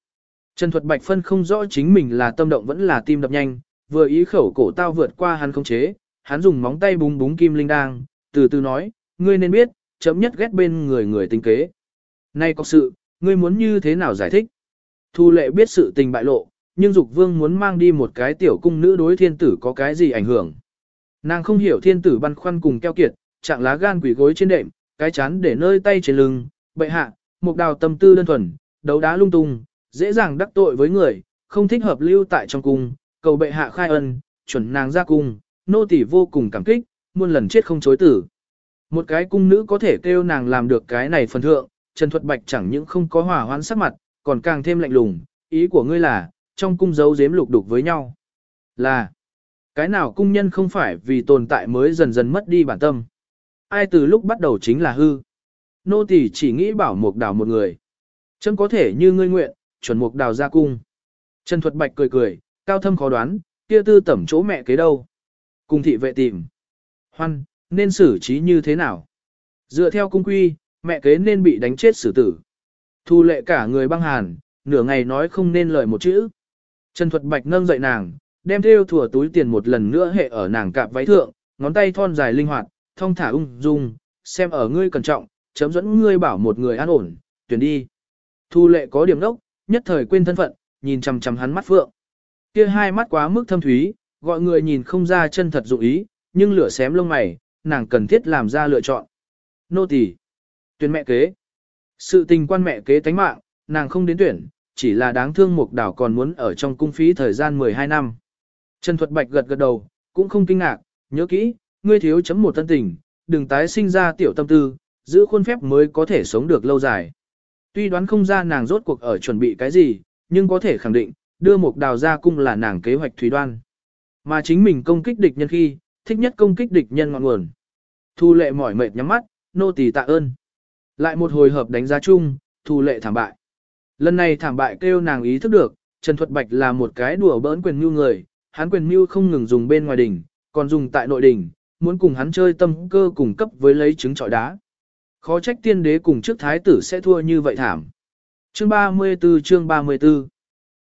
Trần Thuật Bạch phân không rõ chính mình là tâm động vẫn là tim đập nhanh, vừa ý khẩu cổ tao vượt qua hắn không chế, hắn dùng móng tay búng búng kim linh đang, từ từ nói, ngươi nên biết, chấm nhất ghét bên người người tính kế. Nay có sự, ngươi muốn như thế nào giải thích? Thu lệ biết sự tình bại lộ, nhưng dục vương muốn mang đi một cái tiểu cung nữ đối thiên tử có cái gì ảnh hưởng. Nàng không hiểu thiên tử băn khoăn cùng keo kiệt, trạng lá gan quỷ gối trên đệm, cái chán để nơi tay trên lưng, bệ hạ, một đào tâm tư đơn thuần, đấu đá lung tung, dễ dàng đắc tội với người, không thích hợp lưu tại trong cung, cầu bệ hạ khai ân, chuẩn nàng ra cung, nô tỳ vô cùng cảm kích, muôn lần chết không chối tử. Một cái cung nữ có thể kêu nàng làm được cái này phần thượng, Trần Thuật Bạch chẳng những không có hòa hoãn sắc mặt, còn càng thêm lạnh lùng, ý của ngươi là, trong cung giấu giếm lục đục với nhau. Là, cái nào cung nhân không phải vì tồn tại mới dần dần mất đi bản tâm. Ai từ lúc bắt đầu chính là hư. Nô tỳ chỉ nghĩ bảo mục đào một người. Chấm có thể như ngươi nguyện, chuẩn mục đào ra cung. Trần Thuật Bạch cười cười, cao thâm khó đoán, kia tư tẩm chỗ mẹ kế đâu. Cung thị vệ tìm. Hoan, nên xử trí như thế nào? Dựa theo cung quy, mẹ kế nên bị đánh chết xử tử. Thu lệ cả người băng hàn, nửa ngày nói không nên lời một chữ. Trần Thuật Bạch nâng dậy nàng, đem theo thủa túi tiền một lần nữa hệ ở nàng cạp váy thượng, ngón tay thon dài linh hoạt, thong thả ung dung, xem ở ngươi cẩn trọng, chấm dẫn ngươi bảo một người an ổn, tuyển đi. Thu lệ có điểm đốc, nhất thời quên thân phận, nhìn chằm chằm hắn mắt phượng. Kia hai mắt quá mức thâm thúy, gọi người nhìn không ra chân thật dụng ý, nhưng lửa xém lông mày, nàng cần thiết làm ra lựa chọn. Nô tỳ, tuyển mẹ kế. Sự tình quan mẹ kế tánh mạng, nàng không đến tuyển, chỉ là đáng thương mục đảo còn muốn ở trong cung phí thời gian 12 năm. Trần Thuật Bạch gật gật đầu, cũng không kinh ngạc, nhớ kỹ, ngươi thiếu chấm một tân tình, đừng tái sinh ra tiểu tâm tư, giữ khuôn phép mới có thể sống được lâu dài. Tuy đoán không ra nàng rốt cuộc ở chuẩn bị cái gì, nhưng có thể khẳng định, đưa một đào ra cung là nàng kế hoạch thủy đoan. Mà chính mình công kích địch nhân khi, thích nhất công kích địch nhân ngọn nguồn. Thu lệ mỏi mệt nhắm mắt, nô tỳ tạ ơn. Lại một hồi hợp đánh giá chung, thu lệ thảm bại. Lần này thảm bại kêu nàng ý thức được, Trần Thuật Bạch là một cái đùa bỡn quyền mưu người, hắn quyền mưu không ngừng dùng bên ngoài đỉnh, còn dùng tại nội đỉnh, muốn cùng hắn chơi tâm cơ cùng cấp với lấy trứng trọi đá. Khó trách tiên đế cùng trước thái tử sẽ thua như vậy thảm. Chương 34 chương 34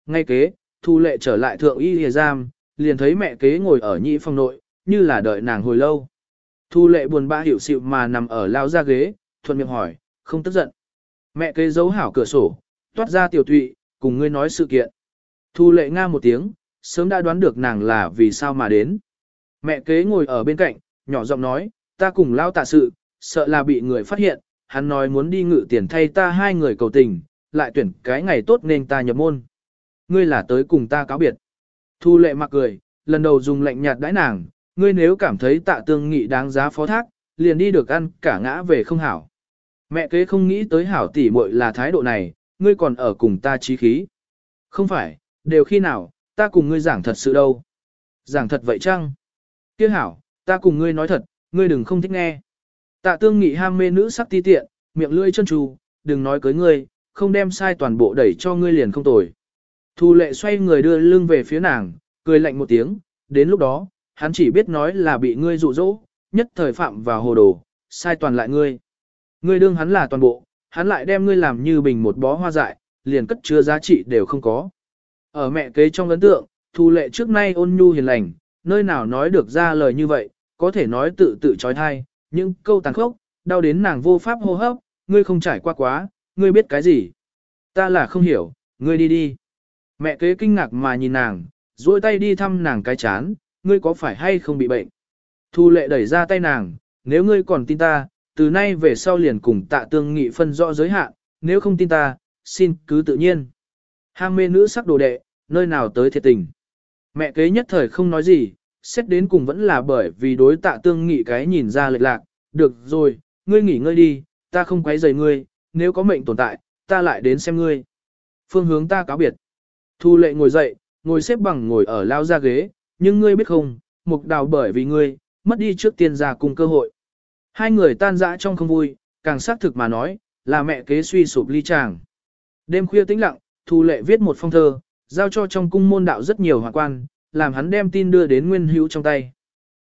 Ngay kế, thu lệ trở lại thượng y hề giam, liền thấy mẹ kế ngồi ở nhị phòng nội, như là đợi nàng hồi lâu. Thu lệ buồn bã hiểu xịu mà nằm ở lao ra ghế, thuận miệng hỏi, không tức giận. Mẹ kế giấu hảo cửa sổ, toát ra tiểu thụy, cùng ngươi nói sự kiện. Thu lệ nga một tiếng, sớm đã đoán được nàng là vì sao mà đến. Mẹ kế ngồi ở bên cạnh, nhỏ giọng nói, ta cùng lao tạ sự, sợ là bị người phát hiện, hắn nói muốn đi ngự tiền thay ta hai người cầu tình, lại tuyển cái ngày tốt nên ta nhập môn. Ngươi là tới cùng ta cáo biệt. Thu lệ mặc cười, lần đầu dùng lệnh nhạt đãi nàng, ngươi nếu cảm thấy tạ tương nghị đáng giá phó thác, liền đi được ăn cả ngã về không hảo. Mẹ kế không nghĩ tới hảo tỷ muội là thái độ này, ngươi còn ở cùng ta trí khí. Không phải, đều khi nào, ta cùng ngươi giảng thật sự đâu. Giảng thật vậy chăng? Kia hảo, ta cùng ngươi nói thật, ngươi đừng không thích nghe. Tạ tương nghị ham mê nữ sắc ti tiện, miệng lưỡi chân trù, đừng nói cưới ngươi, không đem sai toàn bộ đẩy cho ngươi liền không tồi. Thu lệ xoay người đưa lưng về phía nàng, cười lạnh một tiếng, đến lúc đó, hắn chỉ biết nói là bị ngươi dụ dỗ, nhất thời phạm vào hồ đồ, sai toàn lại ngươi. Ngươi đương hắn là toàn bộ, hắn lại đem ngươi làm như bình một bó hoa dại, liền cất chứa giá trị đều không có. Ở mẹ kế trong ấn tượng, thu lệ trước nay ôn nhu hiền lành, nơi nào nói được ra lời như vậy, có thể nói tự tự trói thai, những câu tàn khốc, đau đến nàng vô pháp hô hấp, ngươi không trải qua quá, ngươi biết cái gì. Ta là không hiểu, ngươi đi đi. Mẹ kế kinh ngạc mà nhìn nàng, duỗi tay đi thăm nàng cái chán, ngươi có phải hay không bị bệnh. Thu lệ đẩy ra tay nàng, nếu ngươi còn tin ta, từ nay về sau liền cùng tạ tương nghị phân rõ giới hạn, nếu không tin ta, xin cứ tự nhiên. Ham mê nữ sắc đồ đệ, nơi nào tới thiệt tình. Mẹ kế nhất thời không nói gì, xét đến cùng vẫn là bởi vì đối tạ tương nghị cái nhìn ra lệch lạc. Được rồi, ngươi nghỉ ngơi đi, ta không quấy rầy ngươi, nếu có mệnh tồn tại, ta lại đến xem ngươi. Phương hướng ta cáo biệt. Thu lệ ngồi dậy, ngồi xếp bằng ngồi ở lao ra ghế, nhưng ngươi biết không, mục đào bởi vì ngươi, mất đi trước tiên ra cùng cơ hội. Hai người tan dã trong không vui, càng xác thực mà nói, là mẹ kế suy sụp ly chàng. Đêm khuya tĩnh lặng, Thu lệ viết một phong thơ, giao cho trong cung môn đạo rất nhiều hòa quan, làm hắn đem tin đưa đến nguyên hữu trong tay.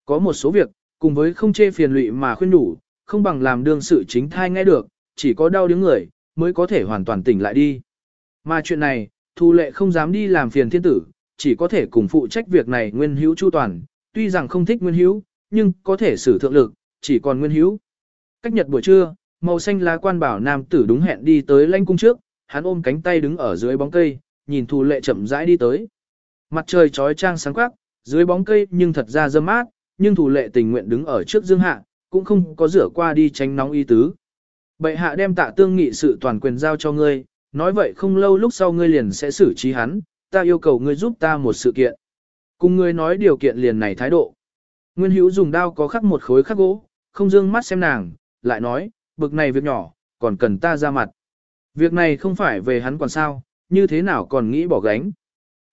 Có một số việc, cùng với không chê phiền lụy mà khuyên đủ, không bằng làm đương sự chính thai nghe được, chỉ có đau đứng người, mới có thể hoàn toàn tỉnh lại đi. Mà chuyện này, Thu lệ không dám đi làm phiền thiên tử, chỉ có thể cùng phụ trách việc này nguyên hữu chu toàn, tuy rằng không thích nguyên hữu, nhưng có thể xử thượng lực, chỉ còn nguyên hữu. Cách nhật buổi trưa, màu xanh lá quan bảo nam tử đúng hẹn đi tới lãnh cung trước, hắn ôm cánh tay đứng ở dưới bóng cây, nhìn Thu lệ chậm rãi đi tới. Mặt trời trói trang sáng quắc, dưới bóng cây nhưng thật ra dâm mát, nhưng thủ lệ tình nguyện đứng ở trước dương hạ, cũng không có rửa qua đi tránh nóng y tứ. Bệ hạ đem tạ tương nghị sự toàn quyền giao cho ngươi, nói vậy không lâu lúc sau ngươi liền sẽ xử trí hắn, ta yêu cầu ngươi giúp ta một sự kiện. Cùng ngươi nói điều kiện liền này thái độ. Nguyên hữu dùng đao có khắc một khối khắc gỗ, không dương mắt xem nàng, lại nói, bực này việc nhỏ, còn cần ta ra mặt. Việc này không phải về hắn còn sao, như thế nào còn nghĩ bỏ gánh.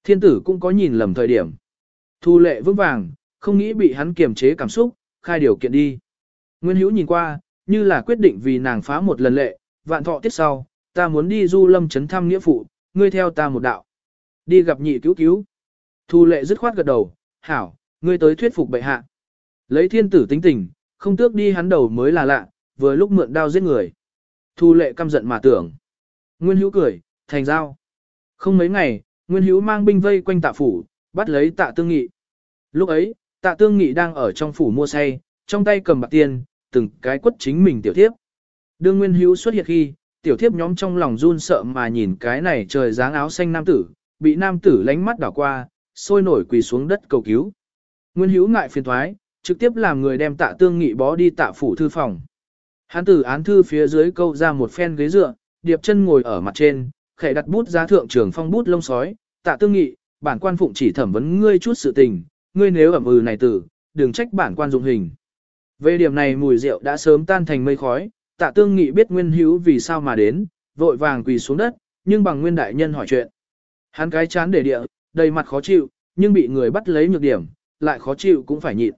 Thiên tử cũng có nhìn lầm thời điểm. Thu lệ vững vàng, không nghĩ bị hắn kiềm chế cảm xúc, khai điều kiện đi. Nguyên hữu nhìn qua, như là quyết định vì nàng phá một lần lệ, vạn thọ tiết sau, ta muốn đi du lâm chấn thăm nghĩa phụ, ngươi theo ta một đạo. Đi gặp nhị cứu cứu. Thu lệ dứt khoát gật đầu, hảo, ngươi tới thuyết phục bệ hạ. Lấy thiên tử tính tình, không tước đi hắn đầu mới là lạ, vừa lúc mượn đao giết người. Thu lệ căm giận mà tưởng. Nguyên hữu cười, thành giao. Không mấy ngày, Nguyên Hữu mang binh vây quanh tạ phủ, bắt lấy tạ tương nghị. Lúc ấy, tạ tương nghị đang ở trong phủ mua say, trong tay cầm bạc tiền, từng cái quất chính mình tiểu thiếp. Đương Nguyên Hữu xuất hiện khi, tiểu thiếp nhóm trong lòng run sợ mà nhìn cái này trời dáng áo xanh nam tử, bị nam tử lánh mắt đảo qua, sôi nổi quỳ xuống đất cầu cứu. Nguyên Hữu ngại phiền thoái, trực tiếp làm người đem tạ tương nghị bó đi tạ phủ thư phòng. Hán tử án thư phía dưới câu ra một phen ghế dựa, điệp chân ngồi ở mặt trên, khẽ đặt bút giá thượng trường phong bút lông sói, tạ tương nghị, bản quan phụng chỉ thẩm vấn ngươi chút sự tình, ngươi nếu ẩm ừ này tử, đừng trách bản quan dụng hình. Về điểm này mùi rượu đã sớm tan thành mây khói, tạ tương nghị biết nguyên hữu vì sao mà đến, vội vàng quỳ xuống đất, nhưng bằng nguyên đại nhân hỏi chuyện. Hắn cái chán để địa, đầy mặt khó chịu, nhưng bị người bắt lấy nhược điểm, lại khó chịu cũng phải nhịn.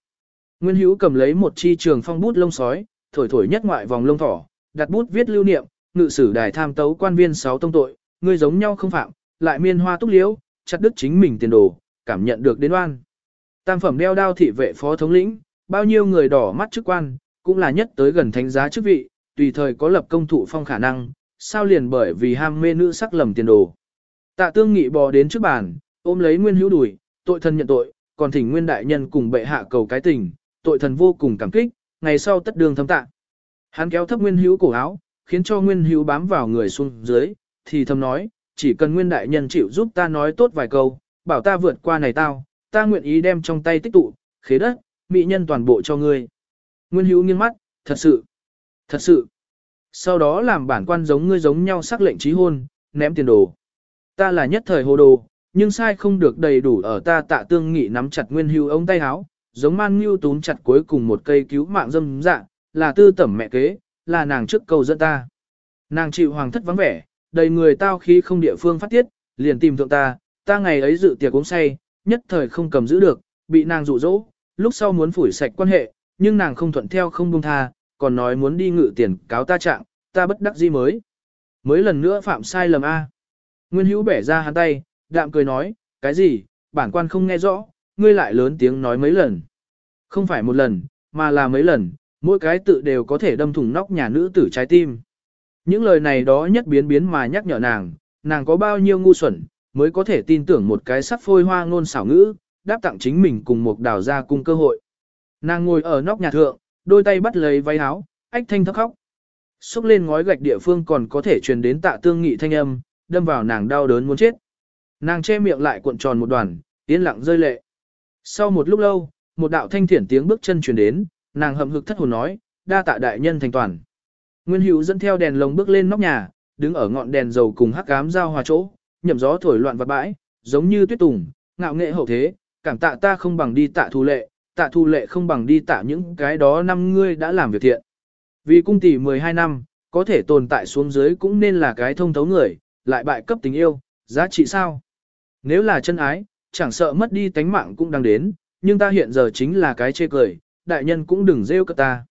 Nguyên Hữu cầm lấy một chi trường phong bút lông sói, thổi thổi nhất ngoại vòng lông thỏ, đặt bút viết lưu niệm, ngự sử đài tham tấu quan viên sáu tông tội, ngươi giống nhau không phạm, lại miên hoa túc liễu, chặt đứt chính mình tiền đồ, cảm nhận được đến oan. Tam phẩm đeo đao thị vệ phó thống lĩnh, bao nhiêu người đỏ mắt chức quan, cũng là nhất tới gần thánh giá chức vị, tùy thời có lập công thụ phong khả năng, sao liền bởi vì ham mê nữ sắc lầm tiền đồ. Tạ tương nghị bò đến trước bàn, ôm lấy nguyên hữu đùi, tội thần nhận tội, còn thỉnh nguyên đại nhân cùng bệ hạ cầu cái tình, tội thần vô cùng cảm kích, ngày sau tất đường thâm tạ. Hắn kéo thấp nguyên hữu cổ áo, khiến cho nguyên hữu bám vào người xuống dưới, thì thầm nói, chỉ cần nguyên đại nhân chịu giúp ta nói tốt vài câu, bảo ta vượt qua này tao, ta nguyện ý đem trong tay tích tụ, khế đất, mỹ nhân toàn bộ cho ngươi. Nguyên hữu nghiêng mắt, thật sự, thật sự. Sau đó làm bản quan giống ngươi giống nhau sắc lệnh trí hôn, ném tiền đồ. Ta là nhất thời hồ đồ, nhưng sai không được đầy đủ ở ta tạ tương nghị nắm chặt nguyên hữu ống tay áo, giống man ngưu túm chặt cuối cùng một cây cứu mạng dâm dạ, là tư tẩm mẹ kế, là nàng trước cầu dẫn ta. Nàng chịu hoàng thất vắng vẻ, đầy người tao khí không địa phương phát tiết, liền tìm thượng ta, ta ngày ấy dự tiệc uống say, nhất thời không cầm giữ được, bị nàng dụ dỗ, lúc sau muốn phủi sạch quan hệ, nhưng nàng không thuận theo không buông tha, còn nói muốn đi ngự tiền cáo ta trạng, ta bất đắc dĩ mới. Mới lần nữa phạm sai lầm A. Nguyên hữu bẻ ra hắn tay, đạm cười nói, cái gì, bản quan không nghe rõ, ngươi lại lớn tiếng nói mấy lần. Không phải một lần, mà là mấy lần, mỗi cái tự đều có thể đâm thủng nóc nhà nữ tử trái tim. Những lời này đó nhất biến biến mà nhắc nhở nàng, nàng có bao nhiêu ngu xuẩn, mới có thể tin tưởng một cái sắc phôi hoa ngôn xảo ngữ, đáp tặng chính mình cùng một đào ra cùng cơ hội. Nàng ngồi ở nóc nhà thượng, đôi tay bắt lấy váy áo, ách thanh thấp khóc. Xúc lên ngói gạch địa phương còn có thể truyền đến tạ tương nghị thanh âm, đâm vào nàng đau đớn muốn chết. Nàng che miệng lại cuộn tròn một đoàn, yên lặng rơi lệ. Sau một lúc lâu, một đạo thanh thiển tiếng bước chân truyền đến, nàng hậm hực thất hồn nói, đa tạ đại nhân thành toàn. Nguyên Hữu dẫn theo đèn lồng bước lên nóc nhà, đứng ở ngọn đèn dầu cùng hắc ám giao hòa chỗ, nhậm gió thổi loạn vật bãi, giống như tuyết tùng, ngạo nghệ hậu thế, cảm tạ ta không bằng đi tạ thu lệ, tạ thu lệ không bằng đi tạ những cái đó năm ngươi đã làm việc thiện. Vì cung tỷ 12 năm, có thể tồn tại xuống dưới cũng nên là cái thông thấu người, lại bại cấp tình yêu, giá trị sao? Nếu là chân ái, chẳng sợ mất đi tánh mạng cũng đang đến, nhưng ta hiện giờ chính là cái chê cười, đại nhân cũng đừng rêu cợt ta.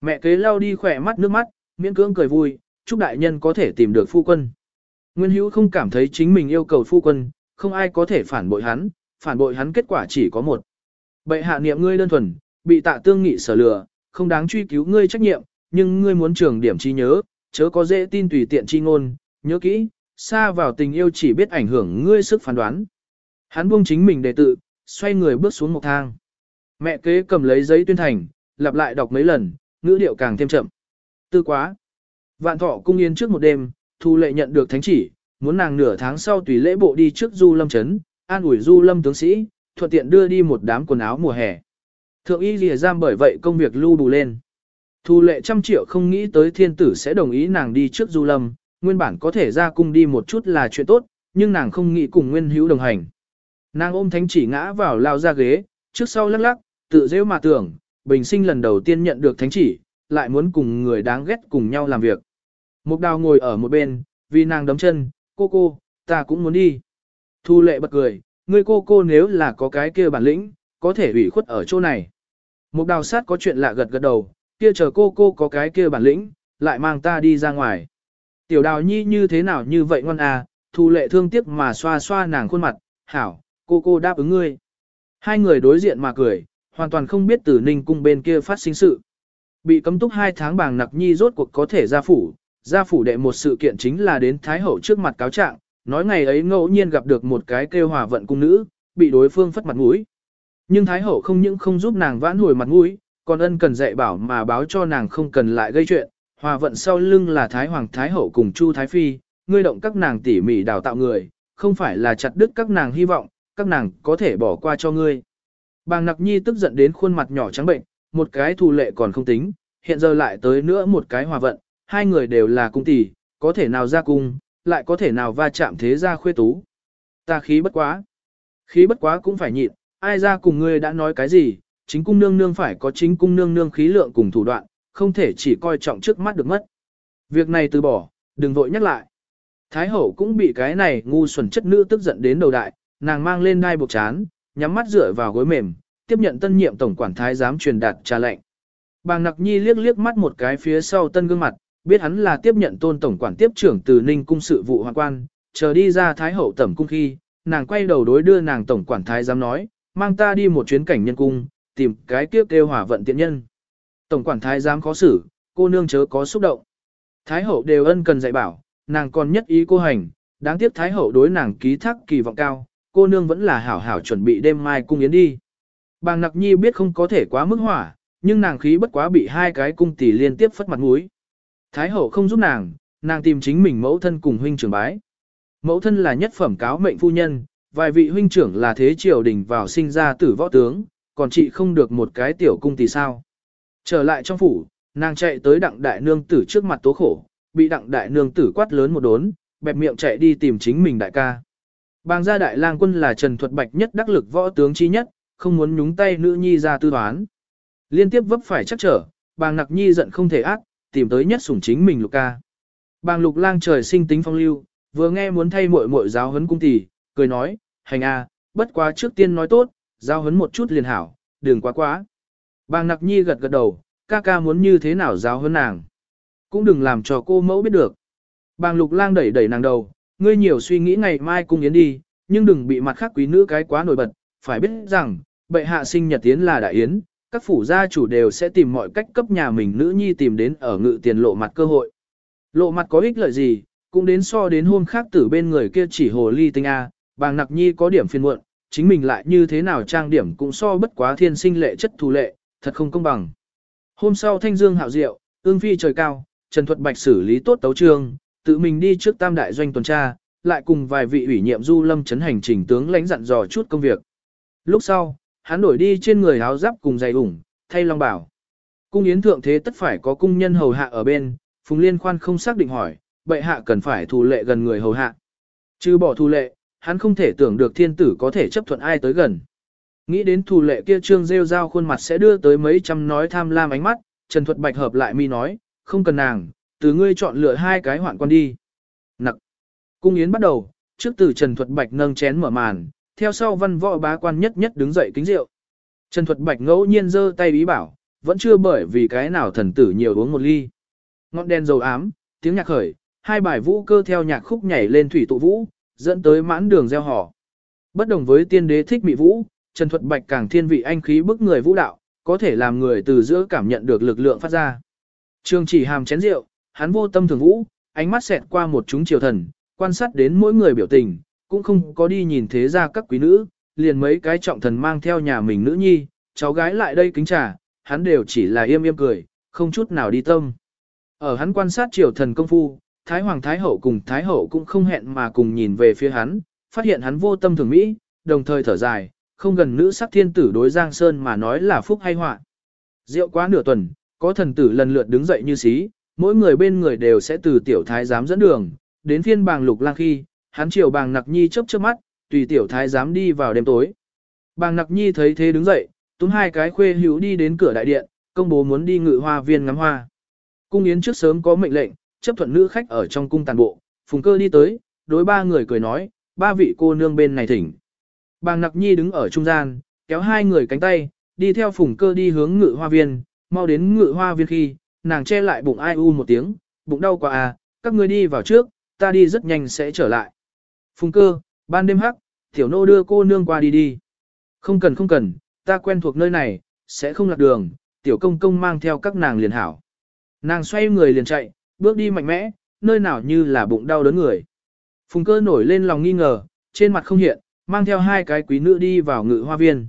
Mẹ kế lau đi khỏe mắt nước mắt, miễn cưỡng cười vui, chúc đại nhân có thể tìm được phu quân. Nguyên hữu không cảm thấy chính mình yêu cầu phu quân, không ai có thể phản bội hắn, phản bội hắn kết quả chỉ có một. Bệ hạ niệm ngươi đơn thuần, bị tạ tương nghị sở lừa, không đáng truy cứu ngươi trách nhiệm, nhưng ngươi muốn trường điểm chi nhớ, chớ có dễ tin tùy tiện chi ngôn, nhớ kỹ, xa vào tình yêu chỉ biết ảnh hưởng ngươi sức phán đoán. Hắn buông chính mình đề tự, xoay người bước xuống một thang. Mẹ kế cầm lấy giấy tuyên thành, lặp lại đọc mấy lần, ngữ điệu càng thêm chậm. Tư quá. Vạn thọ cung yên trước một đêm, thu lệ nhận được thánh chỉ, muốn nàng nửa tháng sau tùy lễ bộ đi trước du lâm chấn, an ủi du lâm tướng sĩ, thuận tiện đưa đi một đám quần áo mùa hè. Thượng y lìa giam bởi vậy công việc lưu bù lên. Thu lệ trăm triệu không nghĩ tới thiên tử sẽ đồng ý nàng đi trước du lâm, nguyên bản có thể ra cung đi một chút là chuyện tốt, nhưng nàng không nghĩ cùng nguyên hữu đồng hành. Nàng ôm thánh chỉ ngã vào lao ra ghế, trước sau lắc lắc, tự dễ mà tưởng, bình sinh lần đầu tiên nhận được thánh chỉ, lại muốn cùng người đáng ghét cùng nhau làm việc. Mục đào ngồi ở một bên, vì nàng đấm chân, cô cô, ta cũng muốn đi. Thu lệ bật cười, ngươi cô cô nếu là có cái kia bản lĩnh, có thể ủy khuất ở chỗ này. Mục đào sát có chuyện lạ gật gật đầu, kia chờ cô cô có cái kia bản lĩnh, lại mang ta đi ra ngoài. Tiểu đào nhi như thế nào như vậy ngoan à, thu lệ thương tiếc mà xoa xoa nàng khuôn mặt, hảo, cô cô đáp ứng ngươi. Hai người đối diện mà cười, hoàn toàn không biết từ ninh cung bên kia phát sinh sự. Bị cấm túc hai tháng bàng nặc nhi rốt cuộc có thể ra phủ, ra phủ đệ một sự kiện chính là đến Thái Hậu trước mặt cáo trạng, nói ngày ấy ngẫu nhiên gặp được một cái kêu hòa vận cung nữ, bị đối phương phất mặt mũi. Nhưng Thái Hậu không những không giúp nàng vãn hồi mặt mũi, còn ân cần dạy bảo mà báo cho nàng không cần lại gây chuyện, hòa vận sau lưng là Thái Hoàng Thái Hậu cùng Chu Thái Phi, ngươi động các nàng tỉ mỉ đào tạo người, không phải là chặt đứt các nàng hy vọng, các nàng có thể bỏ qua cho ngươi. Bàng nặc nhi tức giận đến khuôn mặt nhỏ trắng bệnh, một cái thù lệ còn không tính, hiện giờ lại tới nữa một cái hòa vận, hai người đều là cung tỷ, có thể nào ra cung, lại có thể nào va chạm thế ra khuê tú. Ta khí bất quá. Khí bất quá cũng phải nhịn, ai ra cùng ngươi đã nói cái gì, chính cung nương nương phải có chính cung nương nương khí lượng cùng thủ đoạn, không thể chỉ coi trọng trước mắt được mất. Việc này từ bỏ, đừng vội nhắc lại. Thái hậu cũng bị cái này ngu xuẩn chất nữ tức giận đến đầu đại, nàng mang lên đai buộc chán, nhắm mắt dựa vào gối mềm, tiếp nhận tân nhiệm tổng quản thái giám truyền đạt trà lệnh. Bàng Nặc Nhi liếc liếc mắt một cái phía sau tân gương mặt, biết hắn là tiếp nhận tôn tổng quản tiếp trưởng từ Ninh cung sự vụ hoàng quan, chờ đi ra thái hậu tẩm cung khi, nàng quay đầu đối đưa nàng tổng quản thái giám nói, mang ta đi một chuyến cảnh nhân cung, tìm cái kiếp kêu hỏa vận tiện nhân. Tổng quản thái giám khó xử, cô nương chớ có xúc động. Thái hậu đều ân cần dạy bảo, nàng còn nhất ý cô hành, đáng tiếc thái hậu đối nàng ký thác kỳ vọng cao, cô nương vẫn là hảo hảo chuẩn bị đêm mai cung yến đi. Bàng nặc nhi biết không có thể quá mức hỏa, nhưng nàng khí bất quá bị hai cái cung tỷ liên tiếp phất mặt mũi. Thái hậu không giúp nàng, nàng tìm chính mình mẫu thân cùng huynh trưởng bái. Mẫu thân là nhất phẩm cáo mệnh phu nhân, vài vị huynh trưởng là thế triều đình vào sinh ra tử võ tướng, còn chị không được một cái tiểu cung tỷ sao. Trở lại trong phủ, nàng chạy tới đặng đại nương tử trước mặt tố khổ, bị đặng đại nương tử quát lớn một đốn, bẹp miệng chạy đi tìm chính mình đại ca. Bàng gia đại lang quân là Trần Thuật Bạch nhất đắc lực võ tướng chi nhất, không muốn nhúng tay nữ nhi ra tư toán. Liên tiếp vấp phải chắc trở, bàng nặc nhi giận không thể ác, tìm tới nhất sủng chính mình lục ca. Bàng lục lang trời sinh tính phong lưu, vừa nghe muốn thay muội muội giáo huấn cung tỷ, cười nói, hành a, bất quá trước tiên nói tốt, giáo huấn một chút liền hảo, đừng quá quá. Bàng nặc nhi gật gật đầu, ca ca muốn như thế nào giáo huấn nàng. Cũng đừng làm cho cô mẫu biết được. Bàng lục lang đẩy đẩy nàng đầu, ngươi nhiều suy nghĩ ngày mai cung yến đi, nhưng đừng bị mặt khác quý nữ cái quá nổi bật, phải biết rằng, bệ hạ sinh nhật tiến là đại yến, các phủ gia chủ đều sẽ tìm mọi cách cấp nhà mình nữ nhi tìm đến ở ngự tiền lộ mặt cơ hội. Lộ mặt có ích lợi gì, cũng đến so đến hôm khác tử bên người kia chỉ hồ ly tinh A, bàng nặc nhi có điểm phiền muộn, chính mình lại như thế nào trang điểm cũng so bất quá thiên sinh lệ chất thù lệ, thật không công bằng. Hôm sau thanh dương hạo diệu, ương phi trời cao, Trần Thuật Bạch xử lý tốt tấu trương, tự mình đi trước tam đại doanh tuần tra, lại cùng vài vị ủy nhiệm du lâm chấn hành trình tướng lãnh dặn dò chút công việc. Lúc sau, hắn đổi đi trên người áo giáp cùng giày ủng, thay long bảo. Cung yến thượng thế tất phải có cung nhân hầu hạ ở bên, Phùng Liên khoan không xác định hỏi, bệ hạ cần phải thù lệ gần người hầu hạ. Chứ bỏ thù lệ, hắn không thể tưởng được thiên tử có thể chấp thuận ai tới gần. Nghĩ đến thù lệ kia trương rêu rao khuôn mặt sẽ đưa tới mấy trăm nói tham lam ánh mắt, Trần Thuật Bạch hợp lại mi nói, không cần nàng, từ ngươi chọn lựa hai cái hoạn quan đi. Nặc. Cung yến bắt đầu, trước từ Trần Thuật Bạch nâng chén mở màn, theo sau văn võ bá quan nhất nhất đứng dậy kính rượu. Trần Thuật Bạch ngẫu nhiên giơ tay bí bảo, vẫn chưa bởi vì cái nào thần tử nhiều uống một ly. Ngọn đèn dầu ám, tiếng nhạc khởi, hai bài vũ cơ theo nhạc khúc nhảy lên thủy tụ vũ, dẫn tới mãn đường gieo hò. Bất đồng với tiên đế thích mỹ vũ, Trần Thuật Bạch càng thiên vị anh khí bức người vũ đạo, có thể làm người từ giữa cảm nhận được lực lượng phát ra. Trường chỉ hàm chén rượu, hắn vô tâm thường vũ, ánh mắt xẹt qua một chúng triều thần, quan sát đến mỗi người biểu tình, cũng không có đi nhìn thế ra các quý nữ, liền mấy cái trọng thần mang theo nhà mình nữ nhi, cháu gái lại đây kính trà, hắn đều chỉ là im im cười, không chút nào đi tâm. Ở hắn quan sát triều thần công phu, Thái Hoàng Thái Hậu cùng Thái Hậu cũng không hẹn mà cùng nhìn về phía hắn, phát hiện hắn vô tâm thường Mỹ, đồng thời thở dài, không gần nữ sắc thiên tử đối Giang Sơn mà nói là phúc hay họa. Rượu quá nửa tuần, có thần tử lần lượt đứng dậy như xí, mỗi người bên người đều sẽ từ tiểu thái giám dẫn đường, đến phiên bàng lục lang khi, hắn chiều bàng nặc nhi chớp chớp mắt, tùy tiểu thái giám đi vào đêm tối. Bàng nặc nhi thấy thế đứng dậy, túm hai cái khuê hữu đi đến cửa đại điện, công bố muốn đi ngự hoa viên ngắm hoa. Cung yến trước sớm có mệnh lệnh, chấp thuận nữ khách ở trong cung tàn bộ, phùng cơ đi tới, đối ba người cười nói, ba vị cô nương bên này thỉnh. Bàng nặc nhi đứng ở trung gian, kéo hai người cánh tay, đi theo phùng cơ đi hướng ngự hoa viên, mau đến ngự hoa viên khi, nàng che lại bụng ai u một tiếng, bụng đau quá à, các ngươi đi vào trước, ta đi rất nhanh sẽ trở lại. Phùng cơ, ban đêm hắc, tiểu nô đưa cô nương qua đi đi. Không cần không cần, ta quen thuộc nơi này, sẽ không lạc đường, tiểu công công mang theo các nàng liền hảo. Nàng xoay người liền chạy, bước đi mạnh mẽ, nơi nào như là bụng đau đớn người. Phùng cơ nổi lên lòng nghi ngờ, trên mặt không hiện, mang theo hai cái quý nữ đi vào ngự hoa viên.